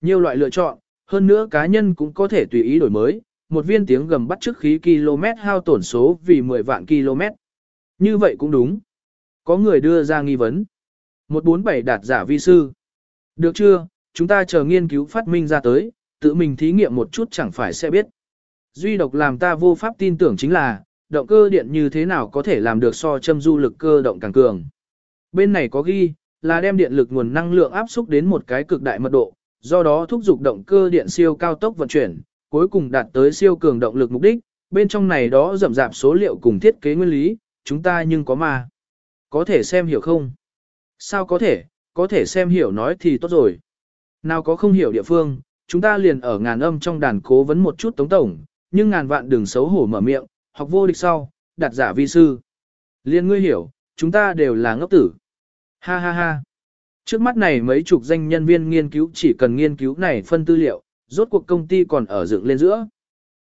Nhiều loại lựa chọn, hơn nữa cá nhân cũng có thể tùy ý đổi mới, một viên tiếng gầm bắt trước khí km hao tổn số vì 10 vạn km. Như vậy cũng đúng. Có người đưa ra nghi vấn. 147 đạt giả vi sư. Được chưa, chúng ta chờ nghiên cứu phát minh ra tới, tự mình thí nghiệm một chút chẳng phải sẽ biết. Duy độc làm ta vô pháp tin tưởng chính là, động cơ điện như thế nào có thể làm được so châm du lực cơ động càng cường. Bên này có ghi, là đem điện lực nguồn năng lượng áp xúc đến một cái cực đại mật độ, do đó thúc giục động cơ điện siêu cao tốc vận chuyển, cuối cùng đạt tới siêu cường động lực mục đích, bên trong này đó rậm rạp số liệu cùng thiết kế nguyên lý, chúng ta nhưng có mà. Có thể xem hiểu không? Sao có thể, có thể xem hiểu nói thì tốt rồi. Nào có không hiểu địa phương, chúng ta liền ở ngàn âm trong đàn cố vấn một chút tống tổng, nhưng ngàn vạn đừng xấu hổ mở miệng, học vô địch sau, đặt giả vi sư. Liên ngươi hiểu, chúng ta đều là ngốc tử. Ha ha ha. Trước mắt này mấy chục danh nhân viên nghiên cứu chỉ cần nghiên cứu này phân tư liệu, rốt cuộc công ty còn ở dựng lên giữa.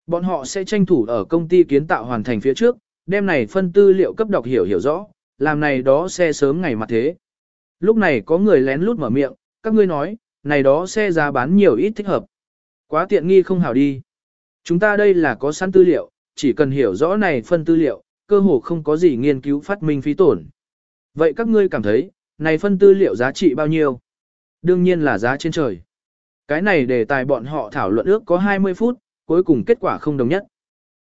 Bọn họ sẽ tranh thủ ở công ty kiến tạo hoàn thành phía trước, đem này phân tư liệu cấp đọc hiểu hiểu rõ, làm này đó xe sớm ngày mặt thế. Lúc này có người lén lút mở miệng, các ngươi nói, này đó xe giá bán nhiều ít thích hợp. Quá tiện nghi không hảo đi. Chúng ta đây là có sẵn tư liệu, chỉ cần hiểu rõ này phân tư liệu, cơ hồ không có gì nghiên cứu phát minh phí tổn. Vậy các ngươi cảm thấy, này phân tư liệu giá trị bao nhiêu? Đương nhiên là giá trên trời. Cái này đề tài bọn họ thảo luận ước có 20 phút, cuối cùng kết quả không đồng nhất.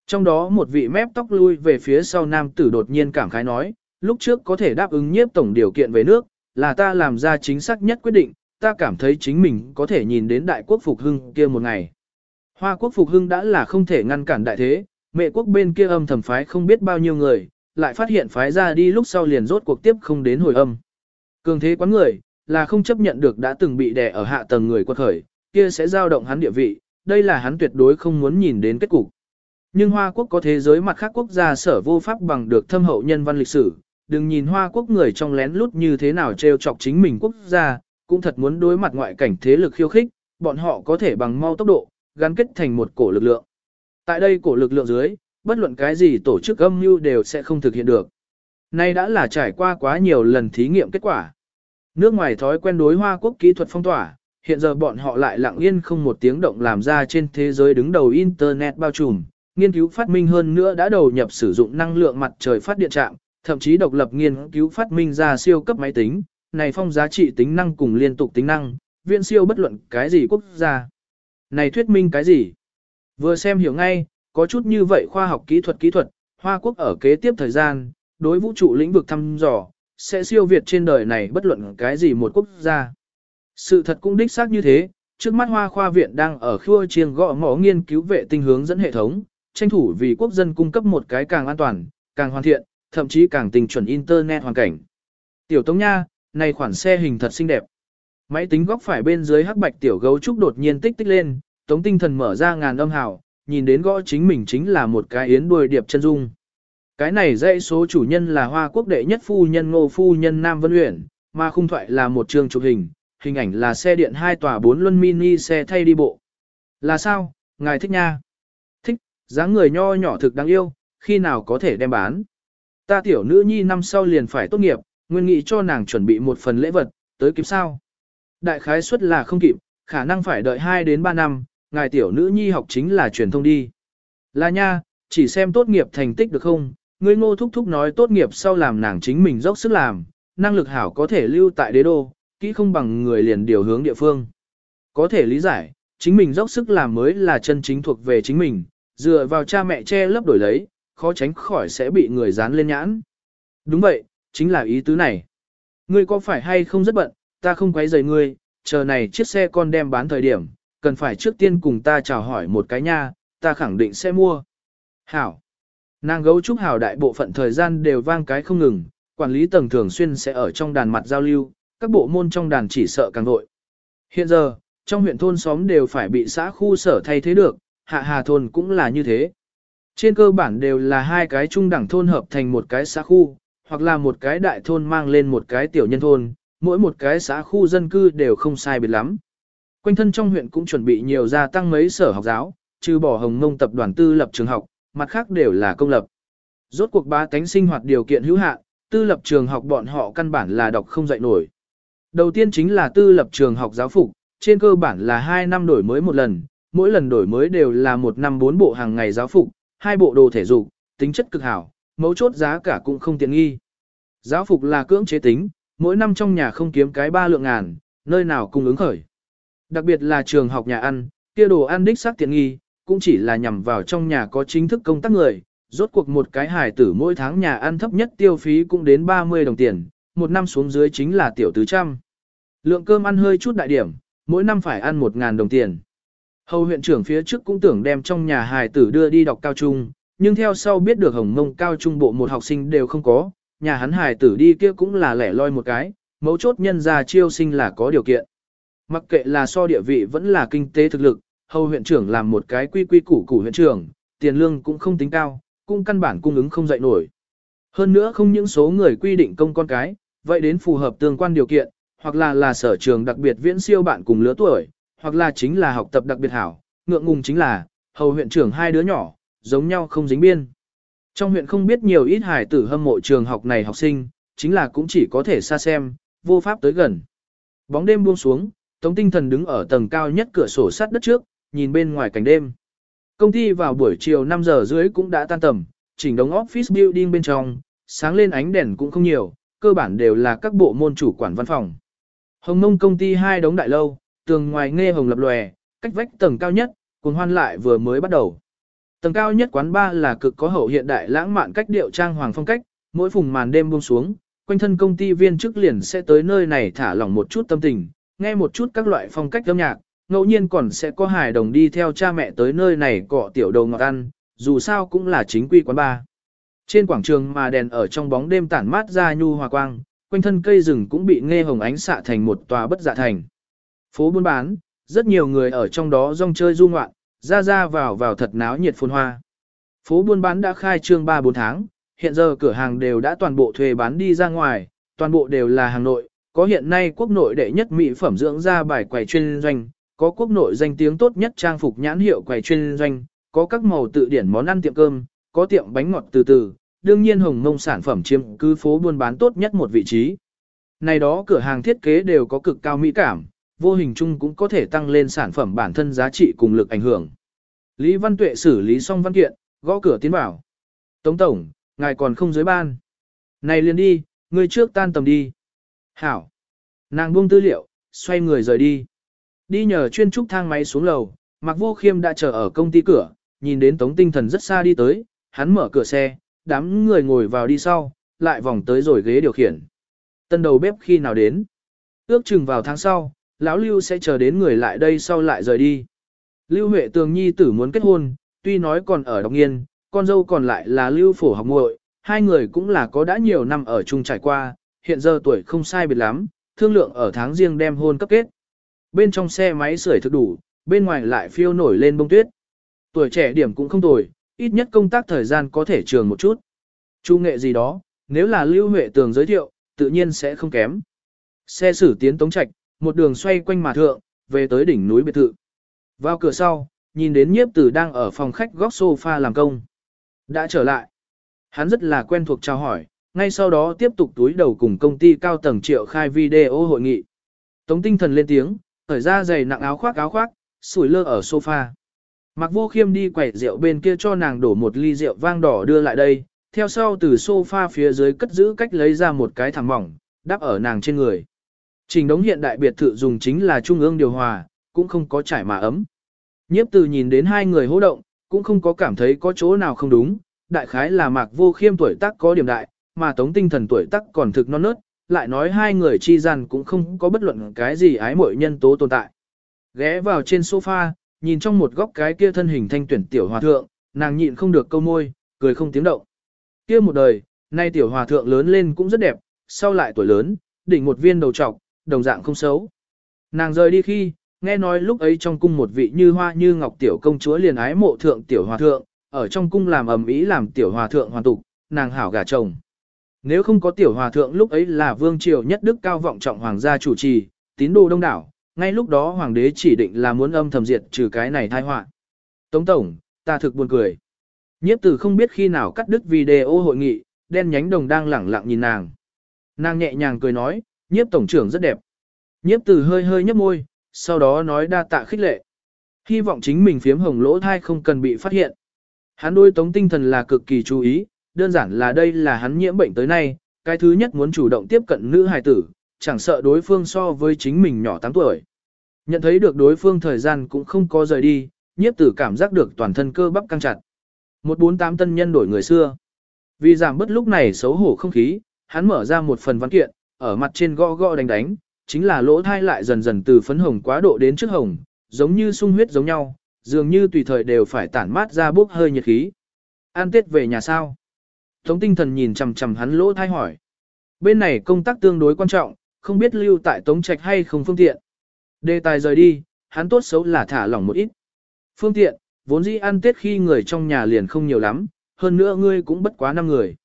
Trong đó một vị mép tóc lui về phía sau nam tử đột nhiên cảm khái nói, lúc trước có thể đáp ứng nhiếp tổng điều kiện về nước, là ta làm ra chính xác nhất quyết định, ta cảm thấy chính mình có thể nhìn đến đại quốc phục hưng kia một ngày. Hoa quốc phục hưng đã là không thể ngăn cản đại thế, mẹ quốc bên kia âm thầm phái không biết bao nhiêu người, lại phát hiện phái ra đi lúc sau liền rốt cuộc tiếp không đến hồi âm. Cường thế quán người, là không chấp nhận được đã từng bị đè ở hạ tầng người quật khởi, kia sẽ giao động hắn địa vị, đây là hắn tuyệt đối không muốn nhìn đến kết cục. Nhưng Hoa quốc có thế giới mặt khác quốc gia sở vô pháp bằng được thâm hậu nhân văn lịch sử, đừng nhìn Hoa quốc người trong lén lút như thế nào trêu chọc chính mình quốc gia, cũng thật muốn đối mặt ngoại cảnh thế lực khiêu khích, bọn họ có thể bằng mau tốc độ, gắn kết thành một cổ lực lượng. Tại đây cổ lực lượng dưới, bất luận cái gì tổ chức âm mưu đều sẽ không thực hiện được. Nay đã là trải qua quá nhiều lần thí nghiệm kết quả. Nước ngoài thói quen đối Hoa quốc kỹ thuật phong tỏa, hiện giờ bọn họ lại lặng yên không một tiếng động làm ra trên thế giới đứng đầu Internet bao trùm, nghiên cứu phát minh hơn nữa đã đầu nhập sử dụng năng lượng mặt trời phát điện trạm, thậm chí độc lập nghiên cứu phát minh ra siêu cấp máy tính, này phong giá trị tính năng cùng liên tục tính năng, viện siêu bất luận cái gì quốc gia. Này thuyết minh cái gì? Vừa xem hiểu ngay, có chút như vậy khoa học kỹ thuật kỹ thuật, Hoa Quốc ở kế tiếp thời gian, đối vũ trụ lĩnh vực thăm dò, sẽ siêu việt trên đời này bất luận cái gì một quốc gia. Sự thật cũng đích xác như thế, trước mắt Hoa Khoa Viện đang ở khua chiêng gõ mỏ nghiên cứu vệ tinh hướng dẫn hệ thống, tranh thủ vì quốc dân cung cấp một cái càng an toàn, càng hoàn thiện, thậm chí càng tình chuẩn Internet hoàn cảnh. Tiểu Tống Nha, này khoản xe hình thật xinh đẹp. Máy tính góc phải bên dưới hắc bạch tiểu gấu trúc đột nhiên tích tích lên, Tống tinh thần mở ra ngàn âm hào, nhìn đến gõ chính mình chính là một cái yến đuôi điệp chân dung. Cái này dãy số chủ nhân là Hoa Quốc đệ nhất phu nhân Ngô phu nhân Nam Vân Uyển, mà khung thoại là một trường chụp hình, hình ảnh là xe điện hai tòa bốn luân mini xe thay đi bộ. Là sao, ngài thích nha? Thích, dáng người nho nhỏ thực đáng yêu, khi nào có thể đem bán? Ta tiểu nữ nhi năm sau liền phải tốt nghiệp, nguyên nghị cho nàng chuẩn bị một phần lễ vật, tới kịp sao? Đại khái suất là không kịp, khả năng phải đợi 2 đến 3 năm, ngài tiểu nữ nhi học chính là truyền thông đi. Là nha, chỉ xem tốt nghiệp thành tích được không, ngươi ngô thúc thúc nói tốt nghiệp sau làm nàng chính mình dốc sức làm, năng lực hảo có thể lưu tại đế đô, kỹ không bằng người liền điều hướng địa phương. Có thể lý giải, chính mình dốc sức làm mới là chân chính thuộc về chính mình, dựa vào cha mẹ che lấp đổi lấy, khó tránh khỏi sẽ bị người dán lên nhãn. Đúng vậy, chính là ý tứ này. Ngươi có phải hay không rất bận, ta không quấy rầy ngươi, chờ này chiếc xe con đem bán thời điểm, cần phải trước tiên cùng ta chào hỏi một cái nha, ta khẳng định sẽ mua. Hảo. Nàng gấu trúc hảo đại bộ phận thời gian đều vang cái không ngừng, quản lý tầng thường xuyên sẽ ở trong đàn mặt giao lưu, các bộ môn trong đàn chỉ sợ càng đội. Hiện giờ, trong huyện thôn xóm đều phải bị xã khu sở thay thế được, hạ hà thôn cũng là như thế. Trên cơ bản đều là hai cái trung đẳng thôn hợp thành một cái xã khu, hoặc là một cái đại thôn mang lên một cái tiểu nhân thôn, mỗi một cái xã khu dân cư đều không sai biệt lắm. Quanh thân trong huyện cũng chuẩn bị nhiều gia tăng mấy sở học giáo, trừ bỏ hồng mông tập đoàn tư lập trường học, mặt khác đều là công lập. Rốt cuộc ba tánh sinh hoạt điều kiện hữu hạn, tư lập trường học bọn họ căn bản là đọc không dạy nổi. Đầu tiên chính là tư lập trường học giáo phục, trên cơ bản là 2 năm đổi mới một lần, mỗi lần đổi mới đều là một năm 4 bộ hàng ngày giáo phục, hai bộ đồ thể dục, tính chất cực hảo, mấu chốt giá cả cũng không tiện nghi. Giáo phục là cưỡng chế tính, mỗi năm trong nhà không kiếm cái ba lượng ngàn, nơi nào cung ứng khởi. Đặc biệt là trường học nhà ăn, kia đồ ăn đích xác tiện nghi, cũng chỉ là nhằm vào trong nhà có chính thức công tác người, rốt cuộc một cái hài tử mỗi tháng nhà ăn thấp nhất tiêu phí cũng đến 30 đồng tiền, một năm xuống dưới chính là tiểu tứ trăm. Lượng cơm ăn hơi chút đại điểm, mỗi năm phải ăn 1.000 đồng tiền. Hầu huyện trưởng phía trước cũng tưởng đem trong nhà hài tử đưa đi đọc cao trung, nhưng theo sau biết được hồng mông cao trung bộ một học sinh đều không có, nhà hắn hài tử đi kia cũng là lẻ loi một cái, mấu chốt nhân ra chiêu sinh là có điều kiện. Mặc kệ là so địa vị vẫn là kinh tế thực lực, hầu huyện trưởng làm một cái quy quy củ củ huyện trưởng, tiền lương cũng không tính cao, cũng căn bản cung ứng không dậy nổi. Hơn nữa không những số người quy định công con cái, vậy đến phù hợp tương quan điều kiện, hoặc là là sở trường đặc biệt viễn siêu bạn cùng lứa tuổi, hoặc là chính là học tập đặc biệt hảo, ngượng ngùng chính là, hầu huyện trưởng hai đứa nhỏ, giống nhau không dính biên. Trong huyện không biết nhiều ít hải tử hâm mộ trường học này học sinh, chính là cũng chỉ có thể xa xem, vô pháp tới gần. Bóng đêm buông xuống, Tống Tinh Thần đứng ở tầng cao nhất cửa sổ sắt đất trước, nhìn bên ngoài cảnh đêm. Công ty vào buổi chiều 5 giờ rưỡi cũng đã tan tầm, chỉnh đống office building bên trong, sáng lên ánh đèn cũng không nhiều, cơ bản đều là các bộ môn chủ quản văn phòng. Hồng Nông công ty hai đống đại lâu, tường ngoài nghe hồng lập lòe, cách vách tầng cao nhất, cuồng hoan lại vừa mới bắt đầu. Tầng cao nhất quán ba là cực có hậu hiện đại lãng mạn cách điệu trang hoàng phong cách, mỗi phùng màn đêm buông xuống, quanh thân công ty viên chức liền sẽ tới nơi này thả lỏng một chút tâm tình, nghe một chút các loại phong cách âm nhạc, ngẫu nhiên còn sẽ có hài đồng đi theo cha mẹ tới nơi này cọ tiểu đầu ngọt ăn, dù sao cũng là chính quy quán ba. Trên quảng trường mà đèn ở trong bóng đêm tản mát ra nhu hòa quang, quanh thân cây rừng cũng bị nghe hồng ánh xạ thành một tòa bất dạ thành. Phố buôn bán, rất nhiều người ở trong đó rong chơi du ngoạn, ra ra vào vào thật náo nhiệt phồn hoa. Phố buôn bán đã khai trương 3-4 tháng, hiện giờ cửa hàng đều đã toàn bộ thuê bán đi ra ngoài, toàn bộ đều là hàng nội, có hiện nay quốc nội đệ nhất mỹ phẩm dưỡng da bài quầy chuyên doanh, có quốc nội danh tiếng tốt nhất trang phục nhãn hiệu quầy chuyên doanh, có các màu tự điển món ăn tiệm cơm, có tiệm bánh ngọt từ từ, đương nhiên hồng mông sản phẩm chiếm cứ phố buôn bán tốt nhất một vị trí. Này đó cửa hàng thiết kế đều có cực cao mỹ cảm, vô hình chung cũng có thể tăng lên sản phẩm bản thân giá trị cùng lực ảnh hưởng. Lý Văn Tuệ xử lý xong văn kiện, gõ cửa tiến vào. Tống Tổng, ngài còn không dưới ban. Này liền đi, người trước tan tầm đi. Hảo. Nàng buông tư liệu, xoay người rời đi. Đi nhờ chuyên trúc thang máy xuống lầu, Mạc Vô Khiêm đã chờ ở công ty cửa, nhìn đến Tống Tinh Thần rất xa đi tới, hắn mở cửa xe, đám người ngồi vào đi sau, lại vòng tới rồi ghế điều khiển. Tân đầu bếp khi nào đến? Ước chừng vào tháng sau, lão Lưu sẽ chờ đến người lại đây sau lại rời đi. Lưu Huệ Tường Nhi tử muốn kết hôn, tuy nói còn ở độc nghiên, con dâu còn lại là Lưu Phổ học muội, hai người cũng là có đã nhiều năm ở chung trải qua, hiện giờ tuổi không sai biệt lắm, thương lượng ở tháng riêng đem hôn cấp kết. Bên trong xe máy sưởi thực đủ, bên ngoài lại phiêu nổi lên bông tuyết. Tuổi trẻ điểm cũng không tồi, ít nhất công tác thời gian có thể trường một chút. Chu nghệ gì đó, nếu là Lưu Huệ Tường giới thiệu, tự nhiên sẽ không kém. Xe xử tiến tống trạch, một đường xoay quanh mà thượng, về tới đỉnh núi biệt thự. Vào cửa sau, nhìn đến nhiếp tử đang ở phòng khách góc sofa làm công. Đã trở lại. Hắn rất là quen thuộc chào hỏi, ngay sau đó tiếp tục túi đầu cùng công ty cao tầng triệu khai video hội nghị. Tống tinh thần lên tiếng, thở ra giày nặng áo khoác áo khoác, sủi lơ ở sofa. Mặc vô khiêm đi quẩy rượu bên kia cho nàng đổ một ly rượu vang đỏ đưa lại đây, theo sau từ sofa phía dưới cất giữ cách lấy ra một cái thảm mỏng, đắp ở nàng trên người. Trình đống hiện đại biệt thự dùng chính là trung ương điều hòa, cũng không có trải mà ấm. Nhiếp từ nhìn đến hai người hô động, cũng không có cảm thấy có chỗ nào không đúng, đại khái là mạc vô khiêm tuổi tác có điểm đại, mà tống tinh thần tuổi tác còn thực non nớt, lại nói hai người chi gian cũng không có bất luận cái gì ái mội nhân tố tồn tại. Ghé vào trên sofa, nhìn trong một góc cái kia thân hình thanh tuyển tiểu hòa thượng, nàng nhịn không được câu môi, cười không tiếng động. Kia một đời, nay tiểu hòa thượng lớn lên cũng rất đẹp, sau lại tuổi lớn, đỉnh một viên đầu trọc, đồng dạng không xấu. Nàng rời đi khi, nghe nói lúc ấy trong cung một vị như hoa như ngọc tiểu công chúa liền ái mộ thượng tiểu hòa thượng, ở trong cung làm ầm ĩ làm tiểu hòa thượng hoàn tục, nàng hảo gả chồng. Nếu không có tiểu hòa thượng lúc ấy là vương triều nhất đức cao vọng trọng hoàng gia chủ trì, tín đồ đông đảo, ngay lúc đó hoàng đế chỉ định là muốn âm thầm diệt trừ cái này tai họa. Tống tổng, ta thực buồn cười. Nhiếp tử không biết khi nào cắt đứt video hội nghị, đen nhánh đồng đang lẳng lặng nhìn nàng. Nàng nhẹ nhàng cười nói, nhiếp tổng trưởng rất đẹp. Nhiếp tử hơi hơi nhấp môi, sau đó nói đa tạ khích lệ. Hy vọng chính mình phiếm hồng lỗ thai không cần bị phát hiện. Hắn đôi tống tinh thần là cực kỳ chú ý, đơn giản là đây là hắn nhiễm bệnh tới nay, cái thứ nhất muốn chủ động tiếp cận nữ hài tử, chẳng sợ đối phương so với chính mình nhỏ 8 tuổi. Nhận thấy được đối phương thời gian cũng không có rời đi, nhiếp tử cảm giác được toàn thân cơ bắp căng chặt. 148 tân nhân đổi người xưa. Vì giảm bớt lúc này xấu hổ không khí, hắn mở ra một phần văn kiện, ở mặt trên gõ gõ đánh đánh, chính là lỗ thai lại dần dần từ phấn hồng quá độ đến trước hồng, giống như sung huyết giống nhau, dường như tùy thời đều phải tản mát ra bốc hơi nhiệt khí. An tết về nhà sao? Tống tinh thần nhìn chằm chằm hắn lỗ thai hỏi. Bên này công tác tương đối quan trọng, không biết lưu tại tống trạch hay không phương tiện. Đề tài rời đi, hắn tốt xấu là thả lỏng một ít. Phương tiện, vốn dĩ ăn tết khi người trong nhà liền không nhiều lắm, hơn nữa ngươi cũng bất quá năm người.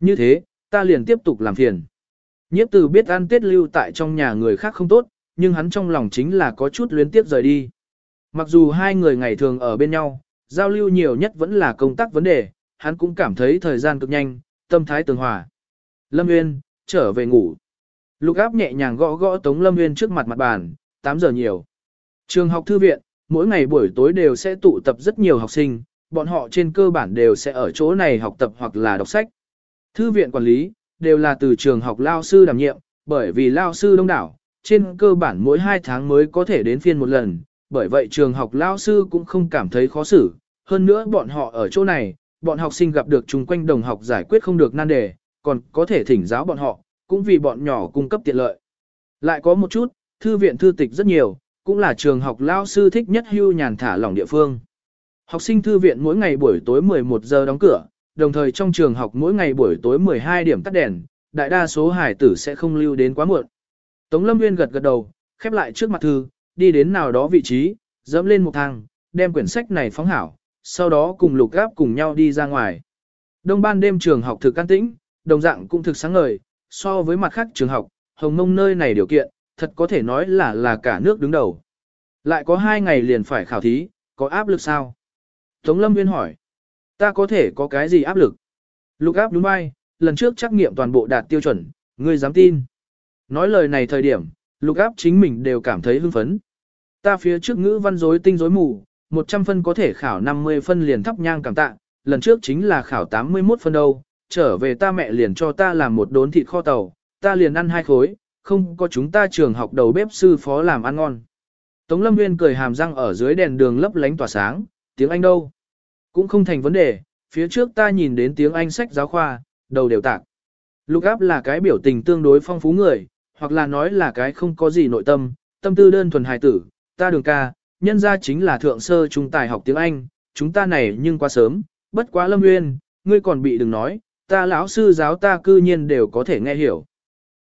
Như thế, ta liền tiếp tục làm phiền. Nhiếp từ biết ăn tết lưu tại trong nhà người khác không tốt, nhưng hắn trong lòng chính là có chút luyến tiếp rời đi. Mặc dù hai người ngày thường ở bên nhau, giao lưu nhiều nhất vẫn là công tác vấn đề, hắn cũng cảm thấy thời gian cực nhanh, tâm thái tường hòa. Lâm Nguyên, trở về ngủ. Lục áp nhẹ nhàng gõ gõ Tống Lâm Nguyên trước mặt mặt bàn, 8 giờ nhiều. Trường học thư viện, mỗi ngày buổi tối đều sẽ tụ tập rất nhiều học sinh, bọn họ trên cơ bản đều sẽ ở chỗ này học tập hoặc là đọc sách. Thư viện quản lý, đều là từ trường học lao sư đảm nhiệm, bởi vì lao sư đông đảo, trên cơ bản mỗi 2 tháng mới có thể đến phiên một lần, bởi vậy trường học lao sư cũng không cảm thấy khó xử, hơn nữa bọn họ ở chỗ này, bọn học sinh gặp được chung quanh đồng học giải quyết không được nan đề, còn có thể thỉnh giáo bọn họ, cũng vì bọn nhỏ cung cấp tiện lợi. Lại có một chút, thư viện thư tịch rất nhiều, cũng là trường học lao sư thích nhất hưu nhàn thả lỏng địa phương. Học sinh thư viện mỗi ngày buổi tối 11 giờ đóng cửa, đồng thời trong trường học mỗi ngày buổi tối 12 điểm tắt đèn, đại đa số hải tử sẽ không lưu đến quá muộn. Tống Lâm Nguyên gật gật đầu, khép lại trước mặt thư, đi đến nào đó vị trí, dẫm lên một thang, đem quyển sách này phóng hảo, sau đó cùng lục gáp cùng nhau đi ra ngoài. Đông ban đêm trường học thực an tĩnh, đồng dạng cũng thực sáng ngời, so với mặt khác trường học, hồng mông nơi này điều kiện, thật có thể nói là là cả nước đứng đầu. Lại có hai ngày liền phải khảo thí, có áp lực sao? Tống Lâm Viên hỏi, ta có thể có cái gì áp lực? Lục áp đúng vai, lần trước trắc nghiệm toàn bộ đạt tiêu chuẩn, ngươi dám tin. Nói lời này thời điểm, lục áp chính mình đều cảm thấy hưng phấn. Ta phía trước ngữ văn rối tinh rối mù, 100 phân có thể khảo 50 phân liền thắp nhang cảm tạ, lần trước chính là khảo 81 phân đâu, trở về ta mẹ liền cho ta làm một đốn thịt kho tàu, ta liền ăn hai khối, không có chúng ta trường học đầu bếp sư phó làm ăn ngon. Tống Lâm Nguyên cười hàm răng ở dưới đèn đường lấp lánh tỏa sáng, tiếng Anh đâu? Cũng không thành vấn đề, phía trước ta nhìn đến tiếng Anh sách giáo khoa, đầu đều tạc. Lục áp là cái biểu tình tương đối phong phú người, hoặc là nói là cái không có gì nội tâm, tâm tư đơn thuần hài tử, ta đường ca, nhân ra chính là thượng sơ trung tài học tiếng Anh, chúng ta này nhưng quá sớm, bất quá Lâm Nguyên, ngươi còn bị đừng nói, ta lão sư giáo ta cư nhiên đều có thể nghe hiểu.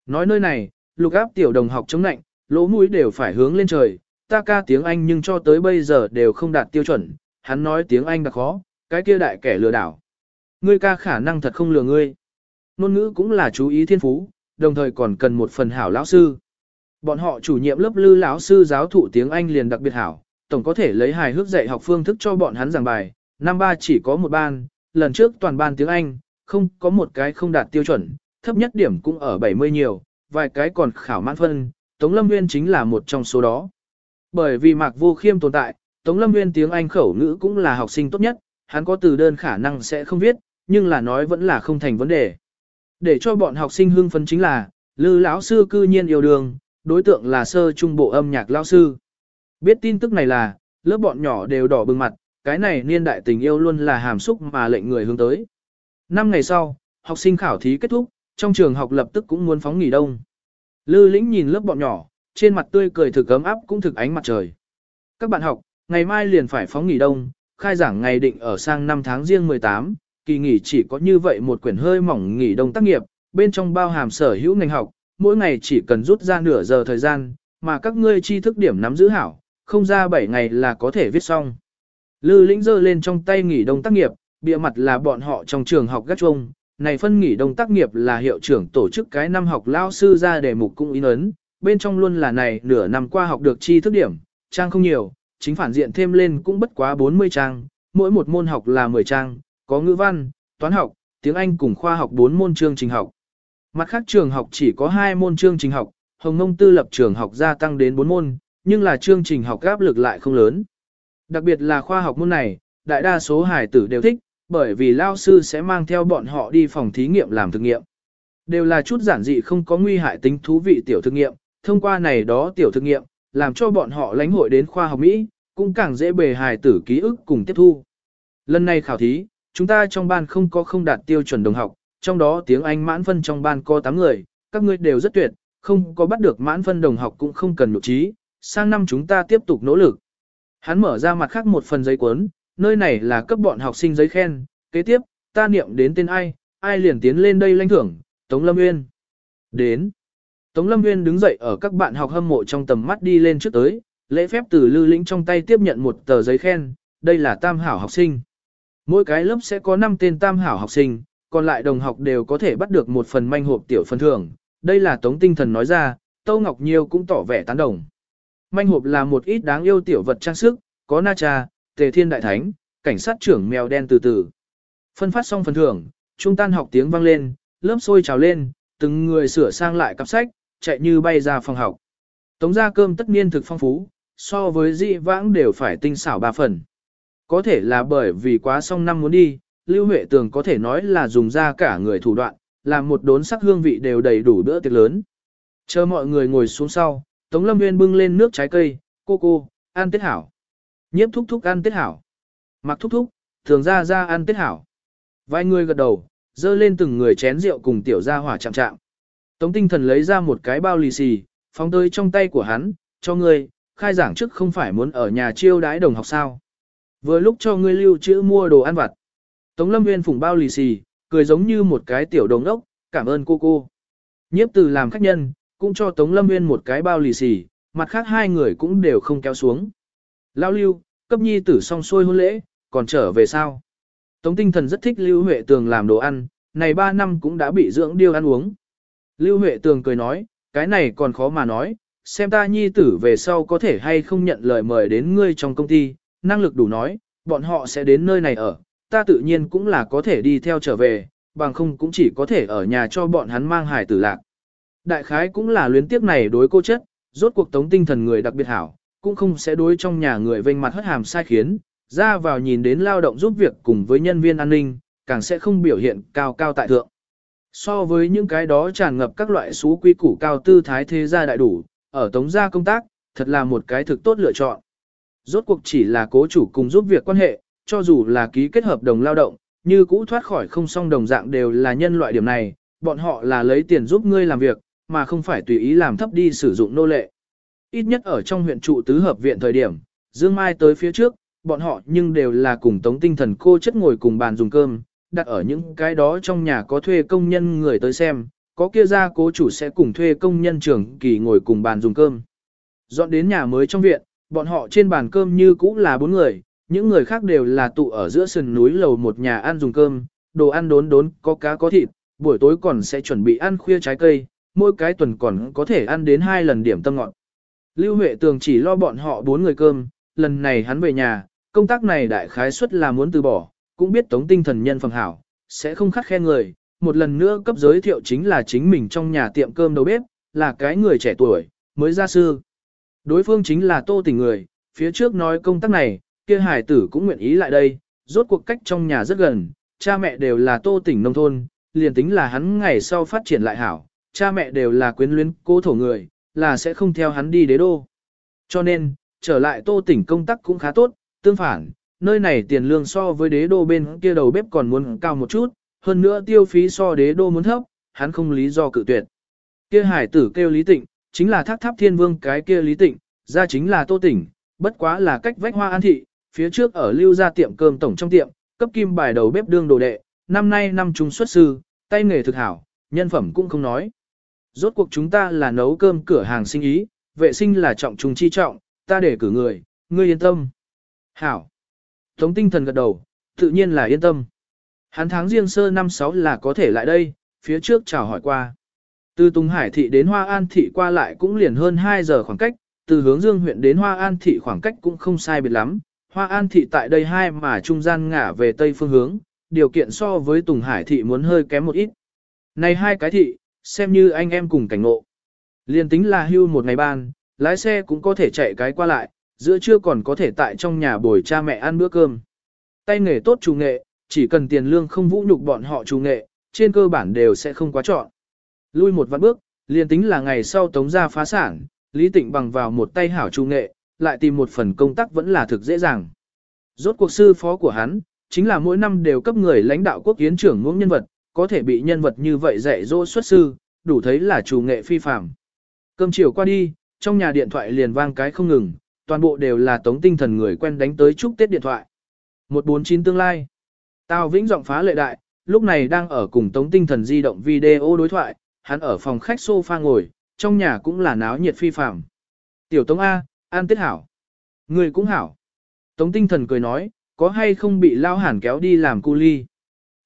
Nói nơi này, lục áp tiểu đồng học chống nạnh, lỗ mũi đều phải hướng lên trời, ta ca tiếng Anh nhưng cho tới bây giờ đều không đạt tiêu chuẩn, hắn nói tiếng Anh đặc khó, cái kia đại kẻ lừa đảo. Ngươi ca khả năng thật không lừa ngươi. Nôn ngữ cũng là chú ý thiên phú, đồng thời còn cần một phần hảo lão sư. Bọn họ chủ nhiệm lớp lư lão sư giáo thụ tiếng Anh liền đặc biệt hảo, tổng có thể lấy hài hước dạy học phương thức cho bọn hắn giảng bài. Năm ba chỉ có một ban, lần trước toàn ban tiếng Anh, không có một cái không đạt tiêu chuẩn, thấp nhất điểm cũng ở 70 nhiều, vài cái còn khảo mãn phân, Tống Lâm Nguyên chính là một trong số đó. Bởi vì Mạc Vô Khiêm tồn tại, Tống Lâm Nguyên tiếng Anh khẩu ngữ cũng là học sinh tốt nhất, hắn có từ đơn khả năng sẽ không viết, nhưng là nói vẫn là không thành vấn đề. Để cho bọn học sinh hưng phấn chính là, Lư lão sư cư nhiên yêu đương, đối tượng là sơ trung bộ âm nhạc lão sư. Biết tin tức này là, lớp bọn nhỏ đều đỏ bừng mặt, cái này niên đại tình yêu luôn là hàm xúc mà lệnh người hướng tới. Năm ngày sau, học sinh khảo thí kết thúc, trong trường học lập tức cũng muốn phóng nghỉ đông. Lư lĩnh nhìn lớp bọn nhỏ, trên mặt tươi cười thực ấm áp cũng thực ánh mặt trời. Các bạn học, ngày mai liền phải phóng nghỉ đông, khai giảng ngày định ở sang năm tháng riêng 18, kỳ nghỉ chỉ có như vậy một quyển hơi mỏng nghỉ đông tác nghiệp, bên trong bao hàm sở hữu ngành học, mỗi ngày chỉ cần rút ra nửa giờ thời gian, mà các ngươi tri thức điểm nắm giữ hảo, không ra 7 ngày là có thể viết xong. Lư lĩnh giơ lên trong tay nghỉ đông tác nghiệp, bịa mặt là bọn họ trong trường học gắt chuông, này phân nghỉ đông tác nghiệp là hiệu trưởng tổ chức cái năm học lao sư ra đề mục cung in ấn, bên trong luôn là này nửa năm qua học được chi thức điểm, trang không nhiều, chính phản diện thêm lên cũng bất quá 40 trang, mỗi một môn học là 10 trang, có ngữ văn, toán học, tiếng Anh cùng khoa học 4 môn chương trình học. Mặt khác trường học chỉ có 2 môn chương trình học, Hồng Nông tư lập trường học gia tăng đến 4 môn, nhưng là chương trình học áp lực lại không lớn. Đặc biệt là khoa học môn này, đại đa số hải tử đều thích, bởi vì lao sư sẽ mang theo bọn họ đi phòng thí nghiệm làm thực nghiệm. Đều là chút giản dị không có nguy hại tính thú vị tiểu thực nghiệm, thông qua này đó tiểu thực nghiệm, làm cho bọn họ lãnh hội đến khoa học Mỹ, cũng càng dễ bề hài tử ký ức cùng tiếp thu. Lần này khảo thí, chúng ta trong ban không có không đạt tiêu chuẩn đồng học, trong đó tiếng Anh mãn phân trong ban có 8 người, các ngươi đều rất tuyệt, không có bắt được mãn phân đồng học cũng không cần nụ trí, sang năm chúng ta tiếp tục nỗ lực. Hắn mở ra mặt khác một phần giấy cuốn, nơi này là cấp bọn học sinh giấy khen, kế tiếp, ta niệm đến tên ai, ai liền tiến lên đây lãnh thưởng, Tống Lâm Nguyên. Đến. Tống Lâm Nguyên đứng dậy ở các bạn học hâm mộ trong tầm mắt đi lên trước tới, lễ phép từ lưu lĩnh trong tay tiếp nhận một tờ giấy khen, đây là tam hảo học sinh. Mỗi cái lớp sẽ có 5 tên tam hảo học sinh, còn lại đồng học đều có thể bắt được một phần manh hộp tiểu phần thưởng. Đây là Tống Tinh Thần nói ra, Tâu Ngọc Nhiêu cũng tỏ vẻ tán đồng. Manh hộp là một ít đáng yêu tiểu vật trang sức, có na cha, tề thiên đại thánh, cảnh sát trưởng mèo đen từ từ. Phân phát xong phần thưởng, trung tan học tiếng vang lên, lớp sôi trào lên, từng người sửa sang lại cặp sách, chạy như bay ra phòng học. Tống ra cơm tất nhiên thực phong phú, so với dị vãng đều phải tinh xảo ba phần. Có thể là bởi vì quá xong năm muốn đi, Lưu Huệ Tường có thể nói là dùng ra cả người thủ đoạn, làm một đốn sắc hương vị đều đầy đủ bữa tiệc lớn. Chờ mọi người ngồi xuống sau, Tống Lâm Nguyên bưng lên nước trái cây, cô cô, ăn tết hảo. Nhiếp thúc thúc ăn tết hảo. Mặc thúc thúc, thường ra ra ăn tết hảo. Vài người gật đầu, dơ lên từng người chén rượu cùng tiểu gia hỏa chạm chạm. Tống tinh thần lấy ra một cái bao lì xì, phóng tới trong tay của hắn, cho ngươi, khai giảng trước không phải muốn ở nhà chiêu đái đồng học sao. Vừa lúc cho ngươi lưu trữ mua đồ ăn vặt. Tống lâm nguyên phủng bao lì xì, cười giống như một cái tiểu đồng ốc, cảm ơn cô cô. Nhiếp từ làm khách nhân, cũng cho Tống lâm nguyên một cái bao lì xì, mặt khác hai người cũng đều không kéo xuống. Lao lưu, cấp nhi tử xong xuôi hôn lễ, còn trở về sao? Tống tinh thần rất thích Lưu Huệ Tường làm đồ ăn, này 3 năm cũng đã bị dưỡng điêu ăn uống. Lưu Huệ Tường cười nói, cái này còn khó mà nói, xem ta nhi tử về sau có thể hay không nhận lời mời đến ngươi trong công ty, năng lực đủ nói, bọn họ sẽ đến nơi này ở, ta tự nhiên cũng là có thể đi theo trở về, bằng không cũng chỉ có thể ở nhà cho bọn hắn mang hải tử lạc. Đại khái cũng là luyến tiếc này đối cô chất, rốt cuộc tống tinh thần người đặc biệt hảo, cũng không sẽ đối trong nhà người vênh mặt hất hàm sai khiến, ra vào nhìn đến lao động giúp việc cùng với nhân viên an ninh, càng sẽ không biểu hiện cao cao tại thượng. So với những cái đó tràn ngập các loại xú quy củ cao tư thái thế gia đại đủ, ở tống gia công tác, thật là một cái thực tốt lựa chọn. Rốt cuộc chỉ là cố chủ cùng giúp việc quan hệ, cho dù là ký kết hợp đồng lao động, như cũ thoát khỏi không song đồng dạng đều là nhân loại điểm này, bọn họ là lấy tiền giúp ngươi làm việc, mà không phải tùy ý làm thấp đi sử dụng nô lệ. Ít nhất ở trong huyện trụ tứ hợp viện thời điểm, Dương Mai tới phía trước, bọn họ nhưng đều là cùng tống tinh thần cô chất ngồi cùng bàn dùng cơm, đặt ở những cái đó trong nhà có thuê công nhân người tới xem, có kia ra cố chủ sẽ cùng thuê công nhân trưởng kỳ ngồi cùng bàn dùng cơm. Dọn đến nhà mới trong viện, bọn họ trên bàn cơm như cũ là bốn người, những người khác đều là tụ ở giữa sườn núi lầu một nhà ăn dùng cơm, đồ ăn đốn đốn, có cá có thịt, buổi tối còn sẽ chuẩn bị ăn khuya trái cây, mỗi cái tuần còn có thể ăn đến hai lần điểm tâm ngọn. Lưu Huệ Tường chỉ lo bọn họ bốn người cơm, lần này hắn về nhà, công tác này đại khái suất là muốn từ bỏ, cũng biết tống tinh thần nhân phẩm hảo, sẽ không khắc khen người, một lần nữa cấp giới thiệu chính là chính mình trong nhà tiệm cơm đầu bếp, là cái người trẻ tuổi, mới ra sư. Đối phương chính là tô tình người, phía trước nói công tác này, kia hải tử cũng nguyện ý lại đây, rốt cuộc cách trong nhà rất gần, cha mẹ đều là tô tỉnh nông thôn, liền tính là hắn ngày sau phát triển lại hảo, cha mẹ đều là quyến luyến cố thổ người, là sẽ không theo hắn đi đế đô. Cho nên, trở lại tô tỉnh công tác cũng khá tốt, tương phản, nơi này tiền lương so với đế đô bên kia đầu bếp còn muốn cao một chút, hơn nữa tiêu phí so đế đô muốn thấp, hắn không lý do cự tuyệt. Kia hải tử kêu Lý Tịnh, chính là thác tháp thiên vương cái kia Lý Tịnh, ra chính là tô tỉnh, bất quá là cách vách hoa an thị, phía trước ở lưu ra tiệm cơm tổng trong tiệm, cấp kim bài đầu bếp đương đồ đệ, năm nay năm trung xuất sư, tay nghề thực hảo, nhân phẩm cũng không nói. Rốt cuộc chúng ta là nấu cơm cửa hàng sinh ý, vệ sinh là trọng trung chi trọng, ta để cử người, ngươi yên tâm. Hảo. Tống tinh thần gật đầu, tự nhiên là yên tâm. Hắn tháng riêng sơ năm sáu là có thể lại đây, phía trước chào hỏi qua. Từ Tùng Hải thị đến Hoa An thị qua lại cũng liền hơn 2 giờ khoảng cách, từ hướng Dương huyện đến Hoa An thị khoảng cách cũng không sai biệt lắm. Hoa An thị tại đây hai mà trung gian ngả về tây phương hướng, điều kiện so với Tùng Hải thị muốn hơi kém một ít. Này hai cái thị, xem như anh em cùng cảnh ngộ. Liên tính là hưu một ngày ban, lái xe cũng có thể chạy cái qua lại, giữa trưa còn có thể tại trong nhà bồi cha mẹ ăn bữa cơm. Tay nghề tốt chủ nghệ, chỉ cần tiền lương không vũ nhục bọn họ chủ nghệ, trên cơ bản đều sẽ không quá chọn. Lui một vạn bước, liền tính là ngày sau tống ra phá sản, Lý Tịnh bằng vào một tay hảo chủ nghệ, lại tìm một phần công tác vẫn là thực dễ dàng. Rốt cuộc sư phó của hắn, chính là mỗi năm đều cấp người lãnh đạo quốc kiến trưởng ngưỡng nhân vật, có thể bị nhân vật như vậy dạy dỗ xuất sư, đủ thấy là chủ nghệ phi phàm. Cơm chiều qua đi, trong nhà điện thoại liền vang cái không ngừng, toàn bộ đều là tống tinh thần người quen đánh tới chúc Tết điện thoại. 149 tương lai. Tào Vĩnh giọng phá lệ đại, lúc này đang ở cùng tống tinh thần di động video đối thoại, hắn ở phòng khách sofa ngồi, trong nhà cũng là náo nhiệt phi phàm. Tiểu Tống A, an tết hảo. Người cũng hảo. Tống tinh thần cười nói, có hay không bị lao hàn kéo đi làm cu ly?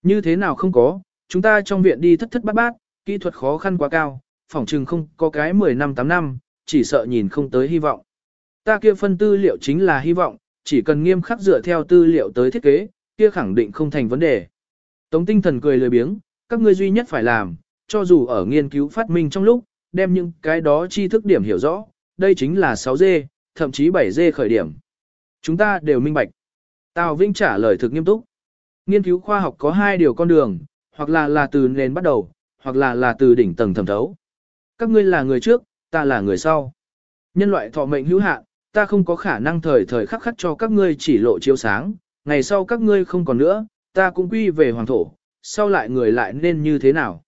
Như thế nào không có, chúng ta trong viện đi thất thất bát bát, kỹ thuật khó khăn quá cao, phỏng chừng không có cái 10 năm 8 năm, chỉ sợ nhìn không tới hy vọng. Ta kia phân tư liệu chính là hy vọng, chỉ cần nghiêm khắc dựa theo tư liệu tới thiết kế, kia khẳng định không thành vấn đề. Tống tinh thần cười lười biếng, các ngươi duy nhất phải làm, cho dù ở nghiên cứu phát minh trong lúc, đem những cái đó tri thức điểm hiểu rõ, đây chính là 6G, thậm chí 7G khởi điểm. Chúng ta đều minh bạch. Tào Vinh trả lời thực nghiêm túc. Nghiên cứu khoa học có hai điều con đường, hoặc là là từ nền bắt đầu, hoặc là là từ đỉnh tầng thẩm thấu. Các ngươi là người trước, ta là người sau. Nhân loại thọ mệnh hữu hạn, ta không có khả năng thời thời khắc khắc cho các ngươi chỉ lộ chiếu sáng, ngày sau các ngươi không còn nữa, ta cũng quy về hoàng thổ, sau lại người lại nên như thế nào.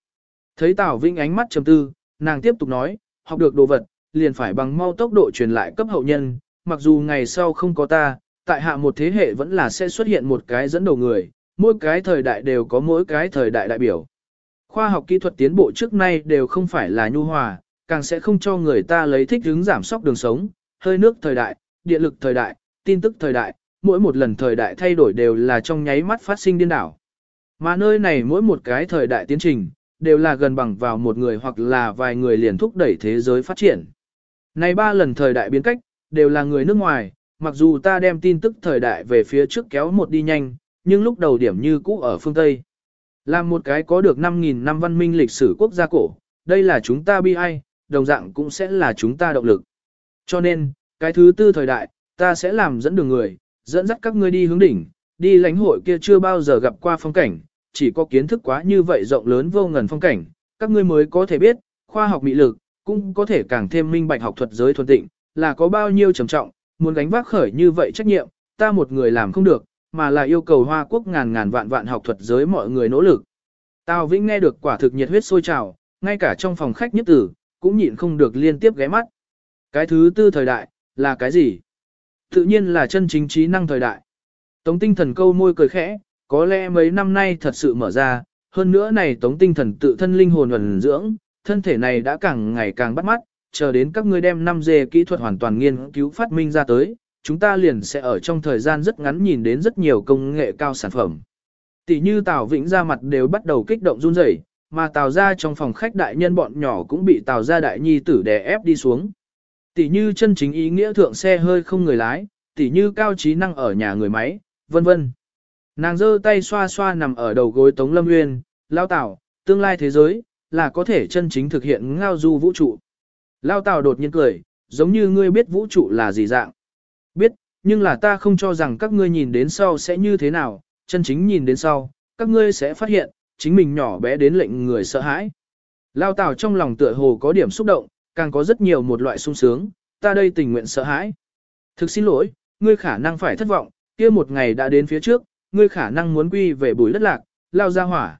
Thấy Tào Vinh ánh mắt trầm tư, nàng tiếp tục nói, học được đồ vật, liền phải bằng mau tốc độ truyền lại cấp hậu nhân, mặc dù ngày sau không có ta, tại hạ một thế hệ vẫn là sẽ xuất hiện một cái dẫn đầu người, mỗi cái thời đại đều có mỗi cái thời đại đại biểu. Khoa học kỹ thuật tiến bộ trước nay đều không phải là nhu hòa, càng sẽ không cho người ta lấy thích hướng giảm sóc đường sống, hơi nước thời đại, điện lực thời đại, tin tức thời đại, mỗi một lần thời đại thay đổi đều là trong nháy mắt phát sinh điên đảo. Mà nơi này mỗi một cái thời đại tiến trình, đều là gần bằng vào một người hoặc là vài người liền thúc đẩy thế giới phát triển. Này ba lần thời đại biến cách, đều là người nước ngoài, mặc dù ta đem tin tức thời đại về phía trước kéo một đi nhanh, nhưng lúc đầu điểm như cũ ở phương Tây. Làm một cái có được 5.000 năm văn minh lịch sử quốc gia cổ, đây là chúng ta bi ai, đồng dạng cũng sẽ là chúng ta động lực. Cho nên, cái thứ tư thời đại, ta sẽ làm dẫn đường người, dẫn dắt các ngươi đi hướng đỉnh, đi lãnh hội kia chưa bao giờ gặp qua phong cảnh, chỉ có kiến thức quá như vậy rộng lớn vô ngần phong cảnh, các ngươi mới có thể biết, khoa học mỹ lực, cũng có thể càng thêm minh bạch học thuật giới thuần tịnh, là có bao nhiêu trầm trọng, muốn gánh vác khởi như vậy trách nhiệm, ta một người làm không được, mà là yêu cầu Hoa Quốc ngàn ngàn vạn vạn học thuật giới mọi người nỗ lực. Tào Vĩnh nghe được quả thực nhiệt huyết sôi trào, ngay cả trong phòng khách nhất tử, cũng nhịn không được liên tiếp ghé mắt. Cái thứ tư thời đại, là cái gì? Tự nhiên là chân chính trí năng thời đại. Tống tinh thần câu môi cười khẽ, có lẽ mấy năm nay thật sự mở ra, hơn nữa này tống tinh thần tự thân linh hồn ẩn dưỡng, thân thể này đã càng ngày càng bắt mắt, chờ đến các ngươi đem 5G kỹ thuật hoàn toàn nghiên cứu phát minh ra tới, chúng ta liền sẽ ở trong thời gian rất ngắn nhìn đến rất nhiều công nghệ cao sản phẩm. Tỷ như Tào Vĩnh ra mặt đều bắt đầu kích động run rẩy, mà Tào ra trong phòng khách đại nhân bọn nhỏ cũng bị Tào ra đại nhi tử đè ép đi xuống. Tỷ như chân chính ý nghĩa thượng xe hơi không người lái, tỷ như cao trí năng ở nhà người máy, vân vân. Nàng giơ tay xoa xoa nằm ở đầu gối Tống Lâm Nguyên, lao tảo, tương lai thế giới, là có thể chân chính thực hiện ngao du vũ trụ. Lao Tào đột nhiên cười, giống như ngươi biết vũ trụ là gì dạng. Biết, nhưng là ta không cho rằng các ngươi nhìn đến sau sẽ như thế nào, chân chính nhìn đến sau, các ngươi sẽ phát hiện, chính mình nhỏ bé đến lệnh người sợ hãi. Lao Tào trong lòng tựa hồ có điểm xúc động, càng có rất nhiều một loại sung sướng, ta đây tình nguyện sợ hãi. Thực xin lỗi, ngươi khả năng phải thất vọng, kia một ngày đã đến phía trước, ngươi khả năng muốn quy về bùi đất lạc, lao ra hỏa.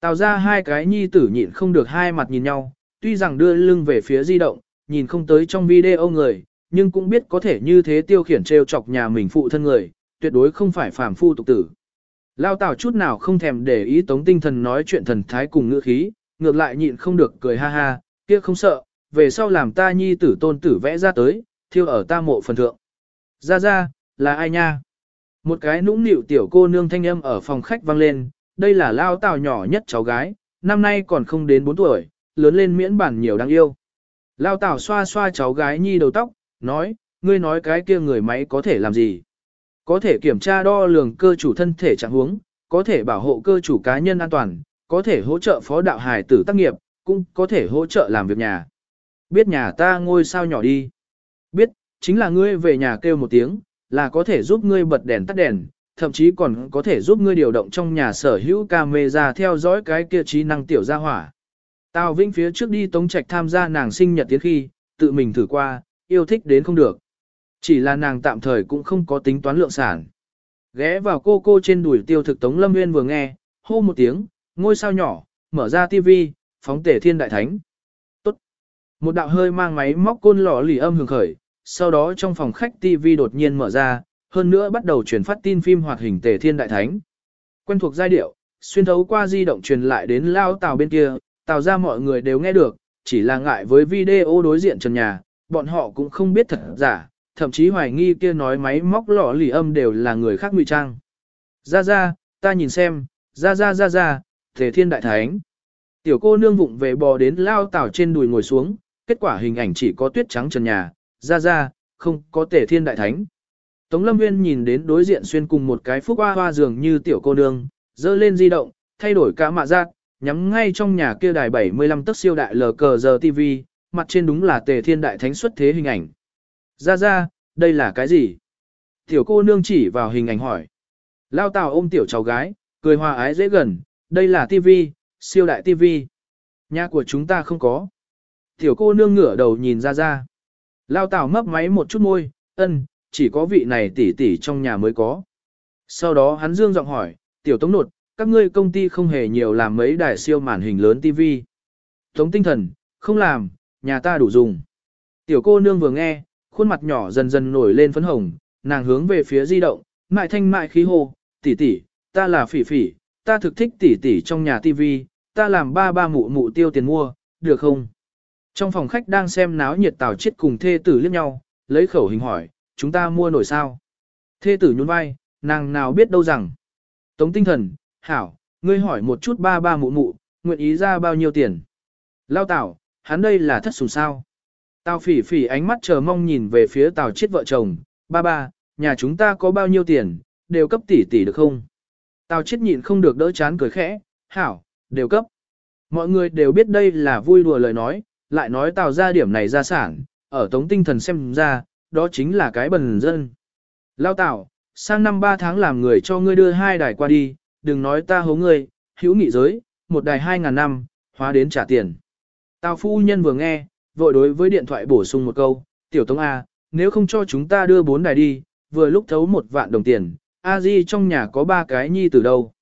Tào ra hai cái nhi tử nhịn không được hai mặt nhìn nhau, tuy rằng đưa lưng về phía di động, nhìn không tới trong video người, nhưng cũng biết có thể như thế tiêu khiển trêu chọc nhà mình phụ thân người, tuyệt đối không phải phàm phu tục tử. Lao Tào chút nào không thèm để ý tống tinh thần nói chuyện thần thái cùng ngữ khí, ngược lại nhịn không được cười ha ha, kia không sợ, về sau làm ta nhi tử tôn tử vẽ ra tới, thiêu ở ta mộ phần thượng. Ra ra, là ai nha? Một cái nũng nịu tiểu cô nương thanh âm ở phòng khách vang lên, đây là lao tào nhỏ nhất cháu gái, năm nay còn không đến 4 tuổi, lớn lên miễn bản nhiều đáng yêu. Lao tào xoa xoa cháu gái nhi đầu tóc, nói, ngươi nói cái kia người máy có thể làm gì? Có thể kiểm tra đo lường cơ chủ thân thể trạng huống, có thể bảo hộ cơ chủ cá nhân an toàn, có thể hỗ trợ phó đạo hài tử tác nghiệp, cũng có thể hỗ trợ làm việc nhà. Biết nhà ta ngôi sao nhỏ đi. biết chính là ngươi về nhà kêu một tiếng, là có thể giúp ngươi bật đèn tắt đèn, thậm chí còn có thể giúp ngươi điều động trong nhà sở hữu camera theo dõi cái kia trí năng tiểu gia hỏa. Tào Vĩnh phía trước đi Tống Trạch tham gia nàng sinh nhật tiến khi, tự mình thử qua, yêu thích đến không được. Chỉ là nàng tạm thời cũng không có tính toán lượng sản. Ghé vào cô cô trên đùi tiêu thực Tống Lâm Nguyên vừa nghe, hô một tiếng, ngôi sao nhỏ, mở ra tivi, phóng tể thiên đại thánh. Tốt. Một đạo hơi mang máy móc côn lò lì âm hưởng khởi, sau đó trong phòng khách tivi đột nhiên mở ra, hơn nữa bắt đầu truyền phát tin phim hoạt hình Tề thiên đại thánh. Quen thuộc giai điệu, xuyên thấu qua di động truyền lại đến lao tàu bên kia, tàu ra mọi người đều nghe được, chỉ là ngại với video đối diện trần nhà, bọn họ cũng không biết thật giả, thậm chí hoài nghi kia nói máy móc lọ lì âm đều là người khác ngụy trang. Ra ra, ta nhìn xem, ra ra ra ra, Tề thiên đại thánh. Tiểu cô nương vụng về bò đến lao tàu trên đùi ngồi xuống, kết quả hình ảnh chỉ có tuyết trắng trần nhà, ra ra, không có Tề thiên đại thánh. Tống Lâm Nguyên nhìn đến đối diện xuyên cùng một cái phúc hoa hoa dường như tiểu cô nương, dơ lên di động, thay đổi cả mạ giác, nhắm ngay trong nhà kia đài 75 tấc siêu đại lờ cờ giờ TV, mặt trên đúng là tề thiên đại thánh xuất thế hình ảnh. Ra ra, đây là cái gì? Tiểu cô nương chỉ vào hình ảnh hỏi. Lao tào ôm tiểu cháu gái, cười hòa ái dễ gần, đây là TV, siêu đại TV. Nhà của chúng ta không có. Tiểu cô nương ngửa đầu nhìn ra ra. Lao tào mấp máy một chút môi, ân, chỉ có vị này tỷ tỷ trong nhà mới có. Sau đó hắn dương giọng hỏi, tiểu tống nột, các ngươi công ty không hề nhiều làm mấy đài siêu màn hình lớn TV. Tống tinh thần, không làm, nhà ta đủ dùng. Tiểu cô nương vừa nghe, khuôn mặt nhỏ dần dần nổi lên phấn hồng, nàng hướng về phía di động, mại thanh mại khí hô, tỷ tỷ, ta là phỉ phỉ, ta thực thích tỷ tỷ trong nhà TV, ta làm ba ba mụ mụ tiêu tiền mua, được không? Trong phòng khách đang xem náo nhiệt tào chết cùng thê tử liếc nhau, lấy khẩu hình hỏi, chúng ta mua nổi sao? Thê tử nhún vai, nàng nào biết đâu rằng. Tống tinh thần, hảo, ngươi hỏi một chút ba ba mụ mụ, nguyện ý ra bao nhiêu tiền? Lao tảo, hắn đây là thất sủng sao? Tào phỉ phỉ ánh mắt chờ mong nhìn về phía tào chết vợ chồng, ba ba, nhà chúng ta có bao nhiêu tiền, đều cấp tỷ tỷ được không? Tào chết nhịn không được đỡ chán cười khẽ, hảo, đều cấp. Mọi người đều biết đây là vui đùa lời nói, lại nói tào ra điểm này ra sản, ở tống tinh thần xem ra, đó chính là cái bần dân. Lao tạo, sang năm ba tháng làm người cho ngươi đưa hai đài qua đi, đừng nói ta hố ngươi, hữu nghị giới, một đài hai ngàn năm, hóa đến trả tiền. Tào phu nhân vừa nghe, vội đối với điện thoại bổ sung một câu, tiểu tống A, nếu không cho chúng ta đưa bốn đài đi, vừa lúc thấu một vạn đồng tiền, A Di trong nhà có ba cái nhi tử đâu.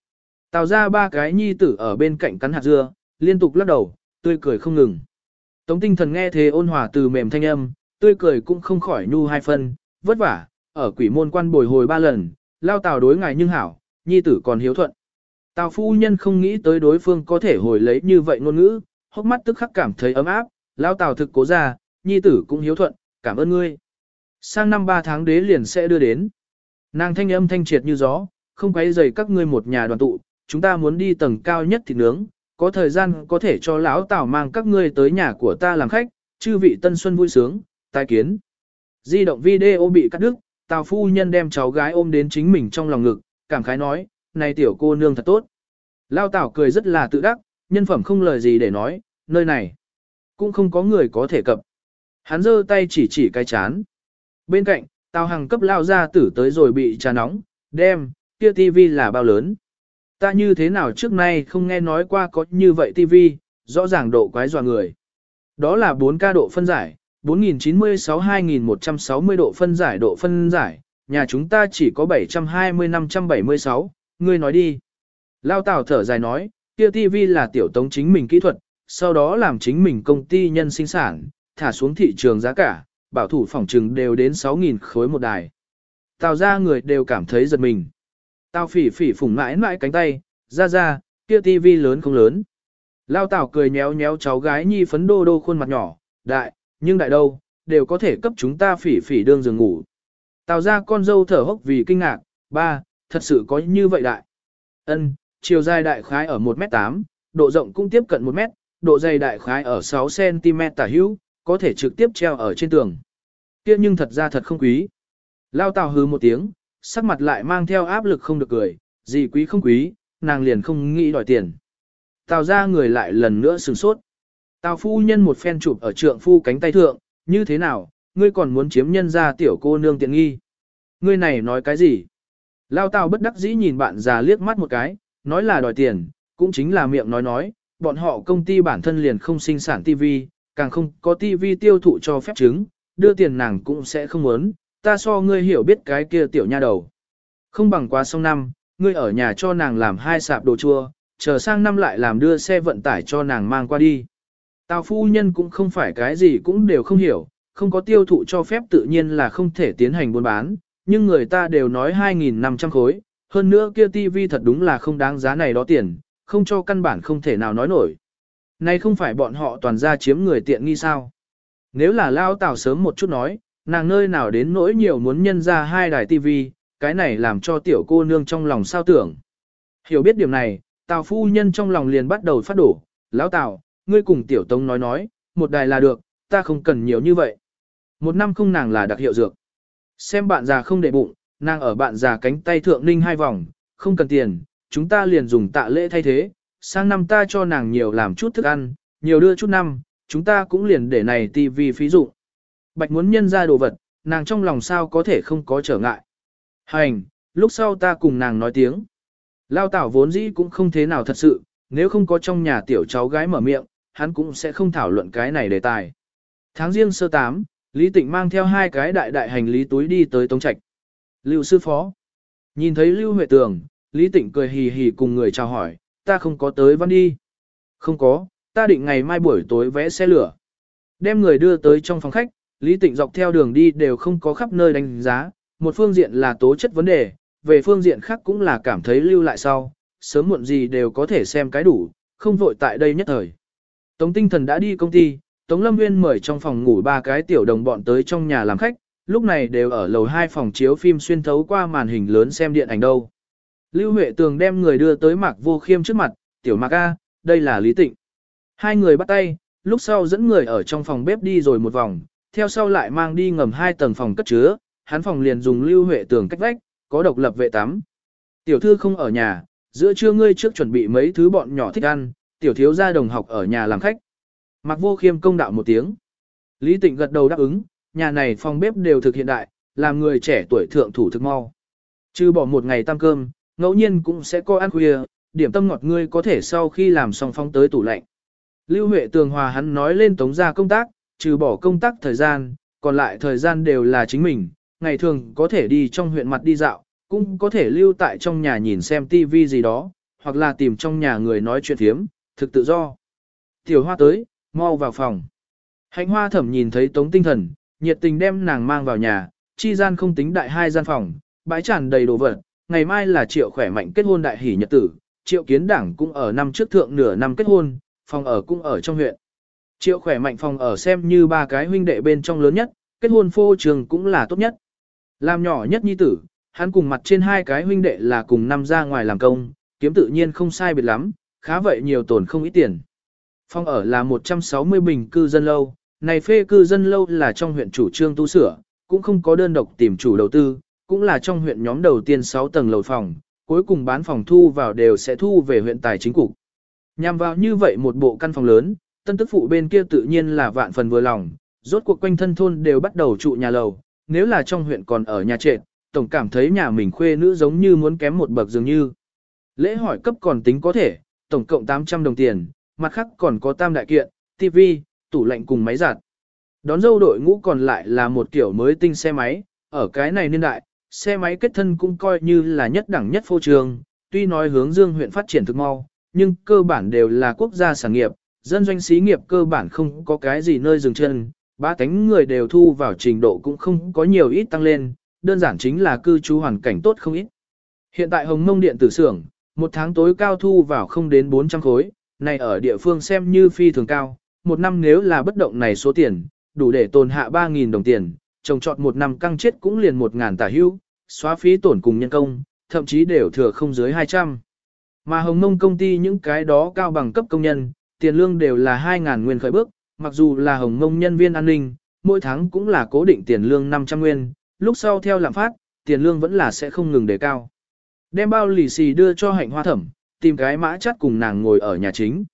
Tào ra ba cái nhi tử ở bên cạnh cắn hạt dưa, liên tục lắc đầu, tươi cười không ngừng. Tống tinh thần nghe thế ôn hòa từ mềm thanh âm, tươi cười cũng không khỏi nhu hai phân, vất vả, ở quỷ môn quan bồi hồi ba lần, lao tào đối ngài nhưng hảo, nhi tử còn hiếu thuận. Tào phu nhân không nghĩ tới đối phương có thể hồi lấy như vậy ngôn ngữ, hốc mắt tức khắc cảm thấy ấm áp, lao tào thực cố ra, nhi tử cũng hiếu thuận, cảm ơn ngươi. Sang năm ba tháng đế liền sẽ đưa đến. Nàng thanh âm thanh triệt như gió, không quấy rầy các ngươi một nhà đoàn tụ, chúng ta muốn đi tầng cao nhất thì nướng, có thời gian có thể cho lão Tào mang các ngươi tới nhà của ta làm khách, chư vị tân xuân vui sướng, tai kiến. Di động video bị cắt đứt, Tào phu nhân đem cháu gái ôm đến chính mình trong lòng ngực, cảm khái nói, này tiểu cô nương thật tốt. Lao Tào cười rất là tự đắc, nhân phẩm không lời gì để nói, nơi này cũng không có người có thể cập. Hắn giơ tay chỉ chỉ cái chán. Bên cạnh, Tào Hằng cấp lao ra tử tới rồi bị trà nóng, đem, kia tivi là bao lớn. Ta như thế nào trước nay không nghe nói qua có như vậy tivi, rõ ràng độ quái dọa người. Đó là 4K độ phân giải, 4096-2160 độ phân giải độ phân giải, nhà chúng ta chỉ có 720-576, ngươi nói đi. Lao Tào thở dài nói, kia TV là tiểu tống chính mình kỹ thuật, sau đó làm chính mình công ty nhân sinh sản, thả xuống thị trường giá cả, bảo thủ phòng trừng đều đến 6.000 khối một đài. Tào ra người đều cảm thấy giật mình. Tào phỉ phỉ phủng mãi mãi cánh tay, ra ra, kia TV lớn không lớn. Lao Tào cười nhéo nhéo cháu gái nhi phấn đô đô khuôn mặt nhỏ, đại, nhưng đại đâu, đều có thể cấp chúng ta phỉ phỉ đương giường ngủ. Tào ra con dâu thở hốc vì kinh ngạc, ba, thật sự có như vậy đại. Ân, chiều dài đại khái ở 1m8, độ rộng cũng tiếp cận 1m, độ dày đại khái ở 6cm tả hữu, có thể trực tiếp treo ở trên tường. Kia nhưng thật ra thật không quý. Lao Tào hứ một tiếng, sắc mặt lại mang theo áp lực không được cười, gì quý không quý, nàng liền không nghĩ đòi tiền. Tào ra người lại lần nữa sửng sốt. Tào phu nhân một phen chụp ở trượng phu cánh tay thượng, như thế nào, ngươi còn muốn chiếm nhân ra tiểu cô nương tiện nghi. Ngươi này nói cái gì? Lao Tào bất đắc dĩ nhìn bạn già liếc mắt một cái, nói là đòi tiền, cũng chính là miệng nói nói, bọn họ công ty bản thân liền không sinh sản TV, càng không có TV tiêu thụ cho phép chứng, đưa tiền nàng cũng sẽ không muốn, ta so ngươi hiểu biết cái kia tiểu nha đầu. Không bằng quá xong năm, ngươi ở nhà cho nàng làm hai sạp đồ chua, chờ sang năm lại làm đưa xe vận tải cho nàng mang qua đi. Tào phu nhân cũng không phải cái gì cũng đều không hiểu, không có tiêu thụ cho phép tự nhiên là không thể tiến hành buôn bán, nhưng người ta đều nói 2.500 khối, hơn nữa kia TV thật đúng là không đáng giá này đó tiền, không cho căn bản không thể nào nói nổi. Này không phải bọn họ toàn ra chiếm người tiện nghi sao. Nếu là lao tào sớm một chút nói, nàng nơi nào đến nỗi nhiều muốn nhân ra hai đài TV, cái này làm cho tiểu cô nương trong lòng sao tưởng. Hiểu biết điểm này, tào phu nhân trong lòng liền bắt đầu phát đổ, lão tào, ngươi cùng tiểu tông nói nói, một đài là được, ta không cần nhiều như vậy. Một năm không nàng là đặc hiệu dược. Xem bạn già không để bụng, nàng ở bạn già cánh tay thượng ninh hai vòng, không cần tiền, chúng ta liền dùng tạ lễ thay thế, sang năm ta cho nàng nhiều làm chút thức ăn, nhiều đưa chút năm, chúng ta cũng liền để này tivi phí dụ. Bạch muốn nhân ra đồ vật, nàng trong lòng sao có thể không có trở ngại. Hành, lúc sau ta cùng nàng nói tiếng. Lao tảo vốn dĩ cũng không thế nào thật sự, nếu không có trong nhà tiểu cháu gái mở miệng, hắn cũng sẽ không thảo luận cái này đề tài. Tháng riêng sơ tám, Lý Tịnh mang theo hai cái đại đại hành lý túi đi tới Tống Trạch. Lưu sư phó. Nhìn thấy Lưu Huệ Tường, Lý Tịnh cười hì hì cùng người chào hỏi, ta không có tới văn đi. Không có, ta định ngày mai buổi tối vẽ xe lửa. Đem người đưa tới trong phòng khách, Lý Tịnh dọc theo đường đi đều không có khắp nơi đánh giá, một phương diện là tố chất vấn đề, về phương diện khác cũng là cảm thấy lưu lại sau, sớm muộn gì đều có thể xem cái đủ, không vội tại đây nhất thời. Tống tinh thần đã đi công ty, Tống Lâm Nguyên mời trong phòng ngủ ba cái tiểu đồng bọn tới trong nhà làm khách, lúc này đều ở lầu hai phòng chiếu phim xuyên thấu qua màn hình lớn xem điện ảnh đâu. Lưu Huệ Tường đem người đưa tới Mạc Vô Khiêm trước mặt, tiểu Mạc A, đây là Lý Tịnh. Hai người bắt tay, lúc sau dẫn người ở trong phòng bếp đi rồi một vòng, theo sau lại mang đi ngầm hai tầng phòng cất chứa, hắn phòng liền dùng Lưu Huệ Tường cách vách, có độc lập vệ tắm. Tiểu thư không ở nhà, giữa trưa ngươi trước chuẩn bị mấy thứ bọn nhỏ thích ăn, tiểu thiếu gia đồng học ở nhà làm khách. Mạc Vô Khiêm công đạo một tiếng. Lý Tịnh gật đầu đáp ứng, nhà này phòng bếp đều thực hiện đại, làm người trẻ tuổi thượng thủ thực mau. Chứ bỏ một ngày tăng cơm, ngẫu nhiên cũng sẽ có ăn khuya, điểm tâm ngọt ngươi có thể sau khi làm xong phong tới tủ lạnh. Lưu Huệ Tường Hòa hắn nói lên tống ra công tác, trừ bỏ công tác thời gian, còn lại thời gian đều là chính mình, ngày thường có thể đi trong huyện mặt đi dạo, cũng có thể lưu tại trong nhà nhìn xem TV gì đó, hoặc là tìm trong nhà người nói chuyện thiếm, thực tự do. Tiểu hoa tới, mau vào phòng. Hạnh hoa thẩm nhìn thấy tống tinh thần, nhiệt tình đem nàng mang vào nhà, chi gian không tính đại hai gian phòng, bãi tràn đầy đồ vật, ngày mai là triệu khỏe mạnh kết hôn đại hỷ nhật tử, triệu kiến đảng cũng ở năm trước thượng nửa năm kết hôn, phòng ở cũng ở trong huyện. Triệu khỏe mạnh phòng ở xem như ba cái huynh đệ bên trong lớn nhất, kết hôn phô trường cũng là tốt nhất. Làm nhỏ nhất nhi tử, hắn cùng mặt trên hai cái huynh đệ là cùng năm ra ngoài làm công, kiếm tự nhiên không sai biệt lắm, khá vậy nhiều tổn không ít tiền. Phòng ở là 160 bình cư dân lâu, này phê cư dân lâu là trong huyện chủ trương tu sửa, cũng không có đơn độc tìm chủ đầu tư, cũng là trong huyện nhóm đầu tiên 6 tầng lầu phòng, cuối cùng bán phòng thu vào đều sẽ thu về huyện tài chính cục. Nhằm vào như vậy một bộ căn phòng lớn, tân tức phụ bên kia tự nhiên là vạn phần vừa lòng, rốt cuộc quanh thân thôn đều bắt đầu trụ nhà lầu, nếu là trong huyện còn ở nhà trệt, tổng cảm thấy nhà mình khuê nữ giống như muốn kém một bậc dường như. Lễ hỏi cấp còn tính có thể, tổng cộng 800 đồng tiền, mặt khác còn có tam đại kiện, TV, tủ lạnh cùng máy giặt. Đón dâu đội ngũ còn lại là một kiểu mới tinh xe máy, ở cái này niên đại, xe máy kết thân cũng coi như là nhất đẳng nhất phô trường, tuy nói hướng dương huyện phát triển thực mau, nhưng cơ bản đều là quốc gia sản nghiệp, dân doanh xí nghiệp cơ bản không có cái gì nơi dừng chân, ba cánh người đều thu vào trình độ cũng không có nhiều ít tăng lên, đơn giản chính là cư trú hoàn cảnh tốt không ít. Hiện tại Hồng Mông Điện tử xưởng, một tháng tối cao thu vào không đến 400 khối, này ở địa phương xem như phi thường cao, một năm nếu là bất động này số tiền, đủ để tồn hạ 3.000 đồng tiền, trồng trọt một năm căng chết cũng liền 1.000 tả hưu, xóa phí tổn cùng nhân công, thậm chí đều thừa không dưới 200. Mà Hồng Mông công ty những cái đó cao bằng cấp công nhân, tiền lương đều là 2.000 nguyên khởi bước, mặc dù là Hồng Mông nhân viên an ninh, mỗi tháng cũng là cố định tiền lương 500 nguyên, lúc sau theo lạm phát, tiền lương vẫn là sẽ không ngừng đề cao. Đem bao lì xì đưa cho hạnh hoa thẩm, tìm cái mã chắt cùng nàng ngồi ở nhà chính.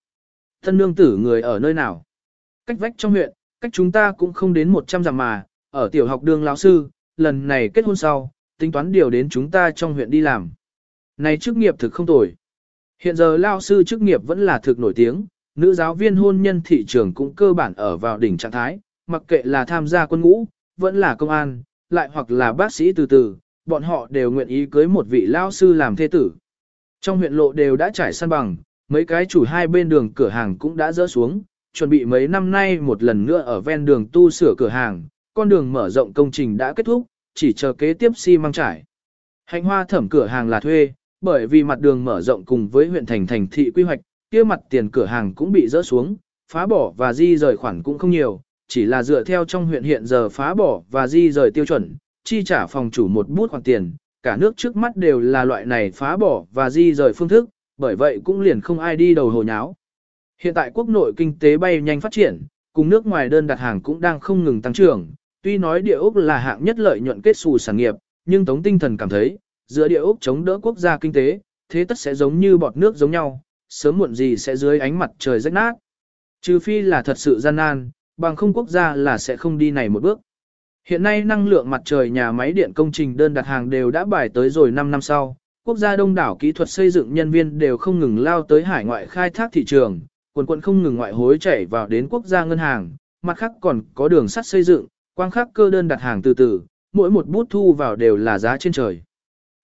Thân nương tử người ở nơi nào? Cách vách trong huyện, cách chúng ta cũng không đến 100 dặm mà, ở tiểu học đường lão sư, lần này kết hôn sau, tính toán điều đến chúng ta trong huyện đi làm. Này chức nghiệp thực không tồi. Hiện giờ lao sư chức nghiệp vẫn là thực nổi tiếng, nữ giáo viên hôn nhân thị trường cũng cơ bản ở vào đỉnh trạng thái, mặc kệ là tham gia quân ngũ, vẫn là công an, lại hoặc là bác sĩ từ từ, bọn họ đều nguyện ý cưới một vị lao sư làm thê tử. Trong huyện lộ đều đã trải săn bằng, mấy cái chủ hai bên đường cửa hàng cũng đã dỡ xuống, chuẩn bị mấy năm nay một lần nữa ở ven đường tu sửa cửa hàng, con đường mở rộng công trình đã kết thúc, chỉ chờ kế tiếp xi si măng trải. Hạnh hoa thẩm cửa hàng là thuê, bởi vì mặt đường mở rộng cùng với huyện thành thành thị quy hoạch, kia mặt tiền cửa hàng cũng bị dỡ xuống, phá bỏ và di rời khoản cũng không nhiều, chỉ là dựa theo trong huyện hiện giờ phá bỏ và di rời tiêu chuẩn, chi trả phòng chủ một bút khoản tiền, cả nước trước mắt đều là loại này phá bỏ và di rời phương thức, bởi vậy cũng liền không ai đi đầu hồ nháo. Hiện tại quốc nội kinh tế bay nhanh phát triển, cùng nước ngoài đơn đặt hàng cũng đang không ngừng tăng trưởng, tuy nói địa ốc là hạng nhất lợi nhuận kết xù sản nghiệp, nhưng Tống Tinh Thần cảm thấy, giữa địa ốc chống đỡ quốc gia kinh tế, thế tất sẽ giống như bọt nước giống nhau, sớm muộn gì sẽ dưới ánh mặt trời rách nát. Trừ phi là thật sự gian nan, bằng không quốc gia là sẽ không đi này một bước. Hiện nay năng lượng mặt trời nhà máy điện công trình đơn đặt hàng đều đã bài tới rồi 5 năm sau, quốc gia đông đảo kỹ thuật xây dựng nhân viên đều không ngừng lao tới hải ngoại khai thác thị trường, quần quận không ngừng ngoại hối chảy vào đến quốc gia ngân hàng, mặt khác còn có đường sắt xây dựng, quang khắc cơ đơn đặt hàng từ từ, mỗi một bút thu vào đều là giá trên trời.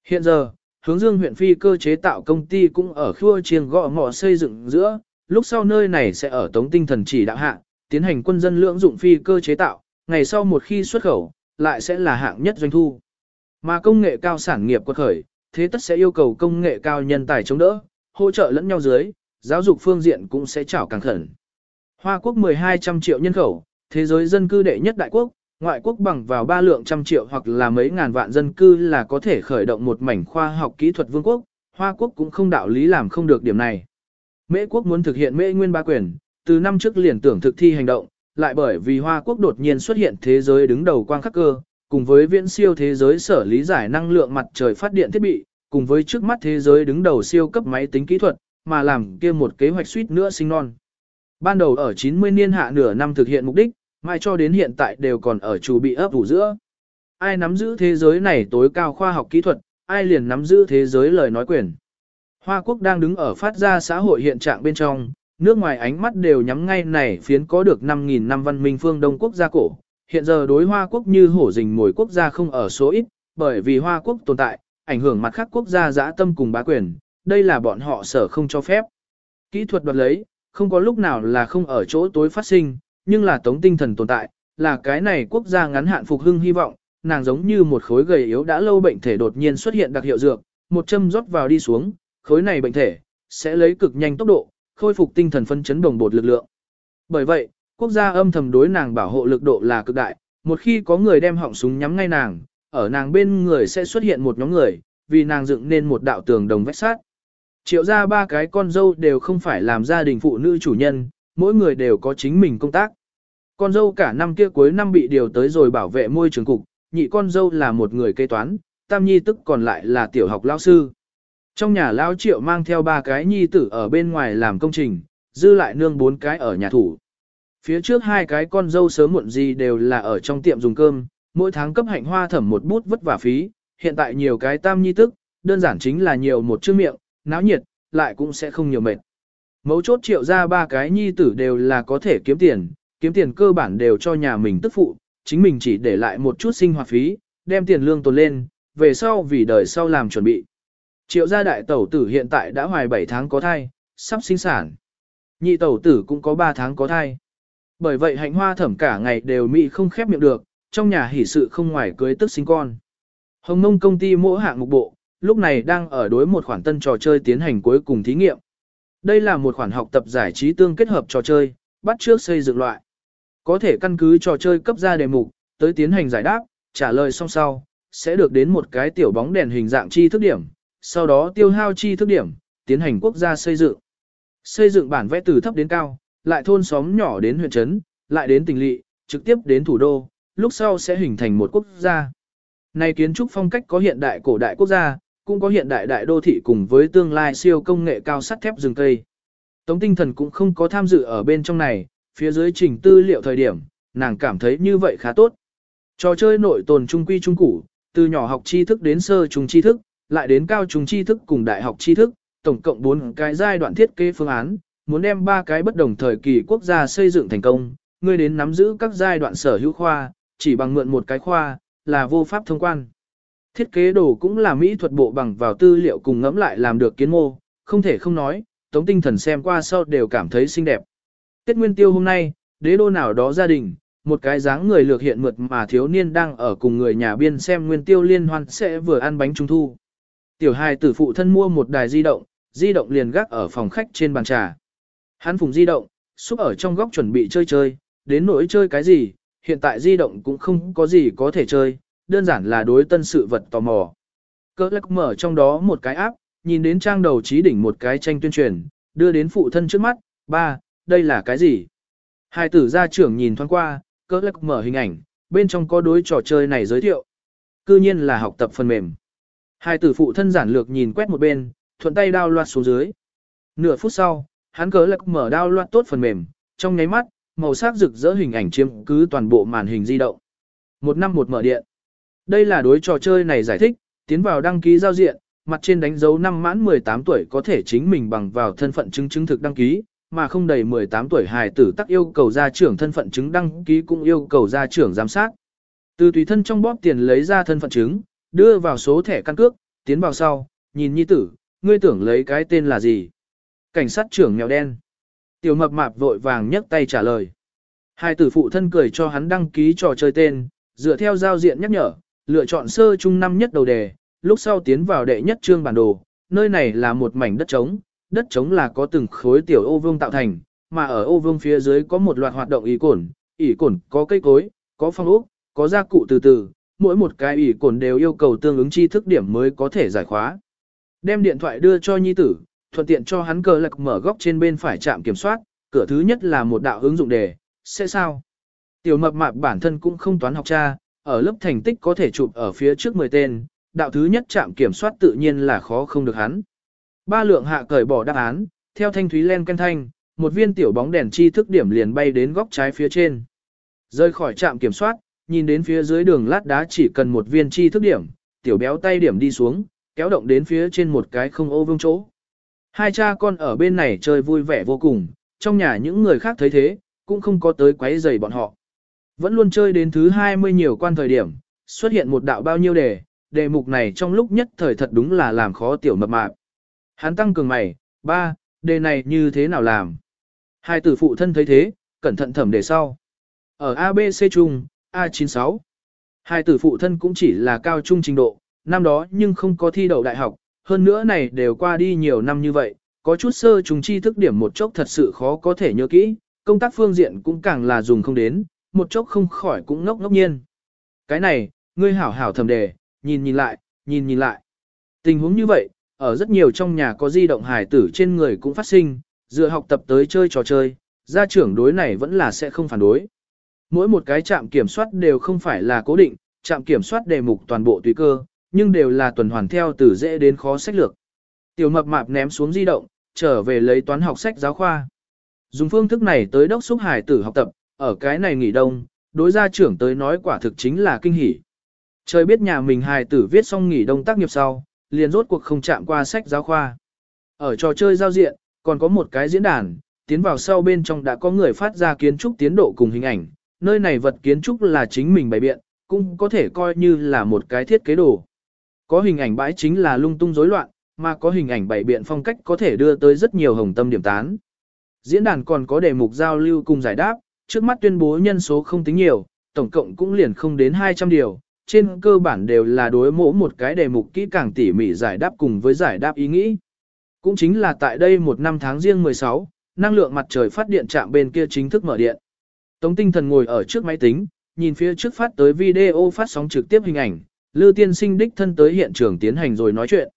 Hiện giờ, hướng dương huyện phi cơ chế tạo công ty cũng ở khua chiêng gõ ngọ xây dựng giữa, lúc sau nơi này sẽ ở tống tinh thần chỉ đạo hạ, tiến hành quân dân lưỡng dụng phi cơ chế tạo, ngày sau một khi xuất khẩu, lại sẽ là hạng nhất doanh thu. Mà công nghệ cao sản nghiệp quật khởi, thế tất sẽ yêu cầu công nghệ cao nhân tài chống đỡ, hỗ trợ lẫn nhau dưới, giáo dục phương diện cũng sẽ chảo càng khẩn. Hoa quốc 1200 triệu nhân khẩu, thế giới dân cư đệ nhất đại quốc, ngoại quốc bằng vào ba lượng trăm triệu hoặc là mấy ngàn vạn dân cư là có thể khởi động một mảnh khoa học kỹ thuật vương quốc, Hoa quốc cũng không đạo lý làm không được điểm này. Mễ quốc muốn thực hiện mễ nguyên ba quyền, từ năm trước liền tưởng thực thi hành động, lại bởi vì Hoa quốc đột nhiên xuất hiện thế giới đứng đầu quang khắc cơ, cùng với viễn siêu thế giới sở lý giải năng lượng mặt trời phát điện thiết bị, cùng với trước mắt thế giới đứng đầu siêu cấp máy tính kỹ thuật, mà làm kia một kế hoạch suýt nữa sinh non. Ban đầu ở 90 niên hạ nửa năm thực hiện mục đích, mai cho đến hiện tại đều còn ở chủ bị ấp ủ giữa. Ai nắm giữ thế giới này tối cao khoa học kỹ thuật, ai liền nắm giữ thế giới lời nói quyền. Hoa quốc đang đứng ở phát ra xã hội hiện trạng bên trong, nước ngoài ánh mắt đều nhắm ngay này phiến có được 5.000 năm văn minh phương Đông quốc gia cổ. Hiện giờ đối Hoa quốc như hổ rình mồi quốc gia không ở số ít, bởi vì Hoa quốc tồn tại, ảnh hưởng mặt khác quốc gia dã tâm cùng bá quyền, đây là bọn họ sở không cho phép. Kỹ thuật đoạt lấy, không có lúc nào là không ở chỗ tối phát sinh, nhưng là tống tinh thần tồn tại, là cái này quốc gia ngắn hạn phục hưng hy vọng, nàng giống như một khối gầy yếu đã lâu bệnh thể đột nhiên xuất hiện đặc hiệu dược, một châm rót vào đi xuống, khối này bệnh thể, sẽ lấy cực nhanh tốc độ, khôi phục tinh thần phân chấn đồng bột lực lượng. Bởi vậy, quốc gia âm thầm đối nàng bảo hộ lực độ là cực đại, một khi có người đem họng súng nhắm ngay nàng, ở nàng bên người sẽ xuất hiện một nhóm người, vì nàng dựng nên một đạo tường đồng vách sát. Triệu ra ba cái con dâu đều không phải làm gia đình phụ nữ chủ nhân, mỗi người đều có chính mình công tác. Con dâu cả năm kia cuối năm bị điều tới rồi bảo vệ môi trường cục, nhị con dâu là một người kế toán, tam nhi tức còn lại là tiểu học lao sư. Trong nhà lao triệu mang theo ba cái nhi tử ở bên ngoài làm công trình, dư lại nương bốn cái ở nhà thủ. Phía trước hai cái con dâu sớm muộn gì đều là ở trong tiệm dùng cơm, mỗi tháng cấp hạnh hoa thẩm một bút vất vả phí, hiện tại nhiều cái tam nhi tức, đơn giản chính là nhiều một chữ miệng, náo nhiệt, lại cũng sẽ không nhiều mệt. Mấu chốt triệu ra ba cái nhi tử đều là có thể kiếm tiền, kiếm tiền cơ bản đều cho nhà mình tức phụ, chính mình chỉ để lại một chút sinh hoạt phí, đem tiền lương tồn lên, về sau vì đời sau làm chuẩn bị. Triệu gia đại tẩu tử hiện tại đã hoài 7 tháng có thai, sắp sinh sản. Nhị tẩu tử cũng có 3 tháng có thai. Bởi vậy hạnh hoa thẩm cả ngày đều mị không khép miệng được, trong nhà hỉ sự không ngoài cưới tức sinh con. Hồng Nông công ty mỗi hạng mục bộ, lúc này đang ở đối một khoản tân trò chơi tiến hành cuối cùng thí nghiệm. Đây là một khoản học tập giải trí tương kết hợp trò chơi, bắt trước xây dựng loại. Có thể căn cứ trò chơi cấp ra đề mục, tới tiến hành giải đáp, trả lời xong sau, sẽ được đến một cái tiểu bóng đèn hình dạng chi thức điểm, sau đó tiêu hao chi thức điểm, tiến hành quốc gia xây dựng. Xây dựng bản vẽ từ thấp đến cao, lại thôn xóm nhỏ đến huyện trấn, lại đến tỉnh lỵ, trực tiếp đến thủ đô, lúc sau sẽ hình thành một quốc gia. Này kiến trúc phong cách có hiện đại cổ đại quốc gia, cũng có hiện đại đại đô thị cùng với tương lai siêu công nghệ cao sắt thép rừng cây. Tống tinh thần cũng không có tham dự ở bên trong này, phía dưới trình tư liệu thời điểm, nàng cảm thấy như vậy khá tốt. Trò chơi nội tồn trung quy trung củ, từ nhỏ học tri thức đến sơ trung tri thức, lại đến cao trung tri thức cùng đại học tri thức, tổng cộng 4 cái giai đoạn thiết kế phương án, muốn đem ba cái bất đồng thời kỳ quốc gia xây dựng thành công, ngươi đến nắm giữ các giai đoạn sở hữu khoa, chỉ bằng mượn một cái khoa, là vô pháp thông quan. Thiết kế đồ cũng là mỹ thuật bộ bằng vào tư liệu cùng ngẫm lại làm được kiến mô, không thể không nói, tống tinh thần xem qua sau đều cảm thấy xinh đẹp. Tết Nguyên Tiêu hôm nay, đế đô nào đó gia đình, một cái dáng người lược hiện mượt mà thiếu niên đang ở cùng người nhà biên xem Nguyên Tiêu liên hoan sẽ vừa ăn bánh trung thu. Tiểu hài tử phụ thân mua một đài di động, di động liền gác ở phòng khách trên bàn trà. Hắn phùng di động, xúc ở trong góc chuẩn bị chơi chơi, đến nỗi chơi cái gì, hiện tại di động cũng không có gì có thể chơi, đơn giản là đối tân sự vật tò mò. Cơ lắc mở trong đó một cái áp, nhìn đến trang đầu trí đỉnh một cái tranh tuyên truyền, đưa đến phụ thân trước mắt, ba, đây là cái gì? Hai tử gia trưởng nhìn thoáng qua, cơ lắc mở hình ảnh, bên trong có đối trò chơi này giới thiệu. Cư nhiên là học tập phần mềm. Hai tử phụ thân giản lược nhìn quét một bên, thuận tay đao loạt xuống dưới. Nửa phút sau, hắn cớ lắc mở đao loạt tốt phần mềm, trong nháy mắt, màu sắc rực rỡ hình ảnh chiếm cứ toàn bộ màn hình di động. Một năm một mở điện. Đây là đối trò chơi này giải thích, tiến vào đăng ký giao diện, mặt trên đánh dấu năm mãn 18 tuổi có thể chính mình bằng vào thân phận chứng chứng thực đăng ký, mà không đầy 18 tuổi hài tử tắc yêu cầu gia trưởng thân phận chứng đăng ký cũng yêu cầu gia trưởng giám sát. Từ tùy thân trong bóp tiền lấy ra thân phận chứng, đưa vào số thẻ căn cước, tiến vào sau, nhìn nhi tử, ngươi tưởng lấy cái tên là gì? Cảnh sát trưởng mèo đen. Tiểu mập mạp vội vàng nhấc tay trả lời. Hai tử phụ thân cười cho hắn đăng ký trò chơi tên, dựa theo giao diện nhắc nhở, lựa chọn sơ trung năm nhất đầu đề, lúc sau tiến vào đệ nhất trương bản đồ, nơi này là một mảnh đất trống, đất trống là có từng khối tiểu ô vương tạo thành, mà ở ô vương phía dưới có một loạt hoạt động ý cổn, ý cổn có cây cối, có phong ốc, có gia cụ từ từ, mỗi một cái ủy cồn đều yêu cầu tương ứng chi thức điểm mới có thể giải khóa. Đem điện thoại đưa cho nhi tử, thuận tiện cho hắn cờ lạc mở góc trên bên phải trạm kiểm soát, cửa thứ nhất là một đạo ứng dụng đề, sẽ sao? Tiểu mập mạp bản thân cũng không toán học cha, ở lớp thành tích có thể chụp ở phía trước 10 tên, đạo thứ nhất trạm kiểm soát tự nhiên là khó không được hắn. Ba lượng hạ cởi bỏ đáp án, theo thanh thúy len can thanh, một viên tiểu bóng đèn chi thức điểm liền bay đến góc trái phía trên. Rơi khỏi trạm kiểm soát, nhìn đến phía dưới đường lát đá chỉ cần một viên chi thức điểm, tiểu béo tay điểm đi xuống, kéo động đến phía trên một cái không ô vương chỗ. Hai cha con ở bên này chơi vui vẻ vô cùng, trong nhà những người khác thấy thế, cũng không có tới quấy rầy bọn họ. Vẫn luôn chơi đến thứ 20 nhiều quan thời điểm, xuất hiện một đạo bao nhiêu đề, đề mục này trong lúc nhất thời thật đúng là làm khó tiểu mập mạp. Hắn tăng cường mày, ba, đề này như thế nào làm? Hai tử phụ thân thấy thế, cẩn thận thẩm đề sau. Ở ABC chung A96. Hai tử phụ thân cũng chỉ là cao trung trình độ, năm đó nhưng không có thi đậu đại học, hơn nữa này đều qua đi nhiều năm như vậy, có chút sơ trùng chi thức điểm một chốc thật sự khó có thể nhớ kỹ, công tác phương diện cũng càng là dùng không đến, một chốc không khỏi cũng ngốc ngốc nhiên. Cái này, ngươi hảo hảo thầm đề, nhìn nhìn lại, nhìn nhìn lại. Tình huống như vậy, ở rất nhiều trong nhà có di động hải tử trên người cũng phát sinh, dựa học tập tới chơi trò chơi, gia trưởng đối này vẫn là sẽ không phản đối. Mỗi một cái trạm kiểm soát đều không phải là cố định, trạm kiểm soát đề mục toàn bộ tùy cơ, nhưng đều là tuần hoàn theo từ dễ đến khó sách lược. Tiểu mập mạp ném xuống di động, trở về lấy toán học sách giáo khoa. Dùng phương thức này tới đốc xúc hải tử học tập, ở cái này nghỉ đông, đối gia trưởng tới nói quả thực chính là kinh hỉ. Trời biết nhà mình hài tử viết xong nghỉ đông tác nghiệp sau, liền rốt cuộc không chạm qua sách giáo khoa. Ở trò chơi giao diện, còn có một cái diễn đàn, tiến vào sau bên trong đã có người phát ra kiến trúc tiến độ cùng hình ảnh, nơi này vật kiến trúc là chính mình bày biện, cũng có thể coi như là một cái thiết kế đồ. Có hình ảnh bãi chính là lung tung rối loạn, mà có hình ảnh bày biện phong cách có thể đưa tới rất nhiều hồng tâm điểm tán. Diễn đàn còn có đề mục giao lưu cùng giải đáp, trước mắt tuyên bố nhân số không tính nhiều, tổng cộng cũng liền không đến 200 điều, trên cơ bản đều là đối mỗ một cái đề mục kỹ càng tỉ mỉ giải đáp cùng với giải đáp ý nghĩ. Cũng chính là tại đây một năm tháng riêng 16, năng lượng mặt trời phát điện trạm bên kia chính thức mở điện. Tống tinh thần ngồi ở trước máy tính, nhìn phía trước phát tới video phát sóng trực tiếp hình ảnh, Lư tiên sinh đích thân tới hiện trường tiến hành rồi nói chuyện.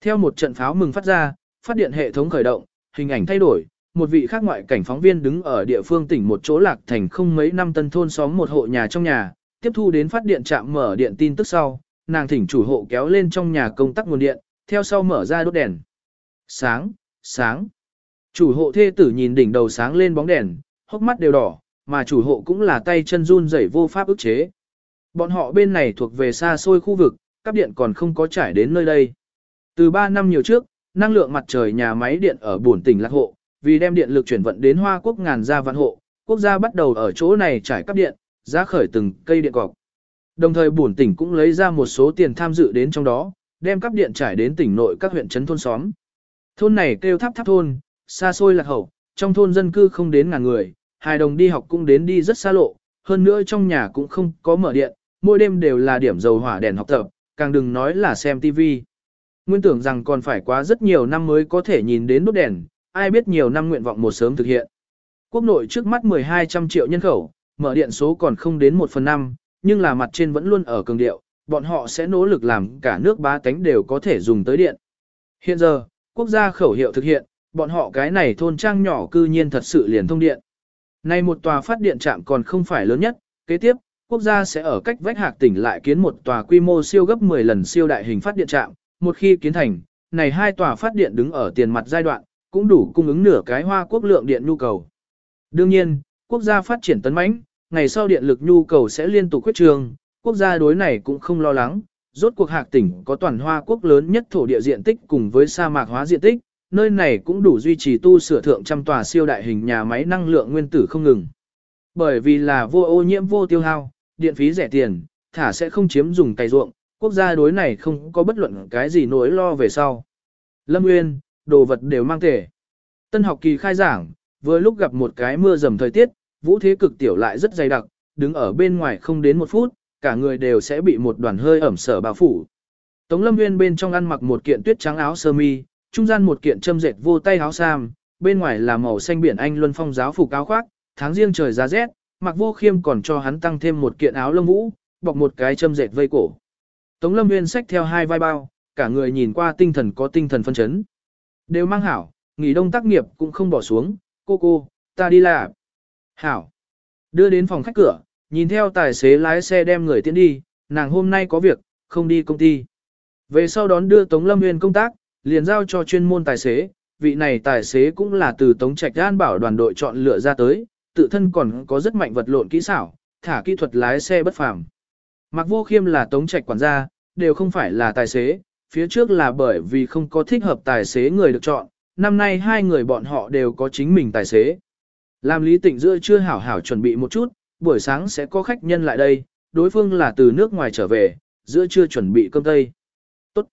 Theo một trận pháo mừng phát ra, phát điện hệ thống khởi động, hình ảnh thay đổi, một vị khác ngoại cảnh phóng viên đứng ở địa phương tỉnh một chỗ lạc thành không mấy năm tân thôn xóm một hộ nhà trong nhà, tiếp thu đến phát điện trạm mở điện tin tức sau, nàng thỉnh chủ hộ kéo lên trong nhà công tắc nguồn điện, theo sau mở ra đốt đèn. Sáng, sáng. Chủ hộ thê tử nhìn đỉnh đầu sáng lên bóng đèn, hốc mắt đều đỏ, mà chủ hộ cũng là tay chân run rẩy vô pháp ức chế. Bọn họ bên này thuộc về xa xôi khu vực, cấp điện còn không có trải đến nơi đây. Từ 3 năm nhiều trước, năng lượng mặt trời nhà máy điện ở buồn tỉnh lạc hộ, vì đem điện lực chuyển vận đến Hoa Quốc ngàn gia vạn hộ, quốc gia bắt đầu ở chỗ này trải cấp điện, giá khởi từng cây điện cọc. Đồng thời buồn tỉnh cũng lấy ra một số tiền tham dự đến trong đó, đem cấp điện trải đến tỉnh nội các huyện trấn thôn xóm. Thôn này kêu tháp tháp thôn, xa xôi lạc hậu, trong thôn dân cư không đến ngàn người, hài đồng đi học cũng đến đi rất xa lộ, hơn nữa trong nhà cũng không có mở điện, mỗi đêm đều là điểm dầu hỏa đèn học tập, càng đừng nói là xem TV. Nguyên tưởng rằng còn phải quá rất nhiều năm mới có thể nhìn đến nút đèn, ai biết nhiều năm nguyện vọng một sớm thực hiện. Quốc nội trước mắt 1200 triệu nhân khẩu, mở điện số còn không đến 1 phần 5, nhưng là mặt trên vẫn luôn ở cường điệu, bọn họ sẽ nỗ lực làm cả nước ba cánh đều có thể dùng tới điện. Hiện giờ, quốc gia khẩu hiệu thực hiện, bọn họ cái này thôn trang nhỏ cư nhiên thật sự liền thông điện. Nay một tòa phát điện trạm còn không phải lớn nhất, kế tiếp, quốc gia sẽ ở cách vách hạc tỉnh lại kiến một tòa quy mô siêu gấp 10 lần siêu đại hình phát điện trạm, một khi kiến thành, này hai tòa phát điện đứng ở tiền mặt giai đoạn, cũng đủ cung ứng nửa cái hoa quốc lượng điện nhu cầu. Đương nhiên, quốc gia phát triển tấn mãnh, ngày sau điện lực nhu cầu sẽ liên tục quyết trường, quốc gia đối này cũng không lo lắng, rốt cuộc hạc tỉnh có toàn hoa quốc lớn nhất thổ địa diện tích cùng với sa mạc hóa diện tích, nơi này cũng đủ duy trì tu sửa thượng trăm tòa siêu đại hình nhà máy năng lượng nguyên tử không ngừng. Bởi vì là vô ô nhiễm vô tiêu hao, điện phí rẻ tiền, thả sẽ không chiếm dùng cày ruộng, quốc gia đối này không có bất luận cái gì nỗi lo về sau. Lâm Nguyên, đồ vật đều mang thể. Tân học kỳ khai giảng, vừa lúc gặp một cái mưa dầm thời tiết, vũ thế cực tiểu lại rất dày đặc, đứng ở bên ngoài không đến một phút, cả người đều sẽ bị một đoàn hơi ẩm sở bao phủ. Tống Lâm Nguyên bên trong ăn mặc một kiện tuyết trắng áo sơ mi, trung gian một kiện châm dệt vô tay áo sam, bên ngoài là màu xanh biển anh luân phong giáo phục áo khoác, tháng riêng trời giá rét, mặc vô khiêm còn cho hắn tăng thêm một kiện áo lông vũ, bọc một cái châm dệt vây cổ. Tống Lâm Nguyên xách theo hai vai bao, cả người nhìn qua tinh thần có tinh thần phân chấn. Đều mang hảo, nghỉ đông tác nghiệp cũng không bỏ xuống, cô cô, ta đi làm. Hảo. Đưa đến phòng khách cửa, nhìn theo tài xế lái xe đem người tiến đi, nàng hôm nay có việc, không đi công ty. Về sau đón đưa Tống Lâm Nguyên công tác, liền giao cho chuyên môn tài xế, vị này tài xế cũng là từ Tống Trạch An bảo đoàn đội chọn lựa ra tới, tự thân còn có rất mạnh vật lộn kỹ xảo, thả kỹ thuật lái xe bất phàm. Mặc vô khiêm là Tống Trạch quản gia, đều không phải là tài xế, phía trước là bởi vì không có thích hợp tài xế người được chọn, năm nay hai người bọn họ đều có chính mình tài xế. Làm lý tịnh giữa chưa hảo hảo chuẩn bị một chút, buổi sáng sẽ có khách nhân lại đây, đối phương là từ nước ngoài trở về, giữa chưa chuẩn bị cơm tây. Tốt.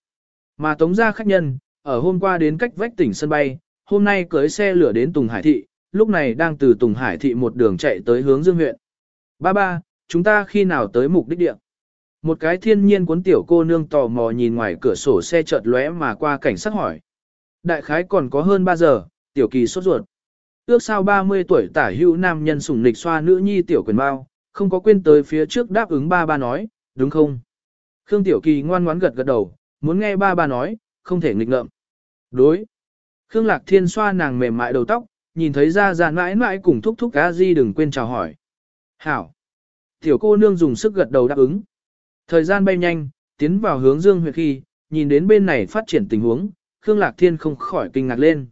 Mà tống ra khách nhân, ở hôm qua đến cách vách tỉnh sân bay, hôm nay cưới xe lửa đến Tùng Hải Thị, lúc này đang từ Tùng Hải Thị một đường chạy tới hướng Dương huyện. Ba ba, chúng ta khi nào tới mục đích địa? Một cái thiên nhiên cuốn tiểu cô nương tò mò nhìn ngoài cửa sổ xe chợt lóe mà qua cảnh sát hỏi. Đại khái còn có hơn 3 giờ, tiểu kỳ sốt ruột. Ước sau 30 tuổi tả hữu nam nhân sủng nịch xoa nữ nhi tiểu quyền bao, không có quên tới phía trước đáp ứng ba ba nói, đúng không? Khương tiểu kỳ ngoan ngoãn gật gật đầu, muốn nghe ba ba nói, không thể nghịch ngợm. Đối. Khương lạc thiên xoa nàng mềm mại đầu tóc, nhìn thấy ra ra mãi mãi cùng thúc thúc a di đừng quên chào hỏi. Hảo. Tiểu cô nương dùng sức gật đầu đáp ứng. Thời gian bay nhanh, tiến vào hướng dương huyệt khi, nhìn đến bên này phát triển tình huống, Khương Lạc Thiên không khỏi kinh ngạc lên.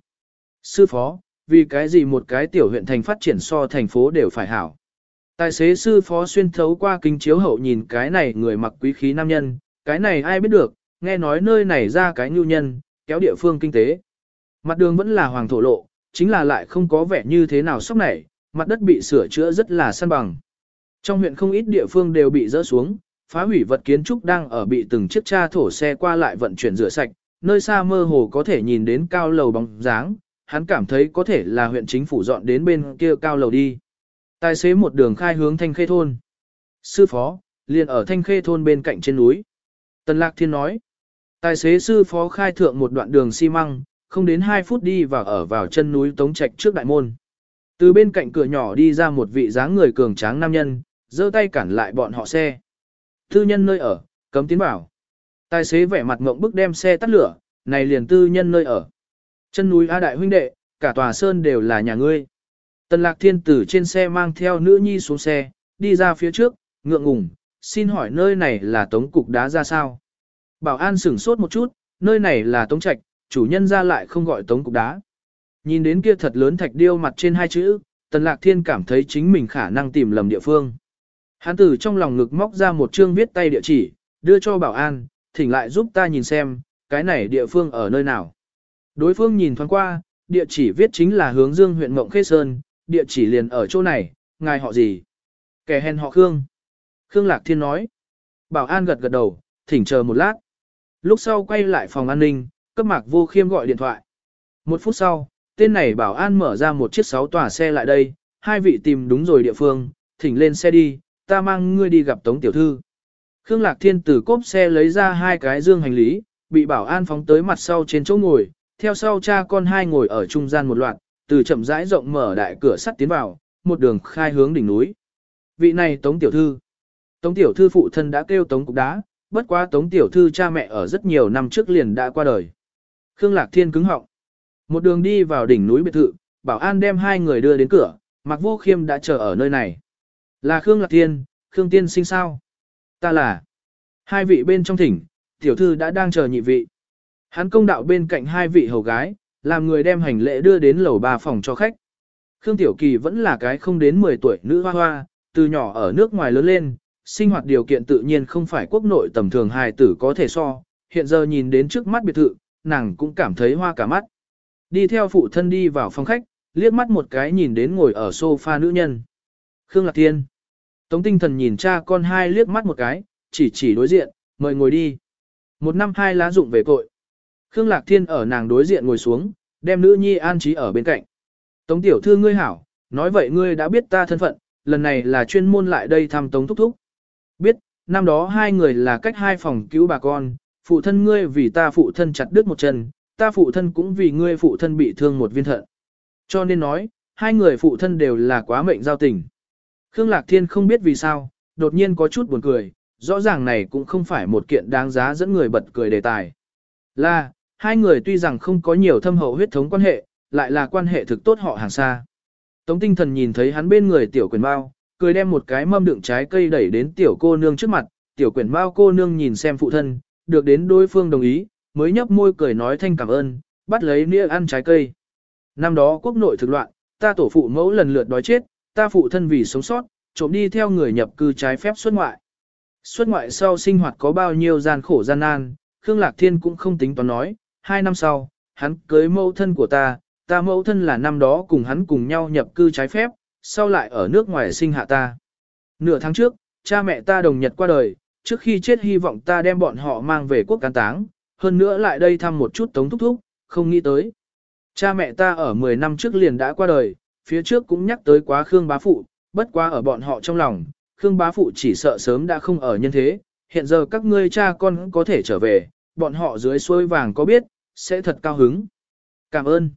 Sư phó, vì cái gì một cái tiểu huyện thành phát triển so thành phố đều phải hảo. Tài xế sư phó xuyên thấu qua kính chiếu hậu nhìn cái này người mặc quý khí nam nhân, cái này ai biết được, nghe nói nơi này ra cái nhu nhân, kéo địa phương kinh tế. Mặt đường vẫn là hoàng thổ lộ, chính là lại không có vẻ như thế nào sốc nảy, mặt đất bị sửa chữa rất là săn bằng. Trong huyện không ít địa phương đều bị rỡ xuống, phá hủy vật kiến trúc đang ở bị từng chiếc cha thổ xe qua lại vận chuyển rửa sạch, nơi xa mơ hồ có thể nhìn đến cao lầu bóng dáng, hắn cảm thấy có thể là huyện chính phủ dọn đến bên kia cao lầu đi. Tài xế một đường khai hướng Thanh Khê thôn. Sư phó, liền ở Thanh Khê thôn bên cạnh trên núi. Tần Lạc Thiên nói. Tài xế sư phó khai thượng một đoạn đường xi măng, không đến 2 phút đi và ở vào chân núi Tống Trạch trước đại môn. Từ bên cạnh cửa nhỏ đi ra một vị dáng người cường tráng nam nhân, giơ tay cản lại bọn họ xe. Tư nhân nơi ở, cấm tiến bảo. Tài xế vẻ mặt ngộng bức đem xe tắt lửa, này liền tư nhân nơi ở. Chân núi A đại huynh đệ, cả tòa sơn đều là nhà ngươi. Tần lạc thiên tử trên xe mang theo nữ nhi xuống xe, đi ra phía trước, ngượng ngùng, xin hỏi nơi này là tống cục đá ra sao? Bảo an sửng sốt một chút, nơi này là tống trạch, chủ nhân ra lại không gọi tống cục đá. Nhìn đến kia thật lớn thạch điêu mặt trên hai chữ, tần lạc thiên cảm thấy chính mình khả năng tìm lầm địa phương. Hắn từ trong lòng ngực móc ra một chương viết tay địa chỉ, đưa cho bảo an, thỉnh lại giúp ta nhìn xem, cái này địa phương ở nơi nào. Đối phương nhìn thoáng qua, địa chỉ viết chính là hướng dương huyện Mộng Khê Sơn, địa chỉ liền ở chỗ này, ngài họ gì? Kẻ hèn họ Khương. Khương Lạc Thiên nói. Bảo an gật gật đầu, thỉnh chờ một lát. Lúc sau quay lại phòng an ninh, cấp mạc vô khiêm gọi điện thoại. Một phút sau, tên này bảo an mở ra một chiếc sáu tòa xe lại đây, hai vị tìm đúng rồi địa phương, thỉnh lên xe đi, ta mang ngươi đi gặp Tống Tiểu Thư. Khương Lạc Thiên từ cốp xe lấy ra hai cái dương hành lý, bị bảo an phóng tới mặt sau trên chỗ ngồi, theo sau cha con hai ngồi ở trung gian một loạt, từ chậm rãi rộng mở đại cửa sắt tiến vào, một đường khai hướng đỉnh núi. Vị này Tống Tiểu Thư. Tống Tiểu Thư phụ thân đã kêu Tống Cục Đá, bất quá Tống Tiểu Thư cha mẹ ở rất nhiều năm trước liền đã qua đời. Khương Lạc Thiên cứng họng. Một đường đi vào đỉnh núi biệt thự, bảo an đem hai người đưa đến cửa, Mạc Vô Khiêm đã chờ ở nơi này. Là Khương Lạc Thiên, Khương Tiên sinh sao? Ta là. Hai vị bên trong thỉnh, tiểu thư đã đang chờ nhị vị. Hắn công đạo bên cạnh hai vị hầu gái, làm người đem hành lễ đưa đến lầu ba phòng cho khách. Khương Tiểu Kỳ vẫn là cái không đến 10 tuổi nữ hoa hoa, từ nhỏ ở nước ngoài lớn lên, sinh hoạt điều kiện tự nhiên không phải quốc nội tầm thường hài tử có thể so, hiện giờ nhìn đến trước mắt biệt thự, nàng cũng cảm thấy hoa cả mắt. Đi theo phụ thân đi vào phòng khách, liếc mắt một cái nhìn đến ngồi ở sofa nữ nhân. Khương Lạc Thiên. Tống tinh thần nhìn cha con hai liếc mắt một cái, chỉ chỉ đối diện, mời ngồi đi. Một năm hai lá dụng về cội. Khương Lạc Thiên ở nàng đối diện ngồi xuống, đem nữ nhi an trí ở bên cạnh. Tống tiểu thư ngươi hảo, nói vậy ngươi đã biết ta thân phận, lần này là chuyên môn lại đây thăm Tống Thúc Thúc. Biết, năm đó hai người là cách hai phòng cứu bà con, phụ thân ngươi vì ta phụ thân chặt đứt một chân, ta phụ thân cũng vì ngươi phụ thân bị thương một viên thận. Cho nên nói, hai người phụ thân đều là quá mệnh giao tình. Khương Lạc Thiên không biết vì sao, đột nhiên có chút buồn cười, rõ ràng này cũng không phải một kiện đáng giá dẫn người bật cười đề tài. Là, hai người tuy rằng không có nhiều thâm hậu huyết thống quan hệ, lại là quan hệ thực tốt họ hàng xa. Tống tinh thần nhìn thấy hắn bên người tiểu quyền bao, cười đem một cái mâm đựng trái cây đẩy đến tiểu cô nương trước mặt, tiểu quyển bao cô nương nhìn xem phụ thân, được đến đối phương đồng ý, mới nhấp môi cười nói thanh cảm ơn, bắt lấy nĩa ăn trái cây. Năm đó quốc nội thực loạn, ta tổ phụ mẫu lần lượt đói chết, ta phụ thân vì sống sót, trộm đi theo người nhập cư trái phép xuất ngoại. Xuất ngoại sau sinh hoạt có bao nhiêu gian khổ gian nan, Khương Lạc Thiên cũng không tính toán nói, hai năm sau, hắn cưới mẫu thân của ta, ta mẫu thân là năm đó cùng hắn cùng nhau nhập cư trái phép, sau lại ở nước ngoài sinh hạ ta. Nửa tháng trước, cha mẹ ta đồng nhật qua đời, trước khi chết hy vọng ta đem bọn họ mang về quốc cán táng, hơn nữa lại đây thăm một chút tống thúc thúc, không nghĩ tới. Cha mẹ ta ở 10 năm trước liền đã qua đời, phía trước cũng nhắc tới quá Khương bá phụ, bất quá ở bọn họ trong lòng, Khương bá phụ chỉ sợ sớm đã không ở nhân thế, hiện giờ các ngươi cha con có thể trở về, bọn họ dưới xuôi vàng có biết, sẽ thật cao hứng. Cảm ơn.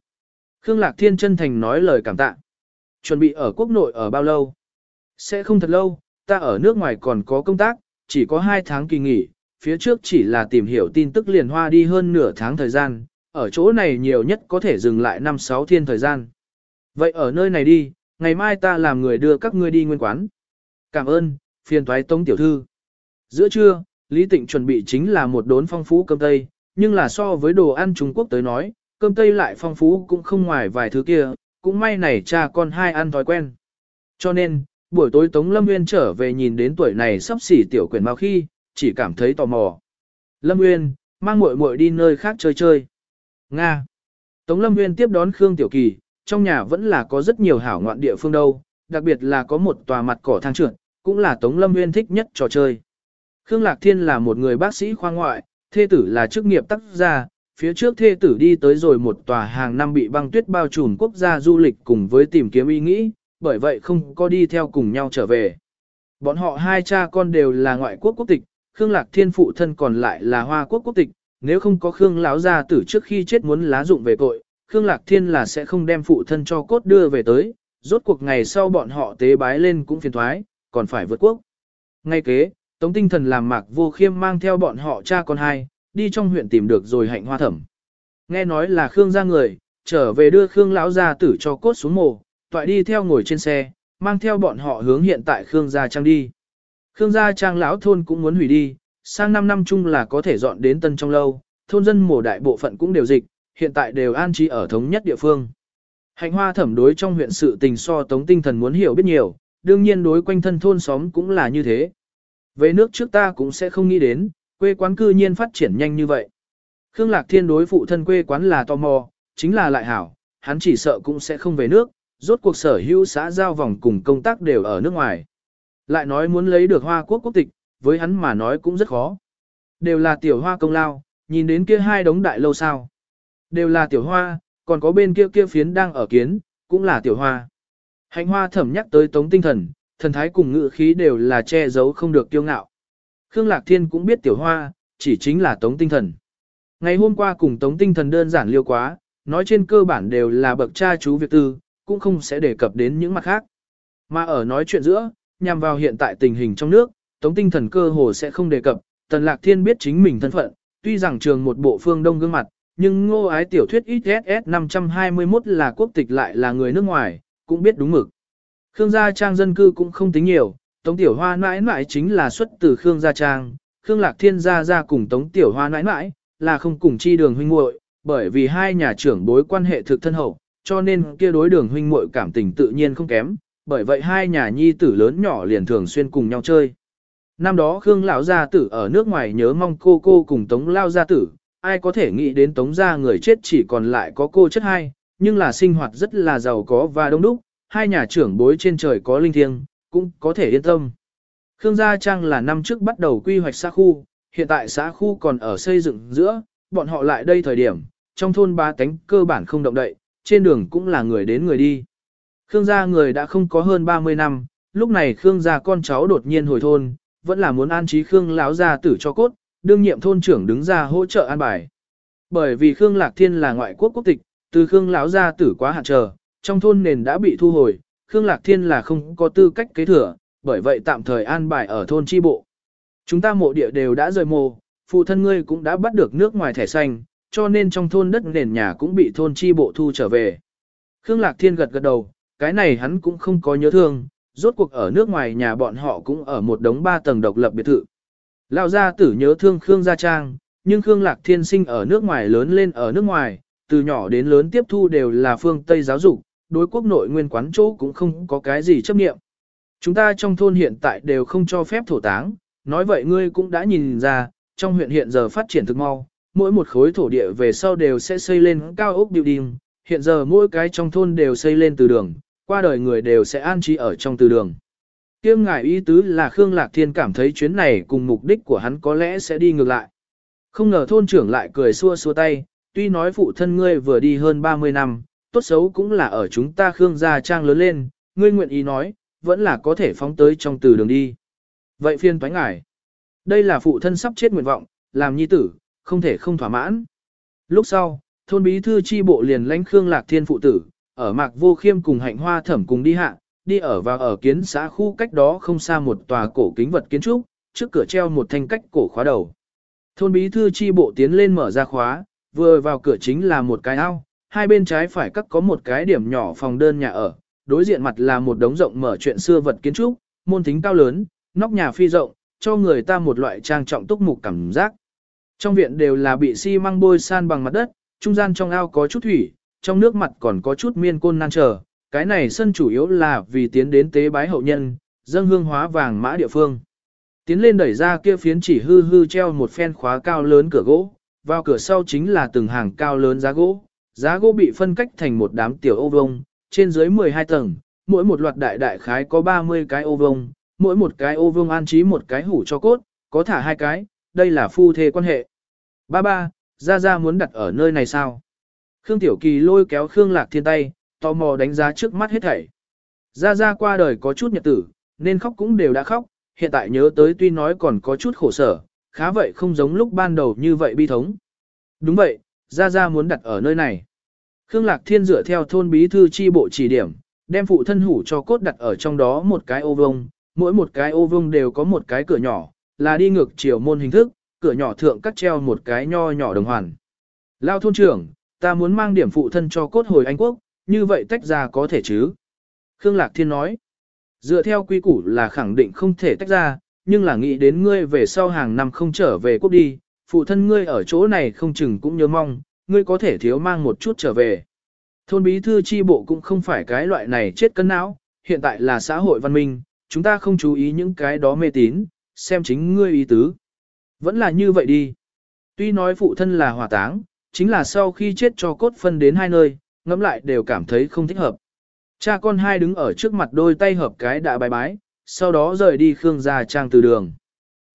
Khương Lạc Thiên chân thành nói lời cảm tạ. Chuẩn bị ở quốc nội ở bao lâu? Sẽ không thật lâu, ta ở nước ngoài còn có công tác, chỉ có 2 tháng kỳ nghỉ, phía trước chỉ là tìm hiểu tin tức liền hoa đi hơn nửa tháng thời gian, ở chỗ này nhiều nhất có thể dừng lại 5-6 thiên thời gian. Vậy ở nơi này đi, ngày mai ta làm người đưa các ngươi đi nguyên quán. Cảm ơn, phiền thoái tống tiểu thư. Giữa trưa, Lý Tịnh chuẩn bị chính là một đốn phong phú cơm tây, nhưng là so với đồ ăn Trung Quốc tới nói, cơm tây lại phong phú cũng không ngoài vài thứ kia, cũng may này cha con hai ăn thói quen. Cho nên, buổi tối Tống Lâm Nguyên trở về nhìn đến tuổi này sắp xỉ tiểu quyển mau khi, chỉ cảm thấy tò mò. Lâm Nguyên, mang muội muội đi nơi khác chơi chơi. Nga. Tống Lâm Nguyên tiếp đón Khương Tiểu Kỳ, trong nhà vẫn là có rất nhiều hảo ngoạn địa phương đâu, đặc biệt là có một tòa mặt cỏ thang trượt, cũng là Tống Lâm Nguyên thích nhất trò chơi. Khương Lạc Thiên là một người bác sĩ khoa ngoại, thê tử là chức nghiệp tác gia, phía trước thê tử đi tới rồi một tòa hàng năm bị băng tuyết bao trùm quốc gia du lịch cùng với tìm kiếm ý nghĩ, bởi vậy không có đi theo cùng nhau trở về. Bọn họ hai cha con đều là ngoại quốc quốc tịch, Khương Lạc Thiên phụ thân còn lại là Hoa quốc quốc tịch, nếu không có Khương lão gia tử trước khi chết muốn lá dụng về tội, Khương Lạc Thiên là sẽ không đem phụ thân cho cốt đưa về tới, rốt cuộc ngày sau bọn họ tế bái lên cũng phiền thoái, còn phải vượt quốc. Ngay kế, Tống Tinh Thần làm mạc vô khiêm mang theo bọn họ cha con hai, đi trong huyện tìm được rồi hạnh hoa thẩm. Nghe nói là Khương gia người, trở về đưa Khương lão gia tử cho cốt xuống mồ, toại đi theo ngồi trên xe, mang theo bọn họ hướng hiện tại Khương gia trang đi. Khương gia trang lão thôn cũng muốn hủy đi, sang 5 năm chung là có thể dọn đến tân trong lâu, thôn dân mồ đại bộ phận cũng đều dịch, hiện tại đều an trí ở thống nhất địa phương. Hạnh hoa thẩm đối trong huyện sự tình so tống tinh thần muốn hiểu biết nhiều, đương nhiên đối quanh thân thôn xóm cũng là như thế. Về nước trước ta cũng sẽ không nghĩ đến, quê quán cư nhiên phát triển nhanh như vậy. Khương Lạc Thiên đối phụ thân quê quán là tò mò, chính là lại hảo, hắn chỉ sợ cũng sẽ không về nước, rốt cuộc sở hữu xã giao vòng cùng công tác đều ở nước ngoài. Lại nói muốn lấy được Hoa Quốc quốc tịch, với hắn mà nói cũng rất khó. Đều là tiểu hoa công lao, nhìn đến kia hai đống đại lâu sao. Đều là tiểu hoa, còn có bên kia kia phiến đang ở kiến, cũng là tiểu hoa. Hạnh hoa thẩm nhắc tới tống tinh thần, thần thái cùng ngự khí đều là che giấu không được kiêu ngạo. Khương Lạc Thiên cũng biết tiểu hoa, chỉ chính là tống tinh thần. Ngày hôm qua cùng tống tinh thần đơn giản liêu quá, nói trên cơ bản đều là bậc cha chú việc tư, cũng không sẽ đề cập đến những mặt khác. Mà ở nói chuyện giữa, nhằm vào hiện tại tình hình trong nước, tống tinh thần cơ hồ sẽ không đề cập, tần lạc thiên biết chính mình thân phận, tuy rằng trường một bộ phương đông gương mặt, nhưng ngô ái tiểu thuyết XSS 521 là quốc tịch lại là người nước ngoài, cũng biết đúng mực. Khương gia trang dân cư cũng không tính nhiều, tống tiểu hoa nãi nãi chính là xuất từ Khương gia trang, Khương lạc thiên gia gia cùng tống tiểu hoa nãi nãi là không cùng chi đường huynh muội bởi vì hai nhà trưởng bối quan hệ thực thân hậu, cho nên kia đối đường huynh muội cảm tình tự nhiên không kém, bởi vậy hai nhà nhi tử lớn nhỏ liền thường xuyên cùng nhau chơi. Năm đó Khương lão gia tử ở nước ngoài nhớ mong cô cô cùng Tống lao gia tử, ai có thể nghĩ đến Tống gia người chết chỉ còn lại có cô chất hai, nhưng là sinh hoạt rất là giàu có và đông đúc, hai nhà trưởng bối trên trời có linh thiêng, cũng có thể yên tâm. Khương gia trang là năm trước bắt đầu quy hoạch xã khu, hiện tại xã khu còn ở xây dựng giữa, bọn họ lại đây thời điểm, trong thôn ba tánh cơ bản không động đậy, trên đường cũng là người đến người đi. Khương gia người đã không có hơn 30 năm, lúc này Khương gia con cháu đột nhiên hồi thôn, vẫn là muốn an trí Khương lão gia tử cho cốt, đương nhiệm thôn trưởng đứng ra hỗ trợ an bài. Bởi vì Khương Lạc Thiên là ngoại quốc quốc tịch, từ Khương lão gia tử quá hạn chờ, trong thôn nền đã bị thu hồi, Khương Lạc Thiên là không có tư cách kế thừa, bởi vậy tạm thời an bài ở thôn chi bộ. Chúng ta mộ địa đều đã rời mồ, phụ thân ngươi cũng đã bắt được nước ngoài thẻ xanh, cho nên trong thôn đất nền nhà cũng bị thôn chi bộ thu trở về. Khương Lạc Thiên gật gật đầu, cái này hắn cũng không có nhớ thương, rốt cuộc ở nước ngoài nhà bọn họ cũng ở một đống ba tầng độc lập biệt thự. Lão gia tử nhớ thương Khương Gia Trang, nhưng Khương Lạc Thiên sinh ở nước ngoài lớn lên ở nước ngoài, từ nhỏ đến lớn tiếp thu đều là phương Tây giáo dục, đối quốc nội nguyên quán chỗ cũng không có cái gì chấp nghiệm. Chúng ta trong thôn hiện tại đều không cho phép thổ táng, nói vậy ngươi cũng đã nhìn ra, trong huyện hiện giờ phát triển thực mau, mỗi một khối thổ địa về sau đều sẽ xây lên cao ốc building, hiện giờ mỗi cái trong thôn đều xây lên từ đường, qua đời người đều sẽ an trí ở trong từ đường. Kiêm ngài ý tứ là Khương Lạc Thiên cảm thấy chuyến này cùng mục đích của hắn có lẽ sẽ đi ngược lại. Không ngờ thôn trưởng lại cười xua xua tay, tuy nói phụ thân ngươi vừa đi hơn 30 năm, tốt xấu cũng là ở chúng ta Khương gia trang lớn lên, ngươi nguyện ý nói, vẫn là có thể phóng tới trong từ đường đi. Vậy phiên toán ngài, đây là phụ thân sắp chết nguyện vọng, làm nhi tử, không thể không thỏa mãn. Lúc sau, thôn bí thư chi bộ liền lãnh Khương Lạc Thiên phụ tử, ở mạc vô khiêm cùng hạnh hoa thẩm cùng đi hạ, đi ở và ở kiến xã khu cách đó không xa một tòa cổ kính vật kiến trúc, trước cửa treo một thanh cách cổ khóa đầu. Thôn bí thư chi bộ tiến lên mở ra khóa, vừa vào cửa chính là một cái ao, hai bên trái phải cắt có một cái điểm nhỏ phòng đơn nhà ở, đối diện mặt là một đống rộng mở chuyện xưa vật kiến trúc, môn tính cao lớn, nóc nhà phi rộng, cho người ta một loại trang trọng túc mục cảm giác. Trong viện đều là bị xi măng bôi san bằng mặt đất, trung gian trong ao có chút thủy, trong nước mặt còn có chút miên côn nan trở, cái này sân chủ yếu là vì tiến đến tế bái hậu nhân, dâng hương hóa vàng mã địa phương. Tiến lên đẩy ra kia phiến chỉ hư hư treo một phen khóa cao lớn cửa gỗ, vào cửa sau chính là từng hàng cao lớn giá gỗ, giá gỗ bị phân cách thành một đám tiểu ô vông, trên dưới 12 tầng, mỗi một loạt đại đại khái có 30 cái ô vông, mỗi một cái ô vông an trí một cái hủ cho cốt, có thả hai cái, đây là phu thê quan hệ. Ba ba, Gia Gia muốn đặt ở nơi này sao? Khương Tiểu Kỳ lôi kéo Khương Lạc Thiên tay, tò mò đánh giá trước mắt hết thảy. Gia Gia qua đời có chút nhật tử, nên khóc cũng đều đã khóc, hiện tại nhớ tới tuy nói còn có chút khổ sở, khá vậy không giống lúc ban đầu như vậy bi thống. Đúng vậy, Gia Gia muốn đặt ở nơi này. Khương Lạc Thiên dựa theo thôn bí thư chi bộ chỉ điểm, đem phụ thân hủ cho cốt đặt ở trong đó một cái ô vông, mỗi một cái ô vông đều có một cái cửa nhỏ, là đi ngược chiều môn hình thức, cửa nhỏ thượng cắt treo một cái nho nhỏ đồng hoàn. Lao thôn trưởng, ta muốn mang điểm phụ thân cho cốt hồi Anh Quốc, như vậy tách ra có thể chứ? Khương Lạc Thiên nói, dựa theo quy củ là khẳng định không thể tách ra, nhưng là nghĩ đến ngươi về sau hàng năm không trở về quốc đi, phụ thân ngươi ở chỗ này không chừng cũng nhớ mong, ngươi có thể thiếu mang một chút trở về. Thôn bí thư chi bộ cũng không phải cái loại này chết cân não, hiện tại là xã hội văn minh, chúng ta không chú ý những cái đó mê tín, xem chính ngươi ý tứ. Vẫn là như vậy đi. Tuy nói phụ thân là hỏa táng, chính là sau khi chết cho cốt phân đến hai nơi, ngẫm lại đều cảm thấy không thích hợp. Cha con hai đứng ở trước mặt đôi tay hợp cái đã bài bái, sau đó rời đi Khương gia trang từ đường.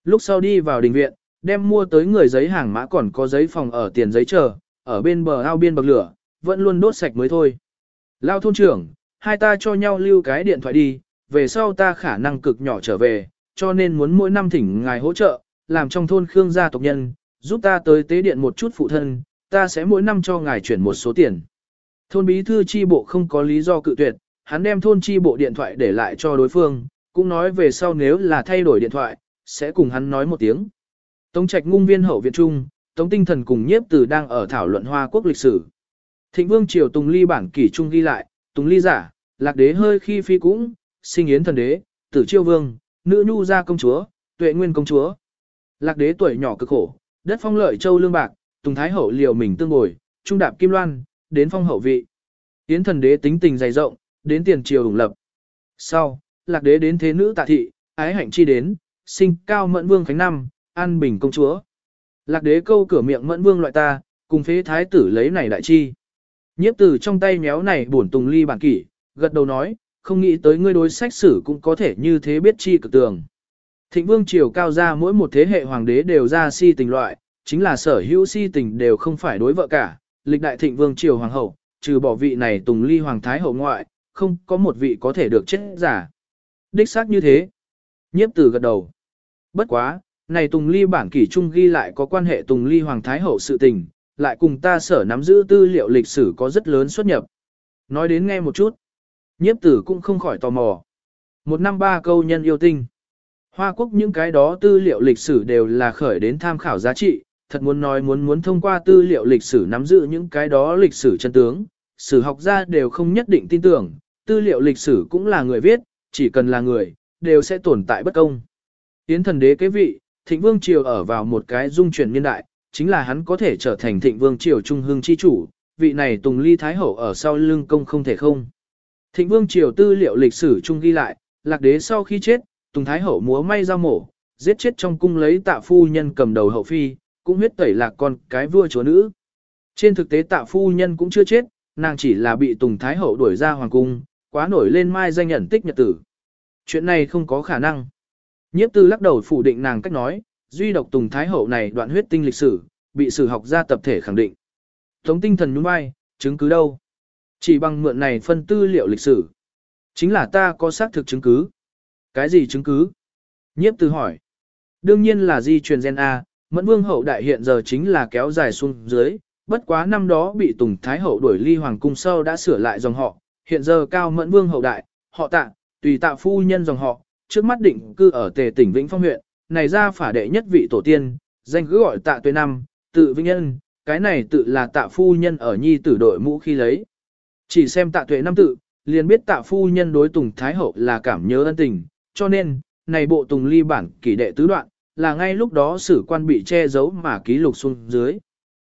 Lúc sau đi vào đình viện, đem mua tới người giấy hàng mã còn có giấy phòng ở tiền giấy chờ, ở bên bờ ao biên bậc lửa, vẫn luôn đốt sạch mới thôi. Lao thôn trưởng, hai ta cho nhau lưu cái điện thoại đi, về sau ta khả năng cực nhỏ trở về, cho nên muốn mỗi năm thỉnh ngài hỗ trợ, làm trong thôn Khương gia tộc nhân, giúp ta tới tế điện một chút phụ thân, ta sẽ mỗi năm cho ngài chuyển một số tiền. Thôn bí thư chi bộ không có lý do cự tuyệt, hắn đem thôn chi bộ điện thoại để lại cho đối phương, cũng nói về sau nếu là thay đổi điện thoại, sẽ cùng hắn nói một tiếng. Tống trạch ngung viên hậu viện trung, Tống tinh thần cùng nhiếp từ đang ở thảo luận Hoa quốc lịch sử. Thịnh vương triều Tùng Ly bản kỷ trung ghi lại, Tùng Ly giả, lạc đế hơi khi phi cũng, sinh yến thần đế, tử chiêu vương, nữ nhu gia công chúa, tuệ nguyên công chúa. Lạc đế tuổi nhỏ cực khổ, đất phong lợi châu lương bạc, Tùng Thái hậu liều mình tương bồi, trung đạp kim loan, đến phong hậu vị. Yến thần đế tính tình dày rộng, đến tiền triều ủng lập. Sau, lạc đế đến thế nữ tạ thị, ái hạnh chi đến, sinh cao mẫn vương khánh năm, an bình công chúa. Lạc đế câu cửa miệng mẫn vương loại ta, cùng phế thái tử lấy này đại chi. Nhiếp tử trong tay méo này bổn tùng ly bản kỷ, gật đầu nói, không nghĩ tới ngươi đối sách sử cũng có thể như thế biết chi cực tường. Thịnh vương triều cao ra mỗi một thế hệ hoàng đế đều ra si tình loại, chính là sở hữu si tình đều không phải đối vợ cả, lịch đại thịnh vương triều hoàng hậu, trừ bỏ vị này tùng ly hoàng thái hậu ngoại, không có một vị có thể được chết giả. Đích xác như thế. Nhiếp tử gật đầu. Bất quá, này Tùng Ly bản kỷ trung ghi lại có quan hệ Tùng Ly Hoàng Thái Hậu sự tình, lại cùng ta sở nắm giữ tư liệu lịch sử có rất lớn xuất nhập. Nói đến nghe một chút. Nhiếp tử cũng không khỏi tò mò. Một năm ba câu nhân yêu tinh. Hoa quốc những cái đó tư liệu lịch sử đều là khởi đến tham khảo giá trị, thật muốn nói muốn muốn thông qua tư liệu lịch sử nắm giữ những cái đó lịch sử chân tướng, sử học gia đều không nhất định tin tưởng, tư liệu lịch sử cũng là người viết, chỉ cần là người, đều sẽ tồn tại bất công. tiến thần đế kế vị, thịnh vương triều ở vào một cái dung chuyển niên đại, chính là hắn có thể trở thành thịnh vương triều trung hương chi chủ, vị này tùng ly thái hậu ở sau lưng công không thể không. Thịnh vương triều tư liệu lịch sử trung ghi lại, lạc đế sau khi chết, tùng thái hậu múa may ra mổ, giết chết trong cung lấy tạ phu nhân cầm đầu hậu phi, cũng huyết tẩy lạc con cái vua chúa nữ. Trên thực tế tạ phu nhân cũng chưa chết, nàng chỉ là bị tùng thái hậu đuổi ra hoàng cung, quá nổi lên mai danh nhận tích nhật tử. Chuyện này không có khả năng. Nhiếp tư lắc đầu phủ định nàng cách nói, duy độc Tùng Thái Hậu này đoạn huyết tinh lịch sử, bị sử học gia tập thể khẳng định. Tống tinh thần nhún vai, chứng cứ đâu? Chỉ bằng mượn này phân tư liệu lịch sử. Chính là ta có xác thực chứng cứ. Cái gì chứng cứ? Nhiếp tư hỏi. Đương nhiên là di truyền gen A, mẫn vương hậu đại hiện giờ chính là kéo dài xuống dưới, bất quá năm đó bị Tùng Thái Hậu đuổi ly hoàng cung sau đã sửa lại dòng họ, hiện giờ cao mẫn vương hậu đại, họ tạ, tùy tạ phu nhân dòng họ, trước mắt định cư ở tề tỉnh Vĩnh Phong huyện, này ra phả đệ nhất vị tổ tiên, danh cứ gọi tạ tuệ năm, tự vinh nhân, cái này tự là tạ phu nhân ở nhi tử đội mũ khi lấy. Chỉ xem tạ tuệ năm tự, liền biết tạ phu nhân đối Tùng Thái Hậu là cảm nhớ ân tình, cho nên, này bộ Tùng ly bản kỷ đệ tứ đoạn, là ngay lúc đó sử quan bị che giấu mà ký lục xuống dưới.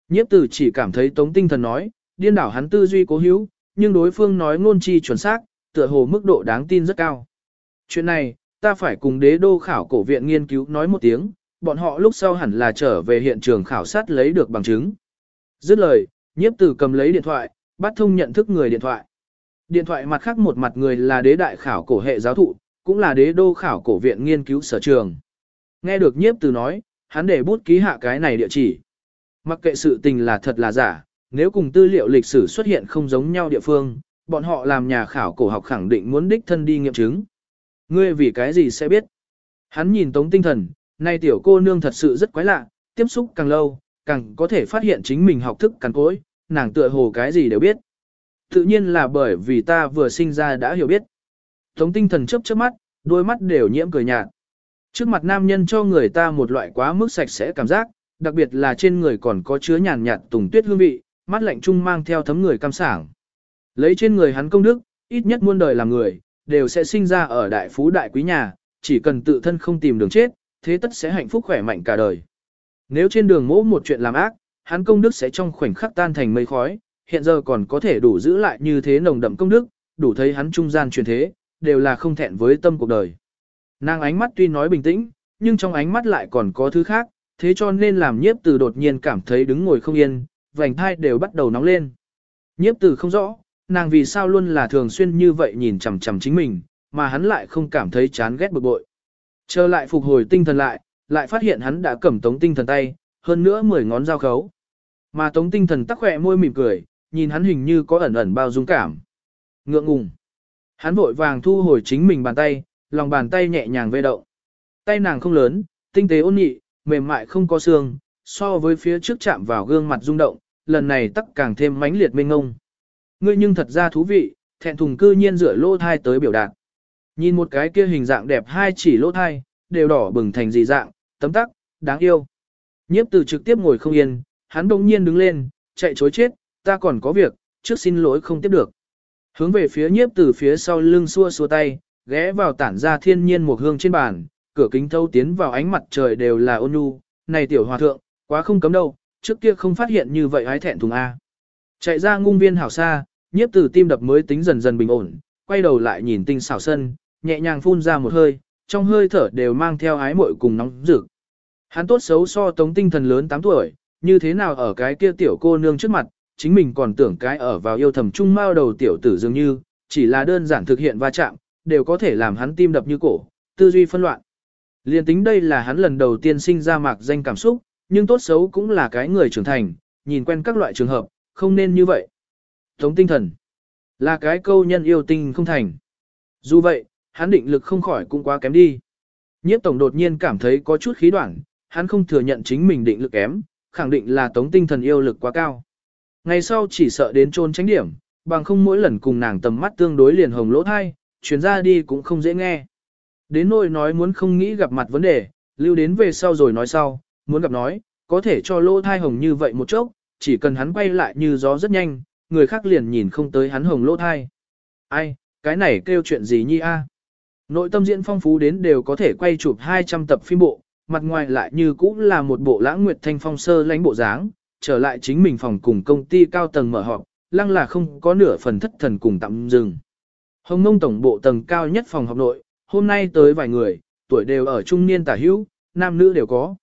Nhiếp tử chỉ cảm thấy tống tinh thần nói, điên đảo hắn tư duy cố hữu, nhưng đối phương nói ngôn chi chuẩn xác, tựa hồ mức độ đáng tin rất cao. Chuyện này, ta phải cùng đế đô khảo cổ viện nghiên cứu nói một tiếng, bọn họ lúc sau hẳn là trở về hiện trường khảo sát lấy được bằng chứng. Dứt lời, nhiếp tử cầm lấy điện thoại, bắt thông nhận thức người điện thoại. Điện thoại mặt khác một mặt người là đế đại khảo cổ hệ giáo thụ, cũng là đế đô khảo cổ viện nghiên cứu sở trường. Nghe được nhiếp tử nói, hắn để bút ký hạ cái này địa chỉ. Mặc kệ sự tình là thật là giả, nếu cùng tư liệu lịch sử xuất hiện không giống nhau địa phương, bọn họ làm nhà khảo cổ học khẳng định muốn đích thân đi nghiệm chứng. Ngươi vì cái gì sẽ biết? Hắn nhìn tống tinh thần, nay tiểu cô nương thật sự rất quái lạ, tiếp xúc càng lâu, càng có thể phát hiện chính mình học thức càng cối, nàng tựa hồ cái gì đều biết. Tự nhiên là bởi vì ta vừa sinh ra đã hiểu biết. Tống tinh thần chớp chớp mắt, đôi mắt đều nhiễm cười nhạt. Trước mặt nam nhân cho người ta một loại quá mức sạch sẽ cảm giác, đặc biệt là trên người còn có chứa nhàn nhạt tùng tuyết hương vị, mắt lạnh trung mang theo thấm người cam sảng. Lấy trên người hắn công đức, ít nhất muôn đời làm người, đều sẽ sinh ra ở đại phú đại quý nhà, chỉ cần tự thân không tìm đường chết, thế tất sẽ hạnh phúc khỏe mạnh cả đời. Nếu trên đường mỗ một chuyện làm ác, hắn công đức sẽ trong khoảnh khắc tan thành mây khói, hiện giờ còn có thể đủ giữ lại như thế nồng đậm công đức, đủ thấy hắn trung gian truyền thế, đều là không thẹn với tâm cuộc đời. Nàng ánh mắt tuy nói bình tĩnh, nhưng trong ánh mắt lại còn có thứ khác, thế cho nên làm nhiếp từ đột nhiên cảm thấy đứng ngồi không yên, vành thai đều bắt đầu nóng lên. Nhiếp từ không rõ, nàng vì sao luôn là thường xuyên như vậy nhìn chằm chằm chính mình, mà hắn lại không cảm thấy chán ghét bực bội. Trở lại phục hồi tinh thần lại, lại phát hiện hắn đã cầm tống tinh thần tay, hơn nữa mười ngón dao khấu. Mà tống tinh thần tắc khỏe môi mỉm cười, nhìn hắn hình như có ẩn ẩn bao dung cảm. Ngượng ngùng. Hắn vội vàng thu hồi chính mình bàn tay, lòng bàn tay nhẹ nhàng vê động. Tay nàng không lớn, tinh tế ôn nhị, mềm mại không có xương, so với phía trước chạm vào gương mặt rung động, lần này tắc càng thêm mãnh liệt mênh ngông. Ngươi nhưng thật ra thú vị, thẹn thùng cư nhiên rửa lỗ thai tới biểu đạt. Nhìn một cái kia hình dạng đẹp hai chỉ lỗ thai, đều đỏ bừng thành dị dạng, tấm tắc, đáng yêu. Nhiếp từ trực tiếp ngồi không yên, hắn đông nhiên đứng lên, chạy chối chết, ta còn có việc, trước xin lỗi không tiếp được. Hướng về phía nhiếp từ phía sau lưng xua xua tay, ghé vào tản ra thiên nhiên một hương trên bàn, cửa kính thâu tiến vào ánh mặt trời đều là ôn nhu, này tiểu hòa thượng, quá không cấm đâu, trước kia không phát hiện như vậy hái thẹn thùng A. Chạy ra ngung viên hảo xa, nhiếp tử tim đập mới tính dần dần bình ổn, quay đầu lại nhìn tinh xảo sân, nhẹ nhàng phun ra một hơi, trong hơi thở đều mang theo ái muội cùng nóng rực. Hắn tốt xấu so tống tinh thần lớn 8 tuổi, như thế nào ở cái kia tiểu cô nương trước mặt, chính mình còn tưởng cái ở vào yêu thầm trung mao đầu tiểu tử dường như, chỉ là đơn giản thực hiện va chạm, đều có thể làm hắn tim đập như cổ, tư duy phân loạn. Liên tính đây là hắn lần đầu tiên sinh ra mạc danh cảm xúc, nhưng tốt xấu cũng là cái người trưởng thành, nhìn quen các loại trường hợp, không nên như vậy. Tống tinh thần, là cái câu nhân yêu tinh không thành. Dù vậy, hắn định lực không khỏi cũng quá kém đi. Nhiếp tổng đột nhiên cảm thấy có chút khí đoạn, hắn không thừa nhận chính mình định lực kém, khẳng định là tống tinh thần yêu lực quá cao. Ngày sau chỉ sợ đến trôn tránh điểm, bằng không mỗi lần cùng nàng tầm mắt tương đối liền hồng lỗ thai, chuyển ra đi cũng không dễ nghe. Đến nỗi nói muốn không nghĩ gặp mặt vấn đề, lưu đến về sau rồi nói sau, muốn gặp nói, có thể cho lỗ thai hồng như vậy một chốc, chỉ cần hắn quay lại như gió rất nhanh, người khác liền nhìn không tới hắn hồng lỗ thai. Ai, cái này kêu chuyện gì nhi a? Nội tâm diễn phong phú đến đều có thể quay chụp 200 tập phim bộ, mặt ngoài lại như cũng là một bộ lãng nguyệt thanh phong sơ lãnh bộ dáng, trở lại chính mình phòng cùng công ty cao tầng mở họp, lăng là không có nửa phần thất thần cùng tạm dừng. Hồng Nông tổng bộ tầng cao nhất phòng họp nội, hôm nay tới vài người, tuổi đều ở trung niên tả hữu, nam nữ đều có.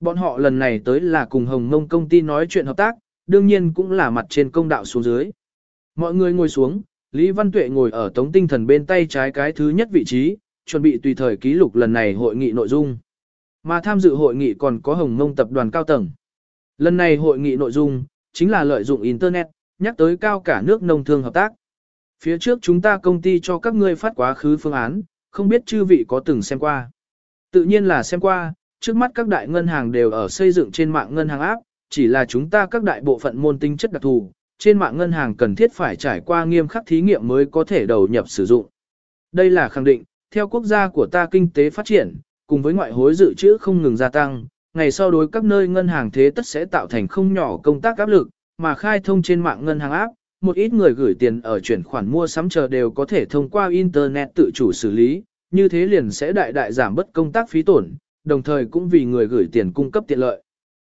Bọn họ lần này tới là cùng Hồng Nông công ty nói chuyện hợp tác, đương nhiên cũng là mặt trên công đạo xuống dưới. Mọi người ngồi xuống, Lý Văn Tuệ ngồi ở tống tinh thần bên tay trái cái thứ nhất vị trí, chuẩn bị tùy thời ký lục lần này hội nghị nội dung. Mà tham dự hội nghị còn có Hồng Nông tập đoàn cao tầng. Lần này hội nghị nội dung, chính là lợi dụng Internet, nhắc tới cao cả nước nông thương hợp tác. Phía trước chúng ta công ty cho các ngươi phát quá khứ phương án, không biết chư vị có từng xem qua. Tự nhiên là xem qua, trước mắt các đại ngân hàng đều ở xây dựng trên mạng ngân hàng áp, chỉ là chúng ta các đại bộ phận môn tính chất đặc thù, trên mạng ngân hàng cần thiết phải trải qua nghiêm khắc thí nghiệm mới có thể đầu nhập sử dụng. Đây là khẳng định, theo quốc gia của ta kinh tế phát triển, cùng với ngoại hối dự trữ không ngừng gia tăng, ngày sau đối các nơi ngân hàng thế tất sẽ tạo thành không nhỏ công tác áp lực, mà khai thông trên mạng ngân hàng áp, một ít người gửi tiền ở chuyển khoản mua sắm chờ đều có thể thông qua Internet tự chủ xử lý, như thế liền sẽ đại đại giảm bất công tác phí tổn, đồng thời cũng vì người gửi tiền cung cấp tiện lợi.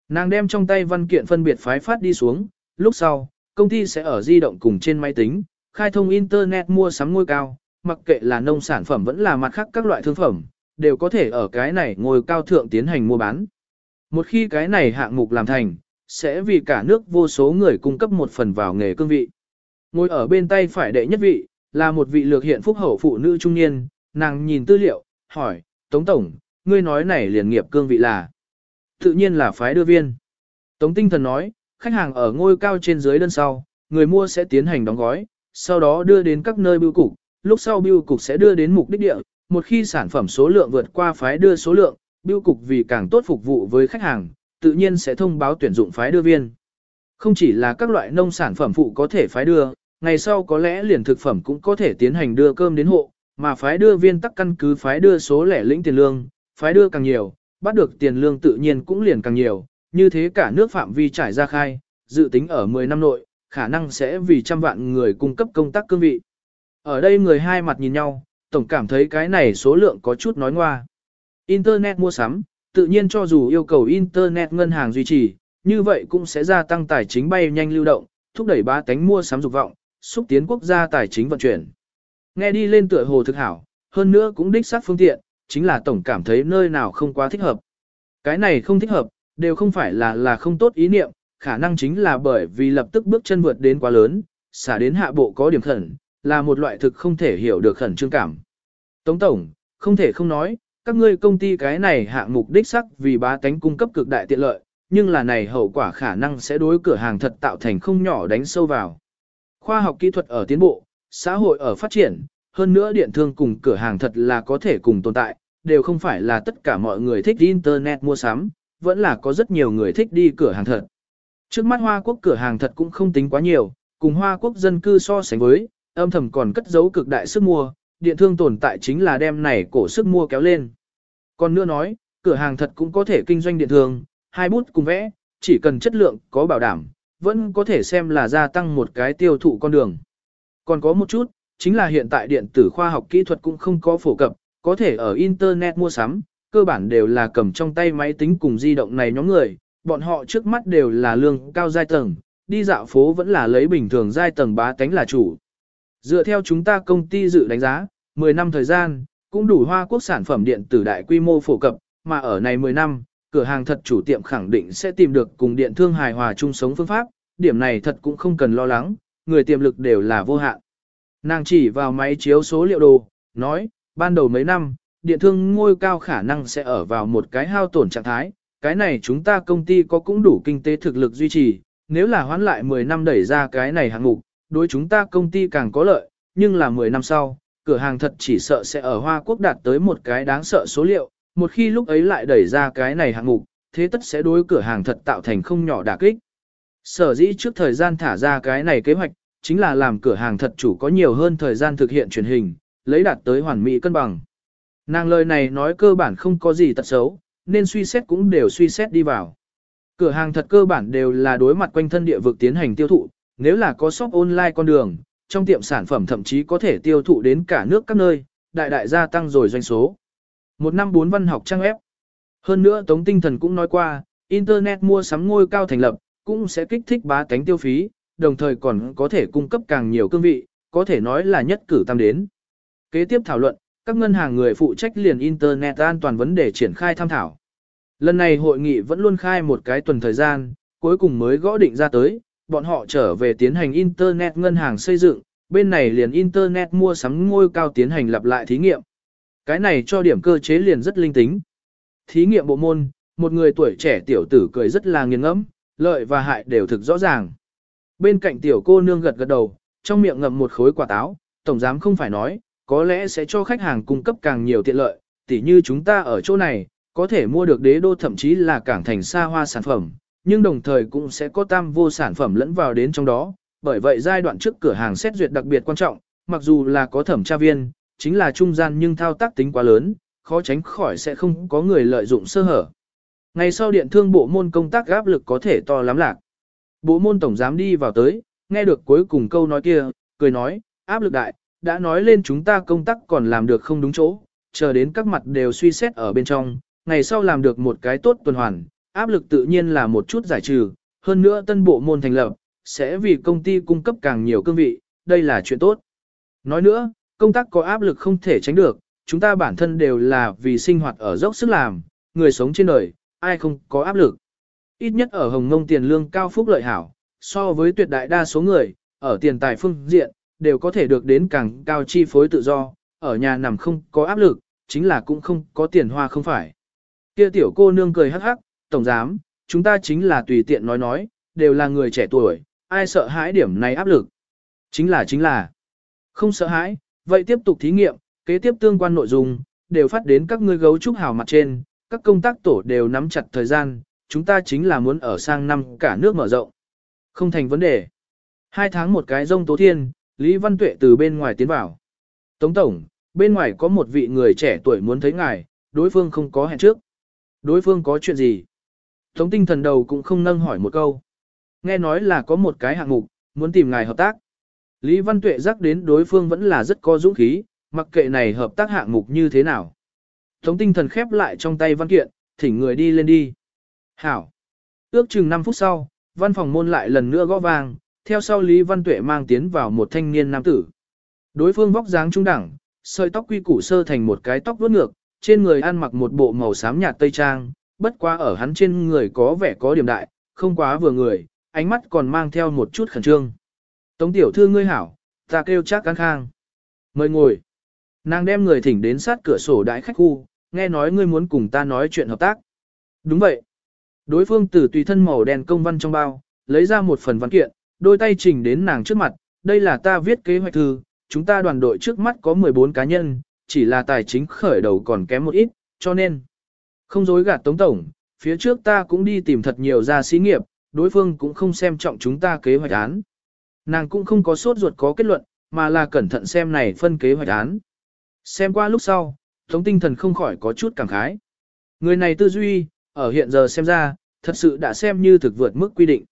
Nàng đem trong tay văn kiện phân biệt phái phát đi xuống, lúc sau, công ty sẽ ở di động cùng trên máy tính, khai thông Internet mua sắm ngôi cao, mặc kệ là nông sản phẩm vẫn là mặt khác các loại thương phẩm, đều có thể ở cái này ngôi cao thượng tiến hành mua bán. Một khi cái này hạng mục làm thành, sẽ vì cả nước vô số người cung cấp một phần vào nghề cương vị. Ngồi ở bên tay phải đệ nhất vị, là một vị lược hiện phúc hậu phụ nữ trung niên, nàng nhìn tư liệu, hỏi, Tống Tổng, ngươi nói này liền nghiệp cương vị là? Tự nhiên là phái đưa viên. Tống Tinh Thần nói, khách hàng ở ngôi cao trên dưới đơn sau, người mua sẽ tiến hành đóng gói, sau đó đưa đến các nơi bưu cục, lúc sau bưu cục sẽ đưa đến mục đích địa, một khi sản phẩm số lượng vượt qua phái đưa số lượng, bưu cục vì càng tốt phục vụ với khách hàng, tự nhiên sẽ thông báo tuyển dụng phái đưa viên. Không chỉ là các loại nông sản phẩm phụ có thể phái đưa, ngày sau có lẽ liền thực phẩm cũng có thể tiến hành đưa cơm đến hộ, mà phái đưa viên tắc căn cứ phái đưa số lẻ lĩnh tiền lương, phái đưa càng nhiều, bắt được tiền lương tự nhiên cũng liền càng nhiều, như thế cả nước phạm vi trải ra khai, dự tính ở 10 năm nội, khả năng sẽ vì trăm vạn người cung cấp công tác cương vị. Ở đây người hai mặt nhìn nhau, tổng cảm thấy cái này số lượng có chút nói ngoa. Internet mua sắm, tự nhiên cho dù yêu cầu Internet ngân hàng duy trì, như vậy cũng sẽ gia tăng tài chính bay nhanh lưu động, thúc đẩy ba tánh mua sắm dục vọng, xúc tiến quốc gia tài chính vận chuyển. Nghe đi lên tựa hồ thực hảo, hơn nữa cũng đích xác phương tiện, chính là tổng cảm thấy nơi nào không quá thích hợp. Cái này không thích hợp, đều không phải là là không tốt ý niệm, khả năng chính là bởi vì lập tức bước chân vượt đến quá lớn, xả đến hạ bộ có điểm khẩn, là một loại thực không thể hiểu được khẩn trương cảm. Tống Tổng, không thể không nói, các ngươi công ty cái này hạng mục đích sắc vì bá tánh cung cấp cực đại tiện lợi, nhưng là này hậu quả khả năng sẽ đối cửa hàng thật tạo thành không nhỏ đánh sâu vào. Khoa học kỹ thuật ở tiến bộ, xã hội ở phát triển, hơn nữa điện thương cùng cửa hàng thật là có thể cùng tồn tại, đều không phải là tất cả mọi người thích internet mua sắm, vẫn là có rất nhiều người thích đi cửa hàng thật. Trước mắt Hoa Quốc cửa hàng thật cũng không tính quá nhiều, cùng Hoa Quốc dân cư so sánh với, âm thầm còn cất giấu cực đại sức mua, điện thương tồn tại chính là đem này cổ sức mua kéo lên. Còn nữa nói, cửa hàng thật cũng có thể kinh doanh điện thương, hai bút cùng vẽ, chỉ cần chất lượng có bảo đảm, vẫn có thể xem là gia tăng một cái tiêu thụ con đường. Còn có một chút, chính là hiện tại điện tử khoa học kỹ thuật cũng không có phổ cập, có thể ở Internet mua sắm, cơ bản đều là cầm trong tay máy tính cùng di động này nhóm người, bọn họ trước mắt đều là lương cao giai tầng, đi dạo phố vẫn là lấy bình thường giai tầng bá tánh là chủ. Dựa theo chúng ta công ty dự đánh giá, 10 năm thời gian, cũng đủ hoa quốc sản phẩm điện tử đại quy mô phổ cập, mà ở này 10 năm, cửa hàng thật chủ tiệm khẳng định sẽ tìm được cùng điện thương hài hòa chung sống phương pháp, điểm này thật cũng không cần lo lắng, người tiềm lực đều là vô hạn. Nàng chỉ vào máy chiếu số liệu đồ, nói, ban đầu mấy năm, điện thương ngôi cao khả năng sẽ ở vào một cái hao tổn trạng thái, cái này chúng ta công ty có cũng đủ kinh tế thực lực duy trì, nếu là hoán lại 10 năm đẩy ra cái này hạng mục, đối chúng ta công ty càng có lợi, nhưng là 10 năm sau, cửa hàng thật chỉ sợ sẽ ở Hoa Quốc đạt tới một cái đáng sợ số liệu, một khi lúc ấy lại đẩy ra cái này hạng mục, thế tất sẽ đối cửa hàng thật tạo thành không nhỏ đả kích. Sở dĩ trước thời gian thả ra cái này kế hoạch, chính là làm cửa hàng thật chủ có nhiều hơn thời gian thực hiện truyền hình, lấy đạt tới hoàn mỹ cân bằng. Nàng lời này nói cơ bản không có gì tật xấu, nên suy xét cũng đều suy xét đi vào. Cửa hàng thật cơ bản đều là đối mặt quanh thân địa vực tiến hành tiêu thụ, nếu là có shop online con đường, trong tiệm sản phẩm thậm chí có thể tiêu thụ đến cả nước các nơi, đại đại gia tăng rồi doanh số. Một năm bốn văn học trang ép. Hơn nữa Tống Tinh Thần cũng nói qua, Internet mua sắm ngôi cao thành lập, cũng sẽ kích thích bá cánh tiêu phí, đồng thời còn có thể cung cấp càng nhiều cương vị, có thể nói là nhất cử tam đến. Kế tiếp thảo luận, các ngân hàng người phụ trách liền Internet an toàn vấn đề triển khai tham thảo. Lần này hội nghị vẫn luôn khai một cái tuần thời gian, cuối cùng mới gõ định ra tới, bọn họ trở về tiến hành Internet ngân hàng xây dựng, bên này liền Internet mua sắm ngôi cao tiến hành lặp lại thí nghiệm. Cái này cho điểm cơ chế liền rất linh tính. Thí nghiệm bộ môn, một người tuổi trẻ tiểu tử cười rất là nghiền ngẫm, lợi và hại đều thực rõ ràng. Bên cạnh tiểu cô nương gật gật đầu, trong miệng ngậm một khối quả táo, tổng giám không phải nói, có lẽ sẽ cho khách hàng cung cấp càng nhiều tiện lợi, tỉ như chúng ta ở chỗ này, có thể mua được đế đô thậm chí là cảng thành xa hoa sản phẩm, nhưng đồng thời cũng sẽ có tam vô sản phẩm lẫn vào đến trong đó, bởi vậy giai đoạn trước cửa hàng xét duyệt đặc biệt quan trọng, mặc dù là có thẩm tra viên, chính là trung gian nhưng thao tác tính quá lớn, khó tránh khỏi sẽ không có người lợi dụng sơ hở. Ngày sau điện thương bộ môn công tác áp lực có thể to lắm lạc. Bộ môn tổng giám đi vào tới, nghe được cuối cùng câu nói kia, cười nói, áp lực đại, đã nói lên chúng ta công tác còn làm được không đúng chỗ, chờ đến các mặt đều suy xét ở bên trong, ngày sau làm được một cái tốt tuần hoàn, áp lực tự nhiên là một chút giải trừ, hơn nữa tân bộ môn thành lập, sẽ vì công ty cung cấp càng nhiều cương vị, đây là chuyện tốt. Nói nữa, công tác có áp lực không thể tránh được, chúng ta bản thân đều là vì sinh hoạt ở dốc sức làm, người sống trên đời, ai không có áp lực. Ít nhất ở Hồng Ngông tiền lương cao phúc lợi hảo, so với tuyệt đại đa số người, ở tiền tài phương diện, đều có thể được đến càng cao chi phối tự do, ở nhà nằm không có áp lực, chính là cũng không có tiền hoa không phải. Kia tiểu cô nương cười hắc hắc, tổng giám, chúng ta chính là tùy tiện nói nói, đều là người trẻ tuổi, ai sợ hãi điểm này áp lực. Chính là chính là, không sợ hãi, vậy tiếp tục thí nghiệm, kế tiếp tương quan nội dung, đều phát đến các ngươi gấu trúc hào mặt trên, các công tác tổ đều nắm chặt thời gian, chúng ta chính là muốn ở sang năm cả nước mở rộng. Không thành vấn đề. Hai tháng một cái rông tố thiên, Lý Văn Tuệ từ bên ngoài tiến vào. Tống Tổng, bên ngoài có một vị người trẻ tuổi muốn thấy ngài, đối phương không có hẹn trước. Đối phương có chuyện gì? Tống tinh thần đầu cũng không nâng hỏi một câu. Nghe nói là có một cái hạng mục, muốn tìm ngài hợp tác. Lý Văn Tuệ rắc đến đối phương vẫn là rất có dũng khí, mặc kệ này hợp tác hạng mục như thế nào. Tống tinh thần khép lại trong tay văn kiện, thỉnh người đi lên đi. Hảo. Ước chừng 5 phút sau, văn phòng môn lại lần nữa gõ vang, theo sau Lý Văn Tuệ mang tiến vào một thanh niên nam tử. Đối phương vóc dáng trung đẳng, sợi tóc quy củ sơ thành một cái tóc vuốt ngược, trên người ăn mặc một bộ màu xám nhạt tây trang, bất quá ở hắn trên người có vẻ có điểm đại, không quá vừa người, ánh mắt còn mang theo một chút khẩn trương. Tống tiểu thư ngươi hảo, ta kêu chắc căng khang. Mời ngồi. Nàng đem người thỉnh đến sát cửa sổ đại khách khu, nghe nói ngươi muốn cùng ta nói chuyện hợp tác. Đúng vậy. Đối phương từ tùy thân màu đen công văn trong bao, lấy ra một phần văn kiện, đôi tay trình đến nàng trước mặt, đây là ta viết kế hoạch thư, chúng ta đoàn đội trước mắt có 14 cá nhân, chỉ là tài chính khởi đầu còn kém một ít, cho nên không dối gạt Tống Tổng, phía trước ta cũng đi tìm thật nhiều gia sĩ nghiệp, đối phương cũng không xem trọng chúng ta kế hoạch án. Nàng cũng không có sốt ruột có kết luận, mà là cẩn thận xem này phân kế hoạch án. Xem qua lúc sau, Tống tinh thần không khỏi có chút cảm khái. Người này tư duy, ở hiện giờ xem ra, thật sự đã xem như thực vượt mức quy định.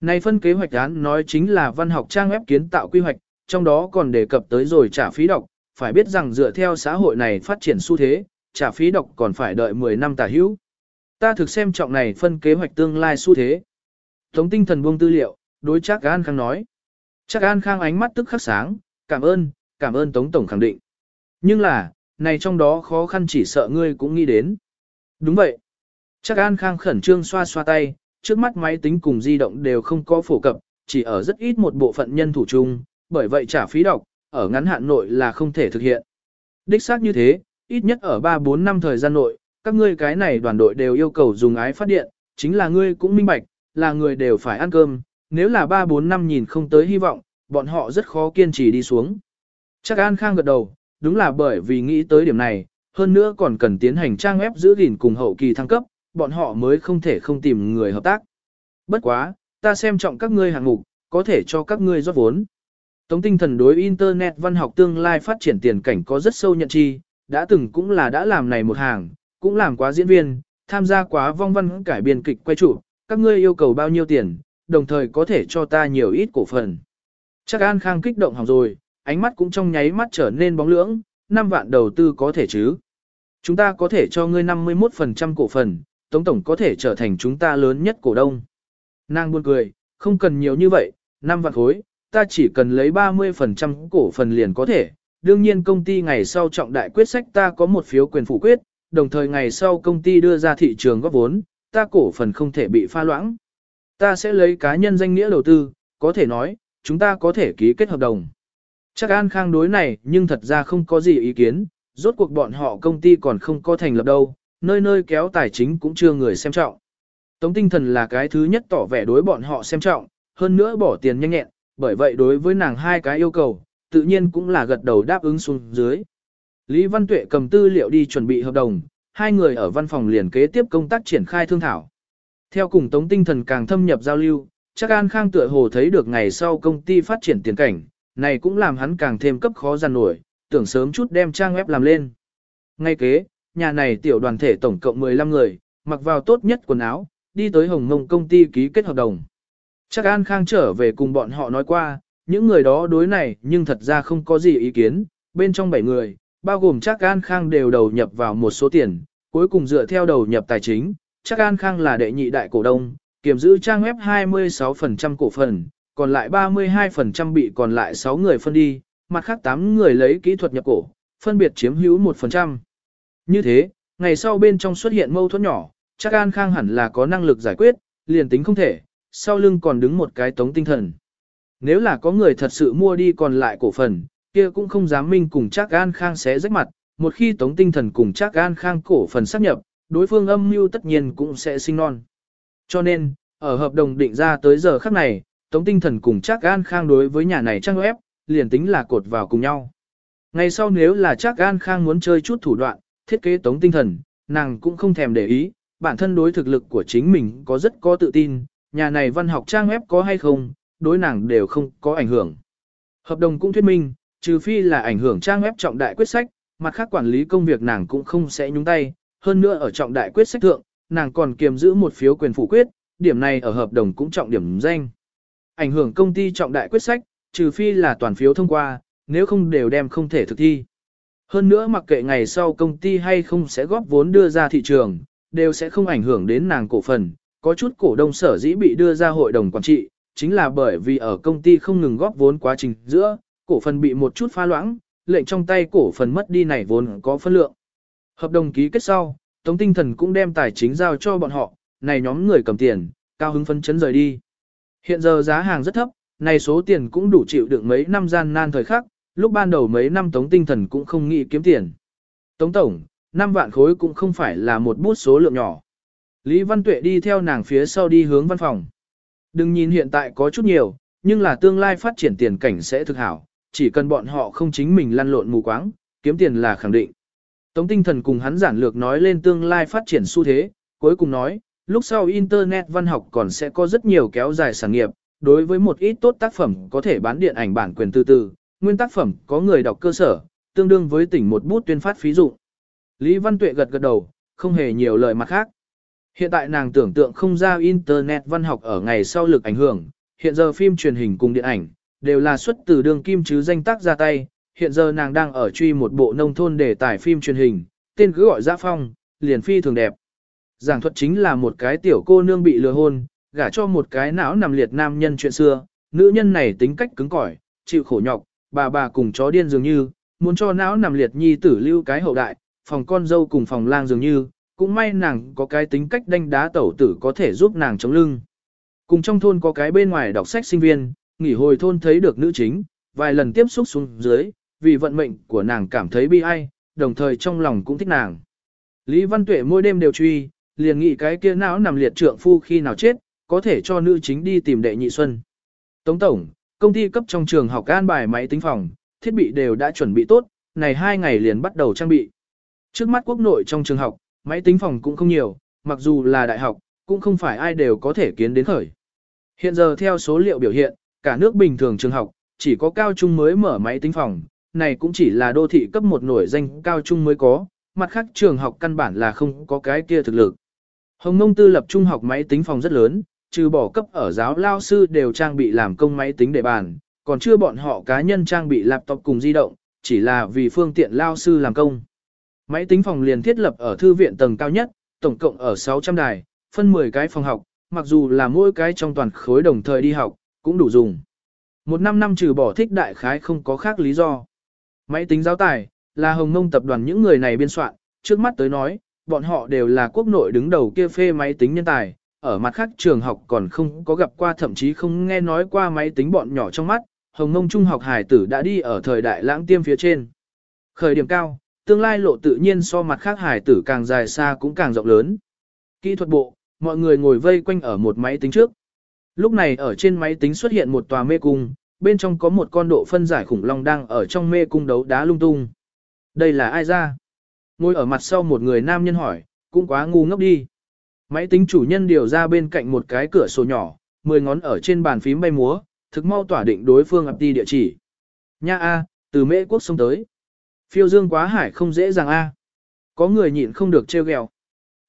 Này phân kế hoạch án nói chính là văn học trang web kiến tạo quy hoạch, trong đó còn đề cập tới rồi trả phí đọc, phải biết rằng dựa theo xã hội này phát triển xu thế, trả phí đọc còn phải đợi 10 năm tả hữu. Ta thực xem trọng này phân kế hoạch tương lai xu thế. Tống tinh thần buông tư liệu, đối chắc An Khang nói. Chắc An Khang ánh mắt tức khắc sáng, cảm ơn, cảm ơn Tống Tổng khẳng định. Nhưng là, này trong đó khó khăn chỉ sợ ngươi cũng nghĩ đến. Đúng vậy. Chắc An Khang khẩn trương xoa xoa tay, trước mắt máy tính cùng di động đều không có phổ cập, chỉ ở rất ít một bộ phận nhân thủ chung, bởi vậy trả phí đọc, ở ngắn hạn nội là không thể thực hiện. Đích xác như thế, ít nhất ở 3-4 năm thời gian nội, các ngươi cái này đoàn đội đều yêu cầu dùng ái phát điện, chính là ngươi cũng minh bạch, là người đều phải ăn cơm, nếu là 3-4 năm nhìn không tới hy vọng, bọn họ rất khó kiên trì đi xuống. Chắc An Khang gật đầu, đúng là bởi vì nghĩ tới điểm này, hơn nữa còn cần tiến hành trang web giữ gìn cùng hậu kỳ thăng cấp, bọn họ mới không thể không tìm người hợp tác. Bất quá, ta xem trọng các ngươi hạng mục, có thể cho các ngươi rót vốn. Tống tinh thần đối Internet văn học tương lai phát triển tiền cảnh có rất sâu nhận chi, đã từng cũng là đã làm này một hàng, cũng làm quá diễn viên, tham gia quá vong văn cải biên kịch quay trụ, các ngươi yêu cầu bao nhiêu tiền, đồng thời có thể cho ta nhiều ít cổ phần. Chắc An Khang kích động hỏng rồi, ánh mắt cũng trong nháy mắt trở nên bóng lưỡng, 5 vạn đầu tư có thể chứ. Chúng ta có thể cho ngươi 51% cổ phần, Tống Tổng có thể trở thành chúng ta lớn nhất cổ đông. Nàng buồn cười, không cần nhiều như vậy, 5 vạn khối, ta chỉ cần lấy 30% cổ phần liền có thể. Đương nhiên công ty ngày sau trọng đại quyết sách ta có một phiếu quyền phủ quyết, đồng thời ngày sau công ty đưa ra thị trường góp vốn, ta cổ phần không thể bị pha loãng. Ta sẽ lấy cá nhân danh nghĩa đầu tư, có thể nói, chúng ta có thể ký kết hợp đồng. Chắc An Khang đối này nhưng thật ra không có gì ý kiến, rốt cuộc bọn họ công ty còn không có thành lập đâu, nơi nơi kéo tài chính cũng chưa người xem trọng. Tống tinh thần là cái thứ nhất tỏ vẻ đối bọn họ xem trọng, hơn nữa bỏ tiền nhanh nhẹn, bởi vậy đối với nàng hai cái yêu cầu, tự nhiên cũng là gật đầu đáp ứng xuống dưới. Lý Văn Tuệ cầm tư liệu đi chuẩn bị hợp đồng, hai người ở văn phòng liền kế tiếp công tác triển khai thương thảo. Theo cùng tống tinh thần càng thâm nhập giao lưu, chắc An Khang tựa hồ thấy được ngày sau công ty phát triển tiền cảnh, này cũng làm hắn càng thêm cấp khó giàn nổi, tưởng sớm chút đem trang web làm lên. Ngay kế, nhà này tiểu đoàn thể tổng cộng 15 người, mặc vào tốt nhất quần áo, đi tới Hồng Mông công ty ký kết hợp đồng. Chắc An Khang trở về cùng bọn họ nói qua, những người đó đối này nhưng thật ra không có gì ý kiến, bên trong 7 người, bao gồm chắc An Khang đều đầu nhập vào một số tiền, cuối cùng dựa theo đầu nhập tài chính, chắc An Khang là đệ nhị đại cổ đông, kiểm giữ trang web 26% cổ phần, còn lại 32% bị còn lại 6 người phân đi, mặt khác 8 người lấy kỹ thuật nhập cổ, phân biệt chiếm hữu 1%. Như thế, ngày sau bên trong xuất hiện mâu thuẫn nhỏ, chắc An Khang hẳn là có năng lực giải quyết, liền tính không thể, sau lưng còn đứng một cái tống tinh thần. Nếu là có người thật sự mua đi còn lại cổ phần, kia cũng không dám minh cùng chắc An Khang sẽ rách mặt, một khi tống tinh thần cùng chắc An Khang cổ phần sắp nhập, đối phương âm mưu tất nhiên cũng sẽ sinh non. Cho nên, ở hợp đồng định ra tới giờ khắc này, tống tinh thần cùng chắc An Khang đối với nhà này trang web, liền tính là cột vào cùng nhau. Ngày sau nếu là chắc An Khang muốn chơi chút thủ đoạn, thiết kế tống tinh thần, nàng cũng không thèm để ý, bản thân đối thực lực của chính mình có rất có tự tin, nhà này văn học trang web có hay không, đối nàng đều không có ảnh hưởng. Hợp đồng cũng thuyết minh, trừ phi là ảnh hưởng trang web trọng đại quyết sách, mặt khác quản lý công việc nàng cũng không sẽ nhúng tay, hơn nữa ở trọng đại quyết sách thượng, nàng còn kiềm giữ một phiếu quyền phủ quyết, điểm này ở hợp đồng cũng trọng điểm danh. Ảnh hưởng công ty trọng đại quyết sách, trừ phi là toàn phiếu thông qua, nếu không đều đem không thể thực thi. Hơn nữa mặc kệ ngày sau công ty hay không sẽ góp vốn đưa ra thị trường, đều sẽ không ảnh hưởng đến nàng cổ phần, có chút cổ đông sở dĩ bị đưa ra hội đồng quản trị, chính là bởi vì ở công ty không ngừng góp vốn quá trình giữa, cổ phần bị một chút pha loãng, lệnh trong tay cổ phần mất đi này vốn có phân lượng. Hợp đồng ký kết sau, Tống Tinh Thần cũng đem tài chính giao cho bọn họ, này nhóm người cầm tiền, cao hứng phấn chấn rời đi. Hiện giờ giá hàng rất thấp, này số tiền cũng đủ chịu đựng mấy năm gian nan thời khắc, lúc ban đầu mấy năm Tống Tinh Thần cũng không nghĩ kiếm tiền. Tống Tổng, 5 vạn khối cũng không phải là một bút số lượng nhỏ. Lý Văn Tuệ đi theo nàng phía sau đi hướng văn phòng. Đừng nhìn hiện tại có chút nhiều, nhưng là tương lai phát triển tiền cảnh sẽ thực hảo, chỉ cần bọn họ không chính mình lăn lộn mù quáng, kiếm tiền là khẳng định. Tống tinh thần cùng hắn giản lược nói lên tương lai phát triển xu thế, cuối cùng nói, lúc sau Internet văn học còn sẽ có rất nhiều kéo dài sản nghiệp, đối với một ít tốt tác phẩm có thể bán điện ảnh bản quyền từ từ, nguyên tác phẩm có người đọc cơ sở, tương đương với tỉnh một bút tuyên phát phí dụ. Lý Văn Tuệ gật gật đầu, không hề nhiều lời mặt khác. Hiện tại nàng tưởng tượng không ra Internet văn học ở ngày sau lực ảnh hưởng, hiện giờ phim truyền hình cùng điện ảnh, đều là xuất từ đường kim chứ danh tác ra tay, hiện giờ nàng đang ở truy một bộ nông thôn để tải phim truyền hình, tên cứ gọi Giã Phong, liền phi thường đẹp. Giảng thuật chính là một cái tiểu cô nương bị lừa hôn, gả cho một cái não nằm liệt nam nhân chuyện xưa, nữ nhân này tính cách cứng cỏi, chịu khổ nhọc, bà bà cùng chó điên dường như, muốn cho não nằm liệt nhi tử lưu cái hậu đại, phòng con dâu cùng phòng lang dường như, cũng may nàng có cái tính cách đanh đá tẩu tử có thể giúp nàng chống lưng. Cùng trong thôn có cái bên ngoài đọc sách sinh viên, nghỉ hồi thôn thấy được nữ chính, vài lần tiếp xúc xuống dưới, vì vận mệnh của nàng cảm thấy bi ai, đồng thời trong lòng cũng thích nàng. Lý Văn Tuệ mỗi đêm đều truy, liền nghĩ cái kia não nằm liệt trượng phu khi nào chết, có thể cho nữ chính đi tìm đệ nhị xuân. Tống Tổng, công ty cấp trong trường học an bài máy tính phòng, thiết bị đều đã chuẩn bị tốt, này hai ngày liền bắt đầu trang bị. Trước mắt quốc nội trong trường học, máy tính phòng cũng không nhiều, mặc dù là đại học, cũng không phải ai đều có thể kiến đến khởi. Hiện giờ theo số liệu biểu hiện, cả nước bình thường trường học, chỉ có cao trung mới mở máy tính phòng, này cũng chỉ là đô thị cấp một nổi danh cao trung mới có, mặt khác trường học căn bản là không có cái kia thực lực. Hồng Nông tư lập trung học máy tính phòng rất lớn, trừ bỏ cấp ở giáo lao sư đều trang bị làm công máy tính để bàn, còn chưa bọn họ cá nhân trang bị laptop cùng di động, chỉ là vì phương tiện lao sư làm công. Máy tính phòng liền thiết lập ở thư viện tầng cao nhất, tổng cộng ở 600 đài, phân 10 cái phòng học, mặc dù là mỗi cái trong toàn khối đồng thời đi học, cũng đủ dùng. Một năm năm trừ bỏ thích đại khái không có khác lý do. Máy tính giáo tài, là hồng mông tập đoàn những người này biên soạn, trước mắt tới nói, bọn họ đều là quốc nội đứng đầu kia phê máy tính nhân tài, ở mặt khác trường học còn không có gặp qua thậm chí không nghe nói qua máy tính bọn nhỏ trong mắt, hồng Nông trung học hải tử đã đi ở thời đại lãng tiêm phía trên. Khởi điểm cao, tương lai lộ tự nhiên so mặt khác hải tử càng dài xa cũng càng rộng lớn. Kỹ thuật bộ, mọi người ngồi vây quanh ở một máy tính trước. Lúc này ở trên máy tính xuất hiện một tòa mê cung, bên trong có một con độ phân giải khủng long đang ở trong mê cung đấu đá lung tung. Đây là ai ra? Ngồi ở mặt sau một người nam nhân hỏi, cũng quá ngu ngốc đi. Máy tính chủ nhân điều ra bên cạnh một cái cửa sổ nhỏ, mười ngón ở trên bàn phím bay múa, thực mau tỏa định đối phương ập đi địa chỉ. Nha A, từ mễ quốc sông tới. Phiêu dương quá hải không dễ dàng A. Có người nhịn không được trêu ghẹo.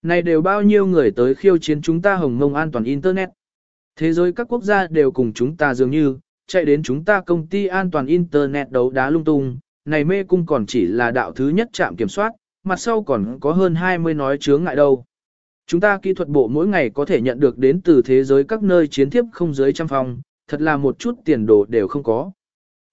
Này đều bao nhiêu người tới khiêu chiến chúng ta hồng mông an toàn Internet. Thế giới các quốc gia đều cùng chúng ta dường như, chạy đến chúng ta công ty an toàn Internet đấu đá lung tung, này mê cung còn chỉ là đạo thứ nhất trạm kiểm soát, mặt sau còn có hơn 20 nói chướng ngại đâu. Chúng ta kỹ thuật bộ mỗi ngày có thể nhận được đến từ thế giới các nơi chiến thiếp không dưới trăm phòng, thật là một chút tiền đồ đều không có.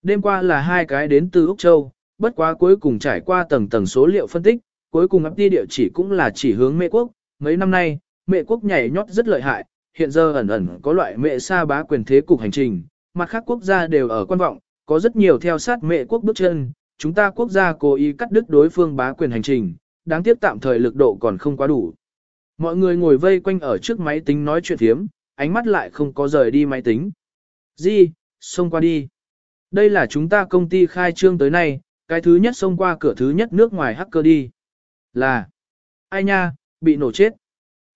Đêm qua là hai cái đến từ Úc Châu, bất quá cuối cùng trải qua tầng tầng số liệu phân tích, cuối cùng ấp đi địa chỉ cũng là chỉ hướng mệ quốc. Mấy năm nay, mệ quốc nhảy nhót rất lợi hại, hiện giờ ẩn ẩn có loại mẹ sa bá quyền thế cục hành trình, mặt khác quốc gia đều ở quan vọng, có rất nhiều theo sát mẹ quốc bước chân, chúng ta quốc gia cố ý cắt đứt đối phương bá quyền hành trình, đáng tiếc tạm thời lực độ còn không quá đủ. Mọi người ngồi vây quanh ở trước máy tính nói chuyện thiếm, ánh mắt lại không có rời đi máy tính. Di, xông qua đi. Đây là chúng ta công ty khai trương tới nay, cái thứ nhất xông qua cửa thứ nhất nước ngoài hacker đi. Là, ai nha, bị nổ chết.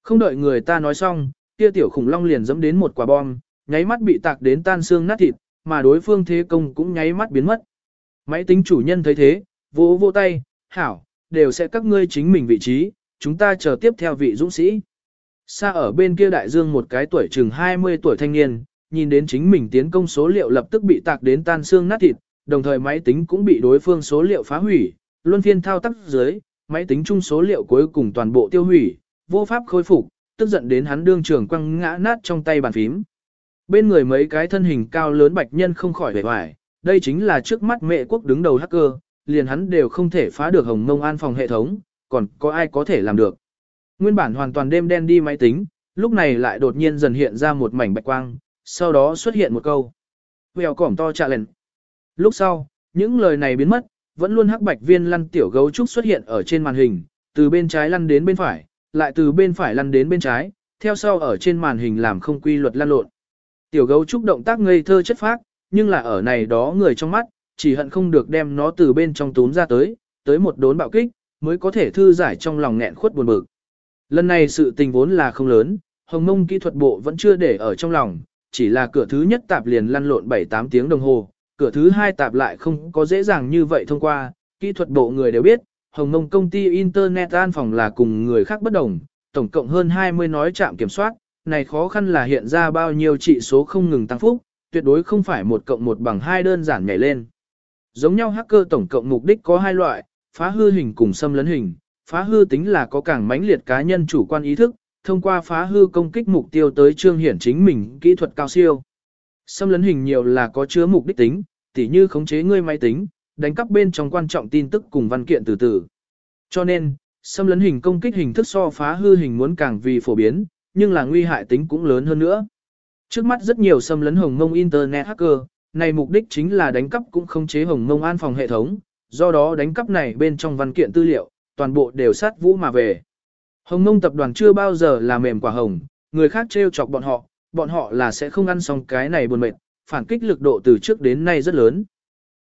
Không đợi người ta nói xong, kia tiểu khủng long liền dẫm đến một quả bom, nháy mắt bị tạc đến tan xương nát thịt, mà đối phương thế công cũng nháy mắt biến mất. Máy tính chủ nhân thấy thế, vỗ vỗ tay, hảo, đều sẽ các ngươi chính mình vị trí, chúng ta chờ tiếp theo vị dũng sĩ. Xa ở bên kia đại dương một cái tuổi chừng 20 tuổi thanh niên, nhìn đến chính mình tiến công số liệu lập tức bị tạc đến tan xương nát thịt, đồng thời máy tính cũng bị đối phương số liệu phá hủy, luân phiên thao tác dưới, máy tính chung số liệu cuối cùng toàn bộ tiêu hủy, vô pháp khôi phục, tức giận đến hắn đương trường quăng ngã nát trong tay bàn phím. Bên người mấy cái thân hình cao lớn bạch nhân không khỏi vẻ vải, đây chính là trước mắt mẹ quốc đứng đầu hacker, liền hắn đều không thể phá được hồng mông an phòng hệ thống, còn có ai có thể làm được. Nguyên bản hoàn toàn đêm đen đi máy tính, lúc này lại đột nhiên dần hiện ra một mảnh bạch quang, sau đó xuất hiện một câu. Vèo cỏm to trạ lệnh. Lúc sau, những lời này biến mất, vẫn luôn hắc bạch viên lăn tiểu gấu trúc xuất hiện ở trên màn hình, từ bên trái lăn đến bên phải, lại từ bên phải lăn đến bên trái, theo sau ở trên màn hình làm không quy luật lăn lộn. Tiểu gấu trúc động tác ngây thơ chất phác, nhưng là ở này đó người trong mắt, chỉ hận không được đem nó từ bên trong túm ra tới, tới một đốn bạo kích, mới có thể thư giải trong lòng nghẹn khuất buồn bực. Lần này sự tình vốn là không lớn, hồng mông kỹ thuật bộ vẫn chưa để ở trong lòng, chỉ là cửa thứ nhất tạp liền lăn lộn 7-8 tiếng đồng hồ, cửa thứ hai tạp lại không có dễ dàng như vậy thông qua, kỹ thuật bộ người đều biết, hồng mông công ty Internet an phòng là cùng người khác bất đồng, tổng cộng hơn 20 nói trạm kiểm soát, này khó khăn là hiện ra bao nhiêu trị số không ngừng tăng phúc, tuyệt đối không phải một cộng một bằng hai đơn giản nhảy lên. Giống nhau hacker tổng cộng mục đích có hai loại, phá hư hình cùng xâm lấn hình, phá hư tính là có càng mãnh liệt cá nhân chủ quan ý thức, thông qua phá hư công kích mục tiêu tới trương hiển chính mình kỹ thuật cao siêu. Xâm lấn hình nhiều là có chứa mục đích tính, tỉ như khống chế ngươi máy tính, đánh cắp bên trong quan trọng tin tức cùng văn kiện từ từ. Cho nên, xâm lấn hình công kích hình thức so phá hư hình muốn càng vì phổ biến, nhưng là nguy hại tính cũng lớn hơn nữa. Trước mắt rất nhiều xâm lấn hồng mông internet hacker, này mục đích chính là đánh cắp cũng khống chế hồng mông an phòng hệ thống, do đó đánh cắp này bên trong văn kiện tư liệu, toàn bộ đều sát vũ mà về. Hồng Nông tập đoàn chưa bao giờ là mềm quả hồng, người khác trêu chọc bọn họ, bọn họ là sẽ không ăn xong cái này buồn mệt, phản kích lực độ từ trước đến nay rất lớn.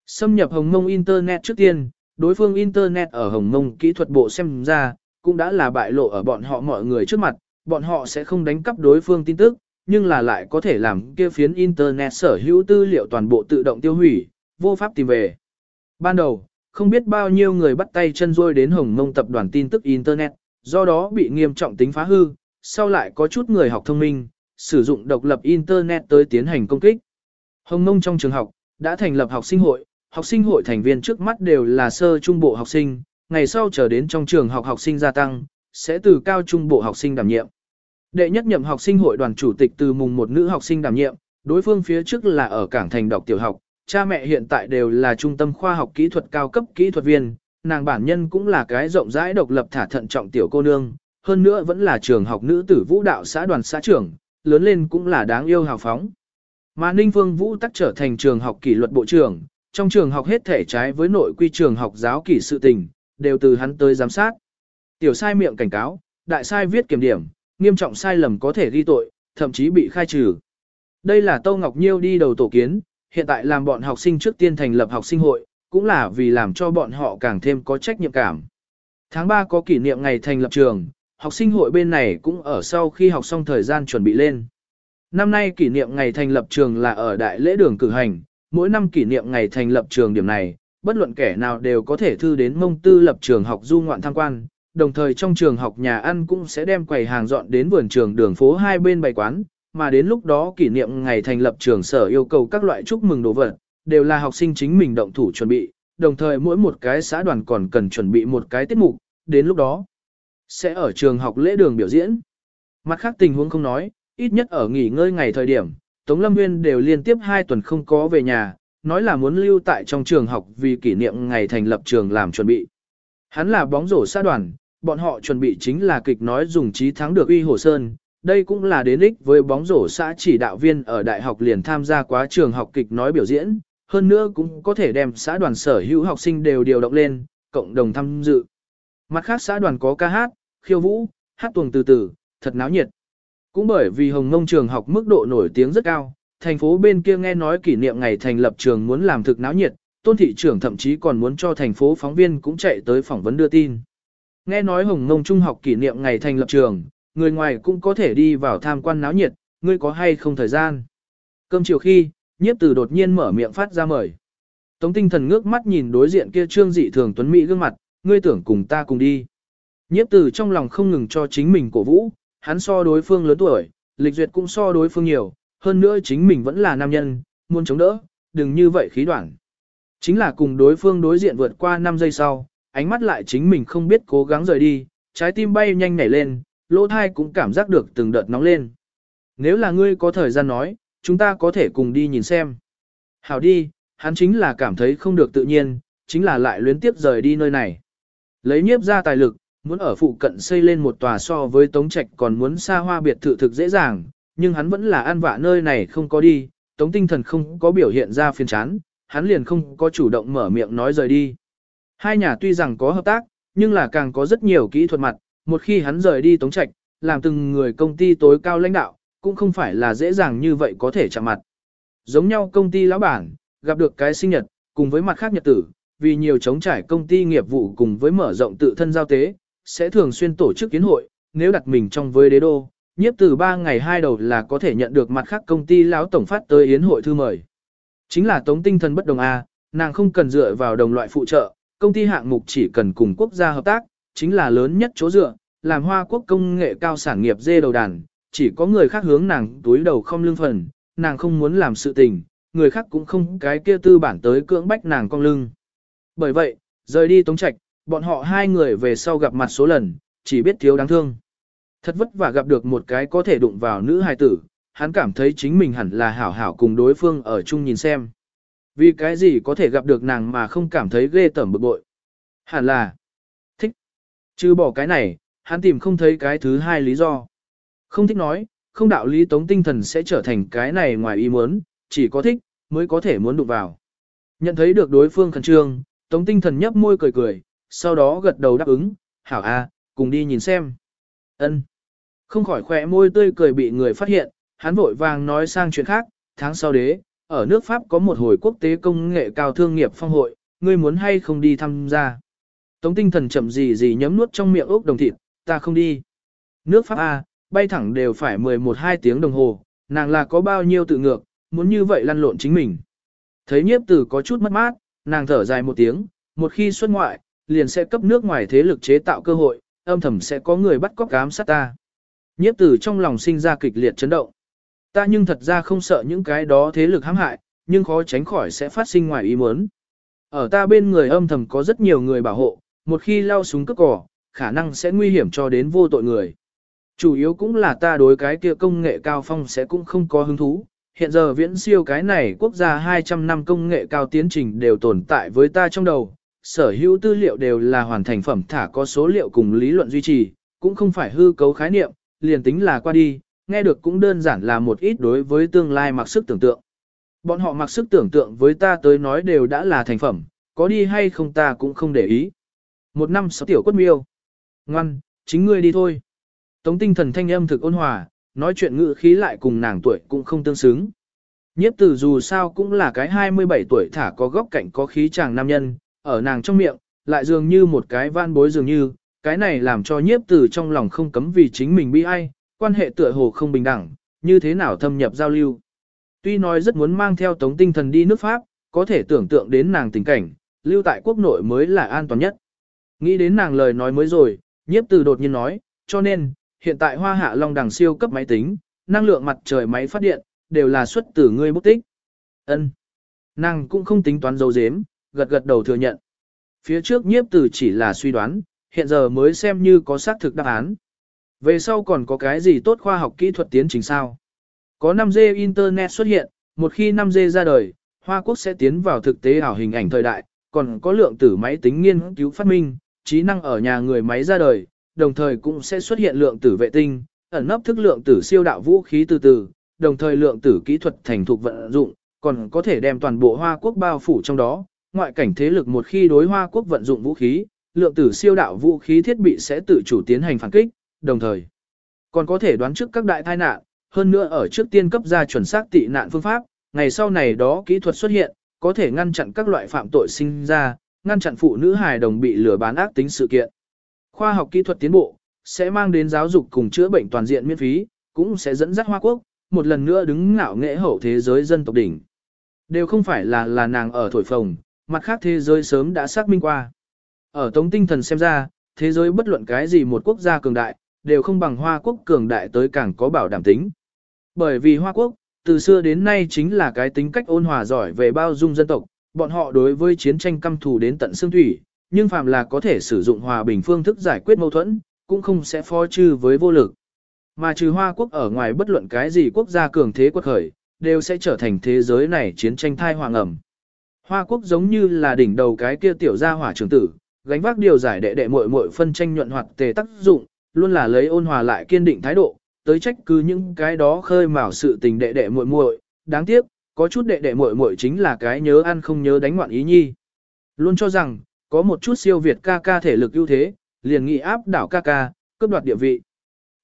Xâm nhập hồng Nông internet trước tiên, đối phương internet ở hồng Nông kỹ thuật bộ xem ra, cũng đã là bại lộ ở bọn họ mọi người trước mặt, bọn họ sẽ không đánh cắp đối phương tin tức, nhưng là lại có thể làm kia phiến internet sở hữu tư liệu toàn bộ tự động tiêu hủy, vô pháp tìm về. Ban đầu, không biết bao nhiêu người bắt tay chân rôi đến hồng mông tập đoàn tin tức internet, do đó bị nghiêm trọng tính phá hư, sau lại có chút người học thông minh, sử dụng độc lập internet tới tiến hành công kích. Hồng mông trong trường học, đã thành lập học sinh hội, học sinh hội thành viên trước mắt đều là sơ trung bộ học sinh, ngày sau trở đến trong trường học học sinh gia tăng, sẽ từ cao trung bộ học sinh đảm nhiệm. Đệ nhất nhậm học sinh hội đoàn chủ tịch từ mùng một nữ học sinh đảm nhiệm, đối phương phía trước là ở cảng thành đọc tiểu học, cha mẹ hiện tại đều là trung tâm khoa học kỹ thuật cao cấp kỹ thuật viên, nàng bản nhân cũng là cái rộng rãi độc lập thả thận trọng tiểu cô nương, hơn nữa vẫn là trường học nữ tử vũ đạo xã đoàn xã trưởng, lớn lên cũng là đáng yêu hào phóng. Mà Ninh Phương Vũ tắc trở thành trường học kỷ luật bộ trưởng, trong trường học hết thể trái với nội quy trường học giáo kỷ sự tình, đều từ hắn tới giám sát. Tiểu sai miệng cảnh cáo, đại sai viết kiểm điểm, nghiêm trọng sai lầm có thể ghi tội, thậm chí bị khai trừ. Đây là Tô Ngọc Nhiêu đi đầu tổ kiến, hiện tại làm bọn học sinh trước tiên thành lập học sinh hội, cũng là vì làm cho bọn họ càng thêm có trách nhiệm cảm. Tháng 3 có kỷ niệm ngày thành lập trường, học sinh hội bên này cũng ở sau khi học xong thời gian chuẩn bị lên. Năm nay kỷ niệm ngày thành lập trường là ở đại lễ đường cử hành, mỗi năm kỷ niệm ngày thành lập trường điểm này, bất luận kẻ nào đều có thể thư đến mông tư lập trường học du ngoạn tham quan, đồng thời trong trường học nhà ăn cũng sẽ đem quầy hàng dọn đến vườn trường đường phố hai bên bày quán, mà đến lúc đó kỷ niệm ngày thành lập trường sở yêu cầu các loại chúc mừng đồ vật, đều là học sinh chính mình động thủ chuẩn bị, đồng thời mỗi một cái xã đoàn còn cần chuẩn bị một cái tiết mục, đến lúc đó sẽ ở trường học lễ đường biểu diễn. Mặt khác tình huống không nói, ít nhất ở nghỉ ngơi ngày thời điểm, Tống Lâm Nguyên đều liên tiếp 2 tuần không có về nhà, nói là muốn lưu tại trong trường học vì kỷ niệm ngày thành lập trường làm chuẩn bị. Hắn là bóng rổ xã đoàn, bọn họ chuẩn bị chính là kịch nói dùng trí thắng được uy hồ sơn. Đây cũng là đến ích với bóng rổ xã chỉ đạo viên ở đại học liền tham gia quá trường học kịch nói biểu diễn, hơn nữa cũng có thể đem xã đoàn sở hữu học sinh đều điều động lên, cộng đồng tham dự. Mặt khác xã đoàn có ca hát, khiêu vũ, hát tuồng từ từ, thật náo nhiệt. Cũng bởi vì Hồng Ngông trường học mức độ nổi tiếng rất cao, thành phố bên kia nghe nói kỷ niệm ngày thành lập trường muốn làm thực náo nhiệt, tôn thị trưởng thậm chí còn muốn cho thành phố phóng viên cũng chạy tới phỏng vấn đưa tin. Nghe nói Hồng Ngông Trung học kỷ niệm ngày thành lập trường, người ngoài cũng có thể đi vào tham quan náo nhiệt, ngươi có hay không thời gian. Cơm chiều khi, nhiếp tử đột nhiên mở miệng phát ra mời. Tống tinh thần ngước mắt nhìn đối diện kia trương dị thường tuấn mỹ gương mặt, ngươi tưởng cùng ta cùng đi. Nhiếp tử trong lòng không ngừng cho chính mình cổ vũ, hắn so đối phương lớn tuổi, lịch duyệt cũng so đối phương nhiều, hơn nữa chính mình vẫn là nam nhân, muốn chống đỡ, đừng như vậy khí đoạn. Chính là cùng đối phương đối diện vượt qua 5 giây sau, ánh mắt lại chính mình không biết cố gắng rời đi, trái tim bay nhanh nảy lên, lỗ thai cũng cảm giác được từng đợt nóng lên. Nếu là ngươi có thời gian nói, chúng ta có thể cùng đi nhìn xem. Hảo đi, hắn chính là cảm thấy không được tự nhiên, chính là lại luyến tiếp rời đi nơi này. Lấy nhiếp ra tài lực, muốn ở phụ cận xây lên một tòa so với Tống Trạch còn muốn xa hoa biệt thự thực dễ dàng, nhưng hắn vẫn là an vạ nơi này không có đi, Tống tinh thần không có biểu hiện ra phiền chán, hắn liền không có chủ động mở miệng nói rời đi. Hai nhà tuy rằng có hợp tác, nhưng là càng có rất nhiều kỹ thuật mặt, một khi hắn rời đi Tống Trạch, làm từng người công ty tối cao lãnh đạo, cũng không phải là dễ dàng như vậy có thể chạm mặt. Giống nhau công ty lão bản, gặp được cái sinh nhật, cùng với mặt khác nhật tử, vì nhiều chống trải công ty nghiệp vụ cùng với mở rộng tự thân giao tế, sẽ thường xuyên tổ chức kiến hội, nếu đặt mình trong với đế đô, nhiếp từ 3 ngày hai đầu là có thể nhận được mặt khác công ty lão tổng phát tới yến hội thư mời. Chính là tống tinh thần bất đồng A, nàng không cần dựa vào đồng loại phụ trợ, công ty hạng mục chỉ cần cùng quốc gia hợp tác, chính là lớn nhất chỗ dựa, làm hoa quốc công nghệ cao sản nghiệp dê đầu đàn, chỉ có người khác hướng nàng túi đầu không lương phần, nàng không muốn làm sự tình, người khác cũng không cái kia tư bản tới cưỡng bách nàng cong lưng. Bởi vậy, rời đi Tống Trạch, bọn họ hai người về sau gặp mặt số lần, chỉ biết thiếu đáng thương. Thật vất vả gặp được một cái có thể đụng vào nữ hài tử, hắn cảm thấy chính mình hẳn là hảo hảo cùng đối phương ở chung nhìn xem. Vì cái gì có thể gặp được nàng mà không cảm thấy ghê tởm bực bội. Hẳn là. Chứ bỏ cái này, hắn tìm không thấy cái thứ hai lý do. Không thích nói, không đạo lý tống tinh thần sẽ trở thành cái này ngoài ý muốn, chỉ có thích, mới có thể muốn đụng vào. Nhận thấy được đối phương khẩn trương, tống tinh thần nhấp môi cười cười, sau đó gật đầu đáp ứng, hảo a, cùng đi nhìn xem. ân Không khỏi khỏe môi tươi cười bị người phát hiện, hắn vội vàng nói sang chuyện khác, tháng sau đế, ở nước Pháp có một hồi quốc tế công nghệ cao thương nghiệp phong hội, ngươi muốn hay không đi tham gia. Tống tinh thần chậm gì gì nhấm nuốt trong miệng ốc đồng thịt, ta không đi. Nước Pháp A, bay thẳng đều phải 11-12 tiếng đồng hồ, nàng là có bao nhiêu tự ngược, muốn như vậy lăn lộn chính mình. Thấy nhiếp tử có chút mất mát, nàng thở dài một tiếng, một khi xuất ngoại, liền sẽ cấp nước ngoài thế lực chế tạo cơ hội, âm thầm sẽ có người bắt cóc cám sát ta. Nhiếp tử trong lòng sinh ra kịch liệt chấn động. Ta nhưng thật ra không sợ những cái đó thế lực hãm hại, nhưng khó tránh khỏi sẽ phát sinh ngoài ý muốn. Ở ta bên người âm thầm có rất nhiều người bảo hộ, một khi lao súng cướp cỏ, khả năng sẽ nguy hiểm cho đến vô tội người. Chủ yếu cũng là ta đối cái kia công nghệ cao phong sẽ cũng không có hứng thú. Hiện giờ viễn siêu cái này quốc gia 200 năm công nghệ cao tiến trình đều tồn tại với ta trong đầu. Sở hữu tư liệu đều là hoàn thành phẩm thả có số liệu cùng lý luận duy trì, cũng không phải hư cấu khái niệm, liền tính là qua đi, nghe được cũng đơn giản là một ít đối với tương lai mặc sức tưởng tượng. Bọn họ mặc sức tưởng tượng với ta tới nói đều đã là thành phẩm, có đi hay không ta cũng không để ý. Một năm sáu tiểu quất miêu. Ngoan, chính ngươi đi thôi. Tống tinh thần thanh âm thực ôn hòa, nói chuyện ngữ khí lại cùng nàng tuổi cũng không tương xứng. Nhiếp tử dù sao cũng là cái 27 tuổi thả có góc cạnh có khí chàng nam nhân, ở nàng trong miệng, lại dường như một cái van bối dường như, cái này làm cho nhiếp tử trong lòng không cấm vì chính mình bi ai, quan hệ tựa hồ không bình đẳng, như thế nào thâm nhập giao lưu. Tuy nói rất muốn mang theo tống tinh thần đi nước Pháp, có thể tưởng tượng đến nàng tình cảnh, lưu tại quốc nội mới là an toàn nhất. Nghĩ đến nàng lời nói mới rồi, nhiếp từ đột nhiên nói, cho nên, hiện tại hoa hạ long đằng siêu cấp máy tính, năng lượng mặt trời máy phát điện, đều là xuất từ ngươi bút tích. ân Nàng cũng không tính toán dấu dếm, gật gật đầu thừa nhận. Phía trước nhiếp từ chỉ là suy đoán, hiện giờ mới xem như có xác thực đáp án. Về sau còn có cái gì tốt khoa học kỹ thuật tiến trình sao? Có 5G Internet xuất hiện, một khi 5G ra đời, Hoa Quốc sẽ tiến vào thực tế ảo hình ảnh thời đại, còn có lượng tử máy tính nghiên cứu phát minh, trí năng ở nhà người máy ra đời, đồng thời cũng sẽ xuất hiện lượng tử vệ tinh, ẩn nấp thức lượng tử siêu đạo vũ khí từ từ, đồng thời lượng tử kỹ thuật thành thục vận dụng, còn có thể đem toàn bộ Hoa Quốc bao phủ trong đó, ngoại cảnh thế lực một khi đối Hoa Quốc vận dụng vũ khí, lượng tử siêu đạo vũ khí thiết bị sẽ tự chủ tiến hành phản kích, đồng thời còn có thể đoán trước các đại tai nạn, hơn nữa ở trước tiên cấp ra chuẩn xác tị nạn phương pháp, ngày sau này đó kỹ thuật xuất hiện, có thể ngăn chặn các loại phạm tội sinh ra, ngăn chặn phụ nữ hài đồng bị lừa bán ác tính sự kiện. Khoa học kỹ thuật tiến bộ, sẽ mang đến giáo dục cùng chữa bệnh toàn diện miễn phí, cũng sẽ dẫn dắt Hoa Quốc, một lần nữa đứng ngạo nghệ hậu thế giới dân tộc đỉnh. Đều không phải là là nàng ở thổi phồng, mặt khác thế giới sớm đã xác minh qua. Ở tống tinh thần xem ra, thế giới bất luận cái gì một quốc gia cường đại, đều không bằng Hoa Quốc cường đại tới càng có bảo đảm tính. Bởi vì Hoa Quốc, từ xưa đến nay chính là cái tính cách ôn hòa giỏi về bao dung dân tộc, bọn họ đối với chiến tranh căm thù đến tận xương thủy, nhưng phàm là có thể sử dụng hòa bình phương thức giải quyết mâu thuẫn, cũng không sẽ phó trừ với vô lực. Mà trừ Hoa Quốc ở ngoài bất luận cái gì quốc gia cường thế quốc khởi, đều sẽ trở thành thế giới này chiến tranh thai hoàng ẩm. Hoa quốc giống như là đỉnh đầu cái kia tiểu gia hỏa trưởng tử, gánh vác điều giải đệ đệ muội muội phân tranh nhuận hoạt tề tác dụng, luôn là lấy ôn hòa lại kiên định thái độ, tới trách cứ những cái đó khơi mào sự tình đệ đệ muội muội, đáng tiếc, có chút đệ đệ muội muội chính là cái nhớ ăn không nhớ đánh ngoạn ý nhi. Luôn cho rằng, có một chút siêu việt ca ca thể lực ưu thế, liền nghị áp đảo ca ca, cướp đoạt địa vị.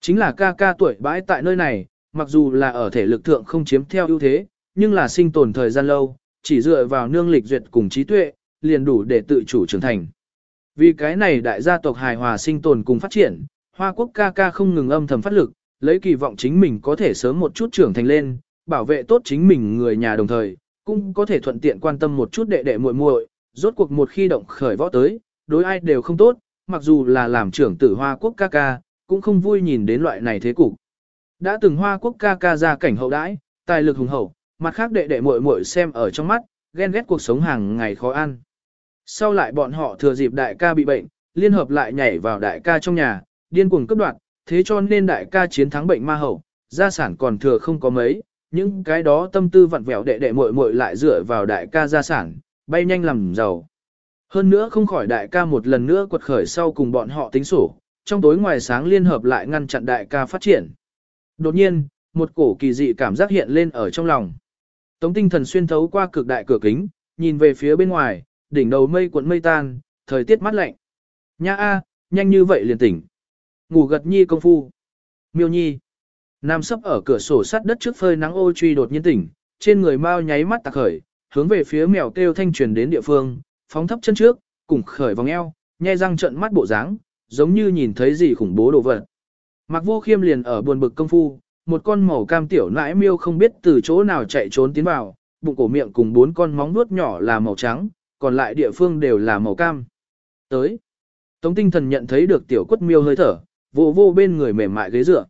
Chính là ca ca tuổi bãi tại nơi này, mặc dù là ở thể lực thượng không chiếm theo ưu thế, nhưng là sinh tồn thời gian lâu, chỉ dựa vào nương lịch duyệt cùng trí tuệ, liền đủ để tự chủ trưởng thành. Vì cái này đại gia tộc hài hòa sinh tồn cùng phát triển, Hoa Quốc ca ca không ngừng âm thầm phát lực, lấy kỳ vọng chính mình có thể sớm một chút trưởng thành lên, bảo vệ tốt chính mình người nhà đồng thời, cũng có thể thuận tiện quan tâm một chút đệ đệ muội muội, rốt cuộc một khi động khởi võ tới, đối ai đều không tốt, mặc dù là làm trưởng tử Hoa Quốc ca ca, cũng không vui nhìn đến loại này thế cục. Đã từng Hoa Quốc ca ca ra cảnh hậu đãi, tài lực hùng hậu, mặt khác đệ đệ muội muội xem ở trong mắt, ghen ghét cuộc sống hàng ngày khó ăn. Sau lại bọn họ thừa dịp đại ca bị bệnh, liên hợp lại nhảy vào đại ca trong nhà, điên cuồng cấp đoạt, thế cho nên đại ca chiến thắng bệnh ma hậu, gia sản còn thừa không có mấy, những cái đó tâm tư vặn vẹo đệ đệ muội muội lại dựa vào đại ca gia sản, bay nhanh làm giàu. Hơn nữa không khỏi đại ca một lần nữa quật khởi sau cùng bọn họ tính sổ, trong tối ngoài sáng liên hợp lại ngăn chặn đại ca phát triển. Đột nhiên, một cổ kỳ dị cảm giác hiện lên ở trong lòng. Tống tinh thần xuyên thấu qua cực đại cửa kính, nhìn về phía bên ngoài, đỉnh đầu mây cuộn mây tan, thời tiết mát lạnh. Nha a, nhanh như vậy liền tỉnh. Ngủ gật nhi công phu. Miêu nhi. Nam sấp ở cửa sổ sắt đất trước phơi nắng ô truy đột nhiên tỉnh, trên người mau nháy mắt tạc khởi, hướng về phía mèo kêu thanh truyền đến địa phương, phóng thấp chân trước, cùng khởi vòng eo, nhai răng trận mắt bộ dáng, giống như nhìn thấy gì khủng bố đồ vật. Mặc vô khiêm liền ở buồn bực công phu, một con màu cam tiểu nãi miêu không biết từ chỗ nào chạy trốn tiến vào, bụng cổ miệng cùng bốn con móng vuốt nhỏ là màu trắng, còn lại địa phương đều là màu cam. Tới, Tống tinh thần nhận thấy được tiểu quất miêu hơi thở, vô vô bên người mềm mại ghế dựa.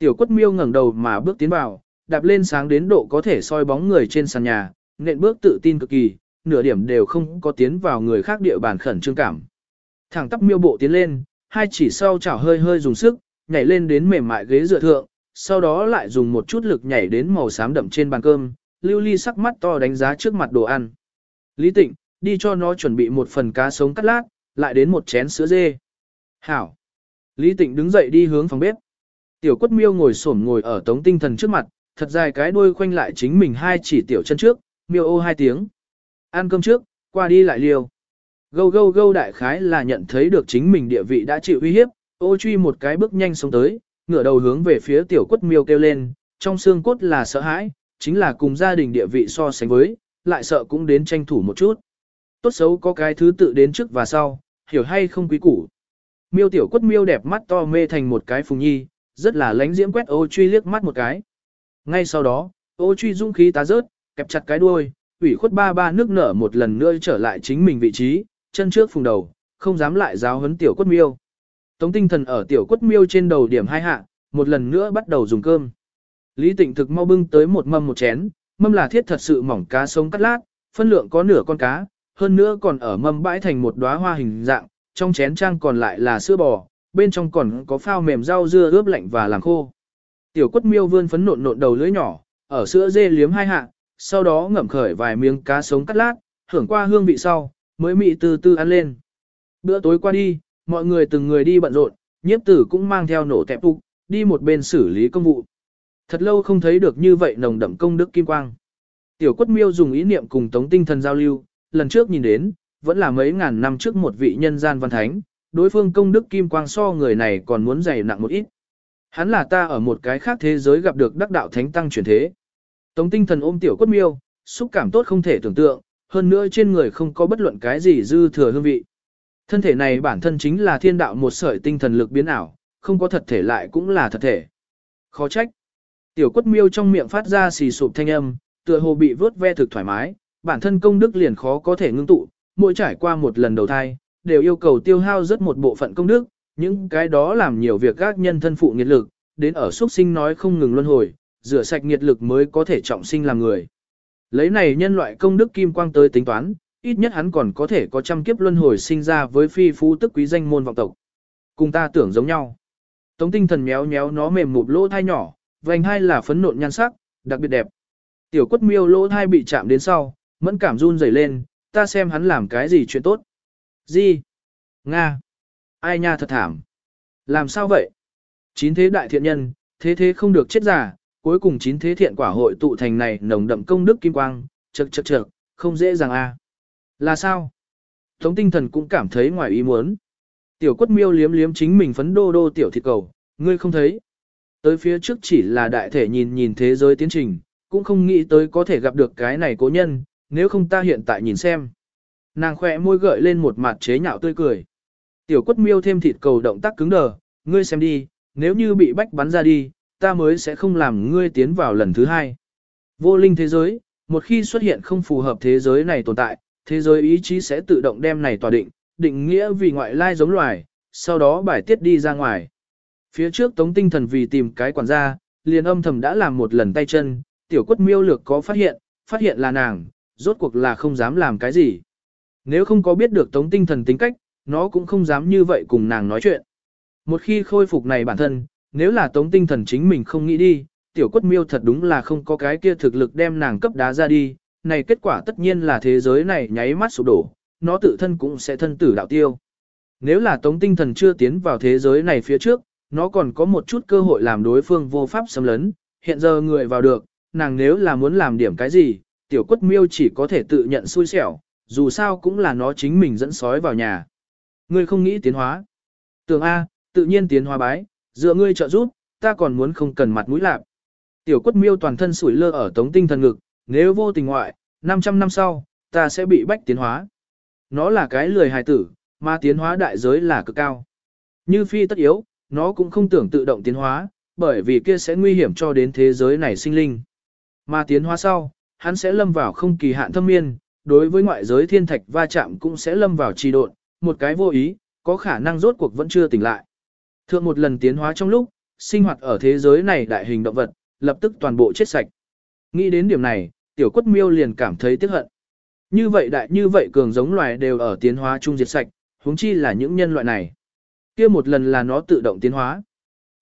Tiểu quất miêu ngẩng đầu mà bước tiến vào, đạp lên sáng đến độ có thể soi bóng người trên sàn nhà, nện bước tự tin cực kỳ, nửa điểm đều không có tiến vào người khác địa bàn khẩn trương cảm. Thẳng tắp miêu bộ tiến lên, hai chỉ sau chảo hơi hơi dùng sức, nhảy lên đến mềm mại ghế dựa thượng, sau đó lại dùng một chút lực nhảy đến màu xám đậm trên bàn cơm, lưu ly sắc mắt to đánh giá trước mặt đồ ăn. Lý Tịnh, đi cho nó chuẩn bị một phần cá sống cắt lát, lại đến một chén sữa dê. Hảo. Lý Tịnh đứng dậy đi hướng phòng bếp. Tiểu quất miêu ngồi xổm ngồi ở tống tinh thần trước mặt, thật dài cái đuôi khoanh lại chính mình hai chỉ tiểu chân trước, miêu ô hai tiếng. Ăn cơm trước, qua đi lại liều. Gâu gâu gâu đại khái là nhận thấy được chính mình địa vị đã chịu uy hiếp, ô truy một cái bước nhanh xuống tới, ngửa đầu hướng về phía tiểu quất miêu kêu lên, trong xương cốt là sợ hãi, chính là cùng gia đình địa vị so sánh với, lại sợ cũng đến tranh thủ một chút. Tốt xấu có cái thứ tự đến trước và sau, hiểu hay không quý củ. Miêu tiểu quất miêu đẹp mắt to mê thành một cái phùng nhi, rất là lánh diễm quét ô truy liếc mắt một cái. Ngay sau đó, ô truy dung khí tá rớt, kẹp chặt cái đuôi, ủy khuất ba ba nước nở một lần nữa trở lại chính mình vị trí, chân trước phùng đầu, không dám lại giáo huấn tiểu quất miêu. Tống tinh thần ở tiểu quất miêu trên đầu điểm hai hạ, một lần nữa bắt đầu dùng cơm. Lý tịnh thực mau bưng tới một mâm một chén, mâm là thiết thật sự mỏng cá sống cắt lát, phân lượng có nửa con cá, hơn nữa còn ở mâm bãi thành một đóa hoa hình dạng, trong chén trang còn lại là sữa bò, bên trong còn có phao mềm rau dưa ướp lạnh và làm khô. Tiểu quất miêu vươn phấn nộn nộn đầu lưỡi nhỏ, ở sữa dê liếm hai hạ, sau đó ngậm khởi vài miếng cá sống cắt lát, hưởng qua hương vị sau, mới mị từ từ ăn lên. Bữa tối qua đi, mọi người từng người đi bận rộn, nhiếp tử cũng mang theo nổ tẹp phục, đi một bên xử lý công vụ. Thật lâu không thấy được như vậy nồng đậm công đức kim quang. Tiểu quất miêu dùng ý niệm cùng tống tinh thần giao lưu, lần trước nhìn đến, vẫn là mấy ngàn năm trước một vị nhân gian văn thánh, đối phương công đức kim quang so người này còn muốn dày nặng một ít. Hắn là ta ở một cái khác thế giới gặp được đắc đạo thánh tăng chuyển thế. Tống tinh thần ôm tiểu quất miêu, xúc cảm tốt không thể tưởng tượng, hơn nữa trên người không có bất luận cái gì dư thừa hương vị. Thân thể này bản thân chính là thiên đạo một sợi tinh thần lực biến ảo, không có thật thể lại cũng là thật thể. Khó trách. Tiểu quất miêu trong miệng phát ra xì sụp thanh âm, tựa hồ bị vớt ve thực thoải mái, bản thân công đức liền khó có thể ngưng tụ, mỗi trải qua một lần đầu thai, đều yêu cầu tiêu hao rất một bộ phận công đức, những cái đó làm nhiều việc các nhân thân phụ nghiệt lực, đến ở xuất sinh nói không ngừng luân hồi, rửa sạch nghiệt lực mới có thể trọng sinh làm người. Lấy này nhân loại công đức kim quang tới tính toán, ít nhất hắn còn có thể có trăm kiếp luân hồi sinh ra với phi phú tức quý danh môn vọng tộc. Cùng ta tưởng giống nhau. Tống tinh thần méo méo nó mềm mụp lỗ thai nhỏ, vành hai là phấn nộn nhan sắc, đặc biệt đẹp. Tiểu quất miêu lỗ thai bị chạm đến sau, Mẫn cảm run rẩy lên, ta xem hắn làm cái gì chuyện tốt. Gì? Nga. Ai nha thật thảm. Làm sao vậy? Chín thế đại thiện nhân, thế thế không được chết giả, cuối cùng chín thế thiện quả hội tụ thành này nồng đậm công đức kim quang, chật chật chật, không dễ dàng a. Là sao? Tống tinh thần cũng cảm thấy ngoài ý muốn. Tiểu quất miêu liếm liếm chính mình phấn đô đô tiểu thịt cầu, ngươi không thấy. Tới phía trước chỉ là đại thể nhìn nhìn thế giới tiến trình, cũng không nghĩ tới có thể gặp được cái này cố nhân, nếu không ta hiện tại nhìn xem. Nàng khỏe môi gợi lên một mặt chế nhạo tươi cười. Tiểu quất miêu thêm thịt cầu động tác cứng đờ, ngươi xem đi, nếu như bị bách bắn ra đi, ta mới sẽ không làm ngươi tiến vào lần thứ hai. Vô linh thế giới, một khi xuất hiện không phù hợp thế giới này tồn tại, thế giới ý chí sẽ tự động đem này tòa định, định nghĩa vì ngoại lai giống loài, sau đó bài tiết đi ra ngoài. Phía trước tống tinh thần vì tìm cái quản gia, liền âm thầm đã làm một lần tay chân, tiểu quất miêu lược có phát hiện, phát hiện là nàng, rốt cuộc là không dám làm cái gì. Nếu không có biết được tống tinh thần tính cách, nó cũng không dám như vậy cùng nàng nói chuyện. Một khi khôi phục này bản thân, nếu là tống tinh thần chính mình không nghĩ đi, tiểu quất miêu thật đúng là không có cái kia thực lực đem nàng cấp đá ra đi, này kết quả tất nhiên là thế giới này nháy mắt sụp đổ, nó tự thân cũng sẽ thân tử đạo tiêu. Nếu là tống tinh thần chưa tiến vào thế giới này phía trước, nó còn có một chút cơ hội làm đối phương vô pháp xâm lấn, hiện giờ người vào được, nàng nếu là muốn làm điểm cái gì, tiểu quất miêu chỉ có thể tự nhận xui xẻo, dù sao cũng là nó chính mình dẫn sói vào nhà. Ngươi không nghĩ tiến hóa. Tường A, tự nhiên tiến hóa bái, dựa ngươi trợ giúp, ta còn muốn không cần mặt mũi lạp. Tiểu quất miêu toàn thân sủi lơ ở tống tinh thần ngực, nếu vô tình ngoại, 500 năm sau, ta sẽ bị bách tiến hóa. Nó là cái lười hài tử, mà tiến hóa đại giới là cực cao. Như phi tất yếu, nó cũng không tưởng tự động tiến hóa, bởi vì kia sẽ nguy hiểm cho đến thế giới này sinh linh. Mà tiến hóa sau, hắn sẽ lâm vào không kỳ hạn thâm miên, đối với ngoại giới thiên thạch va chạm cũng sẽ lâm vào trì độn, một cái vô ý, có khả năng rốt cuộc vẫn chưa tỉnh lại. Thượng một lần tiến hóa trong lúc, sinh hoạt ở thế giới này đại hình động vật, lập tức toàn bộ chết sạch. Nghĩ đến điểm này, tiểu quất miêu liền cảm thấy tiếc hận. Như vậy đại như vậy cường giống loài đều ở tiến hóa chung diệt sạch, huống chi là những nhân loại này. kia một lần là nó tự động tiến hóa.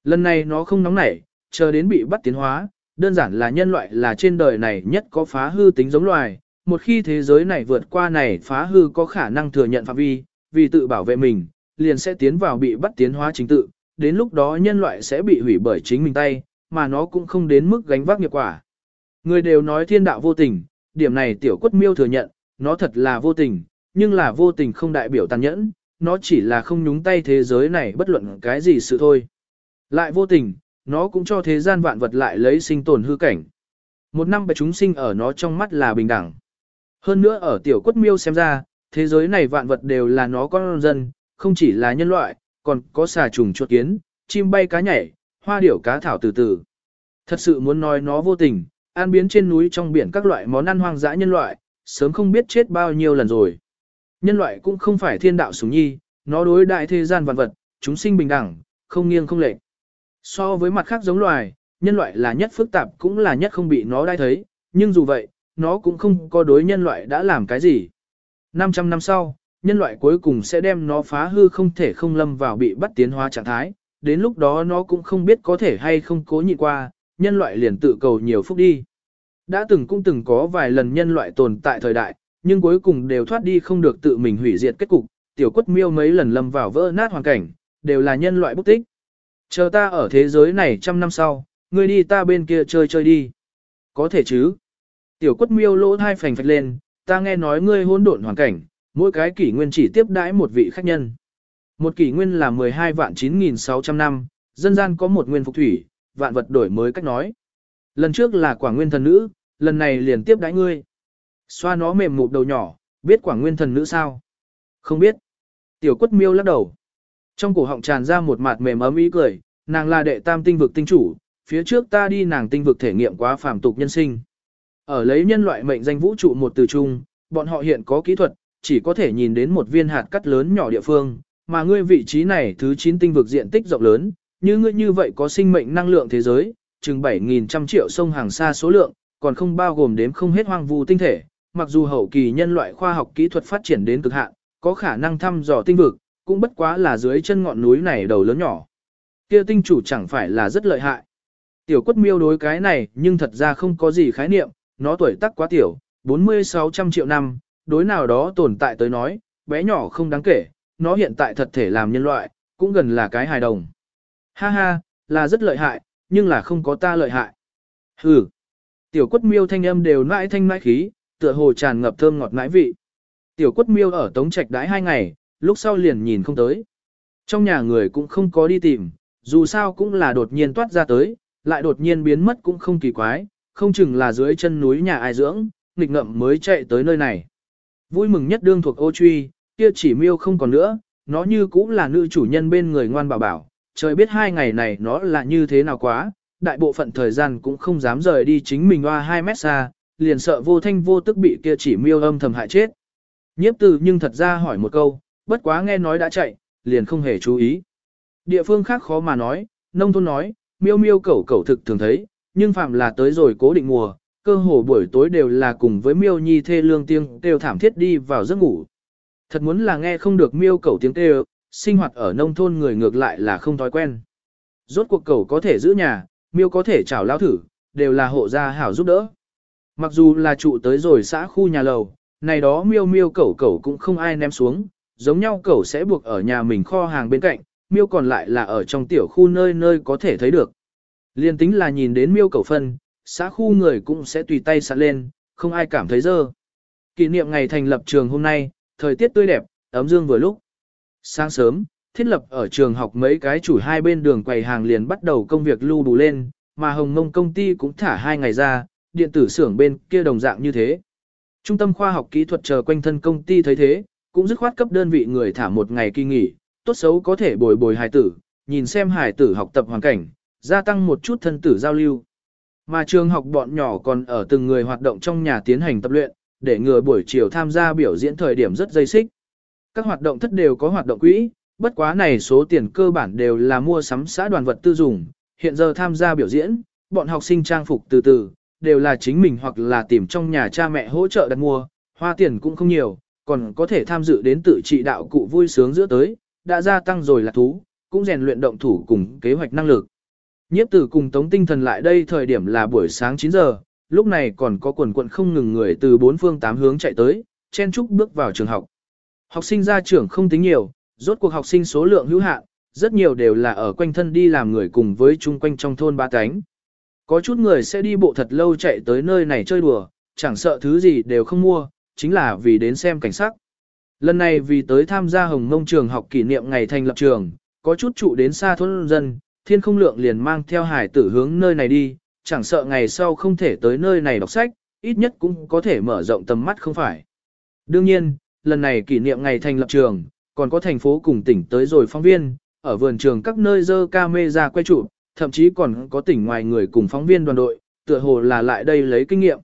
Lần này nó không nóng nảy, chờ đến bị bắt tiến hóa, đơn giản là nhân loại là trên đời này nhất có phá hư tính giống loài. Một khi thế giới này vượt qua này phá hư có khả năng thừa nhận phạm vi, vì tự bảo vệ mình, liền sẽ tiến vào bị bắt tiến hóa chính tự, đến lúc đó nhân loại sẽ bị hủy bởi chính mình tay, mà nó cũng không đến mức gánh vác nghiệp quả. Người đều nói thiên đạo vô tình, điểm này tiểu quất miêu thừa nhận, nó thật là vô tình, nhưng là vô tình không đại biểu tàn nhẫn, nó chỉ là không nhúng tay thế giới này bất luận cái gì sự thôi. Lại vô tình, nó cũng cho thế gian vạn vật lại lấy sinh tồn hư cảnh. Một năm bạch chúng sinh ở nó trong mắt là bình đẳng. Hơn nữa ở tiểu quất miêu xem ra, thế giới này vạn vật đều là nó con dân, không chỉ là nhân loại, còn có xà trùng chuột kiến, chim bay cá nhảy, hoa điểu cá thảo từ từ. Thật sự muốn nói nó vô tình, an biến trên núi trong biển các loại món ăn hoang dã nhân loại, sớm không biết chết bao nhiêu lần rồi. Nhân loại cũng không phải thiên đạo sủng nhi, nó đối đại thế gian vạn vật, chúng sinh bình đẳng, không nghiêng không lệch. So với mặt khác giống loài, nhân loại là nhất phức tạp cũng là nhất không bị nó đai thấy, nhưng dù vậy, nó cũng không có đối nhân loại đã làm cái gì. 500 năm sau, nhân loại cuối cùng sẽ đem nó phá hư không thể không lâm vào bị bắt tiến hóa trạng thái, đến lúc đó nó cũng không biết có thể hay không cố nhịn qua, nhân loại liền tự cầu nhiều phúc đi. Đã từng cũng từng có vài lần nhân loại tồn tại thời đại, nhưng cuối cùng đều thoát đi không được tự mình hủy diệt kết cục, tiểu quất miêu mấy lần lâm vào vỡ nát hoàn cảnh, đều là nhân loại bút tích. Chờ ta ở thế giới này trăm năm sau, ngươi đi ta bên kia chơi chơi đi. Có thể chứ. Tiểu quất miêu lỗ thai phành phạch lên, ta nghe nói ngươi hỗn độn hoàn cảnh, mỗi cái kỷ nguyên chỉ tiếp đãi một vị khách nhân. Một kỷ nguyên là 12 vạn 9.600 năm, dân gian có một nguyên phục thủy, vạn vật đổi mới cách nói. Lần trước là quả nguyên thần nữ, lần này liền tiếp đãi ngươi. Xoa nó mềm mụp đầu nhỏ, biết quả nguyên thần nữ sao? Không biết. Tiểu quất miêu lắc đầu. Trong cổ họng tràn ra một mặt mềm ấm ý cười, nàng là đệ tam tinh vực tinh chủ, phía trước ta đi nàng tinh vực thể nghiệm quá phàm tục nhân sinh. Ở lấy nhân loại mệnh danh vũ trụ một từ chung, bọn họ hiện có kỹ thuật, chỉ có thể nhìn đến một viên hạt cắt lớn nhỏ địa phương, mà ngươi vị trí này thứ 9 tinh vực diện tích rộng lớn, như ngươi như vậy có sinh mệnh năng lượng thế giới, chừng 7.000 trăm triệu sông hàng xa số lượng, còn không bao gồm đếm không hết hoang vu tinh thể, mặc dù hậu kỳ nhân loại khoa học kỹ thuật phát triển đến cực hạn, có khả năng thăm dò tinh vực, cũng bất quá là dưới chân ngọn núi này đầu lớn nhỏ. Kia tinh chủ chẳng phải là rất lợi hại. Tiểu quất miêu đối cái này nhưng thật ra không có gì khái niệm, nó tuổi tác quá tiểu, 40-600 triệu năm, đối nào đó tồn tại tới nói, bé nhỏ không đáng kể, nó hiện tại thật thể làm nhân loại, cũng gần là cái hài đồng. Ha ha, là rất lợi hại, nhưng là không có ta lợi hại. Hừ. Tiểu quất miêu thanh âm đều nãi thanh nãi khí, tựa hồ tràn ngập thơm ngọt nãi vị. Tiểu quất miêu ở tống trạch đãi hai ngày, lúc sau liền nhìn không tới. Trong nhà người cũng không có đi tìm, dù sao cũng là đột nhiên toát ra tới, lại đột nhiên biến mất cũng không kỳ quái, không chừng là dưới chân núi nhà ai dưỡng, nghịch ngậm mới chạy tới nơi này. Vui mừng nhất đương thuộc ô truy, kia chỉ miêu không còn nữa, nó như cũng là nữ chủ nhân bên người ngoan bảo bảo, trời biết hai ngày này nó là như thế nào quá, đại bộ phận thời gian cũng không dám rời đi chính mình hoa 2 mét xa, liền sợ vô thanh vô tức bị kia chỉ miêu âm thầm hại chết. Nhiếp từ nhưng thật ra hỏi một câu, bất quá nghe nói đã chạy, liền không hề chú ý. Địa phương khác khó mà nói, nông thôn nói, miêu miêu cẩu cẩu thực thường thấy, nhưng phạm là tới rồi cố định mùa, cơ hồ buổi tối đều là cùng với miêu nhi thê lương tiếng kêu thảm thiết đi vào giấc ngủ. Thật muốn là nghe không được miêu cầu tiếng kêu, sinh hoạt ở nông thôn người ngược lại là không thói quen. Rốt cuộc cầu có thể giữ nhà, miêu có thể chảo lao thử, đều là hộ gia hảo giúp đỡ. Mặc dù là trụ tới rồi xã khu nhà lầu, này đó miêu miêu cẩu cẩu cũng không ai ném xuống, giống nhau cẩu sẽ buộc ở nhà mình kho hàng bên cạnh, miêu còn lại là ở trong tiểu khu nơi nơi có thể thấy được. Liên tính là nhìn đến miêu cẩu phân, xã khu người cũng sẽ tùy tay sẵn lên, không ai cảm thấy dơ. Kỷ niệm ngày thành lập trường hôm nay, thời tiết tươi đẹp, ấm dương vừa lúc. Sáng sớm, thiết lập ở trường học mấy cái chủ hai bên đường quầy hàng liền bắt đầu công việc lưu đủ lên, mà Hồng Mông công ty cũng thả hai ngày ra, điện tử xưởng bên kia đồng dạng như thế. Trung tâm khoa học kỹ thuật chờ quanh thân công ty thấy thế, cũng dứt khoát cấp đơn vị người thả một ngày kỳ nghỉ, tốt xấu có thể bồi bồi hài tử, nhìn xem hài tử học tập hoàn cảnh, gia tăng một chút thân tử giao lưu. Mà trường học bọn nhỏ còn ở từng người hoạt động trong nhà tiến hành tập luyện, để ngừa buổi chiều tham gia biểu diễn thời điểm rất dây xích. Các hoạt động thất đều có hoạt động quỹ, bất quá này số tiền cơ bản đều là mua sắm xã đoàn vật tư dùng, hiện giờ tham gia biểu diễn, bọn học sinh trang phục từ từ, đều là chính mình hoặc là tìm trong nhà cha mẹ hỗ trợ đặt mua, hoa tiền cũng không nhiều, còn có thể tham dự đến tự trị đạo cụ vui sướng giữa tới, đã gia tăng rồi là thú, cũng rèn luyện động thủ cùng kế hoạch năng lực. Nhiếp tử cùng tống tinh thần lại đây thời điểm là buổi sáng 9 giờ, lúc này còn có quần quận không ngừng người từ bốn phương tám hướng chạy tới, chen chúc bước vào trường học. Học sinh ra trường không tính nhiều, rốt cuộc học sinh số lượng hữu hạn, rất nhiều đều là ở quanh thân đi làm người cùng với chung quanh trong thôn ba cánh. Có chút người sẽ đi bộ thật lâu chạy tới nơi này chơi đùa, chẳng sợ thứ gì đều không mua, chính là vì đến xem cảnh sắc. Lần này vì tới tham gia Hồng Mông trường học kỷ niệm ngày thành lập trường, có chút trụ đến xa thôn dân, thiên không lượng liền mang theo hải tử hướng nơi này đi, chẳng sợ ngày sau không thể tới nơi này đọc sách, ít nhất cũng có thể mở rộng tầm mắt không phải. Đương nhiên, lần này kỷ niệm ngày thành lập trường, còn có thành phố cùng tỉnh tới rồi phóng viên, ở vườn trường các nơi dơ camera quay trụ, thậm chí còn có tỉnh ngoài người cùng phóng viên đoàn đội, tựa hồ là lại đây lấy kinh nghiệm.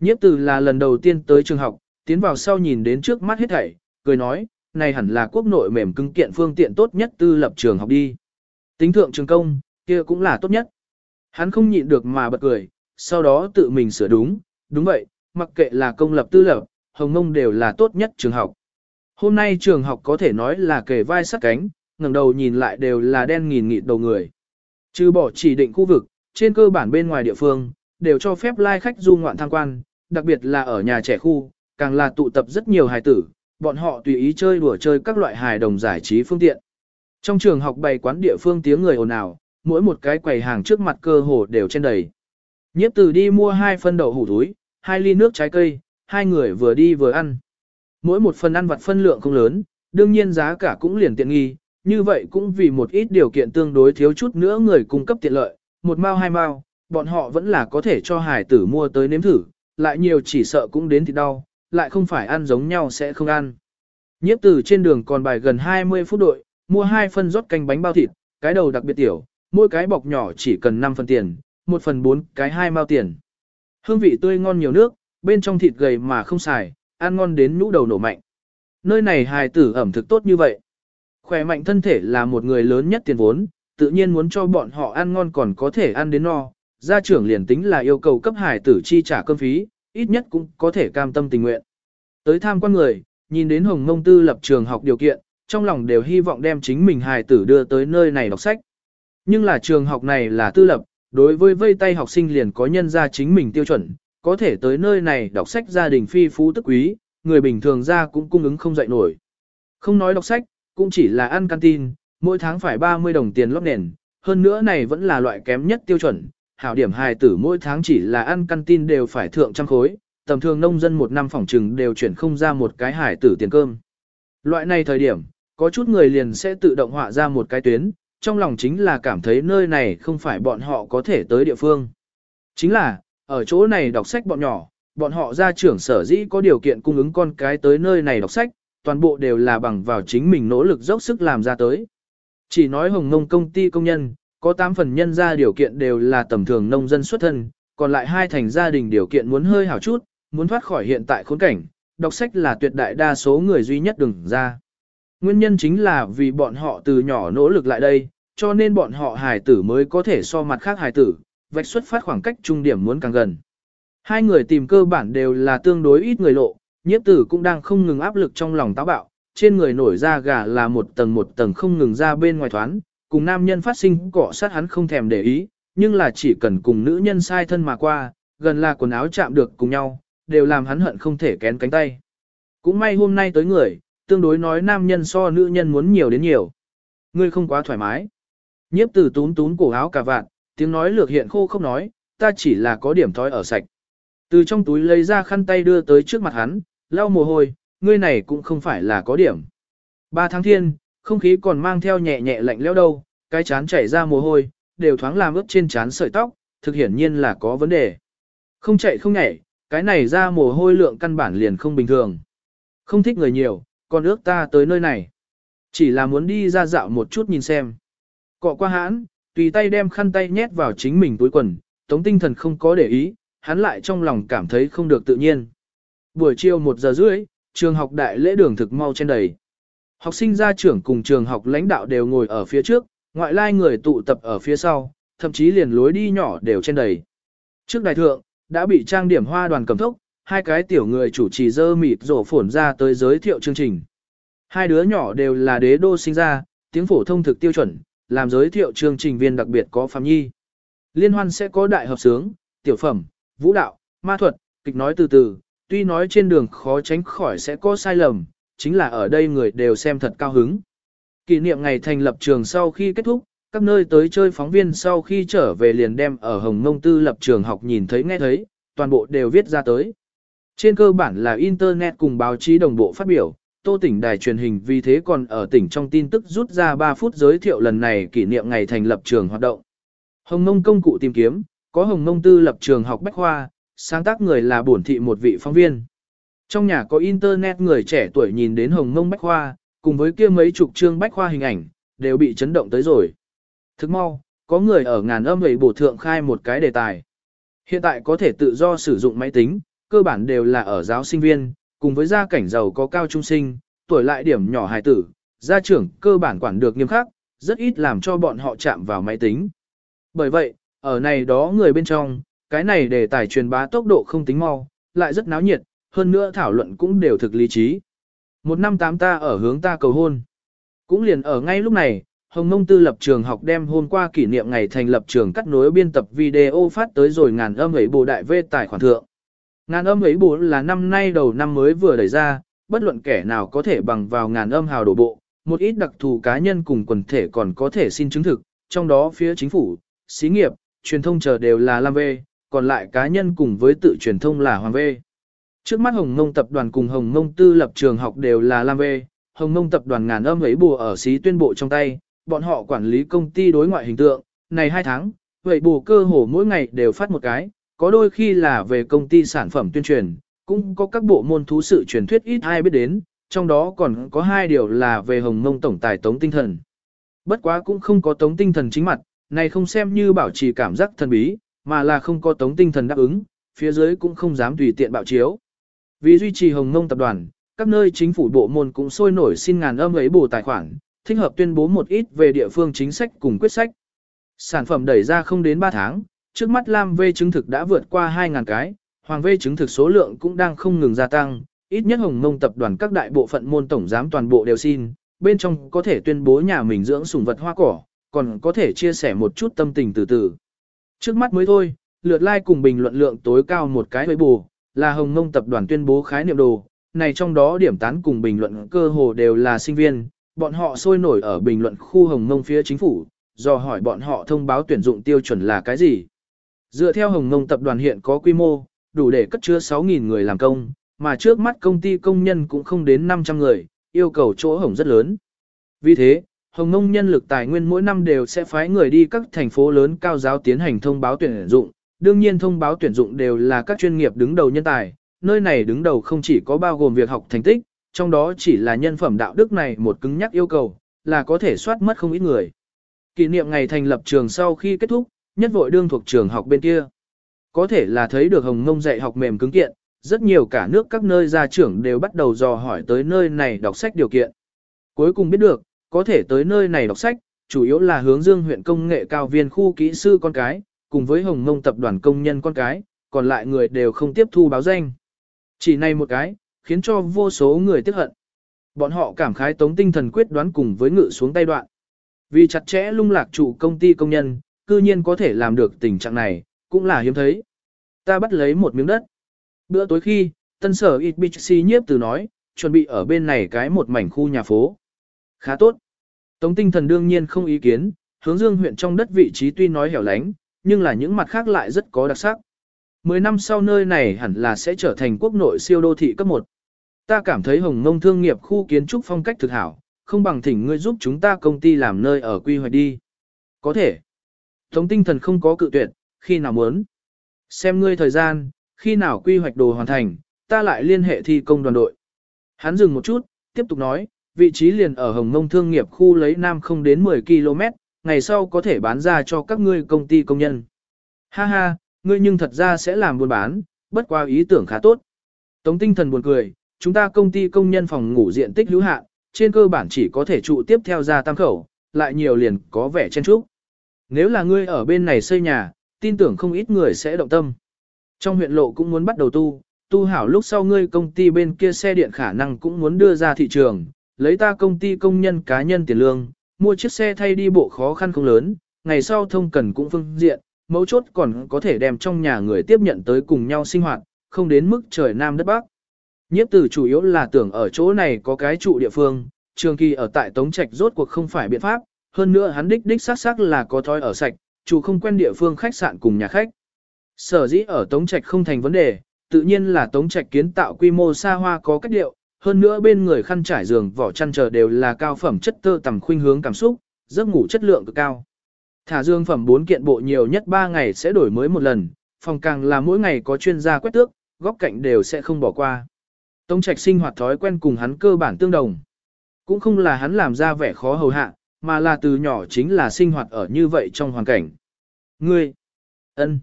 Nhiếp từ là lần đầu tiên tới trường học, tiến vào sau nhìn đến trước mắt hết thảy, cười nói, này hẳn là quốc nội mềm cứng kiện phương tiện tốt nhất tư lập trường học đi. Tính thượng trường công, kia cũng là tốt nhất. Hắn không nhịn được mà bật cười, sau đó tự mình sửa đúng, đúng vậy, mặc kệ là công lập tư lập, hồng mông đều là tốt nhất trường học. Hôm nay trường học có thể nói là kề vai sát cánh, ngẩng đầu nhìn lại đều là đen nghìn nghịt đầu người. Trừ bỏ chỉ định khu vực, trên cơ bản bên ngoài địa phương, đều cho phép lai khách du ngoạn tham quan, đặc biệt là ở nhà trẻ khu, càng là tụ tập rất nhiều hài tử, bọn họ tùy ý chơi đùa chơi các loại hài đồng giải trí phương tiện. Trong trường học bày quán địa phương tiếng người ồn ào, mỗi một cái quầy hàng trước mặt cơ hồ đều trên đầy. Nhiếp từ đi mua hai phân đậu hủ túi, hai ly nước trái cây, hai người vừa đi vừa ăn. Mỗi một phần ăn vặt phân lượng không lớn, đương nhiên giá cả cũng liền tiện nghi, như vậy cũng vì một ít điều kiện tương đối thiếu chút nữa người cung cấp tiện lợi, một mao hai mao, bọn họ vẫn là có thể cho hải tử mua tới nếm thử, lại nhiều chỉ sợ cũng đến thì đau, lại không phải ăn giống nhau sẽ không ăn. Nhiếp tử trên đường còn bài gần 20 phút đội, mua hai phân rót canh bánh bao thịt, cái đầu đặc biệt tiểu, mỗi cái bọc nhỏ chỉ cần 5 phần tiền, một phần 4 cái hai mao tiền. Hương vị tươi ngon nhiều nước, bên trong thịt gầy mà không xài, ăn ngon đến nhũ đầu nổ mạnh. Nơi này hài tử ẩm thực tốt như vậy. Khỏe mạnh thân thể là một người lớn nhất tiền vốn, tự nhiên muốn cho bọn họ ăn ngon còn có thể ăn đến no. Gia trưởng liền tính là yêu cầu cấp hài tử chi trả cơm phí, ít nhất cũng có thể cam tâm tình nguyện. Tới tham quan người, nhìn đến Hồng Mông Tư lập trường học điều kiện, trong lòng đều hy vọng đem chính mình hài tử đưa tới nơi này đọc sách. Nhưng là trường học này là tư lập, đối với vây tay học sinh liền có nhân ra chính mình tiêu chuẩn, có thể tới nơi này đọc sách gia đình phi phú tức quý, người bình thường ra cũng cung ứng không dậy nổi. Không nói đọc sách, cũng chỉ là ăn canteen, mỗi tháng phải 30 đồng tiền lót nền, hơn nữa này vẫn là loại kém nhất tiêu chuẩn, hảo điểm hài tử mỗi tháng chỉ là ăn canteen đều phải thượng trăm khối, tầm thường nông dân một năm phòng trừng đều chuyển không ra một cái hải tử tiền cơm. Loại này thời điểm, có chút người liền sẽ tự động họa ra một cái tuyến, trong lòng chính là cảm thấy nơi này không phải bọn họ có thể tới địa phương. Chính là, ở chỗ này đọc sách bọn nhỏ, bọn họ ra trưởng sở dĩ có điều kiện cung ứng con cái tới nơi này đọc sách, toàn bộ đều là bằng vào chính mình nỗ lực dốc sức làm ra tới. Chỉ nói hồng nông công ty công nhân, có 8 phần nhân ra điều kiện đều là tầm thường nông dân xuất thân, còn lại hai thành gia đình điều kiện muốn hơi hảo chút, muốn thoát khỏi hiện tại khốn cảnh, đọc sách là tuyệt đại đa số người duy nhất đừng ra. Nguyên nhân chính là vì bọn họ từ nhỏ nỗ lực lại đây, cho nên bọn họ hài tử mới có thể so mặt khác hài tử, vạch xuất phát khoảng cách trung điểm muốn càng gần. Hai người tìm cơ bản đều là tương đối ít người lộ, nhiếp tử cũng đang không ngừng áp lực trong lòng táo bạo, trên người nổi ra gà là một tầng một tầng không ngừng ra bên ngoài thoán, cùng nam nhân phát sinh cọ sát hắn không thèm để ý, nhưng là chỉ cần cùng nữ nhân sai thân mà qua, gần là quần áo chạm được cùng nhau, đều làm hắn hận không thể kén cánh tay. Cũng may hôm nay tới người, tương đối nói nam nhân so nữ nhân muốn nhiều đến nhiều. Ngươi không quá thoải mái. Nhiếp tử tún tún cổ áo cả vạn, tiếng nói lược hiện khô không nói, ta chỉ là có điểm thói ở sạch. Từ trong túi lấy ra khăn tay đưa tới trước mặt hắn, lau mồ hôi, ngươi này cũng không phải là có điểm. Ba tháng thiên, không khí còn mang theo nhẹ nhẹ lạnh lẽo đâu, cái chán chảy ra mồ hôi, đều thoáng làm ướt trên chán sợi tóc, thực hiển nhiên là có vấn đề. Không chạy không nhảy, cái này ra mồ hôi lượng căn bản liền không bình thường. Không thích người nhiều, còn ước ta tới nơi này. Chỉ là muốn đi ra dạo một chút nhìn xem. Cọ qua hãn, tùy tay đem khăn tay nhét vào chính mình túi quần, tống tinh thần không có để ý, hắn lại trong lòng cảm thấy không được tự nhiên. Buổi chiều 1 giờ rưỡi, trường học đại lễ đường thực mau trên đầy. Học sinh gia trưởng cùng trường học lãnh đạo đều ngồi ở phía trước, ngoại lai người tụ tập ở phía sau, thậm chí liền lối đi nhỏ đều trên đầy. Trước đại thượng, đã bị trang điểm hoa đoàn cầm thốc, hai cái tiểu người chủ trì dơ mịt rổ phổn ra tới giới thiệu chương trình. Hai đứa nhỏ đều là đế đô sinh ra, tiếng phổ thông thực tiêu chuẩn, làm giới thiệu chương trình viên đặc biệt có phạm nhi. Liên hoan sẽ có đại hợp sướng, tiểu phẩm, vũ đạo, ma thuật, kịch nói từ từ, tuy nói trên đường khó tránh khỏi sẽ có sai lầm, chính là ở đây người đều xem thật cao hứng. Kỷ niệm ngày thành lập trường sau khi kết thúc, các nơi tới chơi phóng viên sau khi trở về liền đem ở Hồng Ngông Tư lập trường học nhìn thấy nghe thấy, toàn bộ đều viết ra tới. Trên cơ bản là Internet cùng báo chí đồng bộ phát biểu, tô tỉnh đài truyền hình vì thế còn ở tỉnh trong tin tức rút ra 3 phút giới thiệu lần này kỷ niệm ngày thành lập trường hoạt động. Hồng Ngông công cụ tìm kiếm, có Hồng Ngông Tư lập trường học Bách Khoa, sáng tác người là bổn thị một vị phóng viên. Trong nhà có internet người trẻ tuổi nhìn đến hồng mông bách khoa, cùng với kia mấy chục chương bách khoa hình ảnh, đều bị chấn động tới rồi. Thức mau, có người ở ngàn âm ấy bổ thượng khai một cái đề tài. Hiện tại có thể tự do sử dụng máy tính, cơ bản đều là ở giáo sinh viên, cùng với gia cảnh giàu có cao trung sinh, tuổi lại điểm nhỏ hài tử, gia trưởng cơ bản quản được nghiêm khắc, rất ít làm cho bọn họ chạm vào máy tính. Bởi vậy, ở này đó người bên trong, cái này đề tài truyền bá tốc độ không tính mau, lại rất náo nhiệt, hơn nữa thảo luận cũng đều thực lý trí. Một năm tám ta ở hướng ta cầu hôn. Cũng liền ở ngay lúc này, Hồng Nông Tư lập trường học đem hôm qua kỷ niệm ngày thành lập trường cắt nối biên tập video phát tới rồi ngàn âm ấy bồ đại vê tài khoản thượng. Ngàn âm ấy bồ là năm nay đầu năm mới vừa đẩy ra, bất luận kẻ nào có thể bằng vào ngàn âm hào đổ bộ, một ít đặc thù cá nhân cùng quần thể còn có thể xin chứng thực, trong đó phía chính phủ, xí nghiệp, truyền thông chờ đều là Lam Vê, còn lại cá nhân cùng với tự truyền thông là Hoàng Vê. Trước mắt Hồng Mông tập đoàn cùng Hồng Mông tư lập trường học đều là Lam Vê, Hồng Mông tập đoàn ngàn âm ấy bùa ở xí tuyên bộ trong tay, bọn họ quản lý công ty đối ngoại hình tượng, này hai tháng, vậy bù cơ hồ mỗi ngày đều phát một cái, có đôi khi là về công ty sản phẩm tuyên truyền, cũng có các bộ môn thú sự truyền thuyết ít ai biết đến, trong đó còn có hai điều là về Hồng Mông tổng tài tống tinh thần. Bất quá cũng không có tống tinh thần chính mặt, này không xem như bảo trì cảm giác thần bí, mà là không có tống tinh thần đáp ứng, phía dưới cũng không dám tùy tiện bạo chiếu. Vì duy trì Hồng mông tập đoàn, các nơi chính phủ bộ môn cũng sôi nổi xin ngàn âm ấy bù tài khoản, thích hợp tuyên bố một ít về địa phương chính sách cùng quyết sách. Sản phẩm đẩy ra không đến 3 tháng, trước mắt Lam V chứng thực đã vượt qua 2.000 cái, Hoàng V chứng thực số lượng cũng đang không ngừng gia tăng, ít nhất Hồng Mông tập đoàn các đại bộ phận môn tổng giám toàn bộ đều xin, bên trong có thể tuyên bố nhà mình dưỡng sủng vật hoa cỏ, còn có thể chia sẻ một chút tâm tình từ từ. Trước mắt mới thôi, lượt like cùng bình luận lượng tối cao một cái với bù, là Hồng Mông tập đoàn tuyên bố khái niệm đồ, này trong đó điểm tán cùng bình luận cơ hồ đều là sinh viên, bọn họ sôi nổi ở bình luận khu Hồng Ngông phía chính phủ, do hỏi bọn họ thông báo tuyển dụng tiêu chuẩn là cái gì. Dựa theo Hồng Ngông tập đoàn hiện có quy mô, đủ để cất chứa 6.000 người làm công, mà trước mắt công ty công nhân cũng không đến 500 người, yêu cầu chỗ hồng rất lớn. Vì thế, Hồng Ngông nhân lực tài nguyên mỗi năm đều sẽ phái người đi các thành phố lớn cao giáo tiến hành thông báo tuyển dụng, đương nhiên thông báo tuyển dụng đều là các chuyên nghiệp đứng đầu nhân tài, nơi này đứng đầu không chỉ có bao gồm việc học thành tích, trong đó chỉ là nhân phẩm đạo đức này một cứng nhắc yêu cầu, là có thể soát mất không ít người. Kỷ niệm ngày thành lập trường sau khi kết thúc, nhất vội đương thuộc trường học bên kia. Có thể là thấy được Hồng Ngông dạy học mềm cứng kiện, rất nhiều cả nước các nơi gia trưởng đều bắt đầu dò hỏi tới nơi này đọc sách điều kiện. Cuối cùng biết được, có thể tới nơi này đọc sách, chủ yếu là hướng dương huyện công nghệ cao viên khu kỹ sư con cái, cùng với Hồng Ngông tập đoàn công nhân con cái, còn lại người đều không tiếp thu báo danh. Chỉ này một cái, khiến cho vô số người tiếc hận. Bọn họ cảm khái tống tinh thần quyết đoán cùng với ngự xuống tay đoạn. Vì chặt chẽ lung lạc chủ công ty công nhân, cư nhiên có thể làm được tình trạng này, cũng là hiếm thấy. Ta bắt lấy một miếng đất. Bữa tối khi, tân sở itbc nhiếp từ nói, chuẩn bị ở bên này cái một mảnh khu nhà phố. Khá tốt. Tống tinh thần đương nhiên không ý kiến, hướng dương huyện trong đất vị trí tuy nói hẻo lánh, nhưng là những mặt khác lại rất có đặc sắc. Mười năm sau nơi này hẳn là sẽ trở thành quốc nội siêu đô thị cấp 1. Ta cảm thấy Hồng Ngông thương nghiệp khu kiến trúc phong cách thực hảo, không bằng thỉnh ngươi giúp chúng ta công ty làm nơi ở quy hoạch đi. Có thể. Tống tinh thần không có cự tuyệt, khi nào muốn. Xem ngươi thời gian, khi nào quy hoạch đồ hoàn thành, ta lại liên hệ thi công đoàn đội. Hắn dừng một chút, tiếp tục nói, vị trí liền ở Hồng Ngông thương nghiệp khu lấy nam không đến 10 km, ngày sau có thể bán ra cho các ngươi công ty công nhân. Ha ha, ngươi nhưng thật ra sẽ làm buôn bán, bất qua ý tưởng khá tốt. Tống tinh thần buồn cười, chúng ta công ty công nhân phòng ngủ diện tích hữu hạn, trên cơ bản chỉ có thể trụ tiếp theo ra tam khẩu, lại nhiều liền có vẻ chen trúc. Nếu là ngươi ở bên này xây nhà, tin tưởng không ít người sẽ động tâm. Trong huyện lộ cũng muốn bắt đầu tu, tu hảo lúc sau ngươi công ty bên kia xe điện khả năng cũng muốn đưa ra thị trường, lấy ta công ty công nhân cá nhân tiền lương, mua chiếc xe thay đi bộ khó khăn không lớn, ngày sau thông cần cũng phương diện, mấu chốt còn có thể đem trong nhà người tiếp nhận tới cùng nhau sinh hoạt, không đến mức trời nam đất bắc. Nhiếp tử chủ yếu là tưởng ở chỗ này có cái trụ địa phương, trường kỳ ở tại Tống Trạch rốt cuộc không phải biện pháp, hơn nữa hắn đích đích xác xác là có thói ở sạch, chủ không quen địa phương khách sạn cùng nhà khách. Sở dĩ ở Tống Trạch không thành vấn đề, tự nhiên là Tống Trạch kiến tạo quy mô xa hoa có cách điệu, hơn nữa bên người khăn trải giường vỏ chăn chờ đều là cao phẩm chất tơ tầm khuynh hướng cảm xúc, giấc ngủ chất lượng cực cao. Thả dương phẩm 4 kiện bộ nhiều nhất 3 ngày sẽ đổi mới một lần, phòng càng là mỗi ngày có chuyên gia quét tước, góc cạnh đều sẽ không bỏ qua. Tống trạch sinh hoạt thói quen cùng hắn cơ bản tương đồng. Cũng không là hắn làm ra vẻ khó hầu hạ, mà là từ nhỏ chính là sinh hoạt ở như vậy trong hoàn cảnh. Ngươi! ân.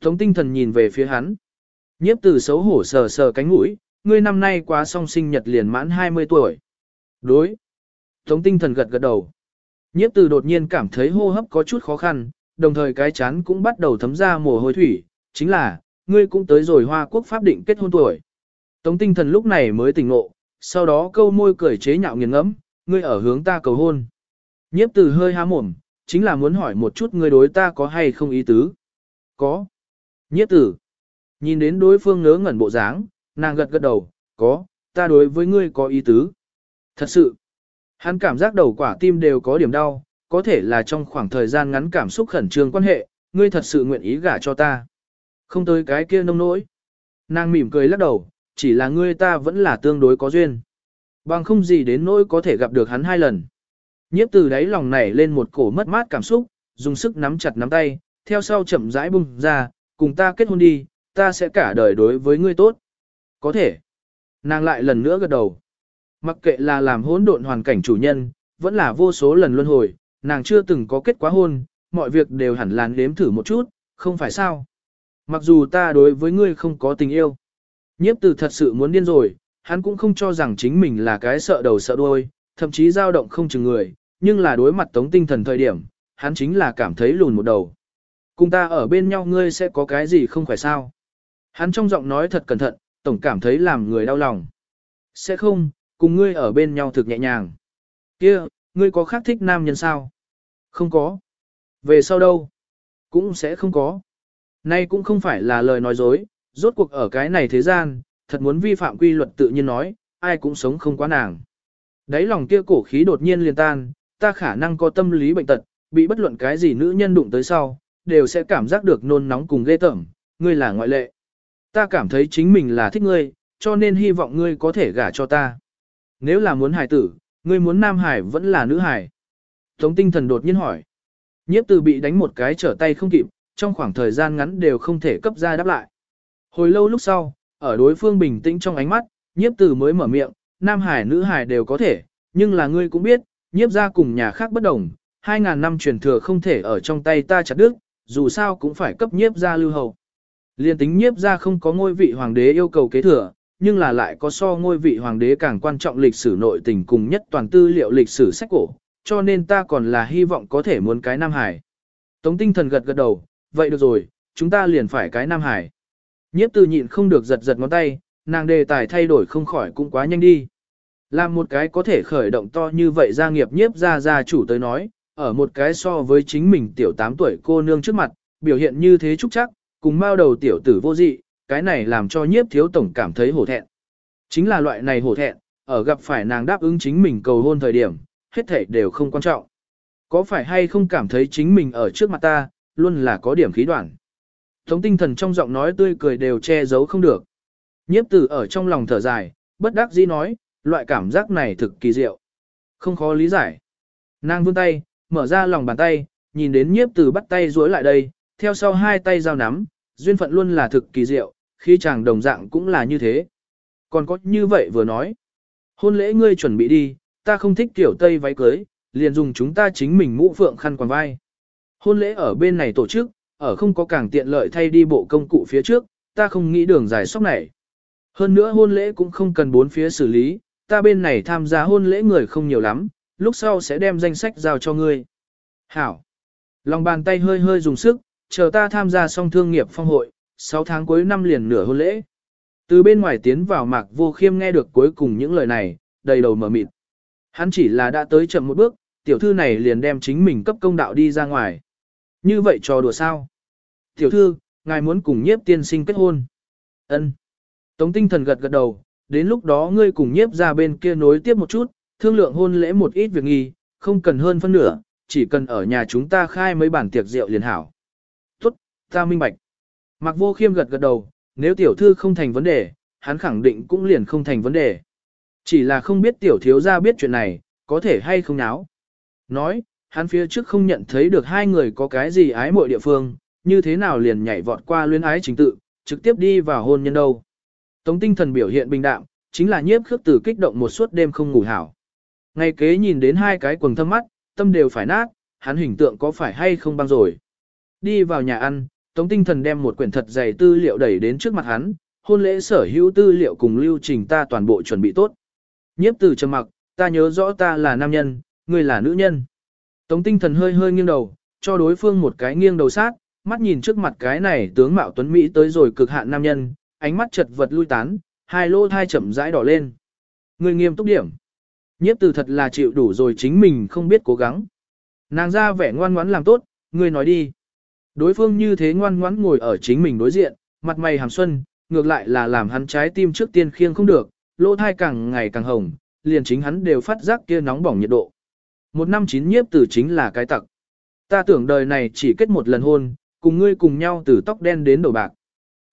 Tống tinh thần nhìn về phía hắn. Nhiếp từ xấu hổ sờ sờ cánh mũi, ngươi năm nay quá song sinh nhật liền mãn 20 tuổi. Đối. Tống tinh thần gật gật đầu. Nhiếp từ đột nhiên cảm thấy hô hấp có chút khó khăn, đồng thời cái chán cũng bắt đầu thấm ra mồ hôi thủy, chính là, ngươi cũng tới rồi Hoa Quốc pháp định kết hôn tuổi. Tống tinh thần lúc này mới tỉnh ngộ, sau đó câu môi cười chế nhạo nghiền ngẫm, ngươi ở hướng ta cầu hôn. Nhiếp từ hơi há mồm, chính là muốn hỏi một chút ngươi đối ta có hay không ý tứ. Có. Nhiếp tử. Nhìn đến đối phương ngớ ngẩn bộ dáng, nàng gật gật đầu, có, ta đối với ngươi có ý tứ. Thật sự. Hắn cảm giác đầu quả tim đều có điểm đau, có thể là trong khoảng thời gian ngắn cảm xúc khẩn trương quan hệ, ngươi thật sự nguyện ý gả cho ta. Không tới cái kia nông nỗi. Nàng mỉm cười lắc đầu, chỉ là ngươi ta vẫn là tương đối có duyên. Bằng không gì đến nỗi có thể gặp được hắn hai lần. Nhiếp từ đáy lòng nảy lên một cổ mất mát cảm xúc, dùng sức nắm chặt nắm tay, theo sau chậm rãi bung ra, cùng ta kết hôn đi, ta sẽ cả đời đối với ngươi tốt. Có thể. Nàng lại lần nữa gật đầu. Mặc kệ là làm hỗn độn hoàn cảnh chủ nhân, vẫn là vô số lần luân hồi, nàng chưa từng có kết quả hôn, mọi việc đều hẳn là nếm thử một chút, không phải sao. Mặc dù ta đối với ngươi không có tình yêu. Nhiếp từ thật sự muốn điên rồi, hắn cũng không cho rằng chính mình là cái sợ đầu sợ đuôi, thậm chí dao động không chừng người, nhưng là đối mặt tống tinh thần thời điểm, hắn chính là cảm thấy lùn một đầu. Cùng ta ở bên nhau ngươi sẽ có cái gì không phải sao. Hắn trong giọng nói thật cẩn thận, tổng cảm thấy làm người đau lòng. Sẽ không, cùng ngươi ở bên nhau thực nhẹ nhàng. Kia, ngươi có khác thích nam nhân sao? Không có. Về sau đâu? Cũng sẽ không có. Nay cũng không phải là lời nói dối, rốt cuộc ở cái này thế gian, thật muốn vi phạm quy luật tự nhiên nói, ai cũng sống không quá nàng. Đấy lòng kia cổ khí đột nhiên liền tan, ta khả năng có tâm lý bệnh tật, bị bất luận cái gì nữ nhân đụng tới sau, đều sẽ cảm giác được nôn nóng cùng ghê tởm, ngươi là ngoại lệ. Ta cảm thấy chính mình là thích ngươi, cho nên hy vọng ngươi có thể gả cho ta. Nếu là muốn hài tử, ngươi muốn nam hải vẫn là nữ hải. Tống tinh thần đột nhiên hỏi. Nhiếp từ bị đánh một cái trở tay không kịp, trong khoảng thời gian ngắn đều không thể cấp ra đáp lại. Hồi lâu lúc sau, ở đối phương bình tĩnh trong ánh mắt, nhiếp từ mới mở miệng, nam hải nữ hải đều có thể, nhưng là ngươi cũng biết, nhiếp ra cùng nhà khác bất đồng, 2.000 năm truyền thừa không thể ở trong tay ta chặt đứt, dù sao cũng phải cấp nhiếp ra lưu hậu. Liên tính nhiếp ra không có ngôi vị hoàng đế yêu cầu kế thừa, nhưng là lại có so ngôi vị hoàng đế càng quan trọng lịch sử nội tình cùng nhất toàn tư liệu lịch sử sách cổ, cho nên ta còn là hy vọng có thể muốn cái Nam Hải. Tống tinh thần gật gật đầu, vậy được rồi, chúng ta liền phải cái Nam Hải. Nhiếp từ nhịn không được giật giật ngón tay, nàng đề tài thay đổi không khỏi cũng quá nhanh đi. Làm một cái có thể khởi động to như vậy gia nghiệp nhiếp ra gia chủ tới nói, ở một cái so với chính mình tiểu 8 tuổi cô nương trước mặt, biểu hiện như thế trúc chắc, cùng mao đầu tiểu tử vô dị, cái này làm cho nhiếp thiếu tổng cảm thấy hổ thẹn. Chính là loại này hổ thẹn, ở gặp phải nàng đáp ứng chính mình cầu hôn thời điểm, hết thể đều không quan trọng. Có phải hay không cảm thấy chính mình ở trước mặt ta, luôn là có điểm khí đoạn. Tống tinh thần trong giọng nói tươi cười đều che giấu không được. Nhiếp tử ở trong lòng thở dài, bất đắc dĩ nói, loại cảm giác này thực kỳ diệu. Không khó lý giải. Nàng vươn tay, mở ra lòng bàn tay, nhìn đến nhiếp tử bắt tay duỗi lại đây, theo sau hai tay giao nắm, duyên phận luôn là thực kỳ diệu, khi chàng đồng dạng cũng là như thế. Còn có như vậy vừa nói, hôn lễ ngươi chuẩn bị đi, ta không thích tiểu tây váy cưới, liền dùng chúng ta chính mình mũ phượng khăn quàng vai. Hôn lễ ở bên này tổ chức, ở không có càng tiện lợi thay đi bộ công cụ phía trước, ta không nghĩ đường dài sóc này. Hơn nữa hôn lễ cũng không cần bốn phía xử lý, ta bên này tham gia hôn lễ người không nhiều lắm, lúc sau sẽ đem danh sách giao cho ngươi. Hảo. Lòng bàn tay hơi hơi dùng sức, chờ ta tham gia xong thương nghiệp phong hội, 6 tháng cuối năm liền nửa hôn lễ. Từ bên ngoài tiến vào mạc vô khiêm nghe được cuối cùng những lời này, đầy đầu mở mịt. Hắn chỉ là đã tới chậm một bước, tiểu thư này liền đem chính mình cấp công đạo đi ra ngoài. Như vậy trò đùa sao? Tiểu thư, ngài muốn cùng nhiếp tiên sinh kết hôn. ân Tống tinh thần gật gật đầu, đến lúc đó ngươi cùng nhiếp ra bên kia nối tiếp một chút, thương lượng hôn lễ một ít việc nghi, không cần hơn phân nửa, chỉ cần ở nhà chúng ta khai mấy bản tiệc rượu liền hảo. Tốt, ta minh bạch. Mạc vô khiêm gật gật đầu, nếu tiểu thư không thành vấn đề, hắn khẳng định cũng liền không thành vấn đề. Chỉ là không biết tiểu thiếu gia biết chuyện này, có thể hay không náo. Nói, hắn phía trước không nhận thấy được hai người có cái gì ái mộ địa phương, như thế nào liền nhảy vọt qua luyến ái chính tự, trực tiếp đi vào hôn nhân đâu. Tống tinh thần biểu hiện bình đạm, chính là nhiếp khước tử kích động một suốt đêm không ngủ hảo. Ngày kế nhìn đến hai cái quần thâm mắt, tâm đều phải nát, hắn hình tượng có phải hay không băng rồi. Đi vào nhà ăn, Tống tinh thần đem một quyển thật dày tư liệu đẩy đến trước mặt hắn, hôn lễ sở hữu tư liệu cùng lưu trình ta toàn bộ chuẩn bị tốt. Nhiếp tử trầm mặc, ta nhớ rõ ta là nam nhân, ngươi là nữ nhân. Tống tinh thần hơi hơi nghiêng đầu, cho đối phương một cái nghiêng đầu sát, mắt nhìn trước mặt cái này tướng mạo tuấn Mỹ tới rồi cực hạn nam nhân, ánh mắt chật vật lui tán, hai lỗ thai chậm rãi đỏ lên. Ngươi nghiêm túc điểm. Nhiếp từ thật là chịu đủ rồi chính mình không biết cố gắng. Nàng ra vẻ ngoan ngoãn làm tốt, ngươi nói đi. Đối phương như thế ngoan ngoãn ngồi ở chính mình đối diện, mặt mày hàm xuân, ngược lại là làm hắn trái tim trước tiên khiêng không được, lỗ thai càng ngày càng hồng, liền chính hắn đều phát giác kia nóng bỏng nhiệt độ. Một năm chín nhiếp tử chính là cái tặc. Ta tưởng đời này chỉ kết một lần hôn, cùng ngươi cùng nhau từ tóc đen đến đầu bạc.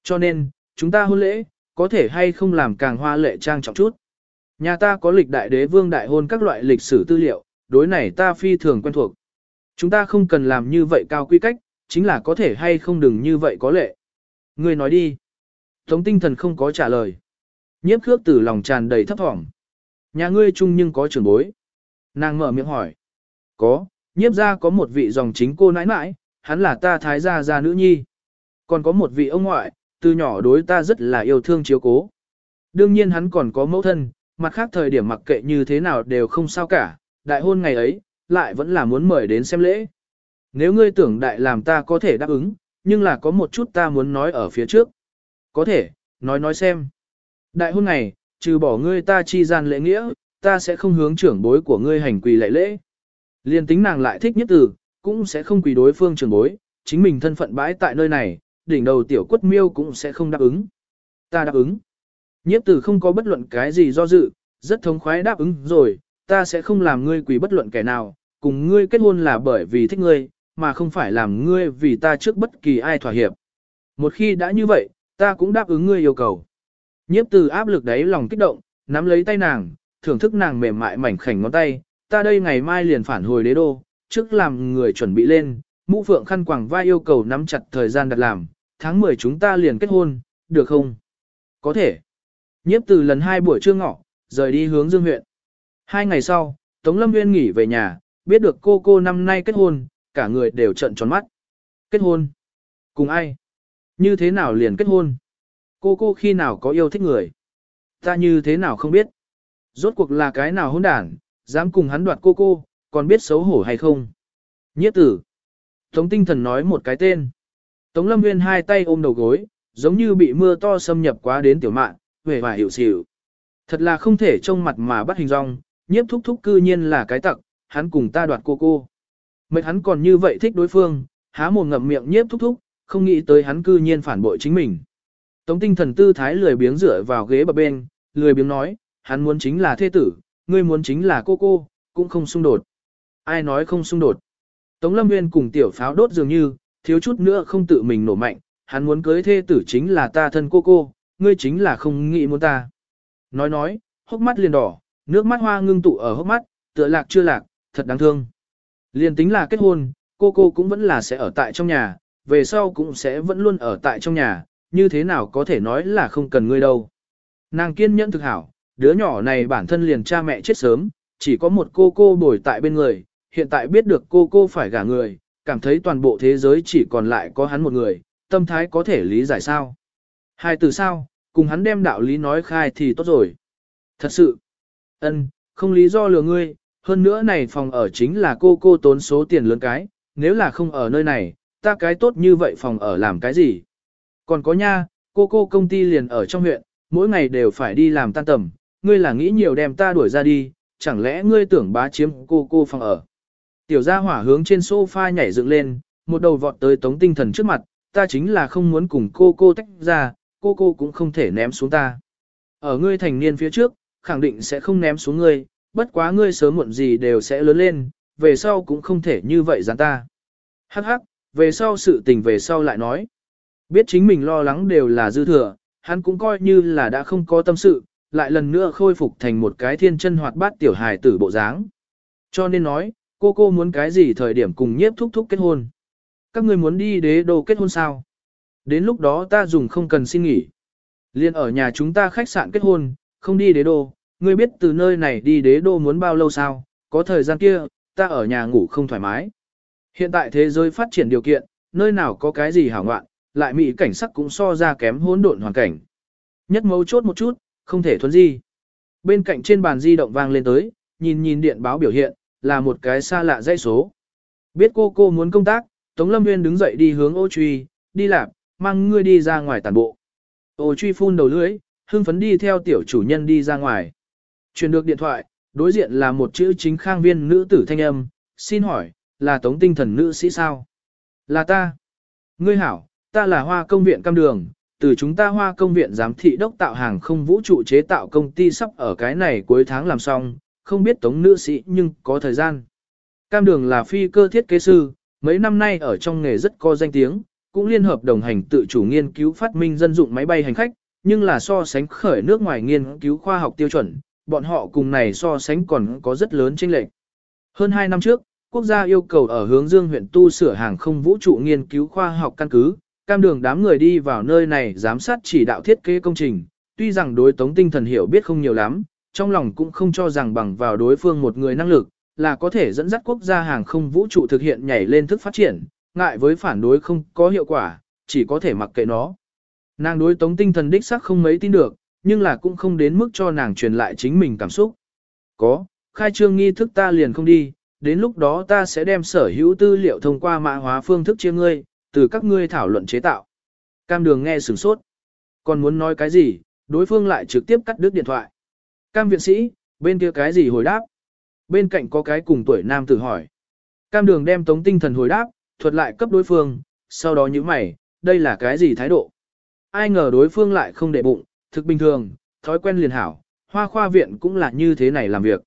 Cho nên, chúng ta hôn lễ, có thể hay không làm càng hoa lệ trang trọng chút. Nhà ta có lịch đại đế vương đại hôn các loại lịch sử tư liệu, đối này ta phi thường quen thuộc. Chúng ta không cần làm như vậy cao quy cách, chính là có thể hay không đừng như vậy có lệ. Ngươi nói đi. Tống tinh thần không có trả lời. Nhiếp khước từ lòng tràn đầy thấp thỏm. Nhà ngươi chung nhưng có trưởng bối. Nàng mở miệng hỏi. Có, nhiếp ra có một vị dòng chính cô nãi nãi, hắn là ta thái gia gia nữ nhi. Còn có một vị ông ngoại, từ nhỏ đối ta rất là yêu thương chiếu cố. Đương nhiên hắn còn có mẫu thân, mặt khác thời điểm mặc kệ như thế nào đều không sao cả, đại hôn ngày ấy, lại vẫn là muốn mời đến xem lễ. Nếu ngươi tưởng đại làm ta có thể đáp ứng, nhưng là có một chút ta muốn nói ở phía trước. Có thể, nói nói xem. Đại hôn này, trừ bỏ ngươi ta chi gian lễ nghĩa, ta sẽ không hướng trưởng bối của ngươi hành quỳ lệ lễ. Liên tính nàng lại thích nhất từ, cũng sẽ không quỳ đối phương trưởng bối, chính mình thân phận bãi tại nơi này, đỉnh đầu tiểu quất miêu cũng sẽ không đáp ứng. Ta đáp ứng. Nhiếp tử không có bất luận cái gì do dự, rất thống khoái đáp ứng rồi, ta sẽ không làm ngươi quỳ bất luận kẻ nào, cùng ngươi kết hôn là bởi vì thích ngươi, mà không phải làm ngươi vì ta trước bất kỳ ai thỏa hiệp. Một khi đã như vậy, ta cũng đáp ứng ngươi yêu cầu. Nhiếp từ áp lực đấy lòng kích động, nắm lấy tay nàng, thưởng thức nàng mềm mại mảnh khảnh ngón tay, ta đây ngày mai liền phản hồi đế đô, trước làm người chuẩn bị lên, mũ phượng khăn quàng vai yêu cầu nắm chặt thời gian đặt làm, tháng 10 chúng ta liền kết hôn, được không? Có thể. Nhiếp từ lần hai buổi trưa ngọ, rời đi hướng Dương huyện. Hai ngày sau, Tống Lâm Nguyên nghỉ về nhà, biết được cô cô năm nay kết hôn, cả người đều trận tròn mắt. Kết hôn? Cùng ai? Như thế nào liền kết hôn? Cô cô khi nào có yêu thích người? Ta như thế nào không biết? Rốt cuộc là cái nào hôn đản, dám cùng hắn đoạt cô cô, còn biết xấu hổ hay không? Nhiếp tử. Tống tinh thần nói một cái tên. Tống lâm nguyên hai tay ôm đầu gối, giống như bị mưa to xâm nhập quá đến tiểu mạng, về và hiểu xỉu. Thật là không thể trông mặt mà bắt hình rong, nhiếp thúc thúc cư nhiên là cái tặc, hắn cùng ta đoạt cô cô. Mệt hắn còn như vậy thích đối phương, há mồm ngậm miệng nhiếp thúc thúc, không nghĩ tới hắn cư nhiên phản bội chính mình. Tống tinh thần tư thái lười biếng dựa vào ghế bờ bên, lười biếng nói, hắn muốn chính là thê tử, ngươi muốn chính là cô cô, cũng không xung đột. Ai nói không xung đột. Tống lâm nguyên cùng tiểu pháo đốt dường như, thiếu chút nữa không tự mình nổ mạnh, hắn muốn cưới thê tử chính là ta thân cô cô, ngươi chính là không nghĩ muốn ta. Nói nói, hốc mắt liền đỏ, nước mắt hoa ngưng tụ ở hốc mắt, tựa lạc chưa lạc, thật đáng thương. Liền tính là kết hôn, cô cô cũng vẫn là sẽ ở tại trong nhà, về sau cũng sẽ vẫn luôn ở tại trong nhà, như thế nào có thể nói là không cần ngươi đâu. Nàng kiên nhẫn thực hảo, đứa nhỏ này bản thân liền cha mẹ chết sớm, chỉ có một cô cô bồi tại bên người, hiện tại biết được cô cô phải gả người, cảm thấy toàn bộ thế giới chỉ còn lại có hắn một người, tâm thái có thể lý giải sao. Hai từ sao, cùng hắn đem đạo lý nói khai thì tốt rồi. Thật sự, ân, không lý do lừa ngươi, hơn nữa này phòng ở chính là cô cô tốn số tiền lớn cái, nếu là không ở nơi này, ta cái tốt như vậy phòng ở làm cái gì. Còn có nha, cô cô công ty liền ở trong huyện, mỗi ngày đều phải đi làm tan tầm, ngươi là nghĩ nhiều đem ta đuổi ra đi, chẳng lẽ ngươi tưởng bá chiếm cô cô phòng ở. Tiểu gia hỏa hướng trên sofa nhảy dựng lên, một đầu vọt tới tống tinh thần trước mặt, ta chính là không muốn cùng cô cô tách ra, cô cô cũng không thể ném xuống ta. Ở ngươi thành niên phía trước, khẳng định sẽ không ném xuống ngươi, bất quá ngươi sớm muộn gì đều sẽ lớn lên, về sau cũng không thể như vậy gián ta. Hắc hắc, về sau sự tình về sau lại nói. Biết chính mình lo lắng đều là dư thừa, hắn cũng coi như là đã không có tâm sự, lại lần nữa khôi phục thành một cái thiên chân hoạt bát tiểu hài tử bộ dáng. Cho nên nói, cô cô muốn cái gì thời điểm cùng nhiếp thúc thúc kết hôn. Các người muốn đi đế đô kết hôn sao? Đến lúc đó ta dùng không cần xin nghỉ. Liên ở nhà chúng ta khách sạn kết hôn, không đi đế đô, ngươi biết từ nơi này đi đế đô muốn bao lâu sao, có thời gian kia, ta ở nhà ngủ không thoải mái. Hiện tại thế giới phát triển điều kiện, nơi nào có cái gì hảo ngoạn, lại mỹ cảnh sắc cũng so ra kém hỗn độn hoàn cảnh. Nhất mấu chốt một chút, không thể thuần di. Bên cạnh trên bàn di động vang lên tới, nhìn nhìn điện báo biểu hiện, là một cái xa lạ dãy số. Biết cô cô muốn công tác, Tống Lâm Nguyên đứng dậy đi hướng ô truy, đi làm, mang ngươi đi ra ngoài tàn bộ. Ô truy phun đầu lưỡi, hưng phấn đi theo tiểu chủ nhân đi ra ngoài. Truyền được điện thoại, đối diện là một chữ chính khang viên nữ tử thanh âm, xin hỏi, là tống tinh thần nữ sĩ sao? Là ta. Ngươi hảo, ta là hoa công viện cam đường, từ chúng ta hoa công viện giám thị đốc tạo hàng không vũ trụ chế tạo công ty sắp ở cái này cuối tháng làm xong, không biết tống nữ sĩ nhưng có thời gian. Cam đường là phi cơ thiết kế sư, mấy năm nay ở trong nghề rất có danh tiếng, cũng liên hợp đồng hành tự chủ nghiên cứu phát minh dân dụng máy bay hành khách, nhưng là so sánh khởi nước ngoài nghiên cứu khoa học tiêu chuẩn, bọn họ cùng này so sánh còn có rất lớn chênh lệch. Hơn 2 năm trước, quốc gia yêu cầu ở hướng dương huyện tu sửa hàng không vũ trụ nghiên cứu khoa học căn cứ, cam đường đám người đi vào nơi này giám sát chỉ đạo thiết kế công trình, tuy rằng đối tống tinh thần hiểu biết không nhiều lắm, trong lòng cũng không cho rằng bằng vào đối phương một người năng lực, là có thể dẫn dắt quốc gia hàng không vũ trụ thực hiện nhảy lên thức phát triển, ngại với phản đối không có hiệu quả, chỉ có thể mặc kệ nó. Nàng đối tống tinh thần đích xác không mấy tin được, nhưng là cũng không đến mức cho nàng truyền lại chính mình cảm xúc. Có, khai trương nghi thức ta liền không đi, đến lúc đó ta sẽ đem sở hữu tư liệu thông qua mã hóa phương thức chia ngươi, từ các ngươi thảo luận chế tạo. Cam đường nghe sửng sốt. Còn muốn nói cái gì, đối phương lại trực tiếp cắt đứt điện thoại. Cam viện sĩ, bên kia cái gì hồi đáp? Bên cạnh có cái cùng tuổi nam tử hỏi. Cam đường đem tống tinh thần hồi đáp, thuật lại cấp đối phương, sau đó như mày, đây là cái gì thái độ? Ai ngờ đối phương lại không để bụng, thực bình thường, thói quen liền hảo, hoa khoa viện cũng là như thế này làm việc.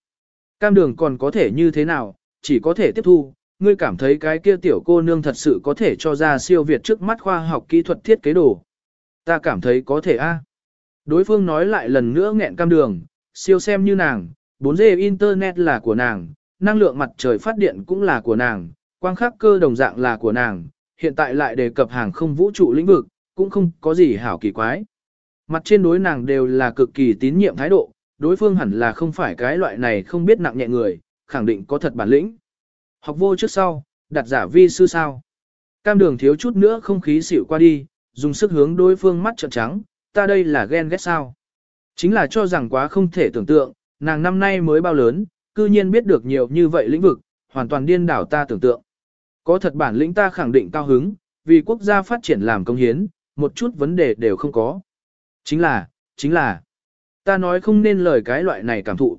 Cam đường còn có thể như thế nào, chỉ có thể tiếp thu, ngươi cảm thấy cái kia tiểu cô nương thật sự có thể cho ra siêu việt trước mắt khoa học kỹ thuật thiết kế đồ. Ta cảm thấy có thể a. Đối phương nói lại lần nữa nghẹn cam đường, siêu xem như nàng, 4G Internet là của nàng, năng lượng mặt trời phát điện cũng là của nàng, quang khắc cơ đồng dạng là của nàng, hiện tại lại đề cập hàng không vũ trụ lĩnh vực, cũng không có gì hảo kỳ quái. Mặt trên đối nàng đều là cực kỳ tín nhiệm thái độ, đối phương hẳn là không phải cái loại này không biết nặng nhẹ người, khẳng định có thật bản lĩnh. Học vô trước sau, đặt giả vi sư sao. Cam đường thiếu chút nữa không khí xỉu qua đi, dùng sức hướng đối phương mắt trợn trắng, ta đây là ghen ghét sao. Chính là cho rằng quá không thể tưởng tượng, nàng năm nay mới bao lớn, cư nhiên biết được nhiều như vậy lĩnh vực, hoàn toàn điên đảo ta tưởng tượng. Có thật bản lĩnh ta khẳng định cao hứng, vì quốc gia phát triển làm công hiến, một chút vấn đề đều không có. Chính là, chính là, ta nói không nên lời cái loại này cảm thụ.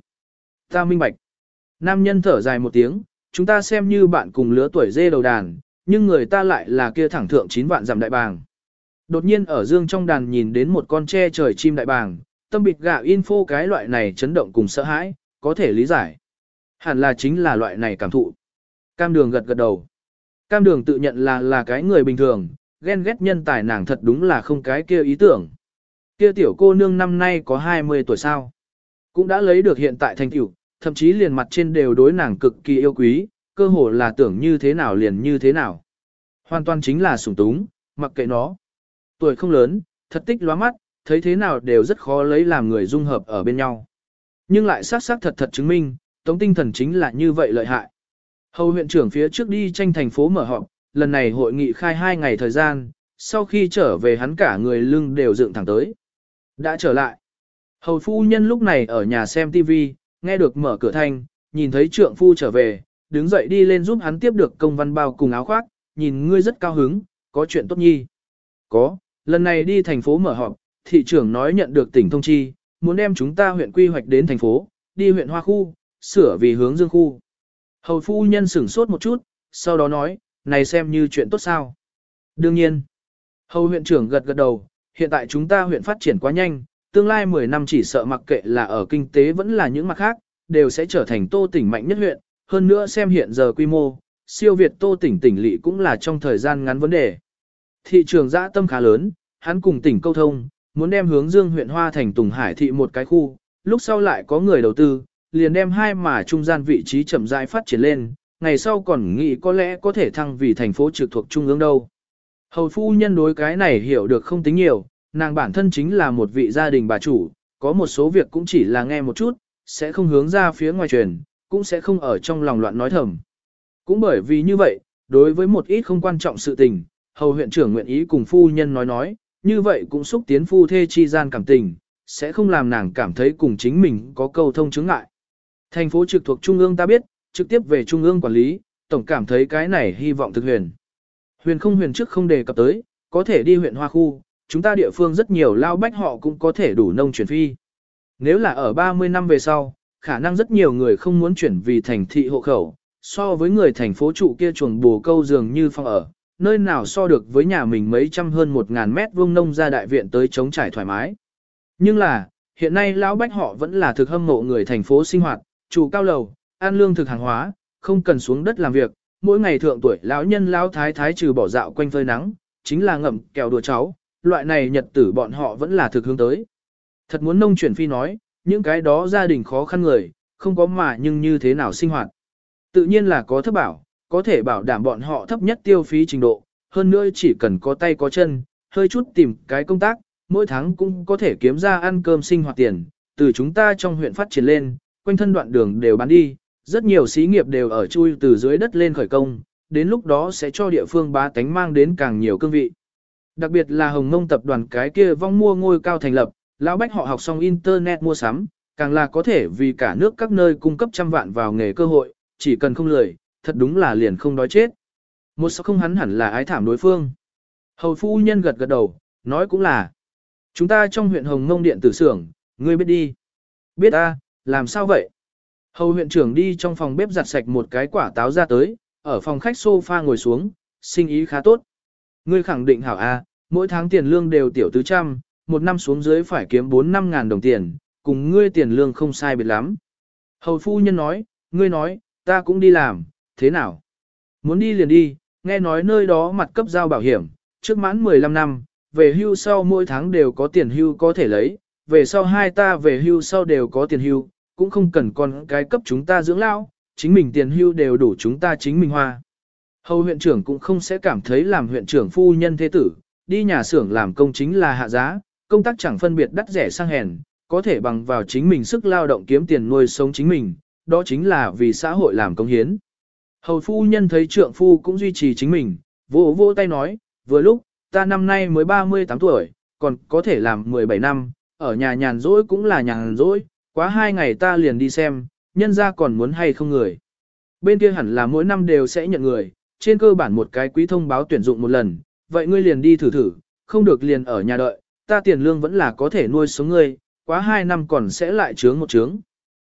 Ta minh bạch. Nam nhân thở dài một tiếng, chúng ta xem như bạn cùng lứa tuổi dê đầu đàn, nhưng người ta lại là kia thẳng thượng chín vạn giảm đại bàng. Đột nhiên ở dương trong đàn nhìn đến một con tre trời chim đại bàng, tâm bịt gạ info cái loại này chấn động cùng sợ hãi, có thể lý giải. Hẳn là chính là loại này cảm thụ. Cam đường gật gật đầu. Cam đường tự nhận là là cái người bình thường, ghen ghét nhân tài nàng thật đúng là không cái kia ý tưởng. Kia tiểu cô nương năm nay có 20 tuổi sao. Cũng đã lấy được hiện tại thành tựu, thậm chí liền mặt trên đều đối nàng cực kỳ yêu quý, cơ hồ là tưởng như thế nào liền như thế nào. Hoàn toàn chính là sủng túng, mặc kệ nó. Tuổi không lớn, thật tích lóa mắt, thấy thế nào đều rất khó lấy làm người dung hợp ở bên nhau. Nhưng lại xác xác thật thật chứng minh, tống tinh thần chính là như vậy lợi hại. Hầu huyện trưởng phía trước đi tranh thành phố mở họp, lần này hội nghị khai hai ngày thời gian, sau khi trở về hắn cả người lưng đều dựng thẳng tới. Đã trở lại. Hầu phu nhân lúc này ở nhà xem TV, nghe được mở cửa thanh, nhìn thấy trượng phu trở về, đứng dậy đi lên giúp hắn tiếp được công văn bao cùng áo khoác, nhìn ngươi rất cao hứng, có chuyện tốt nhi. Có, lần này đi thành phố mở họp, thị trưởng nói nhận được tỉnh thông chi, muốn đem chúng ta huyện quy hoạch đến thành phố, đi huyện Hoa Khu, sửa vì hướng Dương Khu. Hầu phu nhân sửng sốt một chút, sau đó nói, này xem như chuyện tốt sao. Đương nhiên, hầu huyện trưởng gật gật đầu, hiện tại chúng ta huyện phát triển quá nhanh, tương lai 10 năm chỉ sợ mặc kệ là ở kinh tế vẫn là những mặt khác, đều sẽ trở thành tô tỉnh mạnh nhất huyện, hơn nữa xem hiện giờ quy mô, siêu Việt tô tỉnh tỉnh lỵ cũng là trong thời gian ngắn vấn đề. Thị trường dã tâm khá lớn, hắn cùng tỉnh câu thông, muốn đem hướng dương huyện Hoa thành Tùng Hải thị một cái khu, lúc sau lại có người đầu tư, liền đem hai mà trung gian vị trí chậm rãi phát triển lên, ngày sau còn nghĩ có lẽ có thể thăng vì thành phố trực thuộc trung ương đâu. Hầu phu nhân đối cái này hiểu được không tính nhiều, nàng bản thân chính là một vị gia đình bà chủ, có một số việc cũng chỉ là nghe một chút, sẽ không hướng ra phía ngoài truyền, cũng sẽ không ở trong lòng loạn nói thầm. Cũng bởi vì như vậy, đối với một ít không quan trọng sự tình, hầu huyện trưởng nguyện ý cùng phu nhân nói nói, như vậy cũng xúc tiến phu thê chi gian cảm tình, sẽ không làm nàng cảm thấy cùng chính mình có câu thông chứng ngại. Thành phố trực thuộc Trung ương ta biết, trực tiếp về Trung ương quản lý, tổng cảm thấy cái này hy vọng thực huyền. Huyền không huyền trước không đề cập tới, có thể đi huyện Hoa Khu, chúng ta địa phương rất nhiều lao bách họ cũng có thể đủ nông chuyển phi. Nếu là ở 30 năm về sau, khả năng rất nhiều người không muốn chuyển vì thành thị hộ khẩu, so với người thành phố trụ kia chuồng bồ câu dường như phòng ở, nơi nào so được với nhà mình mấy trăm hơn một ngàn mét vuông nông ra đại viện tới chống trải thoải mái. Nhưng là, hiện nay lão bách họ vẫn là thực hâm mộ người thành phố sinh hoạt, chủ cao lầu, ăn lương thực hàng hóa, không cần xuống đất làm việc, mỗi ngày thượng tuổi lão nhân lão thái thái trừ bỏ dạo quanh phơi nắng, chính là ngậm kẹo đùa cháu, loại này nhật tử bọn họ vẫn là thực hướng tới. Thật muốn nông chuyển phi nói, những cái đó gia đình khó khăn người, không có mà nhưng như thế nào sinh hoạt. Tự nhiên là có thấp bảo, có thể bảo đảm bọn họ thấp nhất tiêu phí trình độ, hơn nữa chỉ cần có tay có chân, hơi chút tìm cái công tác, mỗi tháng cũng có thể kiếm ra ăn cơm sinh hoạt tiền, từ chúng ta trong huyện phát triển lên, quanh thân đoạn đường đều bán đi, rất nhiều xí nghiệp đều ở chui từ dưới đất lên khởi công, đến lúc đó sẽ cho địa phương bá tánh mang đến càng nhiều cương vị. Đặc biệt là Hồng ngông tập đoàn cái kia vong mua ngôi cao thành lập, lão bách họ học xong internet mua sắm, càng là có thể vì cả nước các nơi cung cấp trăm vạn vào nghề cơ hội, chỉ cần không lười, thật đúng là liền không đói chết. Một sao không hắn hẳn là ái thảm đối phương. Hầu phu nhân gật gật đầu, nói cũng là. Chúng ta trong huyện Hồng ngông điện tử xưởng, ngươi biết đi. Biết a, làm sao vậy? Hầu huyện trưởng đi trong phòng bếp giặt sạch một cái quả táo ra tới, ở phòng khách sofa ngồi xuống, sinh ý khá tốt. Ngươi khẳng định hảo A, mỗi tháng tiền lương đều tiểu tứ trăm, một năm xuống dưới phải kiếm 4-5 ngàn đồng tiền, cùng ngươi tiền lương không sai biệt lắm. Hầu phu nhân nói, ngươi nói, ta cũng đi làm, thế nào? Muốn đi liền đi, nghe nói nơi đó mặt cấp giao bảo hiểm, trước mãn 15 năm, về hưu sau mỗi tháng đều có tiền hưu có thể lấy, về sau hai ta về hưu sau đều có tiền hưu, cũng không cần con cái cấp chúng ta dưỡng lão, chính mình tiền hưu đều đủ chúng ta chính mình hoa. Hầu huyện trưởng cũng không sẽ cảm thấy làm huyện trưởng phu nhân thế tử, đi nhà xưởng làm công chính là hạ giá, công tác chẳng phân biệt đắt rẻ sang hèn, có thể bằng vào chính mình sức lao động kiếm tiền nuôi sống chính mình, đó chính là vì xã hội làm công hiến. Hầu phu nhân thấy trượng phu cũng duy trì chính mình, vỗ vỗ tay nói, vừa lúc, ta năm nay mới 38 tuổi, còn có thể làm 17 năm, ở nhà nhàn rỗi cũng là nhàn rỗi, quá hai ngày ta liền đi xem, nhân ra còn muốn hay không người. Bên kia hẳn là mỗi năm đều sẽ nhận người, trên cơ bản một cái quý thông báo tuyển dụng một lần, vậy ngươi liền đi thử thử, không được liền ở nhà đợi, ta tiền lương vẫn là có thể nuôi sống ngươi, quá hai năm còn sẽ lại trướng một trướng.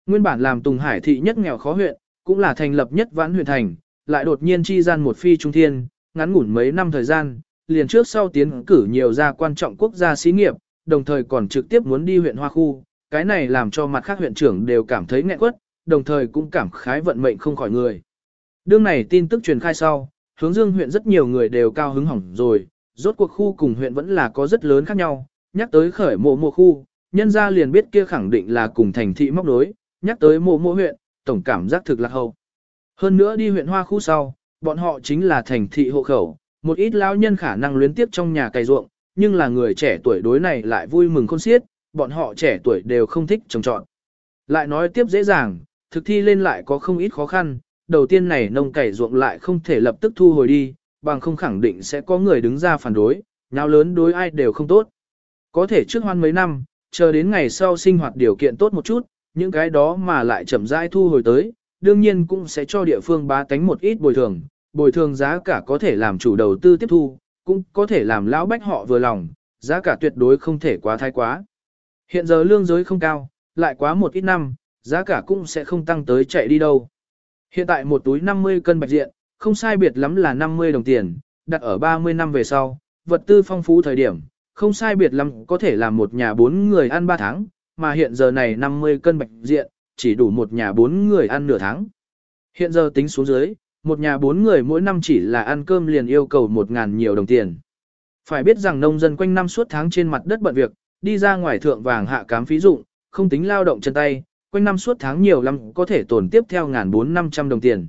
Nguyên bản làm Tùng Hải thị nhất nghèo khó huyện, cũng là thành lập nhất vãn huyện thành, lại đột nhiên chi gian một phi trung thiên, ngắn ngủn mấy năm thời gian, liền trước sau tiến cử nhiều gia quan trọng quốc gia xí nghiệp, đồng thời còn trực tiếp muốn đi huyện Hoa Khu, cái này làm cho mặt khác huyện trưởng đều cảm thấy nghẹn quất, đồng thời cũng cảm khái vận mệnh không khỏi người. Đương này tin tức truyền khai sau, hướng dương huyện rất nhiều người đều cao hứng hỏng rồi, rốt cuộc khu cùng huyện vẫn là có rất lớn khác nhau, nhắc tới khởi mộ mộ khu, nhân gia liền biết kia khẳng định là cùng thành thị móc đối, nhắc tới mộ mộ huyện, tổng cảm giác thực lạc hậu. Hơn nữa đi huyện hoa khu sau, bọn họ chính là thành thị hộ khẩu, một ít lão nhân khả năng luyến tiếp trong nhà cày ruộng, nhưng là người trẻ tuổi đối này lại vui mừng khôn xiết, bọn họ trẻ tuổi đều không thích trồng trọt. Lại nói tiếp dễ dàng, thực thi lên lại có không ít khó khăn, đầu tiên này nông cày ruộng lại không thể lập tức thu hồi đi, bằng không khẳng định sẽ có người đứng ra phản đối, nhau lớn đối ai đều không tốt. Có thể trước hoan mấy năm, chờ đến ngày sau sinh hoạt điều kiện tốt một chút, những cái đó mà lại chậm rãi thu hồi tới, đương nhiên cũng sẽ cho địa phương bá tánh một ít bồi thường, bồi thường giá cả có thể làm chủ đầu tư tiếp thu, cũng có thể làm lão bách họ vừa lòng, giá cả tuyệt đối không thể quá thái quá. Hiện giờ lương giới không cao, lại quá một ít năm, giá cả cũng sẽ không tăng tới chạy đi đâu. Hiện tại một túi 50 cân bạch diện, không sai biệt lắm là 50 đồng tiền, đặt ở 30 năm về sau, vật tư phong phú thời điểm, không sai biệt lắm có thể làm một nhà bốn người ăn 3 tháng, mà hiện giờ này 50 cân bạch diện, chỉ đủ một nhà bốn người ăn nửa tháng. Hiện giờ tính xuống dưới, một nhà bốn người mỗi năm chỉ là ăn cơm liền yêu cầu một ngàn nhiều đồng tiền. Phải biết rằng nông dân quanh năm suốt tháng trên mặt đất bận việc, đi ra ngoài thượng vàng hạ cám phí dụng, không tính lao động chân tay, quanh năm suốt tháng nhiều lắm có thể tồn tiếp theo ngàn bốn năm trăm đồng tiền.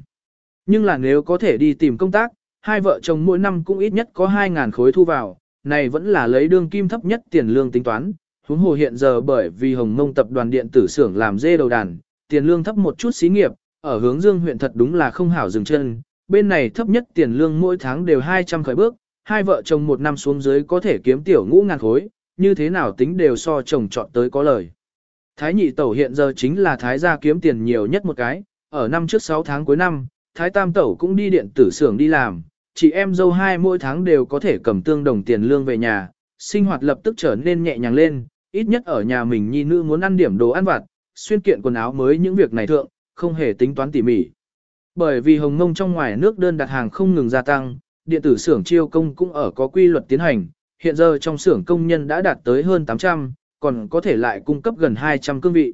Nhưng là nếu có thể đi tìm công tác, hai vợ chồng mỗi năm cũng ít nhất có hai ngàn khối thu vào, này vẫn là lấy đương kim thấp nhất tiền lương tính toán. Huống hồ hiện giờ bởi vì Hồng Mông tập đoàn điện tử xưởng làm dê đầu đàn, tiền lương thấp một chút xí nghiệp, ở hướng dương huyện thật đúng là không hảo dừng chân, bên này thấp nhất tiền lương mỗi tháng đều 200 khởi bước, hai vợ chồng một năm xuống dưới có thể kiếm tiểu ngũ ngàn khối, như thế nào tính đều so chồng chọn tới có lời. Thái nhị tẩu hiện giờ chính là thái gia kiếm tiền nhiều nhất một cái, ở năm trước 6 tháng cuối năm, thái tam tẩu cũng đi điện tử xưởng đi làm, chị em dâu hai mỗi tháng đều có thể cầm tương đồng tiền lương về nhà, sinh hoạt lập tức trở nên nhẹ nhàng lên, ít nhất ở nhà mình nhi nữ muốn ăn điểm đồ ăn vặt, xuyên kiện quần áo mới những việc này thượng, không hề tính toán tỉ mỉ. Bởi vì hồng ngông trong ngoài nước đơn đặt hàng không ngừng gia tăng, điện tử xưởng chiêu công cũng ở có quy luật tiến hành, hiện giờ trong xưởng công nhân đã đạt tới hơn 800, còn có thể lại cung cấp gần 200 cương vị.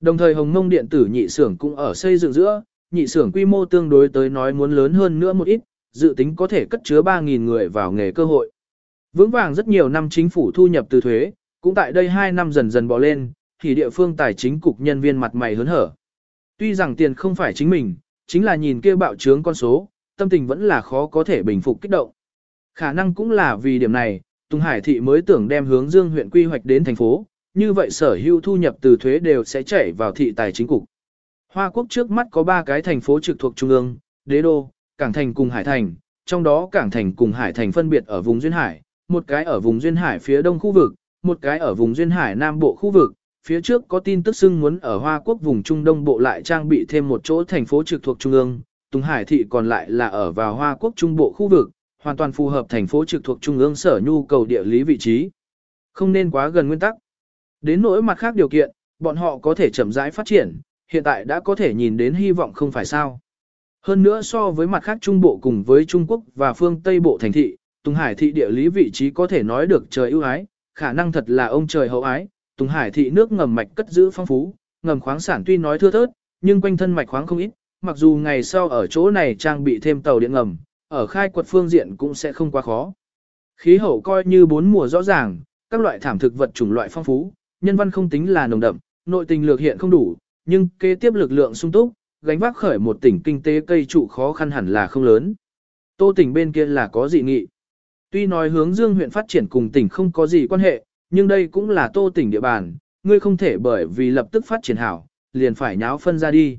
Đồng thời hồng ngông điện tử nhị xưởng cũng ở xây dựng giữa, nhị xưởng quy mô tương đối tới nói muốn lớn hơn nữa một ít, dự tính có thể cất chứa 3.000 người vào nghề cơ hội. Vững vàng rất nhiều năm chính phủ thu nhập từ thuế, cũng tại đây 2 năm dần dần bò lên, thì địa phương tài chính cục nhân viên mặt mày hớn hở. Tuy rằng tiền không phải chính mình, chính là nhìn kia bạo trướng con số, tâm tình vẫn là khó có thể bình phục kích động. Khả năng cũng là vì điểm này, Tùng Hải thị mới tưởng đem hướng Dương huyện quy hoạch đến thành phố, như vậy sở hữu thu nhập từ thuế đều sẽ chảy vào thị tài chính cục. Hoa quốc trước mắt có 3 cái thành phố trực thuộc trung ương, Đế Đô, Cảng Thành cùng Hải Thành, trong đó Cảng Thành cùng Hải Thành phân biệt ở vùng Duyên Hải, một cái ở vùng Duyên Hải phía đông khu vực, một cái ở vùng Duyên Hải nam bộ khu vực, Phía trước có tin tức xưng muốn ở Hoa Quốc vùng Trung Đông Bộ lại trang bị thêm một chỗ thành phố trực thuộc Trung ương, Tùng Hải thị còn lại là ở vào Hoa Quốc Trung Bộ khu vực, hoàn toàn phù hợp thành phố trực thuộc Trung ương sở nhu cầu địa lý vị trí. Không nên quá gần nguyên tắc. Đến nỗi mặt khác điều kiện, bọn họ có thể chậm rãi phát triển, hiện tại đã có thể nhìn đến hy vọng không phải sao. Hơn nữa so với mặt khác Trung Bộ cùng với Trung Quốc và phương Tây Bộ thành thị, Tùng Hải thị địa lý vị trí có thể nói được trời ưu ái, khả năng thật là ông trời hậu ái. Tùng Hải thị nước ngầm mạch cất giữ phong phú, ngầm khoáng sản tuy nói thưa thớt, nhưng quanh thân mạch khoáng không ít, mặc dù ngày sau ở chỗ này trang bị thêm tàu điện ngầm, ở khai quật phương diện cũng sẽ không quá khó. Khí hậu coi như bốn mùa rõ ràng, các loại thảm thực vật chủng loại phong phú, nhân văn không tính là nồng đậm, nội tình lược hiện không đủ, nhưng kế tiếp lực lượng sung túc, gánh vác khởi một tỉnh kinh tế cây trụ khó khăn hẳn là không lớn. Tô tỉnh bên kia là có dị nghị. Tuy nói hướng dương huyện phát triển cùng tỉnh không có gì quan hệ, nhưng đây cũng là tô tỉnh địa bàn, ngươi không thể bởi vì lập tức phát triển hảo, liền phải nháo phân ra đi.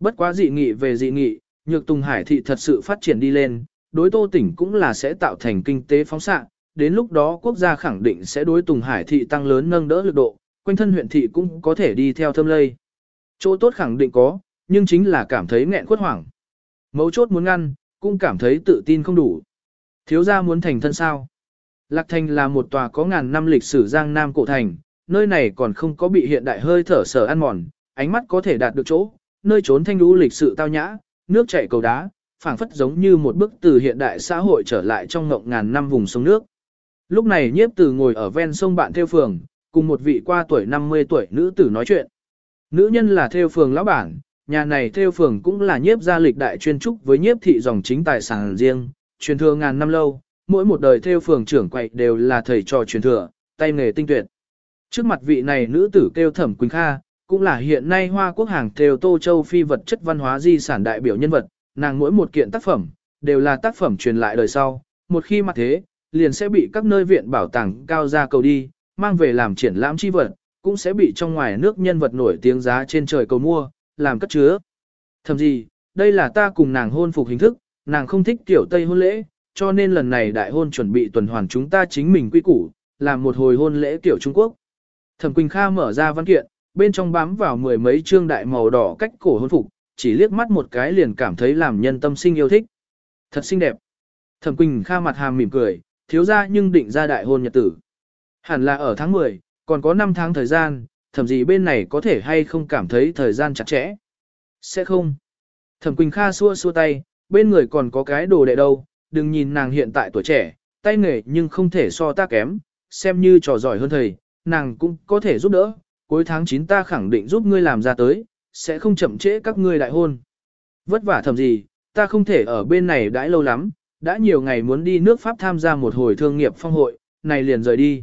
Bất quá dị nghị về dị nghị, nhược Tùng Hải thị thật sự phát triển đi lên, đối tô tỉnh cũng là sẽ tạo thành kinh tế phóng xạ, đến lúc đó quốc gia khẳng định sẽ đối Tùng Hải thị tăng lớn nâng đỡ lực độ, quanh thân huyện thị cũng có thể đi theo thâm lây. Chỗ tốt khẳng định có, nhưng chính là cảm thấy nghẹn khuất hoảng. Mấu chốt muốn ngăn, cũng cảm thấy tự tin không đủ. Thiếu gia muốn thành thân sao? Lạc Thành là một tòa có ngàn năm lịch sử giang nam cổ thành, nơi này còn không có bị hiện đại hơi thở sở ăn mòn, ánh mắt có thể đạt được chỗ, nơi trốn thanh lũ lịch sự tao nhã, nước chảy cầu đá, phảng phất giống như một bức từ hiện đại xã hội trở lại trong ngộng ngàn năm vùng sông nước. Lúc này nhiếp từ ngồi ở ven sông bạn theo phường, cùng một vị qua tuổi 50 tuổi nữ tử nói chuyện. Nữ nhân là theo phường lão bản, nhà này theo phường cũng là nhiếp gia lịch đại chuyên trúc với nhiếp thị dòng chính tài sản riêng, truyền thừa ngàn năm lâu, mỗi một đời theo phường trưởng quậy đều là thầy trò truyền thừa, tay nghề tinh tuyệt. Trước mặt vị này nữ tử kêu Thẩm Quỳnh Kha, cũng là hiện nay Hoa Quốc hàng theo Tô Châu phi vật chất văn hóa di sản đại biểu nhân vật, nàng mỗi một kiện tác phẩm đều là tác phẩm truyền lại đời sau, một khi mặt thế, liền sẽ bị các nơi viện bảo tàng cao ra cầu đi, mang về làm triển lãm chi vật, cũng sẽ bị trong ngoài nước nhân vật nổi tiếng giá trên trời cầu mua, làm cất chứa. Thậm gì, đây là ta cùng nàng hôn phục hình thức, nàng không thích tiểu Tây hôn lễ, cho nên lần này đại hôn chuẩn bị tuần hoàn chúng ta chính mình quy củ, làm một hồi hôn lễ kiểu Trung Quốc. Thẩm Quỳnh Kha mở ra văn kiện, bên trong bám vào mười mấy trương đại màu đỏ cách cổ hôn phục, chỉ liếc mắt một cái liền cảm thấy làm nhân tâm sinh yêu thích. Thật xinh đẹp. Thẩm Quỳnh Kha mặt hàm mỉm cười, thiếu ra nhưng định ra đại hôn nhật tử. Hẳn là ở tháng 10, còn có 5 tháng thời gian, thậm gì bên này có thể hay không cảm thấy thời gian chặt chẽ. Sẽ không. Thẩm Quỳnh Kha xua xua tay, bên người còn có cái đồ đệ đâu, đừng nhìn nàng hiện tại tuổi trẻ, tay nghề nhưng không thể so ta kém, xem như trò giỏi hơn thầy, nàng cũng có thể giúp đỡ, cuối tháng 9 ta khẳng định giúp ngươi làm ra tới, sẽ không chậm trễ các ngươi đại hôn. Vất vả thầm gì, ta không thể ở bên này đãi lâu lắm, đã nhiều ngày muốn đi nước Pháp tham gia một hồi thương nghiệp phong hội, này liền rời đi.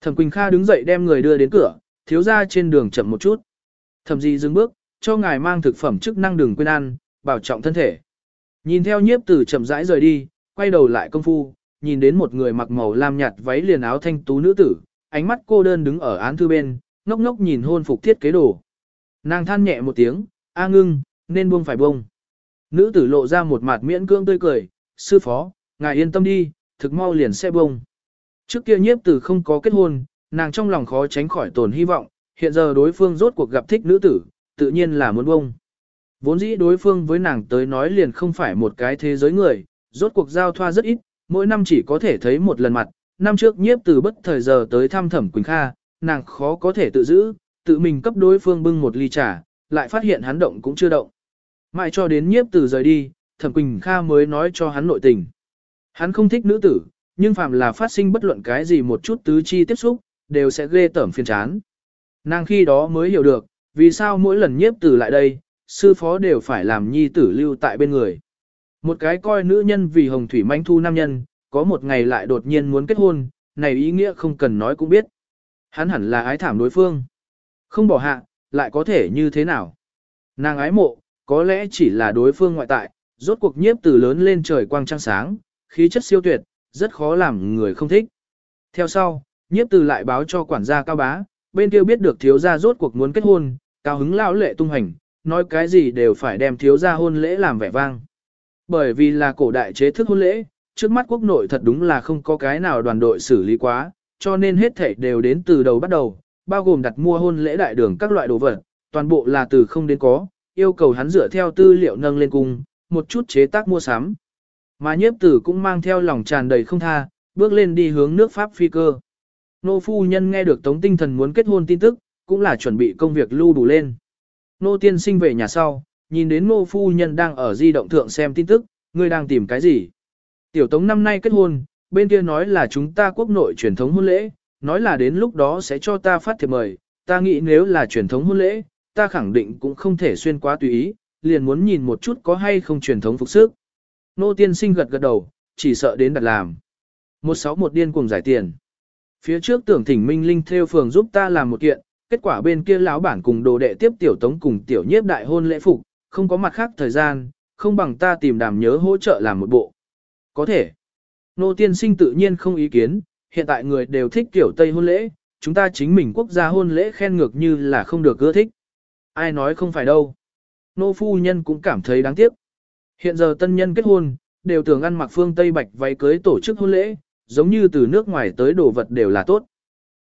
Thẩm Quỳnh Kha đứng dậy đem người đưa đến cửa, thiếu ra trên đường chậm một chút. Thẩm gì dừng bước, cho ngài mang thực phẩm chức năng đừng quên ăn, bảo trọng thân thể. Nhìn theo nhiếp tử chậm rãi rời đi, quay đầu lại công phu, nhìn đến một người mặc màu lam nhạt váy liền áo thanh tú nữ tử, ánh mắt cô đơn đứng ở án thư bên, ngốc ngốc nhìn hôn phục thiết kế đồ. Nàng than nhẹ một tiếng, a ngưng, nên buông phải buông. Nữ tử lộ ra một mặt miễn cưỡng tươi cười, sư phó, ngài yên tâm đi, thực mau liền sẽ buông. Trước kia nhiếp tử không có kết hôn, nàng trong lòng khó tránh khỏi tổn hy vọng, hiện giờ đối phương rốt cuộc gặp thích nữ tử, tự nhiên là muốn buông. Vốn dĩ đối phương với nàng tới nói liền không phải một cái thế giới người, rốt cuộc giao thoa rất ít, mỗi năm chỉ có thể thấy một lần mặt. Năm trước nhiếp từ bất thời giờ tới thăm thẩm Quỳnh Kha, nàng khó có thể tự giữ, tự mình cấp đối phương bưng một ly trà, lại phát hiện hắn động cũng chưa động. Mãi cho đến nhiếp tử rời đi, thẩm Quỳnh Kha mới nói cho hắn nội tình. Hắn không thích nữ tử, nhưng phàm là phát sinh bất luận cái gì một chút tứ chi tiếp xúc, đều sẽ ghê tởm phiền chán. Nàng khi đó mới hiểu được, vì sao mỗi lần nhiếp tử lại đây, sư phó đều phải làm nhi tử lưu tại bên người. Một cái coi nữ nhân vì hồng thủy manh thu nam nhân, có một ngày lại đột nhiên muốn kết hôn, này ý nghĩa không cần nói cũng biết. Hắn hẳn là ái thảm đối phương. Không bỏ hạ, lại có thể như thế nào? Nàng ái mộ, có lẽ chỉ là đối phương ngoại tại, rốt cuộc nhiếp từ lớn lên trời quang trăng sáng, khí chất siêu tuyệt, rất khó làm người không thích. Theo sau, nhiếp từ lại báo cho quản gia cao bá, bên kia biết được thiếu gia rốt cuộc muốn kết hôn, cao hứng lão lệ tung hành, nói cái gì đều phải đem thiếu gia hôn lễ làm vẻ vang. Bởi vì là cổ đại chế thức hôn lễ, trước mắt quốc nội thật đúng là không có cái nào đoàn đội xử lý quá, cho nên hết thảy đều đến từ đầu bắt đầu, bao gồm đặt mua hôn lễ đại đường các loại đồ vật, toàn bộ là từ không đến có, yêu cầu hắn dựa theo tư liệu nâng lên cùng, một chút chế tác mua sắm. Mà nhiếp tử cũng mang theo lòng tràn đầy không tha, bước lên đi hướng nước Pháp phi cơ. Nô phu nhân nghe được Tống Tinh Thần muốn kết hôn tin tức, cũng là chuẩn bị công việc lưu đủ lên. Nô tiên sinh về nhà sau, nhìn đến nô phu nhân đang ở di động thượng xem tin tức, ngươi đang tìm cái gì? Tiểu tống năm nay kết hôn, bên kia nói là chúng ta quốc nội truyền thống hôn lễ, nói là đến lúc đó sẽ cho ta phát thiệp mời, ta nghĩ nếu là truyền thống hôn lễ, ta khẳng định cũng không thể xuyên quá tùy ý, liền muốn nhìn một chút có hay không truyền thống phục sức. Nô tiên sinh gật gật đầu, chỉ sợ đến đặt làm. Một sáu một điên cùng giải tiền. Phía trước tưởng thỉnh minh linh theo phường giúp ta làm một kiện, kết quả bên kia lão bản cùng đồ đệ tiếp tiểu tống cùng tiểu nhiếp đại hôn lễ phục, không có mặt khác thời gian, không bằng ta tìm đàm nhớ hỗ trợ làm một bộ. Có thể. Nô tiên sinh tự nhiên không ý kiến, hiện tại người đều thích kiểu Tây hôn lễ, chúng ta chính mình quốc gia hôn lễ khen ngược như là không được ưa thích. Ai nói không phải đâu. Nô phu nhân cũng cảm thấy đáng tiếc. Hiện giờ tân nhân kết hôn, đều tưởng ăn mặc phương Tây bạch váy cưới tổ chức hôn lễ, giống như từ nước ngoài tới đồ vật đều là tốt.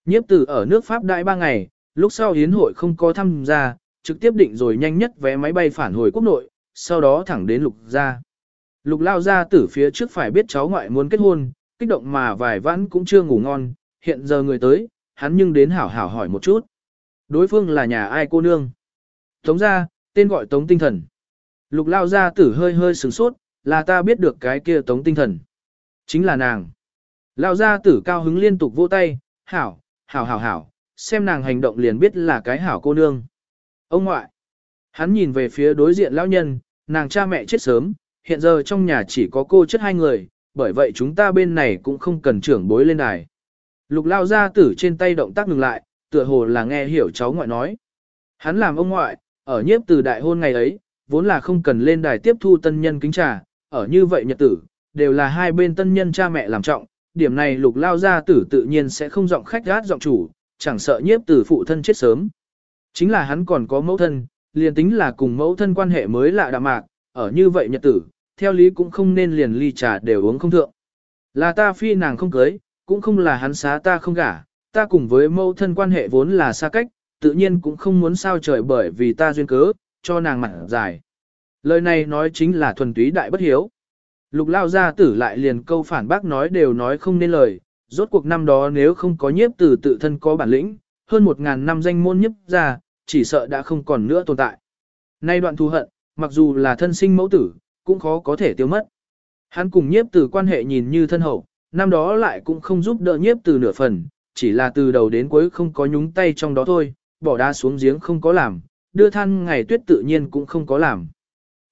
Nhiếp tử ở nước Pháp đại ba ngày, lúc sau hiến hội không có tham gia, trực tiếp định rồi nhanh nhất vé máy bay phản hồi quốc nội, sau đó thẳng đến lục gia. Lục lao ra tử phía trước phải biết cháu ngoại muốn kết hôn, kích động mà vài vãn cũng chưa ngủ ngon, hiện giờ người tới, hắn nhưng đến hảo hảo hỏi một chút. Đối phương là nhà ai cô nương? Tống gia, tên gọi Tống Tinh Thần. Lục lao ra tử hơi hơi sửng sốt, là ta biết được cái kia Tống Tinh Thần. Chính là nàng. Lao gia tử cao hứng liên tục vỗ tay, hảo, hảo hảo hảo, xem nàng hành động liền biết là cái hảo cô nương. Ông ngoại. Hắn nhìn về phía đối diện lão nhân, nàng cha mẹ chết sớm, hiện giờ trong nhà chỉ có cô chất hai người, bởi vậy chúng ta bên này cũng không cần trưởng bối lên đài. Lục lao gia tử trên tay động tác ngừng lại, tựa hồ là nghe hiểu cháu ngoại nói. Hắn làm ông ngoại, ở nhiếp từ đại hôn ngày ấy, vốn là không cần lên đài tiếp thu tân nhân kính trà, ở như vậy nhật tử, đều là hai bên tân nhân cha mẹ làm trọng, điểm này lục lao gia tử tự nhiên sẽ không giọng khách gát giọng chủ, chẳng sợ nhiếp từ phụ thân chết sớm. Chính là hắn còn có mẫu thân, liền tính là cùng mẫu thân quan hệ mới lạ đạm mạc, ở như vậy nhật tử, theo lý cũng không nên liền ly trà đều uống không thượng. Là ta phi nàng không cưới, cũng không là hắn xá ta không gả, ta cùng với mẫu thân quan hệ vốn là xa cách, tự nhiên cũng không muốn sao trời bởi vì ta duyên cớ, cho nàng mặt dài. Lời này nói chính là thuần túy đại bất hiếu. Lục lao gia tử lại liền câu phản bác nói đều nói không nên lời, rốt cuộc năm đó nếu không có nhiếp tử tự thân có bản lĩnh, hơn một ngàn năm danh môn nhiếp ra, chỉ sợ đã không còn nữa tồn tại. Nay đoạn thù hận, mặc dù là thân sinh mẫu tử, cũng khó có thể tiêu mất. Hắn cùng nhiếp tử quan hệ nhìn như thân hậu, năm đó lại cũng không giúp đỡ nhiếp tử nửa phần, chỉ là từ đầu đến cuối không có nhúng tay trong đó thôi, bỏ đá xuống giếng không có làm, đưa than ngày tuyết tự nhiên cũng không có làm.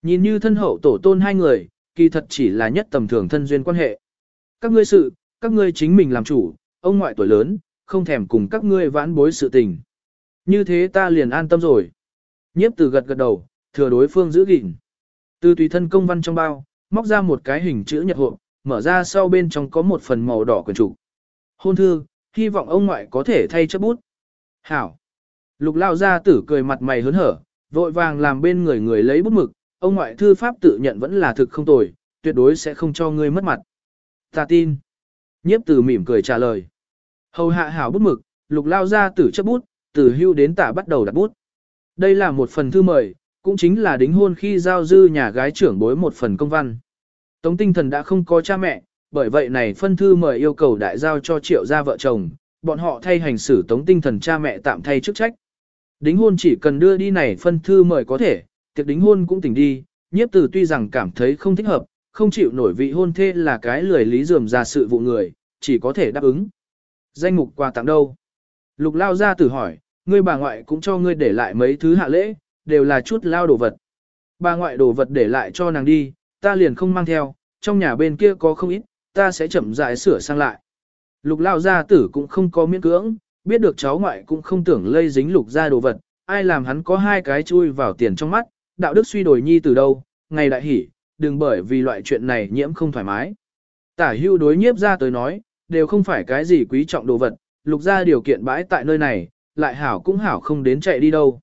Nhìn như thân hậu tổ tôn hai người, kỳ thật chỉ là nhất tầm thường thân duyên quan hệ. Các ngươi sự, các ngươi chính mình làm chủ, ông ngoại tuổi lớn, không thèm cùng các ngươi vãn bối sự tình. Như thế ta liền an tâm rồi. Nhiếp từ gật gật đầu, thừa đối phương giữ gìn. Từ tùy thân công văn trong bao, móc ra một cái hình chữ nhật hộp mở ra sau bên trong có một phần màu đỏ quyển trục. Hôn thư, hy vọng ông ngoại có thể thay chấp bút. Hảo. Lục lao gia tử cười mặt mày hớn hở, vội vàng làm bên người người lấy bút mực, ông ngoại thư pháp tự nhận vẫn là thực không tồi, tuyệt đối sẽ không cho ngươi mất mặt. Ta tin. Nhiếp tử mỉm cười trả lời. Hầu hạ hảo bút mực, lục lao gia tử chấp bút, từ hưu đến tả bắt đầu đặt bút. Đây là một phần thư mời, cũng chính là đính hôn khi giao dư nhà gái trưởng bối một phần công văn. Tống tinh thần đã không có cha mẹ, bởi vậy này phân thư mời yêu cầu đại giao cho triệu gia vợ chồng, bọn họ thay hành xử tống tinh thần cha mẹ tạm thay chức trách. Đính hôn chỉ cần đưa đi này phân thư mời có thể, tiệc đính hôn cũng tỉnh đi, nhiếp tử tuy rằng cảm thấy không thích hợp, không chịu nổi vị hôn thê là cái lười lý dườm ra sự vụ người, chỉ có thể đáp ứng. Danh mục quà tặng đâu? Lục lao ra tử hỏi, ngươi bà ngoại cũng cho ngươi để lại mấy thứ hạ lễ, đều là chút lao đồ vật. Bà ngoại đồ vật để lại cho nàng đi, ta liền không mang theo, trong nhà bên kia có không ít, ta sẽ chậm rãi sửa sang lại. Lục lao gia tử cũng không có miễn cưỡng, biết được cháu ngoại cũng không tưởng lây dính lục ra đồ vật, ai làm hắn có hai cái chui vào tiền trong mắt, đạo đức suy đổi nhi từ đâu, ngày đại hỉ, đừng bởi vì loại chuyện này nhiễm không thoải mái. Tả hưu đối nhiếp ra tới nói, đều không phải cái gì quý trọng đồ vật, lục ra điều kiện bãi tại nơi này, lại hảo cũng hảo không đến chạy đi đâu.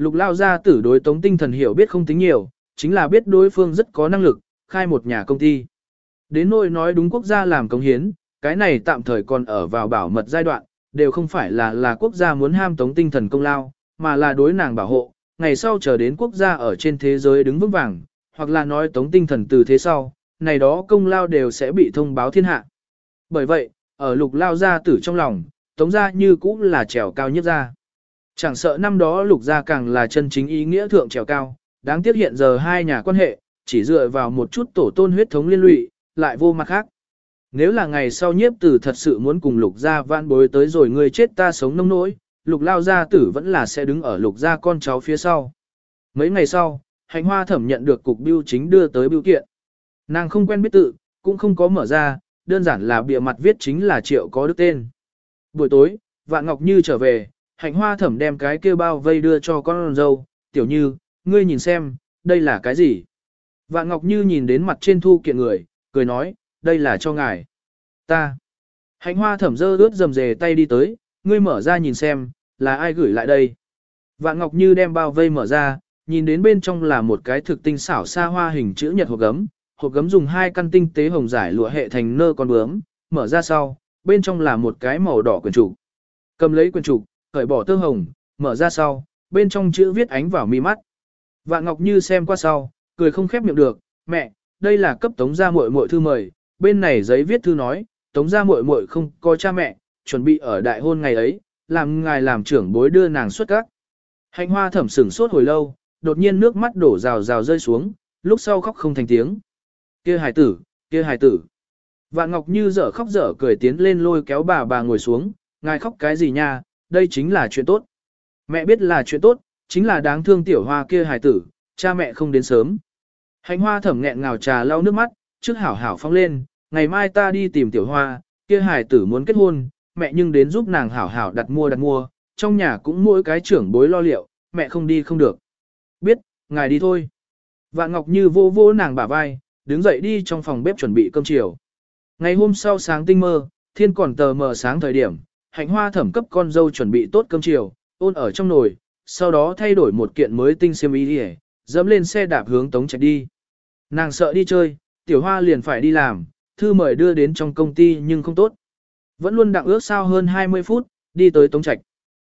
Lục lao gia tử đối tống tinh thần hiểu biết không tính nhiều, chính là biết đối phương rất có năng lực, khai một nhà công ty. Đến nỗi nói đúng quốc gia làm công hiến, cái này tạm thời còn ở vào bảo mật giai đoạn, đều không phải là là quốc gia muốn ham tống tinh thần công lao, mà là đối nàng bảo hộ, ngày sau chờ đến quốc gia ở trên thế giới đứng vững vàng, hoặc là nói tống tinh thần từ thế sau, này đó công lao đều sẽ bị thông báo thiên hạ. Bởi vậy, ở lục lao gia tử trong lòng, tống gia như cũng là trèo cao nhất gia. Chẳng sợ năm đó lục gia càng là chân chính ý nghĩa thượng trèo cao, đáng tiếc hiện giờ hai nhà quan hệ, chỉ dựa vào một chút tổ tôn huyết thống liên lụy, lại vô mặt khác. Nếu là ngày sau nhiếp tử thật sự muốn cùng lục gia vãn bối tới rồi người chết ta sống nông nỗi, lục lao gia tử vẫn là sẽ đứng ở lục gia con cháu phía sau. Mấy ngày sau, hạnh hoa thẩm nhận được cục biêu chính đưa tới biêu kiện. Nàng không quen biết tự, cũng không có mở ra, đơn giản là bìa mặt viết chính là triệu có đức tên. Buổi tối, Vạn Ngọc Như trở về, hạnh hoa thẩm đem cái kia bao vây đưa cho con dâu, tiểu như, ngươi nhìn xem, đây là cái gì? Vạn Ngọc Như nhìn đến mặt trên thu kiện người, cười nói, đây là cho ngài. Ta. Hạnh hoa thẩm dơ ướt dầm dề tay đi tới, ngươi mở ra nhìn xem, là ai gửi lại đây. Vạn Ngọc Như đem bao vây mở ra, nhìn đến bên trong là một cái thực tinh xảo xa hoa hình chữ nhật hộp gấm, hộp gấm dùng hai căn tinh tế hồng giải lụa hệ thành nơ con bướm, mở ra sau, bên trong là một cái màu đỏ quyển trục. Cầm lấy quyển trục, cởi bỏ tơ hồng, mở ra sau, bên trong chữ viết ánh vào mi mắt. Vạn Ngọc Như xem qua sau, cười không khép miệng được, mẹ, đây là cấp tống gia muội muội thư mời, bên này giấy viết thư nói, tống gia muội muội không có cha mẹ, chuẩn bị ở đại hôn ngày ấy, làm ngài làm trưởng bối đưa nàng xuất các. Hạnh hoa thẩm sửng sốt hồi lâu, đột nhiên nước mắt đổ rào rào rơi xuống, lúc sau khóc không thành tiếng. Kia hài tử, kia hài tử. Vạn Ngọc Như dở khóc dở cười tiến lên lôi kéo bà bà ngồi xuống, ngài khóc cái gì nha, đây chính là chuyện tốt. Mẹ biết là chuyện tốt, chính là đáng thương tiểu hoa kia hài tử, cha mẹ không đến sớm. Hạnh hoa thẩm nghẹn ngào trà lau nước mắt, trước hảo hảo phong lên, ngày mai ta đi tìm tiểu hoa, kia hài tử muốn kết hôn, mẹ nhưng đến giúp nàng hảo hảo đặt mua đặt mua, trong nhà cũng mỗi cái trưởng bối lo liệu, mẹ không đi không được. Biết, ngài đi thôi. Vạn Ngọc Như vô vô nàng bả vai, đứng dậy đi trong phòng bếp chuẩn bị cơm chiều. Ngày hôm sau sáng tinh mơ, thiên còn tờ mờ sáng thời điểm, hạnh hoa thẩm cấp con dâu chuẩn bị tốt cơm chiều, ôn ở trong nồi, sau đó thay đổi một kiện mới tinh xiêm y đi dẫm lên xe đạp hướng tống trạch đi. Nàng sợ đi chơi, tiểu hoa liền phải đi làm, thư mời đưa đến trong công ty nhưng không tốt. Vẫn luôn đặng ước sao hơn 20 phút, đi tới tống trạch.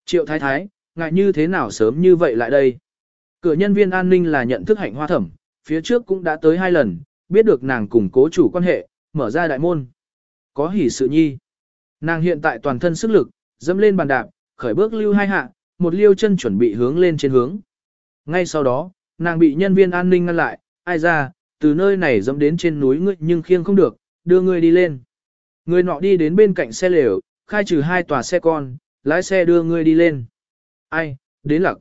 Triệu thái thái, ngại như thế nào sớm như vậy lại đây? Cửa nhân viên an ninh là nhận thức hạnh hoa thẩm, phía trước cũng đã tới hai lần, biết được nàng cùng cố chủ quan hệ, mở ra đại môn. Có hỉ sự nhi. Nàng hiện tại toàn thân sức lực, dẫm lên bàn đạp, khởi bước lưu hai hạ, một liêu chân chuẩn bị hướng lên trên hướng. Ngay sau đó, nàng bị nhân viên an ninh ngăn lại, ai ra, từ nơi này dẫm đến trên núi ngươi nhưng khiêng không được, đưa ngươi đi lên. Người nọ đi đến bên cạnh xe lều, khai trừ hai tòa xe con, lái xe đưa ngươi đi lên. Ai, đến lặc.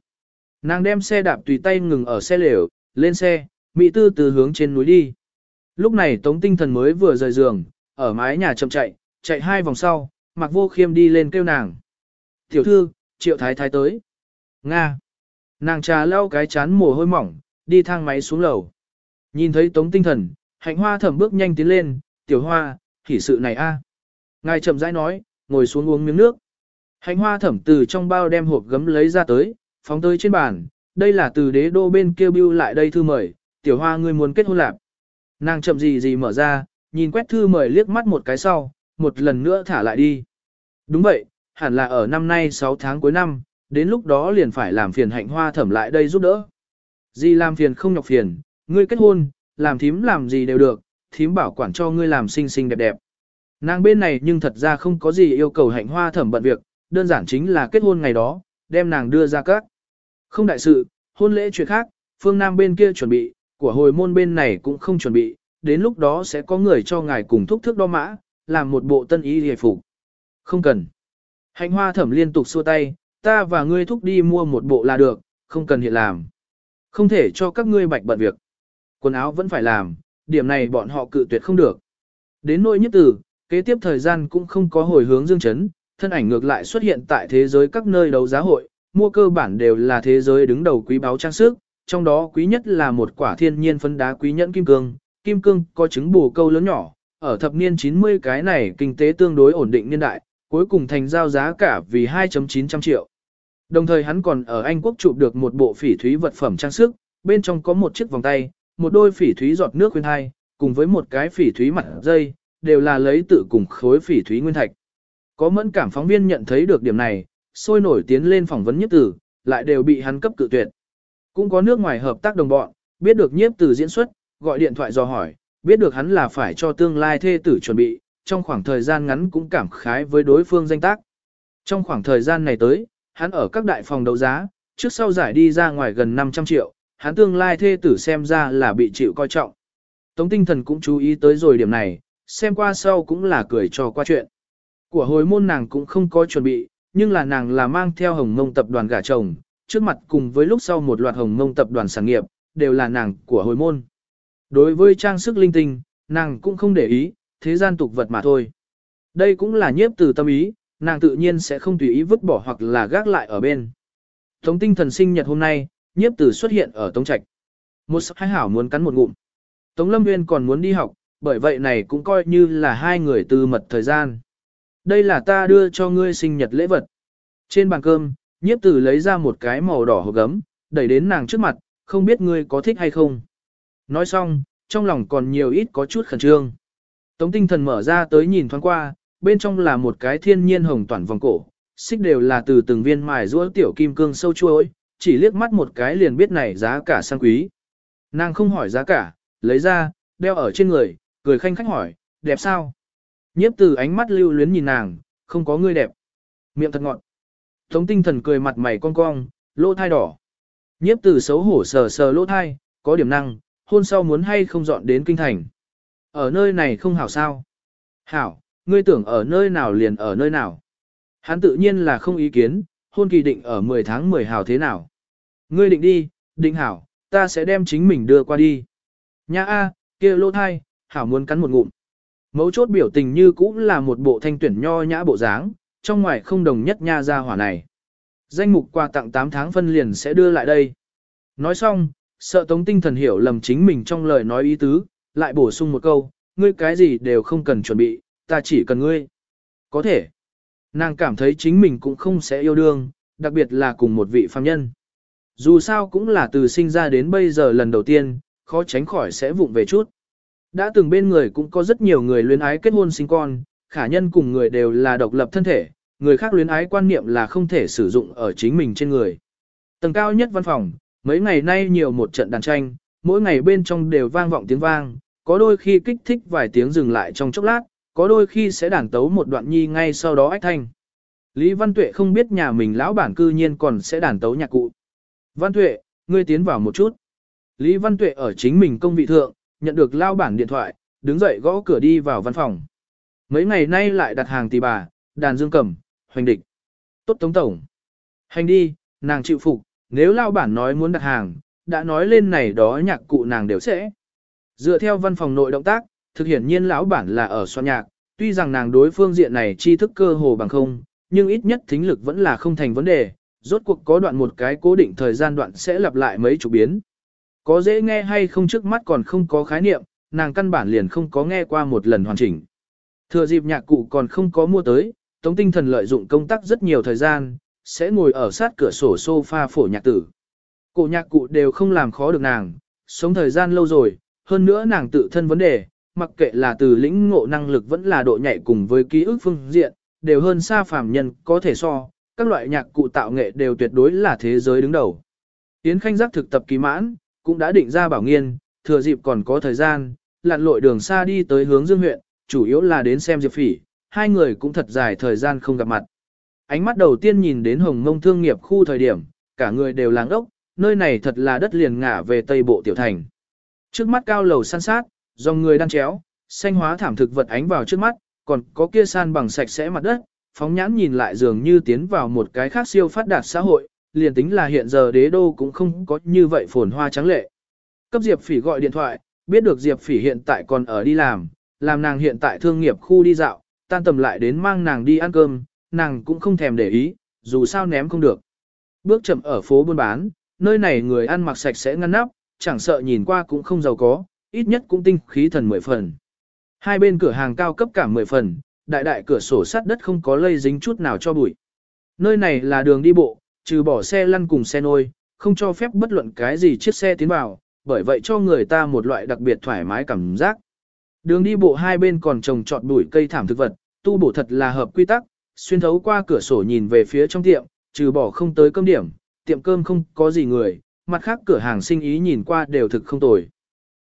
Nàng đem xe đạp tùy tay ngừng ở xe lều, lên xe, Mỹ tư từ hướng trên núi đi. Lúc này Tống Tinh Thần mới vừa rời giường, ở mái nhà chậm chạy, chạy hai vòng sau, Mạc Vô Khiêm đi lên kêu nàng. Tiểu thư, Triệu Thái Thái tới. Nga. Nàng trà lau cái chán mồ hôi mỏng, đi thang máy xuống lầu. Nhìn thấy Tống Tinh Thần, hạnh hoa thẩm bước nhanh tiến lên, tiểu hoa, hỉ sự này a. Ngài chậm rãi nói, ngồi xuống uống miếng nước. Hạnh hoa thẩm từ trong bao đem hộp gấm lấy ra tới, phóng tới trên bàn, đây là từ đế đô bên kia bưu lại đây thư mời, tiểu hoa ngươi muốn kết hôn lạc. Nàng chậm gì gì mở ra, nhìn quét thư mời liếc mắt một cái sau, một lần nữa thả lại đi. Đúng vậy, hẳn là ở năm nay 6 tháng cuối năm, đến lúc đó liền phải làm phiền hạnh hoa thẩm lại đây giúp đỡ. Gì làm phiền không nhọc phiền, ngươi kết hôn, làm thím làm gì đều được, thím bảo quản cho ngươi làm xinh xinh đẹp đẹp. Nàng bên này nhưng thật ra không có gì yêu cầu hạnh hoa thẩm bận việc, đơn giản chính là kết hôn ngày đó, đem nàng đưa ra các. Không đại sự, hôn lễ chuyện khác, phương Nam bên kia chuẩn bị, của hồi môn bên này cũng không chuẩn bị, đến lúc đó sẽ có người cho ngài cùng thúc thước đo mã, làm một bộ tân y hề phục. Không cần. Hạnh hoa thẩm liên tục xua tay, ta và ngươi thúc đi mua một bộ là được, không cần hiện làm. Không thể cho các ngươi bạch bận việc. Quần áo vẫn phải làm, điểm này bọn họ cự tuyệt không được. Đến nỗi nhất tử, kế tiếp thời gian cũng không có hồi hướng dương chấn, thân ảnh ngược lại xuất hiện tại thế giới các nơi đấu giá hội, mua cơ bản đều là thế giới đứng đầu quý báu trang sức, trong đó quý nhất là một quả thiên nhiên phấn đá quý nhẫn kim cương, kim cương có trứng bù câu lớn nhỏ, ở thập niên 90 cái này kinh tế tương đối ổn định niên đại, cuối cùng thành giao giá cả vì 2.900 triệu. Đồng thời hắn còn ở Anh Quốc chụp được một bộ phỉ thúy vật phẩm trang sức, bên trong có một chiếc vòng tay, một đôi phỉ thúy giọt nước khuyên hai, cùng với một cái phỉ thúy mặt dây, đều là lấy tự cùng khối phỉ thúy nguyên thạch. Có mẫn cảm phóng viên nhận thấy được điểm này, sôi nổi tiến lên phỏng vấn nhiếp tử, lại đều bị hắn cấp cự tuyệt. Cũng có nước ngoài hợp tác đồng bọn, biết được nhiếp tử diễn xuất, gọi điện thoại dò hỏi, biết được hắn là phải cho tương lai thê tử chuẩn bị, trong khoảng thời gian ngắn cũng cảm khái với đối phương danh tác. Trong khoảng thời gian này tới, hắn ở các đại phòng đấu giá, trước sau giải đi ra ngoài gần 500 triệu, hắn tương lai thê tử xem ra là bị chịu coi trọng. Tống tinh thần cũng chú ý tới rồi điểm này, xem qua sau cũng là cười cho qua chuyện. Của hồi môn nàng cũng không có chuẩn bị, nhưng là nàng là mang theo hồng mông tập đoàn gả chồng, trước mặt cùng với lúc sau một loạt hồng mông tập đoàn sản nghiệp, đều là nàng của hồi môn. Đối với trang sức linh tinh, nàng cũng không để ý, thế gian tục vật mà thôi. Đây cũng là nhiếp từ tâm ý, nàng tự nhiên sẽ không tùy ý vứt bỏ hoặc là gác lại ở bên. Tống tinh thần sinh nhật hôm nay, nhiếp từ xuất hiện ở Tống Trạch. Một sắc hai hảo muốn cắn một ngụm. Tống Lâm Nguyên còn muốn đi học, bởi vậy này cũng coi như là hai người từ mật thời gian. Đây là ta đưa cho ngươi sinh nhật lễ vật. Trên bàn cơm, nhiếp tử lấy ra một cái màu đỏ hộp gấm, đẩy đến nàng trước mặt, không biết ngươi có thích hay không. Nói xong, trong lòng còn nhiều ít có chút khẩn trương. Tống tinh thần mở ra tới nhìn thoáng qua, bên trong là một cái thiên nhiên hồng toàn vòng cổ, xích đều là từ từng viên mài rũa tiểu kim cương sâu chuối, chỉ liếc mắt một cái liền biết này giá cả sang quý. Nàng không hỏi giá cả, lấy ra, đeo ở trên người, cười khanh khách hỏi, đẹp sao? Nhiếp từ ánh mắt lưu luyến nhìn nàng, không có người đẹp. Miệng thật ngọt. Tống tinh thần cười mặt mày cong cong, lỗ thai đỏ. Nhiếp từ xấu hổ sờ sờ lỗ thai, có điểm năng, hôn sau muốn hay không dọn đến kinh thành. Ở nơi này không hảo sao. Hảo, ngươi tưởng ở nơi nào liền ở nơi nào. Hắn tự nhiên là không ý kiến, hôn kỳ định ở 10 tháng 10 hảo thế nào. Ngươi định đi, định hảo, ta sẽ đem chính mình đưa qua đi. Nha a, kia lô thai, hảo muốn cắn một ngụm. Mấu chốt biểu tình như cũng là một bộ thanh tuyển nho nhã bộ dáng, trong ngoài không đồng nhất nha ra hỏa này. Danh mục quà tặng 8 tháng phân liền sẽ đưa lại đây. Nói xong, sợ tống tinh thần hiểu lầm chính mình trong lời nói ý tứ, lại bổ sung một câu, ngươi cái gì đều không cần chuẩn bị, ta chỉ cần ngươi. Có thể. Nàng cảm thấy chính mình cũng không sẽ yêu đương, đặc biệt là cùng một vị phàm nhân. Dù sao cũng là từ sinh ra đến bây giờ lần đầu tiên, khó tránh khỏi sẽ vụng về chút. Đã từng bên người cũng có rất nhiều người luyến ái kết hôn sinh con, khả nhân cùng người đều là độc lập thân thể, người khác luyến ái quan niệm là không thể sử dụng ở chính mình trên người. Tầng cao nhất văn phòng, mấy ngày nay nhiều một trận đàn tranh, mỗi ngày bên trong đều vang vọng tiếng vang, có đôi khi kích thích vài tiếng dừng lại trong chốc lát, có đôi khi sẽ đàn tấu một đoạn nhi ngay sau đó ách thanh. Lý Văn Tuệ không biết nhà mình lão bản cư nhiên còn sẽ đàn tấu nhạc cụ. Văn Tuệ, ngươi tiến vào một chút. Lý Văn Tuệ ở chính mình công vị thượng, nhận được lao bản điện thoại, đứng dậy gõ cửa đi vào văn phòng. Mấy ngày nay lại đặt hàng tỷ bà, đàn dương cầm, hoành địch. Tốt tống tổng. Hành đi, nàng chịu phục, nếu lao bản nói muốn đặt hàng, đã nói lên này đó nhạc cụ nàng đều sẽ. Dựa theo văn phòng nội động tác, thực hiện nhiên lão bản là ở soạn nhạc, tuy rằng nàng đối phương diện này tri thức cơ hồ bằng không, nhưng ít nhất thính lực vẫn là không thành vấn đề, rốt cuộc có đoạn một cái cố định thời gian đoạn sẽ lặp lại mấy chục biến. Có dễ nghe hay không trước mắt còn không có khái niệm, nàng căn bản liền không có nghe qua một lần hoàn chỉnh. Thừa dịp nhạc cụ còn không có mua tới, Tống Tinh Thần lợi dụng công tác rất nhiều thời gian, sẽ ngồi ở sát cửa sổ sofa phổ nhạc tử. Cổ nhạc cụ đều không làm khó được nàng, sống thời gian lâu rồi, hơn nữa nàng tự thân vấn đề, mặc kệ là từ lĩnh ngộ năng lực vẫn là độ nhạy cùng với ký ức phương diện, đều hơn xa phàm nhân có thể so, các loại nhạc cụ tạo nghệ đều tuyệt đối là thế giới đứng đầu. Yến Khanh giác thực tập kỳ mãn, cũng đã định ra bảo nghiên, thừa dịp còn có thời gian, lặn lội đường xa đi tới hướng Dương huyện, chủ yếu là đến xem Diệp Phỉ, hai người cũng thật dài thời gian không gặp mặt. Ánh mắt đầu tiên nhìn đến Hồng Ngông thương nghiệp khu thời điểm, cả người đều làng ốc, nơi này thật là đất liền ngả về Tây Bộ Tiểu Thành. Trước mắt cao lầu san sát, dòng người đan chéo, xanh hóa thảm thực vật ánh vào trước mắt, còn có kia san bằng sạch sẽ mặt đất, phóng nhãn nhìn lại dường như tiến vào một cái khác siêu phát đạt xã hội, liền tính là hiện giờ đế đô cũng không có như vậy phồn hoa trắng lệ. Cấp Diệp Phỉ gọi điện thoại, biết được Diệp Phỉ hiện tại còn ở đi làm, làm nàng hiện tại thương nghiệp khu đi dạo, tan tầm lại đến mang nàng đi ăn cơm, nàng cũng không thèm để ý, dù sao ném không được. Bước chậm ở phố buôn bán, nơi này người ăn mặc sạch sẽ ngăn nắp, chẳng sợ nhìn qua cũng không giàu có, ít nhất cũng tinh khí thần mười phần. Hai bên cửa hàng cao cấp cả mười phần, đại đại cửa sổ sắt đất không có lây dính chút nào cho bụi. Nơi này là đường đi bộ, trừ bỏ xe lăn cùng xe nôi, không cho phép bất luận cái gì chiếc xe tiến vào, bởi vậy cho người ta một loại đặc biệt thoải mái cảm giác. Đường đi bộ hai bên còn trồng trọt bụi cây thảm thực vật, tu bổ thật là hợp quy tắc, xuyên thấu qua cửa sổ nhìn về phía trong tiệm, trừ bỏ không tới cơm điểm, tiệm cơm không có gì người, mặt khác cửa hàng sinh ý nhìn qua đều thực không tồi.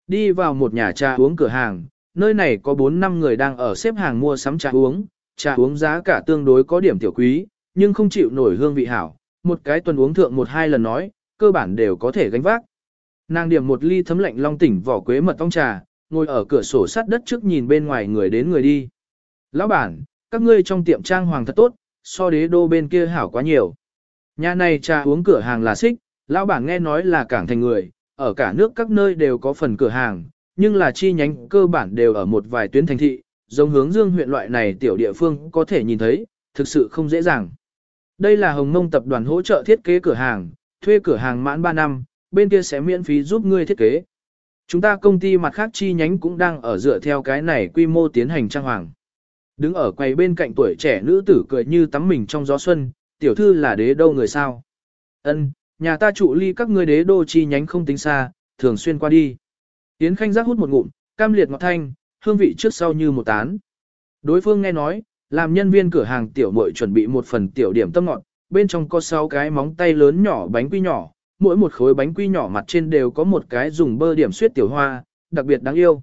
Đi vào một nhà trà uống cửa hàng, nơi này có 4 năm người đang ở xếp hàng mua sắm trà uống, trà uống giá cả tương đối có điểm tiểu quý, nhưng không chịu nổi hương vị hảo, một cái tuần uống thượng một hai lần nói, cơ bản đều có thể gánh vác. Nàng điểm một ly thấm lạnh long tỉnh vỏ quế mật ong trà, ngồi ở cửa sổ sắt đất trước nhìn bên ngoài người đến người đi. Lão bản, các ngươi trong tiệm trang hoàng thật tốt, so đế đô bên kia hảo quá nhiều. Nhà này trà uống cửa hàng là xích, lão bản nghe nói là cảng thành người, ở cả nước các nơi đều có phần cửa hàng, nhưng là chi nhánh cơ bản đều ở một vài tuyến thành thị, giống hướng dương huyện loại này tiểu địa phương có thể nhìn thấy, thực sự không dễ dàng. Đây là Hồng Mông tập đoàn hỗ trợ thiết kế cửa hàng, thuê cửa hàng mãn 3 năm, bên kia sẽ miễn phí giúp ngươi thiết kế. Chúng ta công ty mặt khác chi nhánh cũng đang ở dựa theo cái này quy mô tiến hành trang hoàng. Đứng ở quầy bên cạnh tuổi trẻ nữ tử cười như tắm mình trong gió xuân, tiểu thư là đế đô người sao. Ân, nhà ta trụ ly các ngươi đế đô chi nhánh không tính xa, thường xuyên qua đi. Yến Khanh giác hút một ngụm, cam liệt ngọt thanh, hương vị trước sau như một tán. Đối phương nghe nói, làm nhân viên cửa hàng tiểu muội chuẩn bị một phần tiểu điểm tâm ngọt, bên trong có 6 cái móng tay lớn nhỏ bánh quy nhỏ, mỗi một khối bánh quy nhỏ mặt trên đều có một cái dùng bơ điểm suyết tiểu hoa, đặc biệt đáng yêu.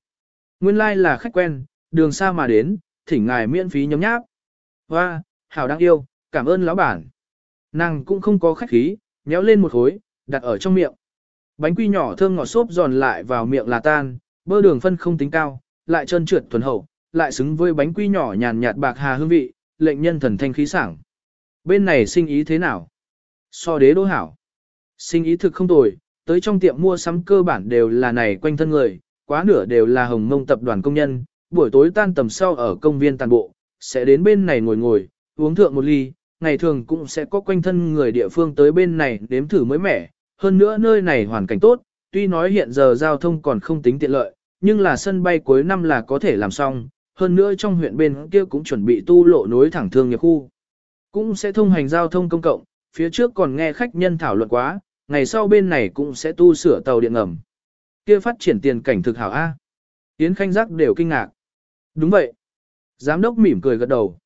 Nguyên lai like là khách quen, đường xa mà đến, thỉnh ngài miễn phí nhấm nháp. Hoa, hảo đáng yêu, cảm ơn lão bản. Nàng cũng không có khách khí, nhéo lên một khối, đặt ở trong miệng. Bánh quy nhỏ thơm ngọt xốp giòn lại vào miệng là tan, bơ đường phân không tính cao, lại trơn trượt thuần hậu, lại xứng với bánh quy nhỏ nhàn nhạt bạc hà hương vị, lệnh nhân thần thanh khí sảng. Bên này sinh ý thế nào? So đế đô hảo. Sinh ý thực không tồi, tới trong tiệm mua sắm cơ bản đều là này quanh thân người, quá nửa đều là hồng mông tập đoàn công nhân, buổi tối tan tầm sau ở công viên tàn bộ, sẽ đến bên này ngồi ngồi, uống thượng một ly, ngày thường cũng sẽ có quanh thân người địa phương tới bên này nếm thử mới mẻ, hơn nữa nơi này hoàn cảnh tốt, tuy nói hiện giờ giao thông còn không tính tiện lợi, nhưng là sân bay cuối năm là có thể làm xong, hơn nữa trong huyện bên kia cũng chuẩn bị tu lộ nối thẳng thương nghiệp khu. Cũng sẽ thông hành giao thông công cộng, phía trước còn nghe khách nhân thảo luận quá, ngày sau bên này cũng sẽ tu sửa tàu điện ngầm. Kia phát triển tiền cảnh thực hảo A. Yến Khanh Giác đều kinh ngạc. Đúng vậy. Giám đốc mỉm cười gật đầu.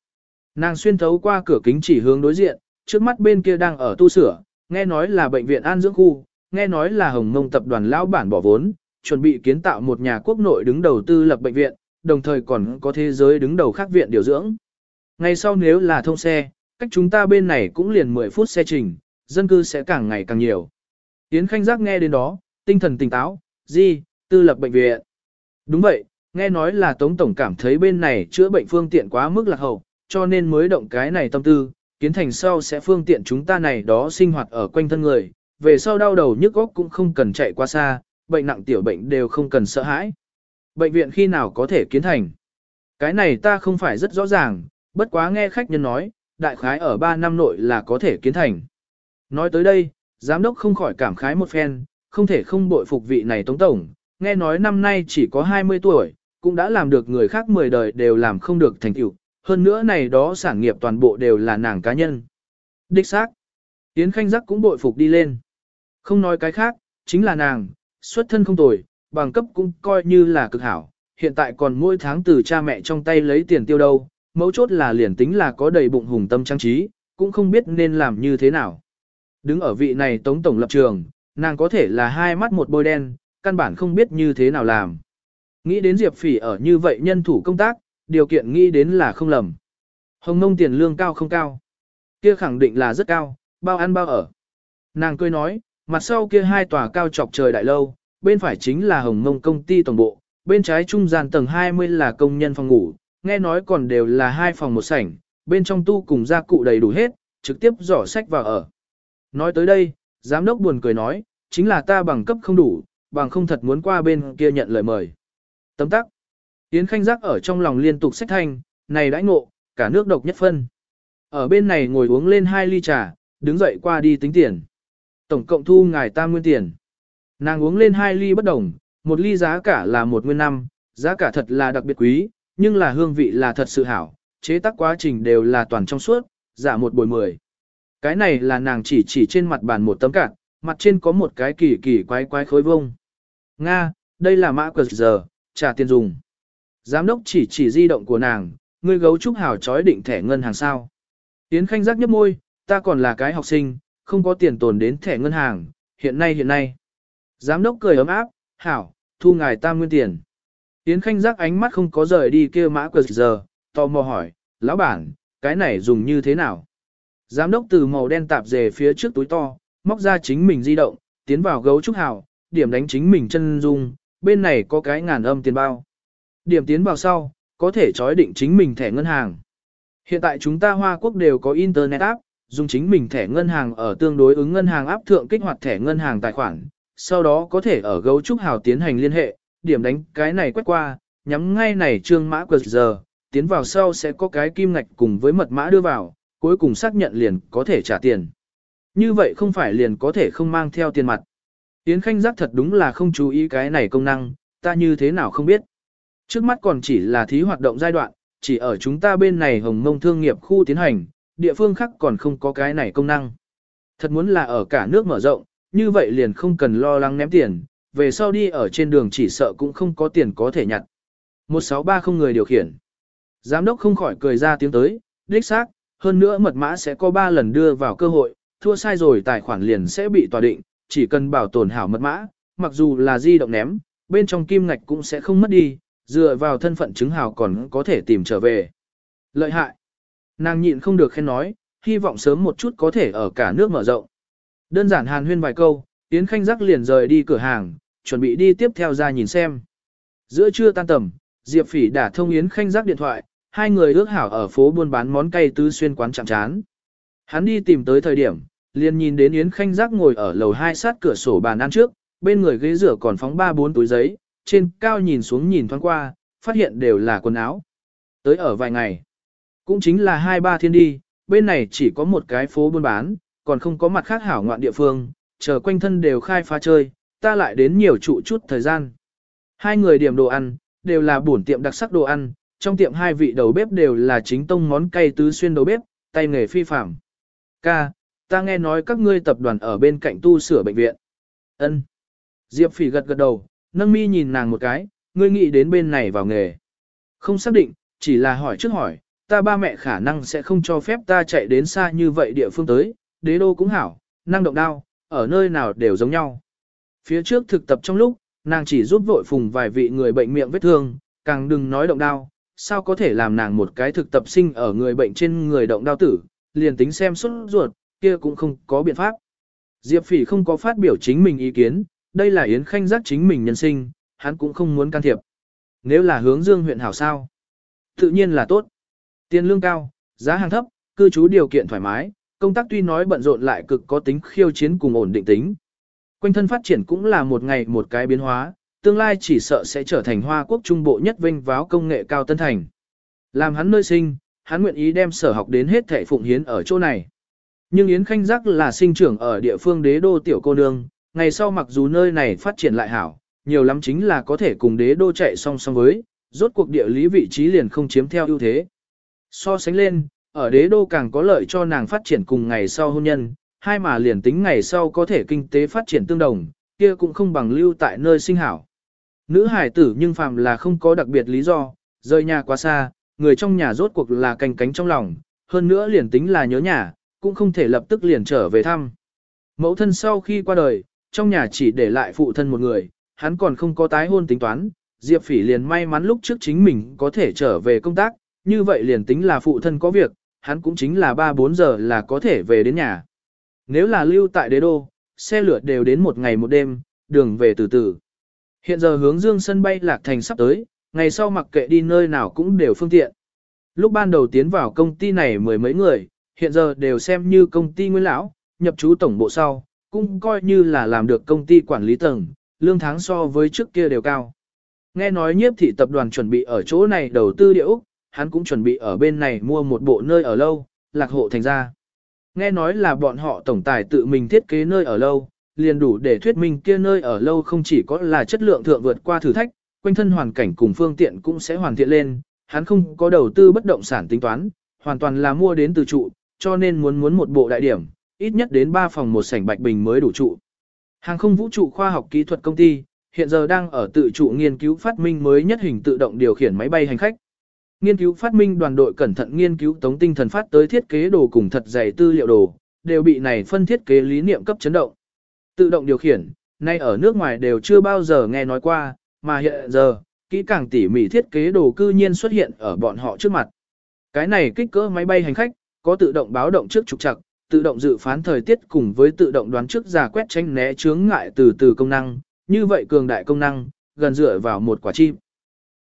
Nàng xuyên thấu qua cửa kính chỉ hướng đối diện, trước mắt bên kia đang ở tu sửa, nghe nói là bệnh viện an dưỡng khu, nghe nói là Hồng Mông tập đoàn lão bản bỏ vốn, chuẩn bị kiến tạo một nhà quốc nội đứng đầu tư lập bệnh viện, đồng thời còn có thế giới đứng đầu khác viện điều dưỡng. Ngày sau nếu là thông xe, cách chúng ta bên này cũng liền 10 phút xe trình, dân cư sẽ càng ngày càng nhiều. Yến Khanh Giác nghe đến đó, tinh thần tỉnh táo, gì, tư lập bệnh viện. Đúng vậy, nghe nói là Tống Tổng cảm thấy bên này chữa bệnh phương tiện quá mức lạc hậu, cho nên mới động cái này tâm tư, kiến thành sau sẽ phương tiện chúng ta này đó sinh hoạt ở quanh thân người, về sau đau đầu nhức óc cũng không cần chạy qua xa, bệnh nặng tiểu bệnh đều không cần sợ hãi. Bệnh viện khi nào có thể kiến thành? Cái này ta không phải rất rõ ràng, bất quá nghe khách nhân nói, đại khái ở 3 năm nội là có thể kiến thành. Nói tới đây, giám đốc không khỏi cảm khái một phen, không thể không bội phục vị này Tống Tổng, nghe nói năm nay chỉ có 20 tuổi, cũng đã làm được người khác 10 đời đều làm không được thành tựu, hơn nữa này đó sản nghiệp toàn bộ đều là nàng cá nhân. Đích xác, Yến Khanh Giác cũng bội phục đi lên. Không nói cái khác, chính là nàng, xuất thân không tồi, bằng cấp cũng coi như là cực hảo, hiện tại còn mỗi tháng từ cha mẹ trong tay lấy tiền tiêu đâu, mấu chốt là liền tính là có đầy bụng hùng tâm trang trí, cũng không biết nên làm như thế nào. Đứng ở vị này tống tổng lập trường, nàng có thể là hai mắt một bôi đen, căn bản không biết như thế nào làm. Nghĩ đến Diệp Phỉ ở như vậy nhân thủ công tác, điều kiện nghĩ đến là không lầm. Hồng nông tiền lương cao không cao. Kia khẳng định là rất cao, bao ăn bao ở. Nàng cười nói, mặt sau kia hai tòa cao chọc trời đại lâu, bên phải chính là Hồng Nông công ty tổng bộ, bên trái trung gian tầng 20 là công nhân phòng ngủ, nghe nói còn đều là hai phòng một sảnh, bên trong tu cùng gia cụ đầy đủ hết, trực tiếp giỏ sách vào ở. Nói tới đây, giám đốc buồn cười nói, chính là ta bằng cấp không đủ, bằng không thật muốn qua bên kia nhận lời mời. Tấm tắc. Yến Khanh Giác ở trong lòng liên tục sách thanh, này đãi ngộ, cả nước độc nhất phân. Ở bên này ngồi uống lên hai ly trà, đứng dậy qua đi tính tiền. Tổng cộng thu ngài tam nguyên tiền. Nàng uống lên hai ly bất đồng, một ly giá cả là một nguyên năm, giá cả thật là đặc biệt quý, nhưng là hương vị là thật sự hảo, chế tác quá trình đều là toàn trong suốt, giả một bồi mười. Cái này là nàng chỉ chỉ trên mặt bàn một tấm cạn, mặt trên có một cái kỳ kỳ quái quái khối vông. Nga, đây là mã quật giờ, trả tiền dùng. Giám đốc chỉ chỉ di động của nàng, ngươi gấu trúc hảo chói định thẻ ngân hàng sao. yến khanh giác nhấp môi, ta còn là cái học sinh, không có tiền tồn đến thẻ ngân hàng, hiện nay hiện nay. Giám đốc cười ấm áp, hảo, thu ngài tam nguyên tiền. Yến Khanh giác ánh mắt không có rời đi kia mã cờ giờ, tò mò hỏi, lão bản, cái này dùng như thế nào? Giám đốc từ màu đen tạp dề phía trước túi to, móc ra chính mình di động, tiến vào gấu trúc hào, điểm đánh chính mình chân dung, bên này có cái ngàn âm tiền bao. Điểm tiến vào sau, có thể chói định chính mình thẻ ngân hàng. Hiện tại chúng ta Hoa Quốc đều có Internet app, dùng chính mình thẻ ngân hàng ở tương đối ứng ngân hàng áp thượng kích hoạt thẻ ngân hàng tài khoản, sau đó có thể ở gấu trúc hào tiến hành liên hệ, điểm đánh cái này quét qua, nhắm ngay này trương mã quật giờ, tiến vào sau sẽ có cái kim ngạch cùng với mật mã đưa vào, cuối cùng xác nhận liền có thể trả tiền. Như vậy không phải liền có thể không mang theo tiền mặt. Yến Khanh giác thật đúng là không chú ý cái này công năng, ta như thế nào không biết. Trước mắt còn chỉ là thí hoạt động giai đoạn, chỉ ở chúng ta bên này hồng mông thương nghiệp khu tiến hành, địa phương khác còn không có cái này công năng. Thật muốn là ở cả nước mở rộng, như vậy liền không cần lo lắng ném tiền, về sau đi ở trên đường chỉ sợ cũng không có tiền có thể nhặt. 1630 người điều khiển. Giám đốc không khỏi cười ra tiếng tới, đích xác, hơn nữa mật mã sẽ có 3 lần đưa vào cơ hội, thua sai rồi tài khoản liền sẽ bị tòa định, chỉ cần bảo tồn hảo mật mã, mặc dù là di động ném, bên trong kim ngạch cũng sẽ không mất đi, dựa vào thân phận chứng hào còn có thể tìm trở về. Lợi hại. Nàng nhịn không được khen nói, hy vọng sớm một chút có thể ở cả nước mở rộng. Đơn giản hàn huyên vài câu, Yến Khanh Giác liền rời đi cửa hàng, chuẩn bị đi tiếp theo ra nhìn xem. Giữa trưa tan tầm, Diệp Phỉ đã thông Yến Khanh Giác điện thoại, hai người ước hảo ở phố buôn bán món cay tứ xuyên quán chạm chán. Hắn đi tìm tới thời điểm, liền nhìn đến Yến Khanh Giác ngồi ở lầu hai sát cửa sổ bàn ăn trước, bên người ghế rửa còn phóng ba bốn túi giấy, trên cao nhìn xuống nhìn thoáng qua, phát hiện đều là quần áo. Tới ở vài ngày, cũng chính là hai ba thiên đi, bên này chỉ có một cái phố buôn bán, còn không có mặt khác hảo ngoạn địa phương, chờ quanh thân đều khai phá chơi, ta lại đến nhiều trụ chút thời gian. Hai người điểm đồ ăn, đều là bổn tiệm đặc sắc đồ ăn, trong tiệm hai vị đầu bếp đều là chính tông món cay tứ xuyên đầu bếp, tay nghề phi phạm. Ca, ta nghe nói các ngươi tập đoàn ở bên cạnh tu sửa bệnh viện. Ân. Diệp Phỉ gật gật đầu, nâng mi nhìn nàng một cái, ngươi nghĩ đến bên này vào nghề. Không xác định, chỉ là hỏi trước hỏi, ta ba mẹ khả năng sẽ không cho phép ta chạy đến xa như vậy địa phương tới, đế đô cũng hảo, năng động đao, ở nơi nào đều giống nhau. Phía trước thực tập trong lúc, nàng chỉ giúp vội phùng vài vị người bệnh miệng vết thương, càng đừng nói động đao, sao có thể làm nàng một cái thực tập sinh ở người bệnh trên người động đao tử, liền tính xem xuất ruột, kia cũng không có biện pháp. Diệp Phỉ không có phát biểu chính mình ý kiến, đây là Yến Khanh giác chính mình nhân sinh, hắn cũng không muốn can thiệp. Nếu là hướng dương huyện hảo sao? Tự nhiên là tốt. Tiền lương cao, giá hàng thấp, cư trú điều kiện thoải mái, công tác tuy nói bận rộn lại cực có tính khiêu chiến cùng ổn định tính. Quanh thân phát triển cũng là một ngày một cái biến hóa, tương lai chỉ sợ sẽ trở thành hoa quốc trung bộ nhất vinh váo công nghệ cao tân thành. Làm hắn nơi sinh, hắn nguyện ý đem sở học đến hết thể phụng hiến ở chỗ này. Nhưng Yến Khanh Giác là sinh trưởng ở địa phương đế đô tiểu cô nương, ngày sau mặc dù nơi này phát triển lại hảo, nhiều lắm chính là có thể cùng đế đô chạy song song với, rốt cuộc địa lý vị trí liền không chiếm theo ưu thế. So sánh lên, ở đế đô càng có lợi cho nàng phát triển cùng ngày sau hôn nhân, hai mà liền tính ngày sau có thể kinh tế phát triển tương đồng, kia cũng không bằng lưu tại nơi sinh hảo. Nữ hải tử nhưng phàm là không có đặc biệt lý do, rời nhà quá xa, người trong nhà rốt cuộc là canh cánh trong lòng, hơn nữa liền tính là nhớ nhà, cũng không thể lập tức liền trở về thăm. Mẫu thân sau khi qua đời, trong nhà chỉ để lại phụ thân một người, hắn còn không có tái hôn tính toán, Diệp Phỉ liền may mắn lúc trước chính mình có thể trở về công tác, như vậy liền tính là phụ thân có việc, hắn cũng chính là 3-4 giờ là có thể về đến nhà. Nếu là lưu tại đế đô, xe lửa đều đến một ngày một đêm, đường về từ từ. Hiện giờ hướng dương sân bay lạc thành sắp tới, ngày sau mặc kệ đi nơi nào cũng đều phương tiện. Lúc ban đầu tiến vào công ty này mười mấy người, hiện giờ đều xem như công ty nguyên lão, nhập trú tổng bộ sau, cũng coi như là làm được công ty quản lý tầng, lương tháng so với trước kia đều cao. Nghe nói nhiếp thị tập đoàn chuẩn bị ở chỗ này đầu tư địa Úc, hắn cũng chuẩn bị ở bên này mua một bộ nơi ở lâu, lạc hộ thành ra. Nghe nói là bọn họ tổng tài tự mình thiết kế nơi ở lâu, liền đủ để thuyết minh kia nơi ở lâu không chỉ có là chất lượng thượng vượt qua thử thách, quanh thân hoàn cảnh cùng phương tiện cũng sẽ hoàn thiện lên, hắn không có đầu tư bất động sản tính toán, hoàn toàn là mua đến từ trụ, cho nên muốn muốn một bộ đại điểm, ít nhất đến 3 phòng một sảnh bạch bình mới đủ trụ. Hàng không vũ trụ khoa học kỹ thuật công ty, hiện giờ đang ở tự trụ nghiên cứu phát minh mới nhất hình tự động điều khiển máy bay hành khách. Nghiên cứu phát minh đoàn đội cẩn thận nghiên cứu tống tinh thần phát tới thiết kế đồ cùng thật dày tư liệu đồ, đều bị này phân thiết kế lý niệm cấp chấn động. Tự động điều khiển, nay ở nước ngoài đều chưa bao giờ nghe nói qua, mà hiện giờ, kỹ càng tỉ mỉ thiết kế đồ cư nhiên xuất hiện ở bọn họ trước mặt. Cái này kích cỡ máy bay hành khách, có tự động báo động trước trục trặc, tự động dự phán thời tiết cùng với tự động đoán trước giả quét tranh né chướng ngại từ từ công năng, như vậy cường đại công năng, gần dựa vào một quả chim.